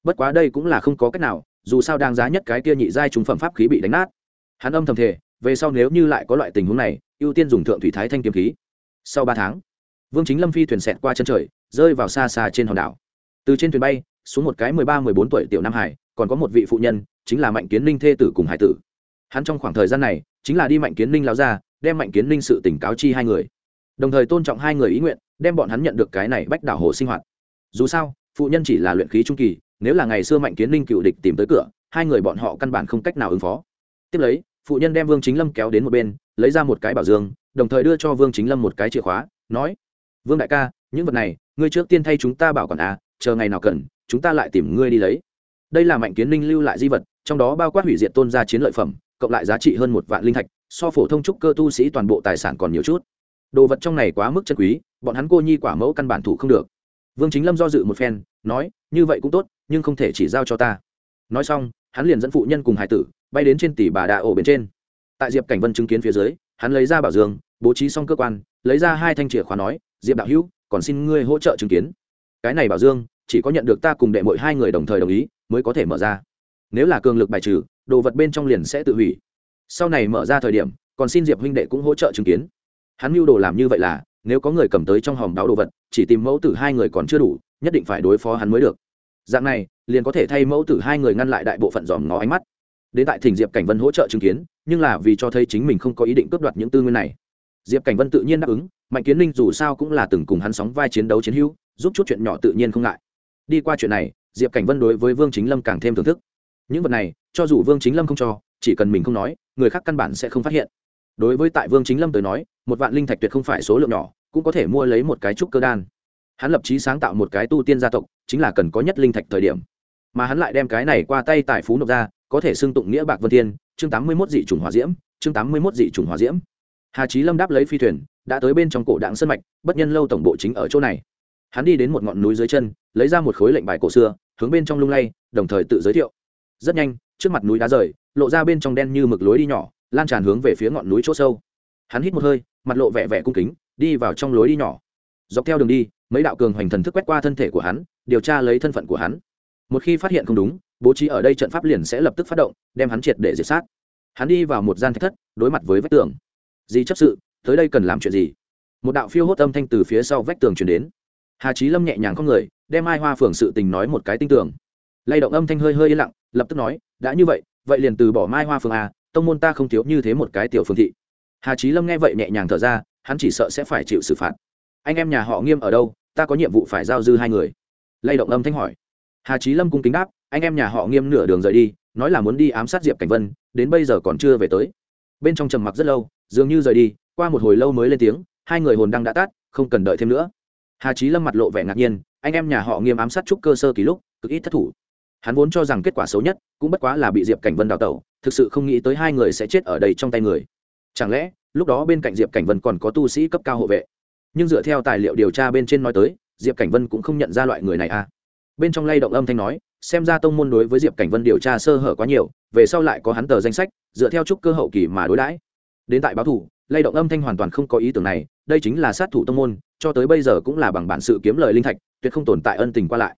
Bất quá đây cũng là không có cách nào, dù sao đang giá nhất cái kia nhị giai trúng phẩm pháp khí bị đánh nát. Hắn âm thầm thể về sau nếu như lại có loại tình huống này, ưu tiên dùng thượng thủy thái thanh kiếm khí. Sau ba tháng, vương chính lâm phi thuyền xẹt qua chân trời, rơi vào xa xa trên hòn đảo. Từ trên thuyền bay, xuống một cái mười ba, mười bốn tuổi tiểu nam hải, còn có một vị phụ nhân, chính là mạnh kiến ninh thê tử cùng hải tử. Hắn trong khoảng thời gian này, chính là đi mạnh kiến ninh lao ra đem mạnh kiến ninh sự tỉnh cáo chi hai người. Đồng thời tôn trọng hai người ý nguyện, đem bọn hắn nhận được cái này bách đảo hồ sinh hoạt. Dù sao, phụ nhân chỉ là luyện khí trung kỳ, nếu là ngày xưa mạnh kiến ninh cựu địch tìm tới cửa, hai người bọn họ căn bản không cách nào ứng phó. Tiếp lấy, phụ nhân đem vương chính lâm kéo đến một bên, lấy ra một cái bảo dương, đồng thời đưa cho vương chính lâm một cái chìa khóa, nói, vương đại ca, những vật này, ngươi trước tiên thay chúng ta bảo quản à chờ ngày nào cần, chúng ta lại tìm ngươi đi lấy. Đây là mạnh kiến ninh lưu lại di vật, trong đó bao quát hủy diệt tôn gia chiến lợi phẩm, cộng lại giá trị hơn một vạn linh thạch so phổ thông trúc cơ tu sĩ toàn bộ tài sản còn nhiều chút. Đồ vật trong này quá mức chân quý, bọn hắn cô nhi quả mẫu căn bản thủ không được. Vương chính lâm do dự một phen, nói, như vậy cũng tốt, nhưng không thể chỉ giao cho ta. Nói xong, hắn liền dẫn phụ nhân cùng hải tử bay đến trên tỷ bà đạ ổ bên trên. Tại diệp cảnh vân chứng kiến phía dưới, hắn lấy ra bảo dương, bố trí xong cơ quan, lấy ra hai thanh chìa khóa nói, diệp đạo hữu, còn xin ngươi hỗ trợ chứng kiến. Cái này bảo dương, chỉ có nhận được ta cùng đệ mỗi hai người đồng thời đồng ý, mới có thể mở ra. Nếu là cường lực bài trừ, đồ vật bên trong liền sẽ tự hủy sau này mở ra thời điểm, còn xin diệp huynh đệ cũng hỗ trợ chứng kiến. Hắn mưu đồ làm như vậy là, nếu có người cầm tới trong hòm đáo đồ vật, chỉ tìm mẫu tử hai người còn chưa đủ, nhất định phải đối phó hắn mới được. Dạng này, liền có thể thay mẫu tử hai người ngăn lại đại bộ phận dòm ngó ánh mắt. Đến tại thỉnh diệp cảnh vân hỗ trợ chứng kiến, nhưng là vì cho thấy chính mình không có ý định cướp đoạt những tư nguyên này. Diệp cảnh vân tự nhiên đáp ứng, mạnh kiến linh dù sao cũng là từng cùng hắn sóng vai chiến đấu chiến hữu, giúp chút chuyện nhỏ tự nhiên không ngại. Đi qua chuyện này, diệp cảnh vân đối với vương chính lâm càng thêm thưởng thức. Những vật này, cho dù vương chính lâm không cho chỉ cần mình không nói, người khác căn bản sẽ không phát hiện. Đối với tại vương chính lâm tới nói, một vạn linh thạch tuyệt không phải số lượng nhỏ, cũng có thể mua lấy một cái trúc cơ đan. Hắn lập trí sáng tạo một cái tu tiên gia tộc, chính là cần có nhất linh thạch thời điểm. Mà hắn lại đem cái này qua tay tại phú nộp ra, có thể xưng tụng nghĩa bạc vân thiên, chương tám mươi mốt dị chủng hòa diễm, chương tám mươi mốt dị chủng hòa diễm. Hà trí lâm đáp lấy phi thuyền, đã tới bên trong cổ đảng sân mạch, bất nhân lâu tổng bộ chính ở chỗ này. Hắn đi đến một ngọn núi dưới chân, lấy ra một khối lệnh bài cổ xưa, hướng bên trong lung lay, đồng thời tự giới thiệu. Rất nhanh trước mặt núi đá rời, lộ ra bên trong đen như mực lối đi nhỏ, lan tràn hướng về phía ngọn núi chỗ sâu. Hắn hít một hơi, mặt lộ vẻ vẻ cung kính, đi vào trong lối đi nhỏ. Dọc theo đường đi, mấy đạo cường hoành thần thức quét qua thân thể của hắn, điều tra lấy thân phận của hắn. Một khi phát hiện không đúng, bố trí ở đây trận pháp liền sẽ lập tức phát động, đem hắn triệt để diệt sát. Hắn đi vào một gian thách thất, đối mặt với vách tường. Di chấp sự, tới đây cần làm chuyện gì? Một đạo phiêu hốt âm thanh từ phía sau vách tường chuyển đến. Hà trí lâm nhẹ nhàng có người, đem ai hoa phường sự tình nói một cái tinh tường lay động âm thanh hơi hơi yên lặng, lập tức nói, đã như vậy vậy liền từ bỏ mai hoa phường a, tông môn ta không thiếu như thế một cái tiểu phương thị. Hà trí lâm nghe vậy nhẹ nhàng thở ra, hắn chỉ sợ sẽ phải chịu xử phạt. Anh em nhà họ nghiêm ở đâu? Ta có nhiệm vụ phải giao dư hai người. Lay động âm thanh hỏi. Hà trí lâm cung kính đáp, anh em nhà họ nghiêm nửa đường rời đi, nói là muốn đi ám sát diệp cảnh vân, đến bây giờ còn chưa về tới. Bên trong trầm mặc rất lâu, dường như rời đi, qua một hồi lâu mới lên tiếng, hai người hồn đang đã tát không cần đợi thêm nữa. Hà trí lâm mặt lộ vẻ ngạc nhiên, anh em nhà họ nghiêm ám sát trúc cơ sơ kỳ lúc, cực ít thất thủ hắn vốn cho rằng kết quả xấu nhất cũng bất quá là bị diệp cảnh vân đào tẩu, thực sự không nghĩ tới hai người sẽ chết ở đây trong tay người. Chẳng lẽ, lúc đó bên cạnh diệp cảnh vân còn có tu sĩ cấp cao hộ vệ? Nhưng dựa theo tài liệu điều tra bên trên nói tới, diệp cảnh vân cũng không nhận ra loại người này à. Bên trong lay động âm thanh nói, xem ra tông môn đối với diệp cảnh vân điều tra sơ hở quá nhiều, về sau lại có hắn tờ danh sách, dựa theo trúc cơ hậu kỳ mà đối đãi. Đến tại báo thủ, lay động âm thanh hoàn toàn không có ý tưởng này, đây chính là sát thủ tông môn, cho tới bây giờ cũng là bằng bản sự kiếm lời linh thạch, tuyệt không tồn tại ân tình qua lại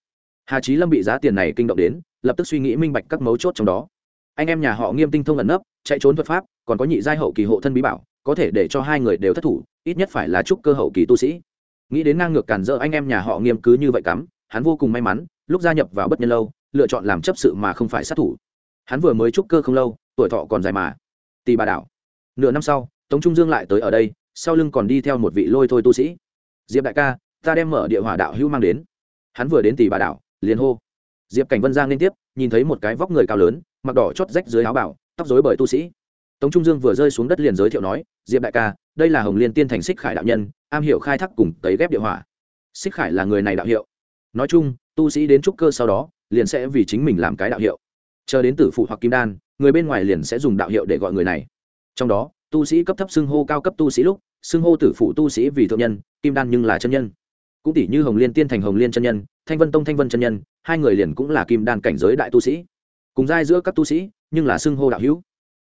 hà trí lâm bị giá tiền này kinh động đến, lập tức suy nghĩ minh bạch các mấu chốt trong đó. Anh em nhà họ nghiêm tinh thông ẩn nấp, chạy trốn thuật pháp, còn có nhị giai hậu kỳ hộ thân bí bảo, có thể để cho hai người đều thất thủ, ít nhất phải là trúc cơ hậu kỳ tu sĩ. Nghĩ đến ngang ngược cản dỡ anh em nhà họ nghiêm cứ như vậy cắm, hắn vô cùng may mắn, lúc gia nhập vào bất nhân lâu, lựa chọn làm chấp sự mà không phải sát thủ. Hắn vừa mới trúc cơ không lâu, tuổi thọ còn dài mà. Tì bà đảo. Nửa năm sau, tống trung dương lại tới ở đây, sau lưng còn đi theo một vị lôi thôi tu sĩ. Diệp đại ca, ta đem mở địa hỏa đạo hữu mang đến. Hắn vừa đến Tì bà đảo liền hô. Diệp cảnh vân giang liên tiếp, nhìn thấy một cái vóc người cao lớn, mặc đỏ chót rách dưới áo bảo, tóc dối bởi tu sĩ. Tống trung dương vừa rơi xuống đất liền giới thiệu nói, diệp đại ca, đây là hồng liên tiên thành xích khải đạo nhân, am hiểu khai thác cùng tấy ghép địa hỏa. Xích khải là người này đạo hiệu. Nói chung, tu sĩ đến trúc cơ sau đó, liền sẽ vì chính mình làm cái đạo hiệu. Chờ đến tử phụ hoặc kim đan, người bên ngoài liền sẽ dùng đạo hiệu để gọi người này. Trong đó, tu sĩ cấp thấp xưng hô cao cấp tu sĩ lúc, xưng hô tử phụ tu sĩ vì thượng nhân, kim đan nhưng là chân nhân. Cũng tỷ như hồng liên tiên thành hồng liên chân nhân thanh vân tông thanh vân chân nhân, hai người liền cũng là kim đan cảnh giới đại tu sĩ. Cùng giai giữa các tu sĩ, nhưng là xưng hô đạo hữu.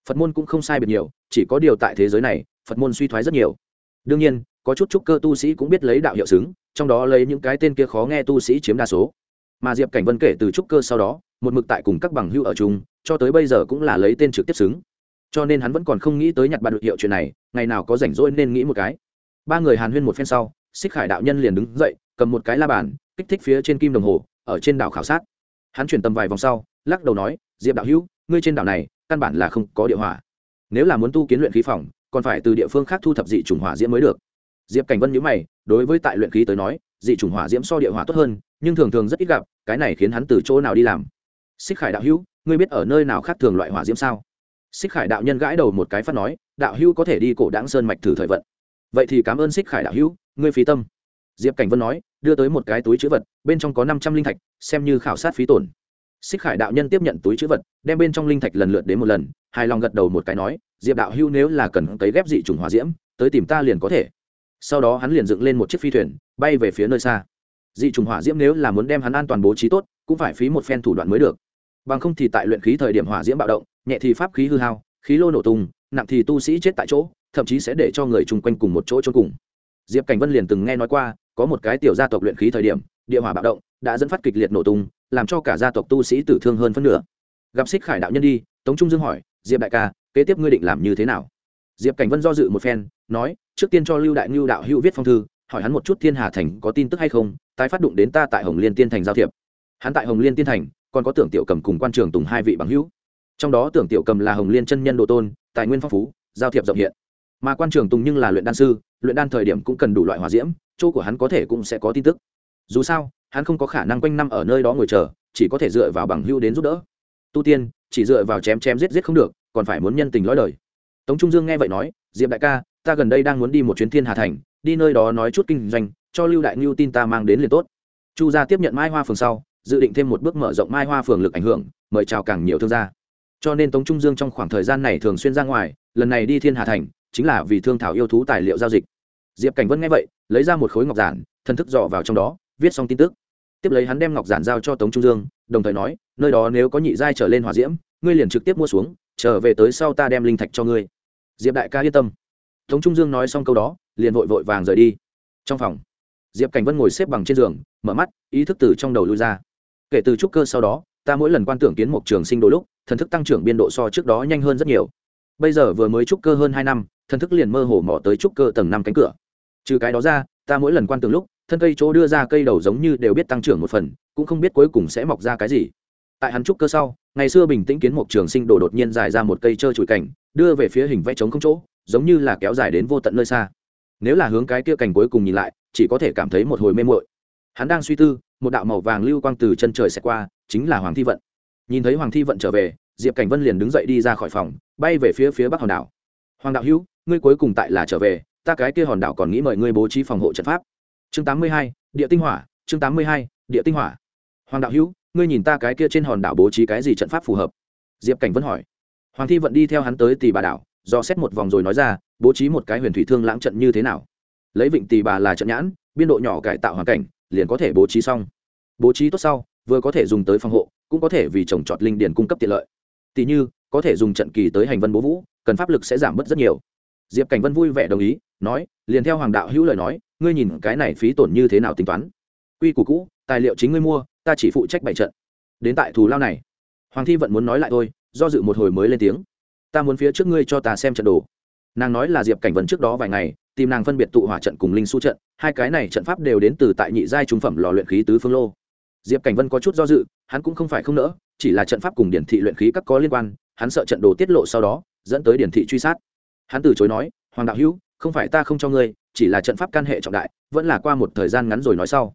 Phật môn cũng không sai biệt nhiều, chỉ có điều tại thế giới này, phật môn suy thoái rất nhiều. Đương nhiên, có chút trúc cơ tu sĩ cũng biết lấy đạo hiệu xứng, trong đó lấy những cái tên kia khó nghe tu sĩ chiếm đa số. Mà diệp cảnh vân kể từ trúc cơ sau đó, một mực tại cùng các bằng hữu ở chung, cho tới bây giờ cũng là lấy tên trực tiếp xứng. Cho nên hắn vẫn còn không nghĩ tới nhặt bạn được hiệu chuyện này, ngày nào có rảnh rỗi nên nghĩ một cái. Ba người hàn huyên một phen sau, xích khải đạo nhân liền đứng dậy, cầm một cái la bàn kích thích phía trên kim đồng hồ, ở trên đảo khảo sát. Hắn chuyển tầm vài vòng sau, lắc đầu nói, diệp đạo hữu, ngươi trên đảo này, căn bản là không có địa hỏa. Nếu là muốn tu kiến luyện khí phòng, còn phải từ địa phương khác thu thập dị chủng hỏa diễm mới được. Diệp cảnh vân nhữ mày, đối với tại luyện khí tới nói, dị chủng hỏa diễm so địa hỏa tốt hơn, nhưng thường thường rất ít gặp, cái này khiến hắn từ chỗ nào đi làm? Xích khải đạo hữu, ngươi biết ở nơi nào khác thường loại hỏa diễm sao? Xích khải đạo nhân gãi đầu một cái phát nói, đạo hữu có thể đi cổ đáng sơn mạch thử thời vận. Vậy thì cảm ơn xích khải đạo hữu, ngươi phí tâm. Diệp cảnh vân nói đưa tới một cái túi chữ vật, bên trong có năm trăm linh thạch, xem như khảo sát phí tổn. Xích khải đạo nhân tiếp nhận túi chữ vật, đem bên trong linh thạch lần lượt đến một lần, hài lòng gật đầu một cái nói, diệp đạo hưu nếu là cần cấy ghép dị chủng hòa diễm, tới tìm ta liền có thể. Sau đó hắn liền dựng lên một chiếc phi thuyền, bay về phía nơi xa. Dị trùng hỏa diễm nếu là muốn đem hắn an toàn bố trí tốt, cũng phải phí một phen thủ đoạn mới được. Bằng không thì tại luyện khí thời điểm hỏa diễm bạo động, nhẹ thì pháp khí hư hao, khí lô nổ tung, nặng thì tu sĩ chết tại chỗ, thậm chí sẽ để cho người chung quanh cùng một chỗ trốn cùng. Diệp cảnh vân liền từng nghe nói qua có một cái tiểu gia tộc luyện khí thời điểm, địa hỏa bạo động, đã dẫn phát kịch liệt nổ tung, làm cho cả gia tộc tu sĩ tử thương hơn phân nửa. Gặp xích khải đạo nhân đi, tống trung dương hỏi, diệp đại ca, kế tiếp ngươi định làm như thế nào? Diệp cảnh vân do dự một phen, nói, trước tiên cho lưu đại ngưu đạo hữu viết phong thư, hỏi hắn một chút thiên hà thành có tin tức hay không, tái phát đụng đến ta tại hồng liên tiên thành giao thiệp. Hắn tại hồng liên tiên thành, còn có tưởng tiểu cầm cùng quan trường tùng hai vị bằng hữu. Trong đó tưởng tiểu cầm là hồng liên chân nhân đồ tôn, tài nguyên phong phú, giao thiệp rộng hiện. Mà quan trường tùng nhưng là luyện đan sư, luyện đan thời điểm cũng cần đủ loại hòa diễm chỗ của hắn có thể cũng sẽ có tin tức. Dù sao, hắn không có khả năng quanh năm ở nơi đó ngồi chờ, chỉ có thể dựa vào bằng hưu đến giúp đỡ. Tu tiên, chỉ dựa vào chém chém giết giết không được, còn phải muốn nhân tình lõi đời. Tống trung dương nghe vậy nói, diệp đại ca, ta gần đây đang muốn đi một chuyến thiên hà thành, đi nơi đó nói chút kinh doanh, cho lưu đại ngưu tin ta mang đến liền tốt. Chu gia tiếp nhận mai hoa phường sau, dự định thêm một bước mở rộng mai hoa phường lực ảnh hưởng, mời chào càng nhiều thương gia. Cho nên tống trung dương trong khoảng thời gian này thường xuyên ra ngoài, lần này đi thiên hà thành, chính là vì thương thảo yêu thú tài liệu giao dịch diệp cảnh vân nghe vậy, lấy ra một khối ngọc giản, thần thức dò vào trong đó, viết xong tin tức. Tiếp lấy hắn đem ngọc giản giao cho tống trung dương, đồng thời nói, nơi đó nếu có nhị giai trở lên hỏa diễm, ngươi liền trực tiếp mua xuống, trở về tới sau ta đem linh thạch cho ngươi. Diệp đại ca yên tâm. Tống trung dương nói xong câu đó, liền vội vội vàng rời đi. Trong phòng, diệp cảnh vân ngồi xếp bằng trên giường, mở mắt, ý thức từ trong đầu lui ra. Kể từ trúc cơ sau đó, ta mỗi lần quan tưởng kiến một trường sinh đôi lúc, thần thức tăng trưởng biên độ so trước đó nhanh hơn rất nhiều. Bây giờ vừa mới trúc cơ hơn hai năm, thần thức liền mơ hồ mỏ tới trúc cơ tầng năm cánh cửa trừ cái đó ra, ta mỗi lần quan tưởng lúc, thân cây chỗ đưa ra cây đầu giống như đều biết tăng trưởng một phần, cũng không biết cuối cùng sẽ mọc ra cái gì. Tại hắn trúc cơ sau, ngày xưa bình tĩnh kiến một trường sinh đồ đột nhiên dài ra một cây trơ trụi cảnh đưa về phía hình vẽ trống không chỗ, giống như là kéo dài đến vô tận nơi xa. Nếu là hướng cái kia cảnh cuối cùng nhìn lại, chỉ có thể cảm thấy một hồi mê mội hắn đang suy tư, một đạo màu vàng lưu quang từ chân trời xẹt qua, chính là hoàng thi vận. Nhìn thấy hoàng thi vận trở về, diệp cảnh vân liền đứng dậy đi ra khỏi phòng, bay về phía phía bắc hòn đảo. Hoàng đạo hữu, ngươi cuối cùng tại là trở về ta cái kia hòn đảo còn nghĩ mời ngươi bố trí phòng hộ trận pháp. Chương 82, địa tinh hỏa chương 82, địa tinh hỏa. Hoàng đạo hữu ngươi nhìn ta cái kia trên hòn đảo bố trí cái gì trận pháp phù hợp? Diệp cảnh vẫn hỏi. Hoàng thi vận đi theo hắn tới Tỳ bà đảo do xét một vòng rồi nói ra bố trí một cái huyền thủy thương lãng trận như thế nào? Lấy vịnh Tỳ bà là trận nhãn biên độ nhỏ cải tạo hoàn cảnh liền có thể bố trí xong. Bố trí tốt sau vừa có thể dùng tới phòng hộ cũng có thể vì trồng trọt linh điền cung cấp tiện lợi. Tỷ như có thể dùng trận kỳ tới hành vân bố vũ cần pháp lực sẽ giảm bớt rất nhiều diệp cảnh vân vui vẻ đồng ý, nói, liền theo hoàng đạo hữu lời nói, ngươi nhìn cái này phí tổn như thế nào tính toán? Quy củ cũ, tài liệu chính ngươi mua, ta chỉ phụ trách bảy trận. Đến tại thù lao này. Hoàng thi vẫn muốn nói lại thôi, do dự một hồi mới lên tiếng. Ta muốn phía trước ngươi cho ta xem trận đồ. Nàng nói là diệp cảnh vân trước đó vài ngày, tìm nàng phân biệt tụ hỏa trận cùng linh su trận, hai cái này trận pháp đều đến từ tại nhị giai trung phẩm lò luyện khí tứ phương lô. Diệp cảnh vân có chút do dự, hắn cũng không phải không nỡ, chỉ là trận pháp cùng điển thị luyện khí các có liên quan, hắn sợ trận đồ tiết lộ sau đó, dẫn tới điển thị truy sát hắn từ chối nói, hoàng đạo hữu, không phải ta không cho ngươi, chỉ là trận pháp can hệ trọng đại, vẫn là qua một thời gian ngắn rồi nói sau.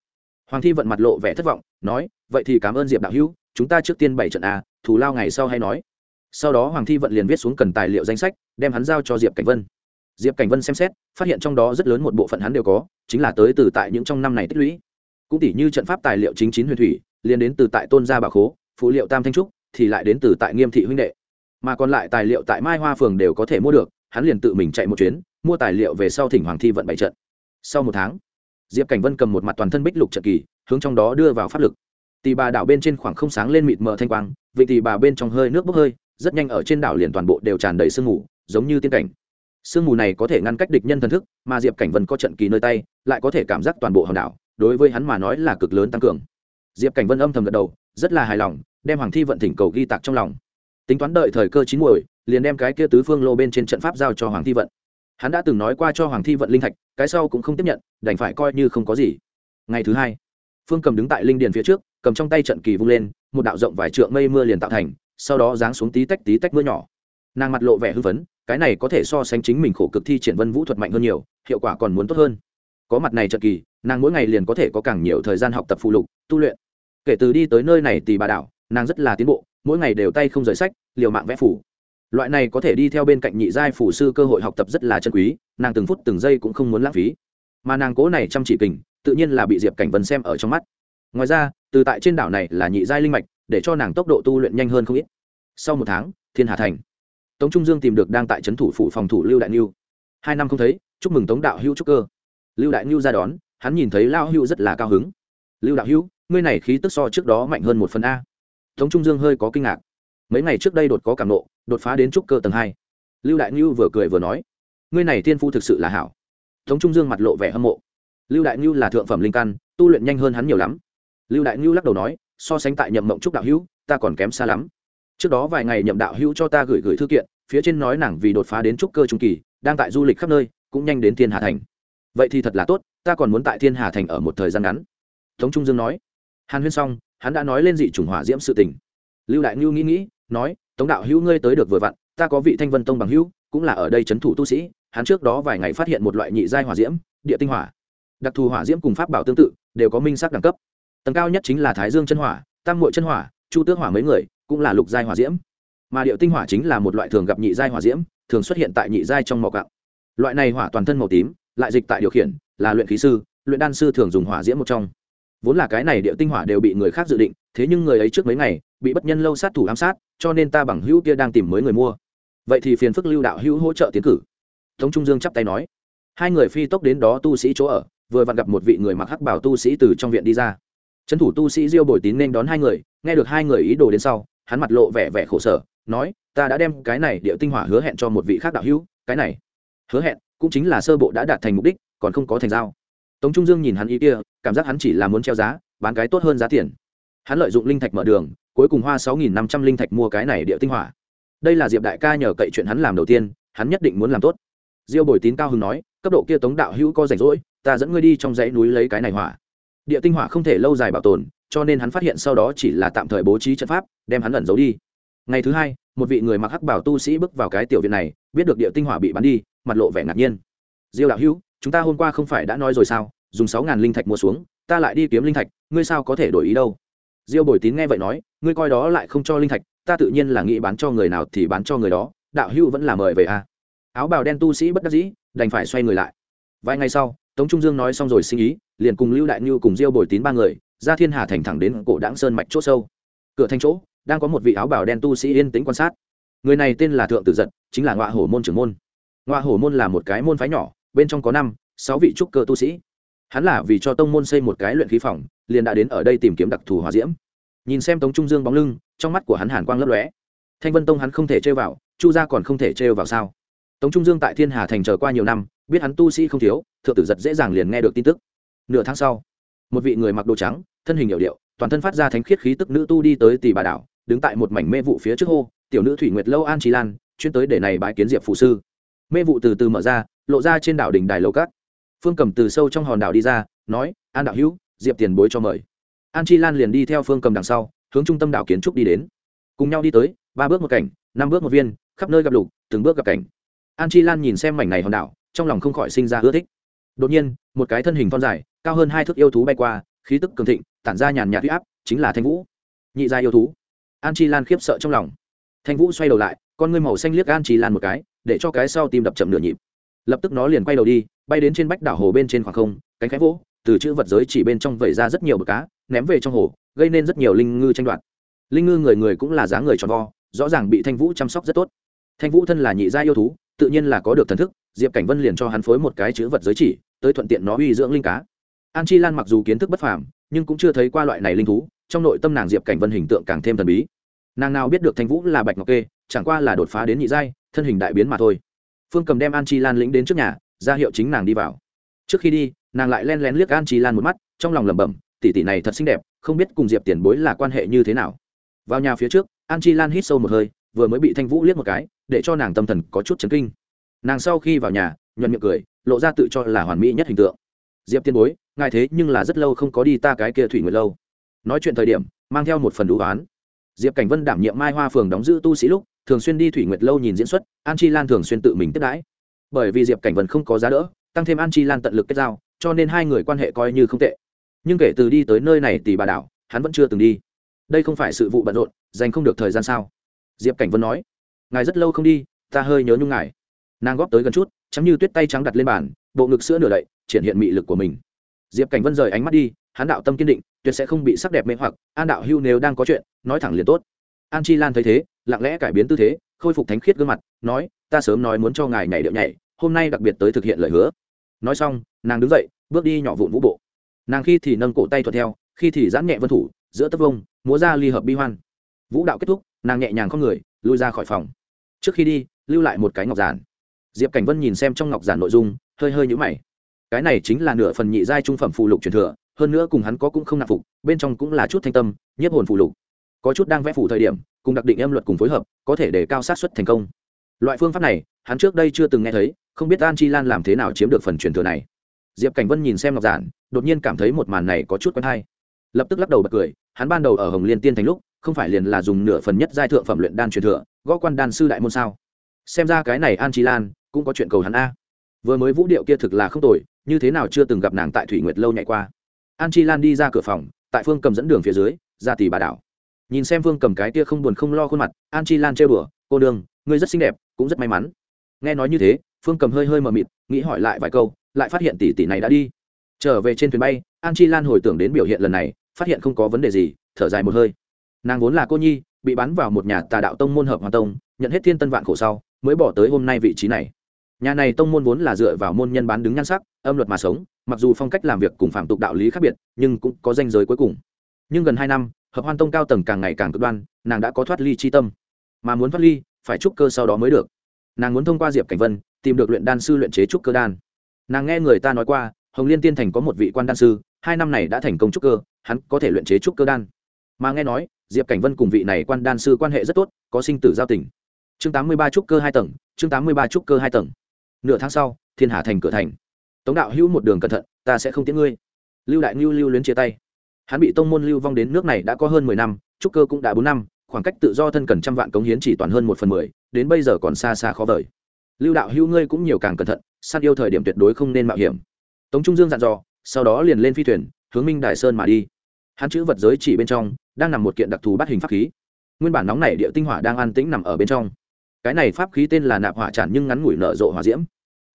Hoàng thi vận mặt lộ vẻ thất vọng, nói, vậy thì cảm ơn diệp đạo hữu, chúng ta trước tiên bảy trận a, thù lao ngày sau hay nói. Sau đó hoàng thi vận liền viết xuống cần tài liệu danh sách, đem hắn giao cho diệp cảnh vân. Diệp cảnh vân xem xét, phát hiện trong đó rất lớn một bộ phận hắn đều có, chính là tới từ tại những trong năm này tích lũy. Cũng tỷ như trận pháp tài liệu chính chín huyền thủy, liền đến từ tại tôn gia bà khố phụ liệu tam thanh trúc, thì lại đến từ tại nghiêm thị huynh đệ. Mà còn lại tài liệu tại mai hoa phường đều có thể mua được hắn liền tự mình chạy một chuyến, mua tài liệu về sau thỉnh hoàng thi vận bảy trận. Sau một tháng, diệp cảnh vân cầm một mặt toàn thân bích lục trận kỳ, hướng trong đó đưa vào pháp lực. Tì bà đảo bên trên khoảng không sáng lên mịt mờ thanh quang, vị tì bà bên trong hơi nước bốc hơi, rất nhanh ở trên đảo liền toàn bộ đều tràn đầy sương mù, giống như tiên cảnh. Sương mù này có thể ngăn cách địch nhân thần thức, mà diệp cảnh vân có trận kỳ nơi tay, lại có thể cảm giác toàn bộ hòn đảo, đối với hắn mà nói là cực lớn tăng cường. Diệp cảnh vân âm thầm gật đầu, rất là hài lòng, đem hoàng thi vận thỉnh cầu ghi tạc trong lòng tính toán đợi thời cơ chín muồi, liền đem cái kia tứ phương lô bên trên trận pháp giao cho hoàng thi vận. Hắn đã từng nói qua cho hoàng thi vận linh thạch, cái sau cũng không tiếp nhận, đành phải coi như không có gì. Ngày thứ hai, phương cầm đứng tại linh điền phía trước, cầm trong tay trận kỳ vung lên, một đạo rộng vài trượng mây mưa liền tạo thành, sau đó giáng xuống tí tách tí tách mưa nhỏ. Nàng mặt lộ vẻ hưng phấn, cái này có thể so sánh chính mình khổ cực thi triển vân vũ thuật mạnh hơn nhiều, hiệu quả còn muốn tốt hơn. Có mặt này trận kỳ, nàng mỗi ngày liền có thể có càng nhiều thời gian học tập phụ lục, tu luyện. Kể từ đi tới nơi này tì bà đảo, nàng rất là tiến bộ mỗi ngày đều tay không rời sách, liều mạng vẽ phủ. Loại này có thể đi theo bên cạnh nhị giai phủ sư cơ hội học tập rất là chân quý, nàng từng phút từng giây cũng không muốn lãng phí. Mà nàng cố này chăm chỉ kình, tự nhiên là bị diệp cảnh vân xem ở trong mắt. Ngoài ra, từ tại trên đảo này là nhị giai linh mạch, để cho nàng tốc độ tu luyện nhanh hơn không ít. Sau một tháng, thiên hà thành. Tống trung dương tìm được đang tại trấn thủ phủ phòng thủ lưu đại niu hai năm không thấy, chúc mừng tống đạo hữu trúc cơ. Lưu đại niu ra đón, hắn nhìn thấy lao hữu rất là cao hứng. Lưu đạo hữu, ngươi này khí tức so trước đó mạnh hơn một phần a tống trung dương hơi có kinh ngạc. Mấy ngày trước đây đột có cảm nộ, đột phá đến trúc cơ tầng hai. Lưu đại ngưu vừa cười vừa nói, ngươi này thiên phu thực sự là hảo. Tống trung dương mặt lộ vẻ hâm mộ. Lưu đại ngưu là thượng phẩm linh căn, tu luyện nhanh hơn hắn nhiều lắm. Lưu đại ngưu lắc đầu nói, so sánh tại nhậm mộng trúc đạo hữu, ta còn kém xa lắm. Trước đó vài ngày nhậm đạo hữu cho ta gửi gửi thư kiện, phía trên nói nàng vì đột phá đến trúc cơ trung kỳ, đang tại du lịch khắp nơi, cũng nhanh đến thiên hà thành. Vậy thì thật là tốt, ta còn muốn tại thiên hà thành ở một thời gian ngắn. Tống trung dương nói. Hàn huyên xong hắn đã nói lên dị chủng hỏa diễm sự tình. Lưu đại ngưu nghĩ nghĩ, nói, tống đạo hữu ngươi tới được vừa vặn, ta có vị thanh vân tông bằng hữu, cũng là ở đây c thủ tu sĩ, hắn trước đó vài ngày phát hiện một loại nhị giai hỏa diễm, địa tinh hỏa. Đặc thù hỏa diễm cùng pháp bảo tương tự, đều có minh sắc đẳng cấp. Tầng cao nhất chính là thái dương chân hỏa, tam mội chân hỏa, chu tước hỏa mấy người, cũng là lục giai hỏa diễm. Mà địa tinh hỏa chính là một loại thường gặp nhị giai hỏa diễm, thường xuất hiện tại nhị giai trong mỏ cạo. Loại này hỏa toàn thân màu tím, lại dịch tại điều khiển, là luyện khí sư, luyện đan sư thường dùng hỏa diễm một trong vốn là cái này địa tinh hỏa đều bị người khác dự định, thế nhưng người ấy trước mấy ngày bị bất nhân lâu sát thủ ám sát, cho nên ta bằng hữu kia đang tìm mới người mua. Vậy thì phiền phức lưu đạo hữu hỗ trợ tiến cử. Tống trung dương chắp tay nói. Hai người phi tốc đến đó tu sĩ chỗ ở, vừa vặn gặp một vị người mặc hắc bảo tu sĩ từ trong viện đi ra. Trấn thủ tu sĩ diêu bồi tín nên đón hai người, nghe được hai người ý đồ đến sau, hắn mặt lộ vẻ vẻ khổ sở, nói, ta đã đem cái này địa tinh hỏa hứa hẹn cho một vị khác đạo hữu, cái này hứa hẹn cũng chính là sơ bộ đã đạt thành mục đích, còn không có thành giao tống trung dương nhìn hắn ý kia, cảm giác hắn chỉ là muốn treo giá, bán cái tốt hơn giá tiền. Hắn lợi dụng linh thạch mở đường, cuối cùng hoa sáu nghìn năm trăm linh thạch mua cái này địa tinh hỏa. Đây là diệp đại ca nhờ cậy chuyện hắn làm đầu tiên, hắn nhất định muốn làm tốt. Diêu bồi tín cao hưng nói, cấp độ kia tống đạo hữu có rảnh rỗi, ta dẫn ngươi đi trong dãy núi lấy cái này hỏa. Địa tinh hỏa không thể lâu dài bảo tồn, cho nên hắn phát hiện sau đó chỉ là tạm thời bố trí trận pháp, đem hắn ẩn giấu đi. Ngày thứ hai, một vị người mặc hắc bảo tu sĩ bước vào cái tiểu viện này, biết được địa tinh hỏa bị bắn đi, mặt lộ vẻ ngạc nhiên. Diêu đạo hữu chúng ta hôm qua không phải đã nói rồi sao, dùng sáu ngàn linh thạch mua xuống, ta lại đi kiếm linh thạch, ngươi sao có thể đổi ý đâu? Diêu bồi tín nghe vậy nói, ngươi coi đó lại không cho linh thạch, ta tự nhiên là nghĩ bán cho người nào thì bán cho người đó, đạo hữu vẫn là mời về a. À. áo bào đen tu sĩ bất đắc dĩ, đành phải xoay người lại. Vài ngày sau, tống trung dương nói xong rồi sinh ý, liền cùng lưu đại như cùng diêu bồi tín ba người, ra thiên hà thành thẳng đến cổ đáng sơn mạch c h ỗ sâu. Cửa thành chỗ, đang có một vị áo bào đen tu sĩ yên tĩnh quan sát. Người này tên là thượng tử giật, chính là ngọa hổ môn trưởng môn. Ngọa hổ môn là một cái môn phái nhỏ bên trong có năm, sáu vị trúc cơ tu sĩ. Hắn là vì cho tông môn xây một cái luyện khí phòng, liền đã đến ở đây tìm kiếm đặc thù hòa diễm. Nhìn xem tống trung dương bóng lưng, trong mắt của hắn hàn quang lấp lóe. Thanh vân tông hắn không thể chơi vào, chu gia còn không thể trêu vào sao? Tống trung dương tại thiên hà thành chờ qua nhiều năm, biết hắn tu sĩ không thiếu, thượng tử giật dễ dàng liền nghe được tin tức. Nửa tháng sau, một vị người mặc đồ trắng, thân hình hiệu điệu, toàn thân phát ra thánh khiết khí tức nữ tu đi tới tỷ bà đảo, đứng tại một mảnh mê vụ phía trước hô, tiểu nữ thủy nguyệt lâu an trí lan, chuyên tới để này bái kiến diệp phụ sư. Mê vụ từ từ mở ra lộ ra trên đảo đỉnh đài lầu cát phương cầm từ sâu trong hòn đảo đi ra, nói, an đạo hữu, diệp tiền bối cho mời. An chi lan liền đi theo phương cầm đằng sau, hướng trung tâm đảo kiến trúc đi đến. Cùng nhau đi tới, ba bước một cảnh, năm bước một viên, khắp nơi gặp lục, từng bước gặp cảnh. An chi lan nhìn xem mảnh này hòn đảo, trong lòng không khỏi sinh ra ưa thích. Đột nhiên, một cái thân hình thon dài, cao hơn hai thước yêu thú bay qua, khí tức cường thịnh, tản ra nhàn nhạt huy áp, chính là thanh vũ. Nhị gia yêu thú. An chi lan khiếp sợ trong lòng. Thanh vũ xoay đầu lại, con ngươi màu xanh liếc an chi lan một cái, để cho cái sau tim đập chậm nửa nhịp lập tức nó liền quay đầu đi, bay đến trên bách đảo hồ bên trên khoảng không, cánh khẽ vỗ, từ chữ vật giới chỉ bên trong vẩy ra rất nhiều bờ cá, ném về trong hồ, gây nên rất nhiều linh ngư tranh đoạt. Linh ngư người người cũng là dáng người tròn vo, rõ ràng bị thanh vũ chăm sóc rất tốt. Thanh vũ thân là nhị gia yêu thú, tự nhiên là có được thần thức, diệp cảnh vân liền cho hắn phối một cái chữ vật giới chỉ, tới thuận tiện nó uy dưỡng linh cá. An chi lan mặc dù kiến thức bất phàm, nhưng cũng chưa thấy qua loại này linh thú, trong nội tâm nàng diệp cảnh vân hình tượng càng thêm thần bí. Nàng nào biết được thanh vũ là bạch ngọc kê, chẳng qua là đột phá đến nhị giai, thân hình đại biến mà thôi phương cầm đem an chi lan lĩnh đến trước nhà, ra hiệu chính nàng đi vào. Trước khi đi, nàng lại len lén liếc an chi lan một mắt, trong lòng lẩm bẩm, tỷ tỷ này thật xinh đẹp, không biết cùng diệp tiền bối là quan hệ như thế nào. Vào nhà phía trước, an chi lan hít sâu một hơi, vừa mới bị thanh vũ liếc một cái, để cho nàng tâm thần có chút chấn kinh. Nàng sau khi vào nhà, nhuận miệng cười, lộ ra tự cho là hoàn mỹ nhất hình tượng. Diệp tiên bối, ngài thế nhưng là rất lâu không có đi ta cái kia thủy nguyệt lâu. Nói chuyện thời điểm, mang theo một phần đủ oán diệp cảnh vân đảm nhiệm mai hoa phường đóng giữ tu sĩ lúc, thường xuyên đi thủy nguyệt lâu nhìn diễn xuất, an chi lan thường xuyên tự mình tiếp đãi. Bởi vì diệp cảnh vân không có giá đỡ, tăng thêm an chi lan tận lực kết giao, cho nên hai người quan hệ coi như không tệ. Nhưng kể từ đi tới nơi này tỷ bà đảo, hắn vẫn chưa từng đi. Đây không phải sự vụ bận rộn, dành không được thời gian sao? Diệp cảnh vân nói. Ngài rất lâu không đi, ta hơi nhớ nhung ngài. Nàng góp tới gần chút chắm như tuyết tay trắng đặt lên bàn, bộ ngực sữa nửa đậy, triển hiện mị lực của mình. Diệp cảnh vân rời ánh mắt đi hắn đạo tâm kiên định, tuyệt sẽ không bị sắc đẹp mê hoặc, an đạo hưu nếu đang có chuyện, nói thẳng liền tốt. An chi lan thấy thế, lặng lẽ cải biến tư thế, khôi phục thánh khiết gương mặt, nói, ta sớm nói muốn cho ngài nhảy điệu nhảy, hôm nay đặc biệt tới thực hiện lời hứa. Nói xong, nàng đứng dậy, bước đi nhỏ vụn vũ bộ. Nàng khi thì nâng cổ tay thuận theo, khi thì giãn nhẹ vân thủ, giữa tấp vông, múa ra ly hợp bi hoan. Vũ đạo kết thúc, nàng nhẹ nhàng không người, lui ra khỏi phòng. Trước khi đi, lưu lại một cái ngọc giản. Diệp cảnh vân nhìn xem trong ngọc giản nội dung, hơi hơi nhũ mày. Cái này chính là nửa phần nhị giai trung phẩm phụ lục truyền thừa hơn nữa cùng hắn có cũng không nạp phục, bên trong cũng là chút thanh tâm, nhiếp hồn phụ lục. Có chút đang vẽ phụ thời điểm, cùng đặc định em luật cùng phối hợp, có thể để cao sát xuất thành công. Loại phương pháp này, hắn trước đây chưa từng nghe thấy, không biết an chi lan làm thế nào chiếm được phần truyền thừa này. Diệp cảnh vân nhìn xem ngọc giản, đột nhiên cảm thấy một màn này có chút quen hay. Lập tức lắc đầu bật cười, hắn ban đầu ở hồng liên tiên thành lúc, không phải liền là dùng nửa phần nhất giai thượng phẩm luyện đan truyền thừa, gõ quan đan sư đại môn sao? Xem ra cái này an chi lan, cũng có chuyện cầu hắn a. Vừa mới vũ điệu kia thực là không tồi, như thế nào chưa từng gặp nàng tại thủy nguyệt lâu nhảy qua an chi lan đi ra cửa phòng, tại phương cầm dẫn đường phía dưới, ra tỷ bà đảo. Nhìn xem phương cầm cái kia không buồn không lo khuôn mặt, an chi lan trêu đùa, cô đường ngươi rất xinh đẹp, cũng rất may mắn. Nghe nói như thế, phương cầm hơi hơi mờ mịt, nghĩ hỏi lại vài câu, lại phát hiện tỷ tỷ này đã đi. Trở về trên thuyền bay, an chi lan hồi tưởng đến biểu hiện lần này, phát hiện không có vấn đề gì, thở dài một hơi. Nàng vốn là cô nhi, bị bắn vào một nhà tà đạo tông môn hợp hoàn tông, nhận hết thiên tân vạn khổ sau, mới bỏ tới hôm nay vị trí này. Nhà này tông môn vốn là dựa vào môn nhân bán đứng nhan sắc, âm luật mà sống mặc dù phong cách làm việc cùng phạm tục đạo lý khác biệt, nhưng cũng có danh giới cuối cùng. Nhưng gần hai năm, hợp hoan tông cao tầng càng ngày càng cực đoan, nàng đã có thoát ly chi tâm. Mà muốn thoát ly, phải trúc cơ sau đó mới được. Nàng muốn thông qua diệp cảnh vân, tìm được luyện đan sư luyện chế trúc cơ đan. Nàng nghe người ta nói qua, hồng liên tiên thành có một vị quan đan sư, hai năm này đã thành công trúc cơ, hắn có thể luyện chế trúc cơ đan. Mà nghe nói, diệp cảnh vân cùng vị này quan đan sư quan hệ rất tốt, có sinh tử giao tình. Chương tám mươi ba trúc cơ hai tầng, chương tám mươi ba trúc cơ hai tầng. Nửa tháng sau, thiên hà thành cửa thành tống đạo hữu một đường cẩn thận, ta sẽ không tiễn ngươi. Lưu đại ngưu lưu luyến chia tay. Hắn bị tông môn lưu vong đến nước này đã có hơn mười năm, trúc cơ cũng đã bốn năm, khoảng cách tự do thân cần trăm vạn cống hiến chỉ toàn hơn một phần mười, đến bây giờ còn xa xa khó vời. Lưu đạo hữu ngươi cũng nhiều càng cẩn thận, săn yêu thời điểm tuyệt đối không nên mạo hiểm. Tống trung dương dặn dò, sau đó liền lên phi thuyền, hướng minh đại sơn mà đi. Hắn chữ vật giới chỉ bên trong, đang nằm một kiện đặc thù bắt hình pháp khí. Nguyên bản nóng này địa tinh hỏa đang an tĩnh nằm ở bên trong. Cái này pháp khí tên là nạp hỏa tràn nhưng ngắn ngủi nở rộ hỏa diễm.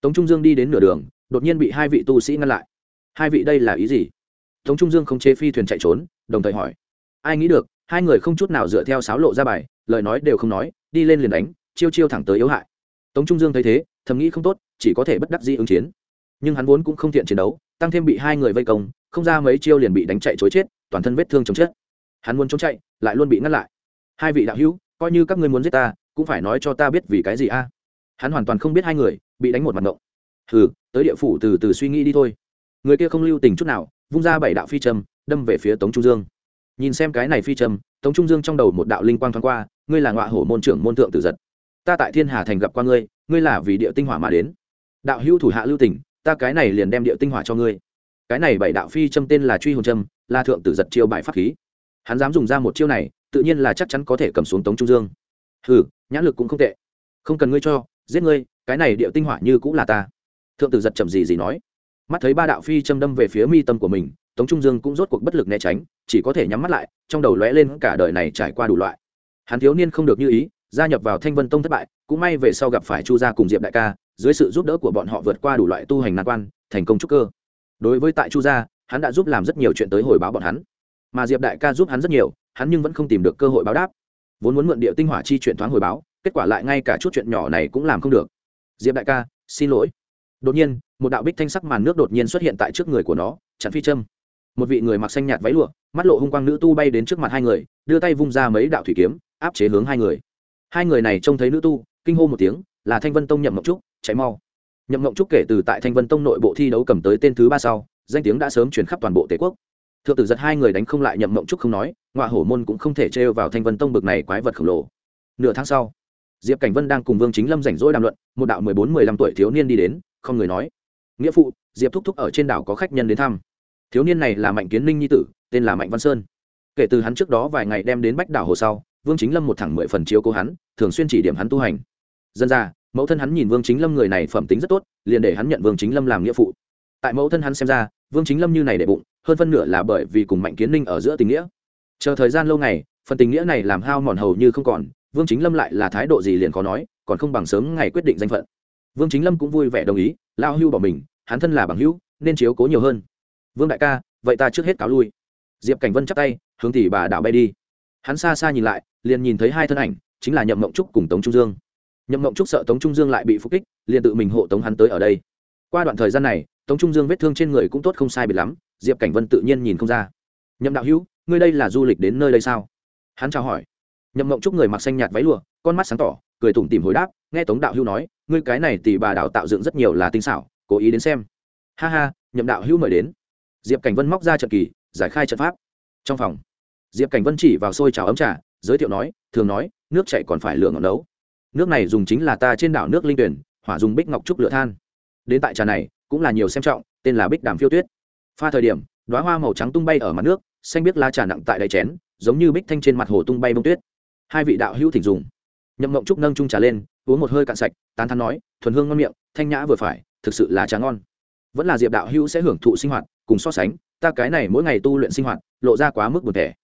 Tống trung dương đi đến nửa đường đột nhiên bị hai vị tu sĩ ngăn lại. Hai vị đây là ý gì? Tống trung dương không chế phi thuyền chạy trốn, đồng thời hỏi. Ai nghĩ được, hai người không chút nào dựa theo sáo lộ ra bài, lời nói đều không nói, đi lên liền đánh, chiêu chiêu thẳng tới yếu hại. Tống trung dương thấy thế, thầm nghĩ không tốt, chỉ có thể bất đắc dĩ ứng chiến. Nhưng hắn vốn cũng không thiện chiến đấu, tăng thêm bị hai người vây công, không ra mấy chiêu liền bị đánh chạy chối chết, toàn thân vết thương chồng chết. Hắn muốn trốn chạy, lại luôn bị ngăn lại. Hai vị đạo hữu, coi như các ngươi muốn giết ta, cũng phải nói cho ta biết vì cái gì a. Hắn hoàn toàn không biết hai người, bị đánh một mặt ngộng. Hừ tới địa phủ từ từ suy nghĩ đi thôi. Người kia không lưu tình chút nào, vung ra bảy đạo phi trầm đâm về phía tống trung dương. Nhìn xem cái này phi trầm tống trung dương trong đầu một đạo linh quang thoáng qua, ngươi là ngọa hổ môn trưởng môn thượng tử giật. Ta tại thiên hà thành gặp qua ngươi ngươi là vì địa tinh hỏa mà đến. Đạo hữu thủ hạ lưu tỉnh ta cái này liền đem địa tinh hỏa cho ngươi. Cái này bảy đạo phi châm tên là truy hồn châm là thượng tử giật chiêu bài pháp khí. Hắn dám dùng ra một chiêu này, tự nhiên là chắc chắn có thể cầm xuống tống trung dương. Hừ, nhãn lực cũng không tệ. Không cần ngươi cho, giết ngươi, cái này địa tinh hỏa như cũng là ta thượng tử giật chậm gì gì nói. Mắt thấy ba đạo phi châm đâm về phía mi tâm của mình, tống trung dương cũng rốt cuộc bất lực né tránh, chỉ có thể nhắm mắt lại, trong đầu lóe lên cả đời này trải qua đủ loại. Hắn thiếu niên không được như ý, gia nhập vào thanh vân tông thất bại, cũng may về sau gặp phải chu gia cùng diệp đại ca, dưới sự giúp đỡ của bọn họ vượt qua đủ loại tu hành nan quan, thành công trúc cơ. Đối với tại chu gia, hắn đã giúp làm rất nhiều chuyện tới hồi báo bọn hắn. Mà diệp đại ca giúp hắn rất nhiều, hắn nhưng vẫn không tìm được cơ hội báo đáp. Vốn muốn mượn địa tinh hỏa chi chuyện thoáng hồi báo, kết quả lại ngay cả chút chuyện nhỏ này cũng làm không được. Diệp đại ca, xin lỗi đột nhiên, một đạo bích thanh sắc màn nước đột nhiên xuất hiện tại trước người của nó, chặn phi châm. Một vị người mặc xanh nhạt váy lụa, mắt lộ hung quang nữ tu bay đến trước mặt hai người, đưa tay vung ra mấy đạo thủy kiếm, áp chế hướng hai người. Hai người này trông thấy nữ tu, kinh hô một tiếng, là thanh vân tông nhậm mộng trúc cháy mau. Nhậm mộng trúc kể từ tại thanh vân tông nội bộ thi đấu cầm tới tên thứ ba sau, danh tiếng đã sớm chuyển khắp toàn bộ tể quốc. Thượng tử giật hai người đánh không lại nhậm mộng trúc không nói ngoại hổ môn cũng không thể trêu vào thanh vân tông bực này quái vật khổng lồ. Nửa tháng sau, diệp cảnh vân đang cùng vương chính lâm rảnh rỗi đàm luận, một đạo mười bốn mười lăm tuổi thiếu niên đi đến không người nói. Nghĩa phụ, diệp thúc thúc ở trên đảo có khách nhân đến thăm. Thiếu niên này là mạnh kiến ninh nhi tử, tên là mạnh văn sơn. Kể từ hắn trước đó vài ngày đem đến bách đảo hồ sau, vương chính lâm một thẳng mười phần chiếu cố hắn, thường xuyên chỉ điểm hắn tu hành. Dân ra mẫu thân hắn nhìn vương chính lâm người này phẩm tính rất tốt, liền để hắn nhận vương chính lâm làm nghĩa phụ. Tại mẫu thân hắn xem ra, vương chính lâm như này để bụng, hơn phân nửa là bởi vì cùng mạnh kiến ninh ở giữa tình nghĩa. Chờ thời gian lâu ngày, phần tình nghĩa này làm hao mòn hầu như không còn, vương chính lâm lại là thái độ gì liền khó nói, còn không bằng sớm ngày quyết định danh phận vương chính lâm cũng vui vẻ đồng ý lao hưu bỏ mình, hắn thân là bằng hữu, nên chiếu cố nhiều hơn. Vương đại ca, vậy ta trước hết cáo lui. Diệp cảnh vân chắc tay, hướng tỷ bà đảo bay đi. Hắn xa xa nhìn lại, liền nhìn thấy hai thân ảnh, chính là nhậm mộng trúc cùng tống trung dương. Nhậm mộng trúc sợ tống trung dương lại bị phục kích, liền tự mình hộ tống hắn tới ở đây. Qua đoạn thời gian này, tống trung dương vết thương trên người cũng tốt không sai biệt lắm, diệp cảnh vân tự nhiên nhìn không ra. Nhậm đạo hữu, ngươi đây là du lịch đến nơi đây sao? Hắn chào hỏi. Nhậm mộng trúc người mặc xanh nhạt váy lụa, con mắt sáng tỏ cười tủm tìm hồi đáp, nghe tống đạo hữu nói, ngươi cái này tỷ bà đào tạo dựng rất nhiều là tinh xảo, cố ý đến xem. Ha ha, nhậm đạo hữu mời đến. Diệp cảnh vân móc ra trận kỳ, giải khai trận pháp. Trong phòng, diệp cảnh vân chỉ vào xôi trào ấm trà, giới thiệu nói, thường nói, nước chạy còn phải lửa ngọn nấu. Nước này dùng chính là ta trên đảo nước linh tuyển, hỏa dùng bích ngọc trúc lửa than. Đến tại trà này, cũng là nhiều xem trọng, tên là bích đàm phiêu tuyết. Pha thời điểm đoá hoa màu trắng tung bay ở mặt nước, xanh biết la trà nặng tại đáy chén, giống như bích thanh trên mặt hồ tung bay bông tuyết. Hai vị đạo hữu thỉnh dùng nhậm mộng trúc nâng trung trà lên, uống một hơi cạn sạch, tán thắn nói, thuần hương ngon miệng, thanh nhã vừa phải, thực sự là trà ngon. Vẫn là diệp đạo hữu sẽ hưởng thụ sinh hoạt, cùng so sánh, ta cái này mỗi ngày tu luyện sinh hoạt, lộ ra quá mức buồn thẻ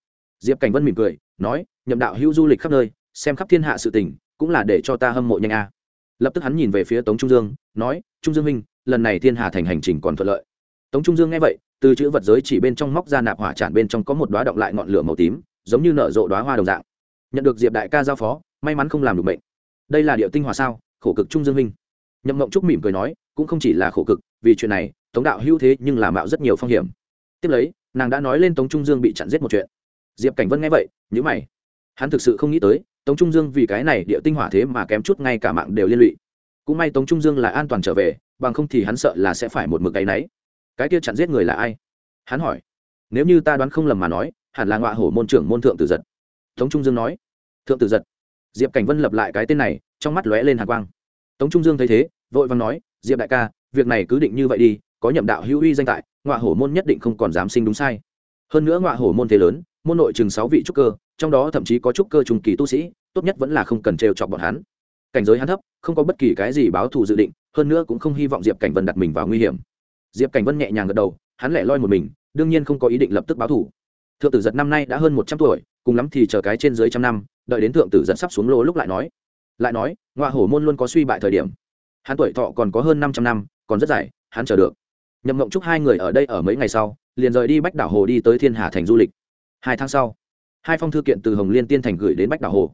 diệp cảnh vân mỉm cười, nói, nhậm đạo hữu du lịch khắp nơi, xem khắp thiên hạ sự tình, cũng là để cho ta hâm mộ nhanh a. Lập tức hắn nhìn về phía tống trung dương, nói, trung dương minh lần này thiên hà thành hành trình còn thuận lợi. Tống trung dương nghe vậy, từ chữ vật giới chỉ bên trong móc ra nạp hỏa tràn bên trong có một đoá động lại ngọn lửa màu tím, giống như nở rộ đoá hoa đồng dạng. Nhận được diệp đại ca giao phó may mắn không làm được bệnh. Đây là điệu tinh hòa sao? Khổ cực trung dương minh. Nhậm mộng trúc mỉm cười nói, cũng không chỉ là khổ cực, vì chuyện này, tống đạo hữu thế nhưng làm mạo rất nhiều phong hiểm. Tiếp lấy, nàng đã nói lên tống trung dương bị chặn giết một chuyện. Diệp cảnh vân nghe vậy nhữ mày. Hắn thực sự không nghĩ tới, tống trung dương vì cái này địa tinh hỏa thế mà kém chút ngay cả mạng đều liên lụy. Cũng may tống trung dương là an toàn trở về, bằng không thì hắn sợ là sẽ phải một mực cái náy. Cái kia chặn giết người là ai? Hắn hỏi. Nếu như ta đoán không lầm mà nói, hẳn là ngọa hổ môn trưởng môn thượng tử giật. Tống trung dương nói. Thượng tử giật diệp cảnh vân lập lại cái tên này, trong mắt lóe lên hạ quang. Tống trung dương thấy thế, vội vàng nói, diệp đại ca, việc này cứ định như vậy đi, có nhậm đạo hữu uy danh tại ngoại hổ môn nhất định không còn dám sinh đúng sai. Hơn nữa ngoại hổ môn thế lớn, môn nội chừng sáu vị trúc cơ, trong đó thậm chí có trúc cơ trùng kỳ tu sĩ, tốt nhất vẫn là không cần trêu chọc bọn hắn. Cảnh giới hắn thấp, không có bất kỳ cái gì báo thù dự định, hơn nữa cũng không hy vọng diệp cảnh vân đặt mình vào nguy hiểm. Diệp cảnh vân nhẹ nhàng gật đầu, hắn lẻ loi một mình, đương nhiên không có ý định lập tức báo thù. Thượng tử giật năm nay đã hơn một trăm tuổi, cùng lắm thì chờ cái trên dưới trăm năm đợi đến thượng tử giật sắp xuống lô, lúc lại nói. Lại nói ngoại hổ môn luôn có suy bại thời điểm. Hắn tuổi thọ còn có hơn năm trăm năm còn rất dài hắn chờ được. Nhậm mộng chúc hai người ở đây ở mấy ngày sau liền rời đi bách đảo hồ đi tới thiên hà thành du lịch. Hai tháng sau hai phong thư kiện từ hồng liên tiên thành gửi đến bách đảo hồ.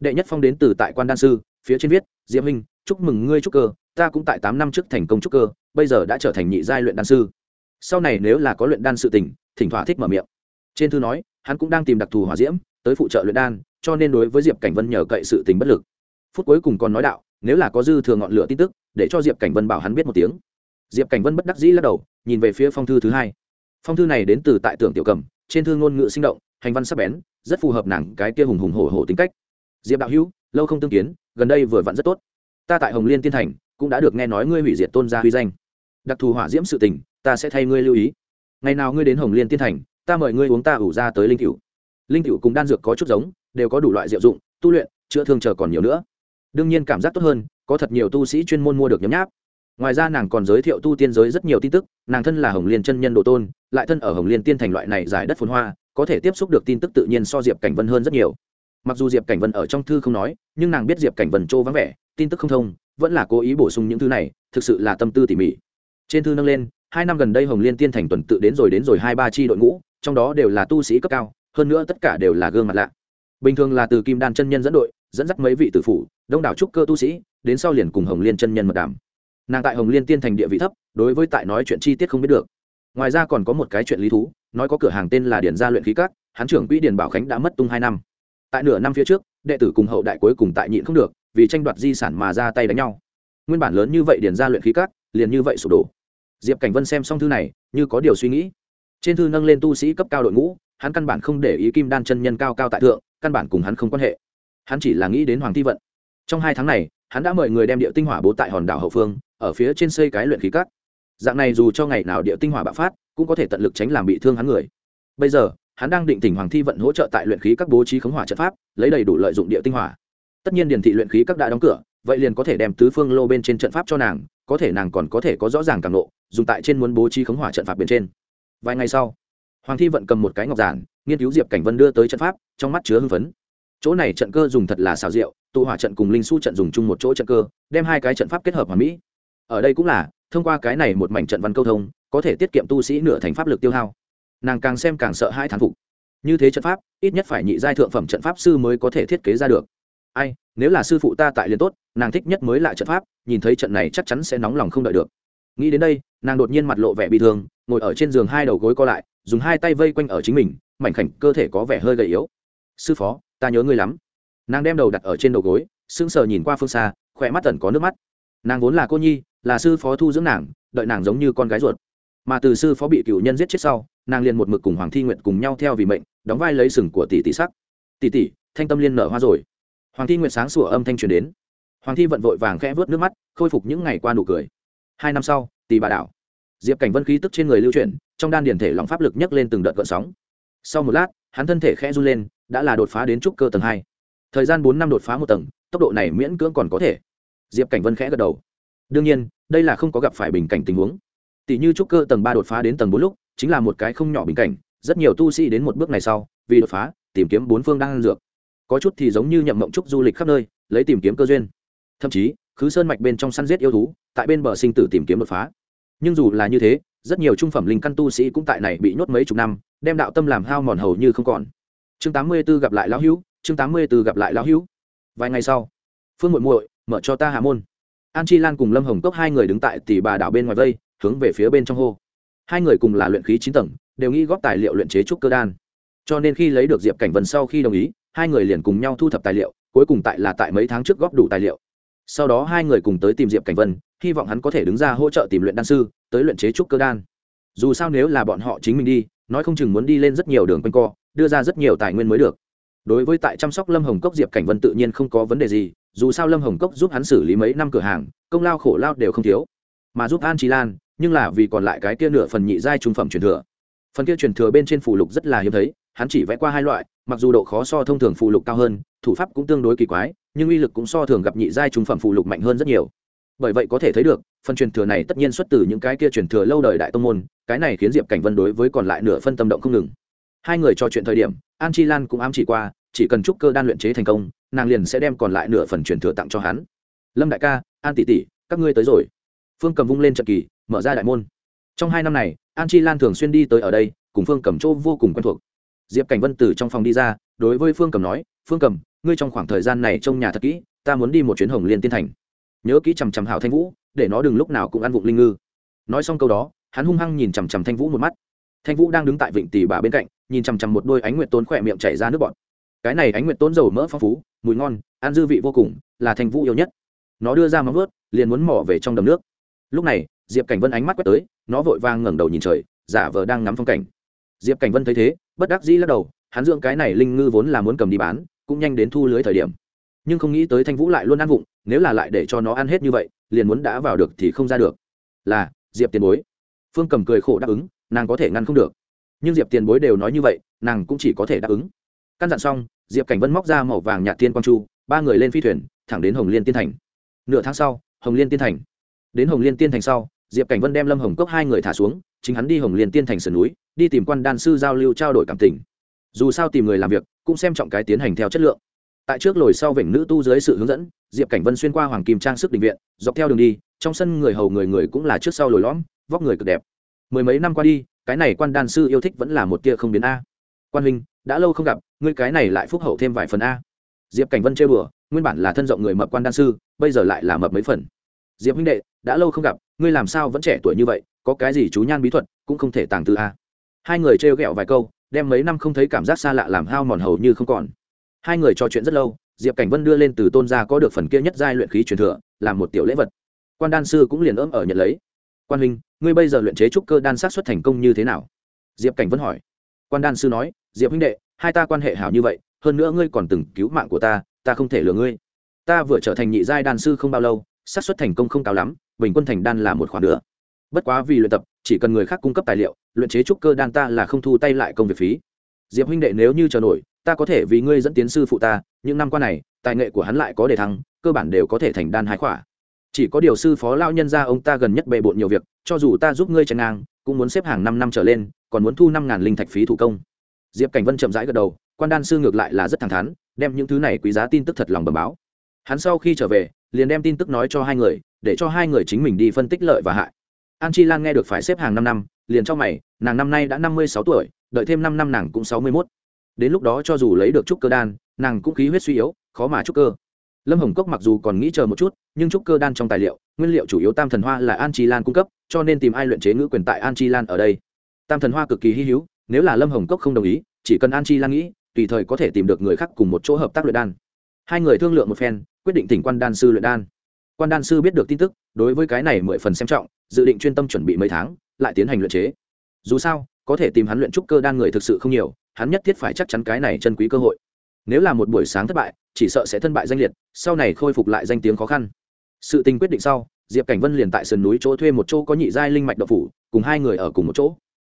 Đệ nhất phong đến từ tại quan đan sư phía trên viết diễm minh chúc mừng ngươi trúc cơ ta cũng tại tám năm trước thành công trúc cơ bây giờ đã trở thành nhị giai luyện đan sư. Sau này nếu là có luyện đan sự tình thỉnh thoả thích mở miệng. Trên thư nói hắn cũng đang tìm đặc thù hỏa diễm tới phụ trợ luyện đan, cho nên đối với diệp cảnh vân nhờ cậy sự tình bất lực. Phút cuối cùng còn nói đạo, nếu là có dư thừa ngọn lửa tin tức, để cho diệp cảnh vân bảo hắn biết một tiếng. Diệp cảnh vân bất đắc dĩ lắc đầu, nhìn về phía phong thư thứ hai. Phong thư này đến từ tại tưởng tiểu cầm, trên thư ngôn ngữ sinh động, hành văn sắc bén, rất phù hợp nàng cái kia hùng hùng hổ hổ tính cách. Diệp đạo hữu, lâu không tương kiến, gần đây vừa vặn rất tốt. Ta tại hồng liên tiên thành, cũng đã được nghe nói ngươi hủy diệt tôn gia huy danh. Đặc thù hỏa diễm sự tình, ta sẽ thay ngươi lưu ý. Ngày nào ngươi đến hồng liên tiên thành, ta mời ngươi uống ta ủ ra tới linh cựu linh cựu cùng đan dược có chút giống, đều có đủ loại diệu dụng, tu luyện, chữa thương chờ còn nhiều nữa. Đương nhiên cảm giác tốt hơn, có thật nhiều tu sĩ chuyên môn mua được nhấm nháp. Ngoài ra nàng còn giới thiệu tu tiên giới rất nhiều tin tức, nàng thân là hồng liên chân nhân độ tôn, lại thân ở hồng liên tiên thành loại này giải đất phồn hoa, có thể tiếp xúc được tin tức tự nhiên so diệp cảnh vân hơn rất nhiều. Mặc dù diệp cảnh vân ở trong thư không nói, nhưng nàng biết diệp cảnh vân trô vắng vẻ, tin tức không thông, vẫn là cố ý bổ sung những thứ này, thực sự là tâm tư tỉ mỉ. Trên thư nâng lên, hai năm gần đây hồng liên tiên thành tuần tự đến rồi đến rồi hai ba chi đội ngũ, trong đó đều là tu sĩ cấp cao hơn nữa tất cả đều là gương mặt lạ. Bình thường là từ kim đan chân nhân dẫn đội, dẫn dắt mấy vị tử phủ, đông đảo trúc cơ tu sĩ, đến sau liền cùng hồng liên chân nhân mật đàm. Nàng tại hồng liên tiên thành địa vị thấp, đối với tại nói chuyện chi tiết không biết được. Ngoài ra còn có một cái chuyện lý thú, nói có cửa hàng tên là điền gia luyện khí cát hán trưởng quỹ điền bảo khánh đã mất tung hai năm. Tại nửa năm phía trước, đệ tử cùng hậu đại cuối cùng tại nhịn không được, vì tranh đoạt di sản mà ra tay đánh nhau. Nguyên bản lớn như vậy điền gia luyện khí cát liền như vậy sụp đổ. Diệp cảnh vân xem xong thư này, như có điều suy nghĩ. Trên thư nâng lên tu sĩ cấp cao đội ngũ hắn căn bản không để ý kim đan chân nhân cao cao tại thượng, căn bản cùng hắn không quan hệ. Hắn chỉ là nghĩ đến hoàng thi vận. Trong hai tháng này, hắn đã mời người đem địa tinh hỏa bố tại hòn đảo hậu phương, ở phía trên xây cái luyện khí cát. Dạng này dù cho ngày nào địa tinh hỏa bạo phát, cũng có thể tận lực tránh làm bị thương hắn người. Bây giờ, hắn đang định tỉnh hoàng thi vận hỗ trợ tại luyện khí các bố trí khống hỏa trận pháp, lấy đầy đủ lợi dụng địa tinh hỏa. Tất nhiên điền thị luyện khí các đã đóng cửa, vậy liền có thể đem tứ phương lô bên trên trận pháp cho nàng, có thể nàng còn có thể có rõ ràng càng lộ, dùng tại trên muốn bố trí khống hỏa trận pháp bên trên. Vài ngày sau hoàng thi vận cầm một cái ngọc giản, nghiên cứu diệp cảnh vân đưa tới trận pháp, trong mắt chứa hưng phấn. Chỗ này trận cơ dùng thật là xào rượu tụ hỏa trận cùng linh su trận dùng chung một chỗ trận cơ, đem hai cái trận pháp kết hợp hoàn mỹ. Ở đây cũng là, thông qua cái này một mảnh trận văn câu thông, có thể tiết kiệm tu sĩ nửa thành pháp lực tiêu hao. Nàng càng xem càng sợ hai thán phục. Như thế trận pháp, ít nhất phải nhị giai thượng phẩm trận pháp sư mới có thể thiết kế ra được. Ai, nếu là sư phụ ta tại liền tốt, nàng thích nhất mới lại trận pháp, nhìn thấy trận này chắc chắn sẽ nóng lòng không đợi được. Nghĩ đến đây, nàng đột nhiên mặt lộ vẻ bị thương, ngồi ở trên giường hai đầu gối co lại dùng hai tay vây quanh ở chính mình, mảnh khảnh cơ thể có vẻ hơi gầy yếu. Sư phó, ta nhớ ngươi lắm. Nàng đem đầu đặt ở trên đầu gối, sững sờ nhìn qua phương xa, khỏe mắt tần có nước mắt. Nàng vốn là cô nhi, là sư phó thu dưỡng nàng, đợi nàng giống như con gái ruột. Mà từ sư phó bị cựu nhân giết chết sau, nàng liền một mực cùng hoàng thi nguyện cùng nhau theo vì mệnh, đóng vai lấy sừng của tỷ tỷ sắc. Tỷ tỷ, thanh tâm liên nở hoa rồi. Hoàng thi nguyện sáng sủa âm thanh truyền đến. Hoàng thi vận vội vàng khẽ vớt nước mắt, khôi phục những ngày qua nụ cười. Hai năm sau, tỷ bà đảo diệp cảnh vân khí tức trên người lưu chuyển, trong đan điển thể lòng pháp lực nhấc lên từng đợt gợn sóng. Sau một lát, hắn thân thể khẽ run lên, đã là đột phá đến trúc cơ tầng hai. Thời gian bốn năm đột phá một tầng, tốc độ này miễn cưỡng còn có thể. Diệp cảnh vân khẽ gật đầu. Đương nhiên, đây là không có gặp phải bình cảnh tình huống. Tỷ như trúc cơ tầng ba đột phá đến tầng bốn lúc, chính là một cái không nhỏ bình cảnh, rất nhiều tu sĩ đến một bước này sau, vì đột phá, tìm kiếm bốn phương đang ăn dược. Có chút thì giống như nhậm mộng trúc du lịch khắp nơi, lấy tìm kiếm cơ duyên. Thậm chí, khứ sơn mạch bên trong săn giết yêu thú, tại bên bờ sinh tử tìm kiếm đột phá nhưng dù là như thế, rất nhiều trung phẩm linh căn tu sĩ cũng tại này bị nhốt mấy chục năm, đem đạo tâm làm hao mòn hầu như không còn. Chương tám mươi b ố gặp lại lão hữu, chương tám mươi b ố gặp lại lão hữu. Vài ngày sau, phương muội muội mở cho ta hạ môn. An chi lan cùng lâm hồng cốc hai người đứng tại tỷ bà đảo bên ngoài vây, hướng về phía bên trong hô. Hai người cùng là luyện khí chín tầng, đều nghĩ góp tài liệu luyện chế trúc cơ đan. Cho nên khi lấy được diệp cảnh vân sau khi đồng ý, hai người liền cùng nhau thu thập tài liệu, cuối cùng tại là tại mấy tháng trước góp đủ tài liệu sau đó hai người cùng tới tìm diệp cảnh vân, hy vọng hắn có thể đứng ra hỗ trợ tìm luyện đan sư, tới luyện chế trúc cơ đan. Dù sao nếu là bọn họ chính mình đi, nói không chừng muốn đi lên rất nhiều đường quanh co, đưa ra rất nhiều tài nguyên mới được. Đối với tại chăm sóc lâm hồng cốc diệp cảnh vân tự nhiên không có vấn đề gì, dù sao lâm hồng cốc giúp hắn xử lý mấy năm cửa hàng, công lao khổ lao đều không thiếu. Mà giúp an trí lan, nhưng là vì còn lại cái kia nửa phần nhị giai trung phẩm truyền thừa. Phần kia truyền thừa bên trên phủ lục rất là hiếm thấy hắn chỉ vẽ qua hai loại, mặc dù độ khó so thông thường phụ lục cao hơn, thủ pháp cũng tương đối kỳ quái, nhưng uy lực cũng so thường gặp nhị giai trung phẩm phụ lục mạnh hơn rất nhiều. Bởi vậy có thể thấy được, phần truyền thừa này tất nhiên xuất từ những cái kia truyền thừa lâu đời đại tông môn, cái này khiến diệp cảnh vân đối với còn lại nửa phân tâm động không ngừng. Hai người trò chuyện thời điểm, an chi lan cũng ám chỉ qua, chỉ cần trúc cơ đan luyện chế thành công, nàng liền sẽ đem còn lại nửa phần truyền thừa tặng cho hắn. Lâm đại ca, an tỷ tỷ, các ngươi tới rồi. Phương cầm vung lên trận kỳ, mở ra đại môn. Trong hai năm này, an chi lan thường xuyên đi tới ở đây, cùng phương cầm chỗ vô cùng quen thuộc diệp cảnh vân từ trong phòng đi ra, đối với phương cầm nói, phương cầm, ngươi trong khoảng thời gian này trong nhà thật kỹ, ta muốn đi một chuyến hồng liên tiên thành. Nhớ kỹ chằm chằm hảo thanh vũ, để nó đừng lúc nào cũng ăn vụng linh ngư. Nói xong câu đó, hắn hung hăng nhìn chằm chằm thanh vũ một mắt. Thanh vũ đang đứng tại vịnh tỷ bà bên cạnh, nhìn chằm chằm một đôi ánh nguyệt tôn khỏe miệng chảy ra nước bọt. Cái này ánh nguyệt tôn dầu mỡ phong phú, mùi ngon, ăn dư vị vô cùng, là thanh vũ yêu nhất. Nó đưa ra móng vớt liền muốn mỏ về trong đầm nước. Lúc này, diệp cảnh vân ánh mắt quét tới, nó vội vang ngẩng đầu nhìn trời, giả vờ đang ngắm phong cảnh. Diệp cảnh vân thấy thế bất đắc dĩ lắc đầu, hắn dưỡng cái này linh ngư vốn là muốn cầm đi bán, cũng nhanh đến thu lưới thời điểm. Nhưng không nghĩ tới thanh vũ lại luôn ăn vụng, nếu là lại để cho nó ăn hết như vậy, liền muốn đã vào được thì không ra được. Là, diệp tiền bối. Phương cầm cười khổ đáp ứng, nàng có thể ngăn không được. Nhưng diệp tiền bối đều nói như vậy, nàng cũng chỉ có thể đáp ứng. Căn dặn xong, diệp cảnh vân móc ra màu vàng nhạt tiên quang chu ba người lên phi thuyền, thẳng đến hồng liên tiên thành. Nửa tháng sau, hồng liên tiên thành. Đến hồng liên tiên thành sau diệp cảnh vân đem lâm hồng cốc hai người thả xuống, chính hắn đi hồng liên tiên thành sườn núi, đi tìm quan đan sư giao lưu trao đổi cảm tình. Dù sao tìm người làm việc, cũng xem trọng cái tiến hành theo chất lượng. Tại trước lồi sau vểnh nữ tu dưới sự hướng dẫn, diệp cảnh vân xuyên qua hoàng kim trang sức định viện, dọc theo đường đi, trong sân người hầu người người cũng là trước sau lồi lõm, vóc người cực đẹp. Mười mấy năm qua đi, cái này quan đan sư yêu thích vẫn là một tia không biến a. Quan huynh, đã lâu không gặp, ngươi cái này lại phúc hậu thêm vài phần a. Diệp cảnh vân chơi bừa nguyên bản là thân rộng người mập quan đan sư, bây giờ lại là mập mấy phần diệp huynh đệ, đã lâu không gặp, ngươi làm sao vẫn trẻ tuổi như vậy, có cái gì chú nhan bí thuật cũng không thể tàng tư a hai người trêu ghẹo vài câu, đem mấy năm không thấy cảm giác xa lạ làm hao mòn hầu như không còn. Hai người trò chuyện rất lâu, diệp cảnh vân đưa lên từ tôn gia có được phần kia nhất giai luyện khí truyền thừa, làm một tiểu lễ vật. Quan đan sư cũng liền ỡm ở nhận lấy. Quan huynh, ngươi bây giờ luyện chế trúc cơ đan sát xuất thành công như thế nào? Diệp cảnh vân hỏi. Quan đan sư nói, diệp huynh đệ, hai ta quan hệ hảo như vậy, hơn nữa ngươi còn từng cứu mạng của ta ta không thể lừa ngươi. Ta vừa trở thành nhị giai đan sư không bao lâu xác suất thành công không cao lắm, bình quân thành đan là một khoản nữa bất quá vì luyện tập, chỉ cần người khác cung cấp tài liệu, luyện chế trúc cơ đan ta là không thu tay lại công việc phí. Diệp huynh đệ nếu như chờ nổi, ta có thể vì ngươi dẫn tiến sư phụ ta, những năm qua này, tài nghệ của hắn lại có đề thăng, cơ bản đều có thể thành đan hái khỏa. Chỉ có điều sư phó lao nhân ra ông ta gần nhất bề bộn nhiều việc, cho dù ta giúp ngươi chen ngang, cũng muốn xếp hàng năm năm trở lên, còn muốn thu năm ngàn linh thạch phí thủ công. Diệp cảnh vân chậm rãi gật đầu, quan đan sư ngược lại là rất thẳng thắn, đem những thứ này quý giá tin tức thật lòng bầm báo. Hắn sau khi trở về liền đem tin tức nói cho hai người, để cho hai người chính mình đi phân tích lợi và hại. An chi lan nghe được phải xếp hàng năm năm, liền cho mày, nàng năm nay đã năm mươi sáu tuổi, đợi thêm năm năm nàng cũng sáu mươi mốt. Đến lúc đó cho dù lấy được trúc cơ đan, nàng cũng khí huyết suy yếu, khó mà trúc cơ. Lâm hồng cốc mặc dù còn nghĩ chờ một chút, nhưng trúc cơ đan trong tài liệu, nguyên liệu chủ yếu tam thần hoa là an chi lan cung cấp, cho nên tìm ai luyện chế ngữ quyền tại an chi lan ở đây. Tam thần hoa cực kỳ hy hữu, nếu là lâm hồng cốc không đồng ý, chỉ cần an chi lan nghĩ, tùy thời có thể tìm được người khác cùng một chỗ hợp tác luyện đan. Hai người thương lượng một phen quyết định tỉnh quan đan sư luyện đan. Quan đan sư biết được tin tức, đối với cái này mười phần xem trọng, dự định chuyên tâm chuẩn bị mấy tháng, lại tiến hành luyện chế. Dù sao, có thể tìm hắn luyện trúc cơ đan người thực sự không nhiều, hắn nhất thiết phải chắc chắn cái này chân quý cơ hội. Nếu là một buổi sáng thất bại, chỉ sợ sẽ thân bại danh liệt, sau này khôi phục lại danh tiếng khó khăn. Sự tình quyết định sau, diệp cảnh vân liền tại sườn núi chỗ thuê một chỗ có nhị giai linh mạch độc phủ, cùng hai người ở cùng một chỗ.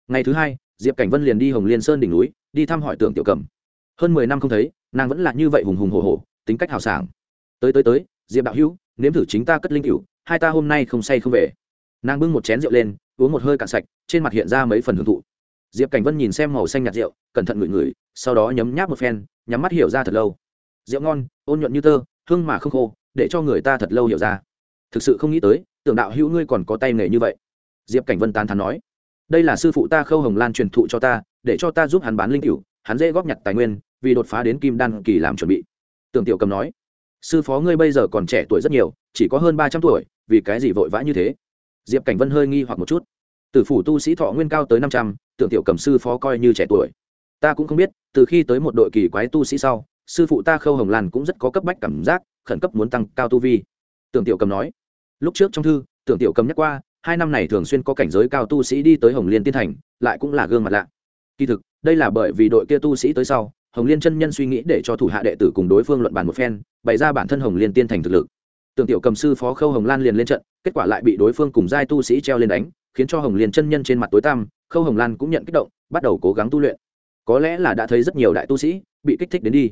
Ngày thứ hai, diệp cảnh vân liền đi hồng liên sơn đỉnh núi, đi thăm hỏi tượng tiểu cầm. Hơn mười năm không thấy, nàng vẫn là như vậy hùng hùng hồ hồ tính cách hào sảng tới tới tới, diệp đạo hữu, nếm thử chính ta cất linh cựu hai ta hôm nay không say không về. Nàng bưng một chén rượu lên, uống một hơi cạn sạch, trên mặt hiện ra mấy phần hưởng thụ. Diệp cảnh vân nhìn xem màu xanh nhạt rượu, cẩn thận ngửi ngửi, sau đó nhấm nháp một phen, nhắm mắt hiểu ra thật lâu. Rượu ngon, ôn nhuận như tơ, hương mà không khô, để cho người ta thật lâu hiểu ra. Thực sự không nghĩ tới, tưởng đạo hữu ngươi còn có tay nghề như vậy. Diệp cảnh vân tán thán nói, đây là sư phụ ta khâu hồng lan truyền thụ cho ta, để cho ta giúp hắn bán linh cựu hắn dễ góp nhặt tài nguyên, vì đột phá đến kim đan kỳ làm chuẩn bị. Tưởng tiểu cầm nói sư phó ngươi bây giờ còn trẻ tuổi rất nhiều, chỉ có hơn ba trăm tuổi, vì cái gì vội vã như thế? Diệp cảnh vân hơi nghi hoặc một chút. Tử phủ tu sĩ thọ nguyên cao tới năm trăm, tưởng tiểu cầm sư phó coi như trẻ tuổi. Ta cũng không biết, từ khi tới một đội kỳ quái tu sĩ sau, sư phụ ta khâu hồng lan cũng rất có cấp bách cảm giác, khẩn cấp muốn tăng cao tu vi. Tưởng tiểu cầm nói. Lúc trước trong thư, tưởng tiểu cầm nhắc qua, hai năm này thường xuyên có cảnh giới cao tu sĩ đi tới hồng liên tiên thành, lại cũng là gương mặt lạ. Kỳ thực, đây là bởi vì đội kia tu sĩ tới sau hồng liên chân nhân suy nghĩ để cho thủ hạ đệ tử cùng đối phương luận bàn một phen, bày ra bản thân hồng liên tiên thành thực lực. Tưởng tiểu cầm sư phó khâu hồng lan liền lên trận, kết quả lại bị đối phương cùng giai tu sĩ treo lên đánh, khiến cho hồng liên chân nhân trên mặt tối tăm, khâu hồng lan cũng nhận kích động, bắt đầu cố gắng tu luyện. Có lẽ là đã thấy rất nhiều đại tu sĩ bị kích thích đến đi.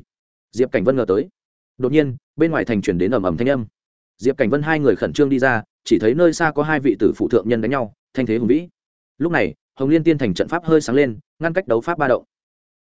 Diệp cảnh vân ngờ tới. Đột nhiên, bên ngoài thành chuyển đến ầm ầm thanh âm. Diệp cảnh vân hai người khẩn trương đi ra, chỉ thấy nơi xa có hai vị tử phụ thượng nhân đánh nhau, thanh thế hùng vĩ. Lúc này, hồng liên tiên thành trận pháp hơi sáng lên, ngăn cách đấu pháp ba động.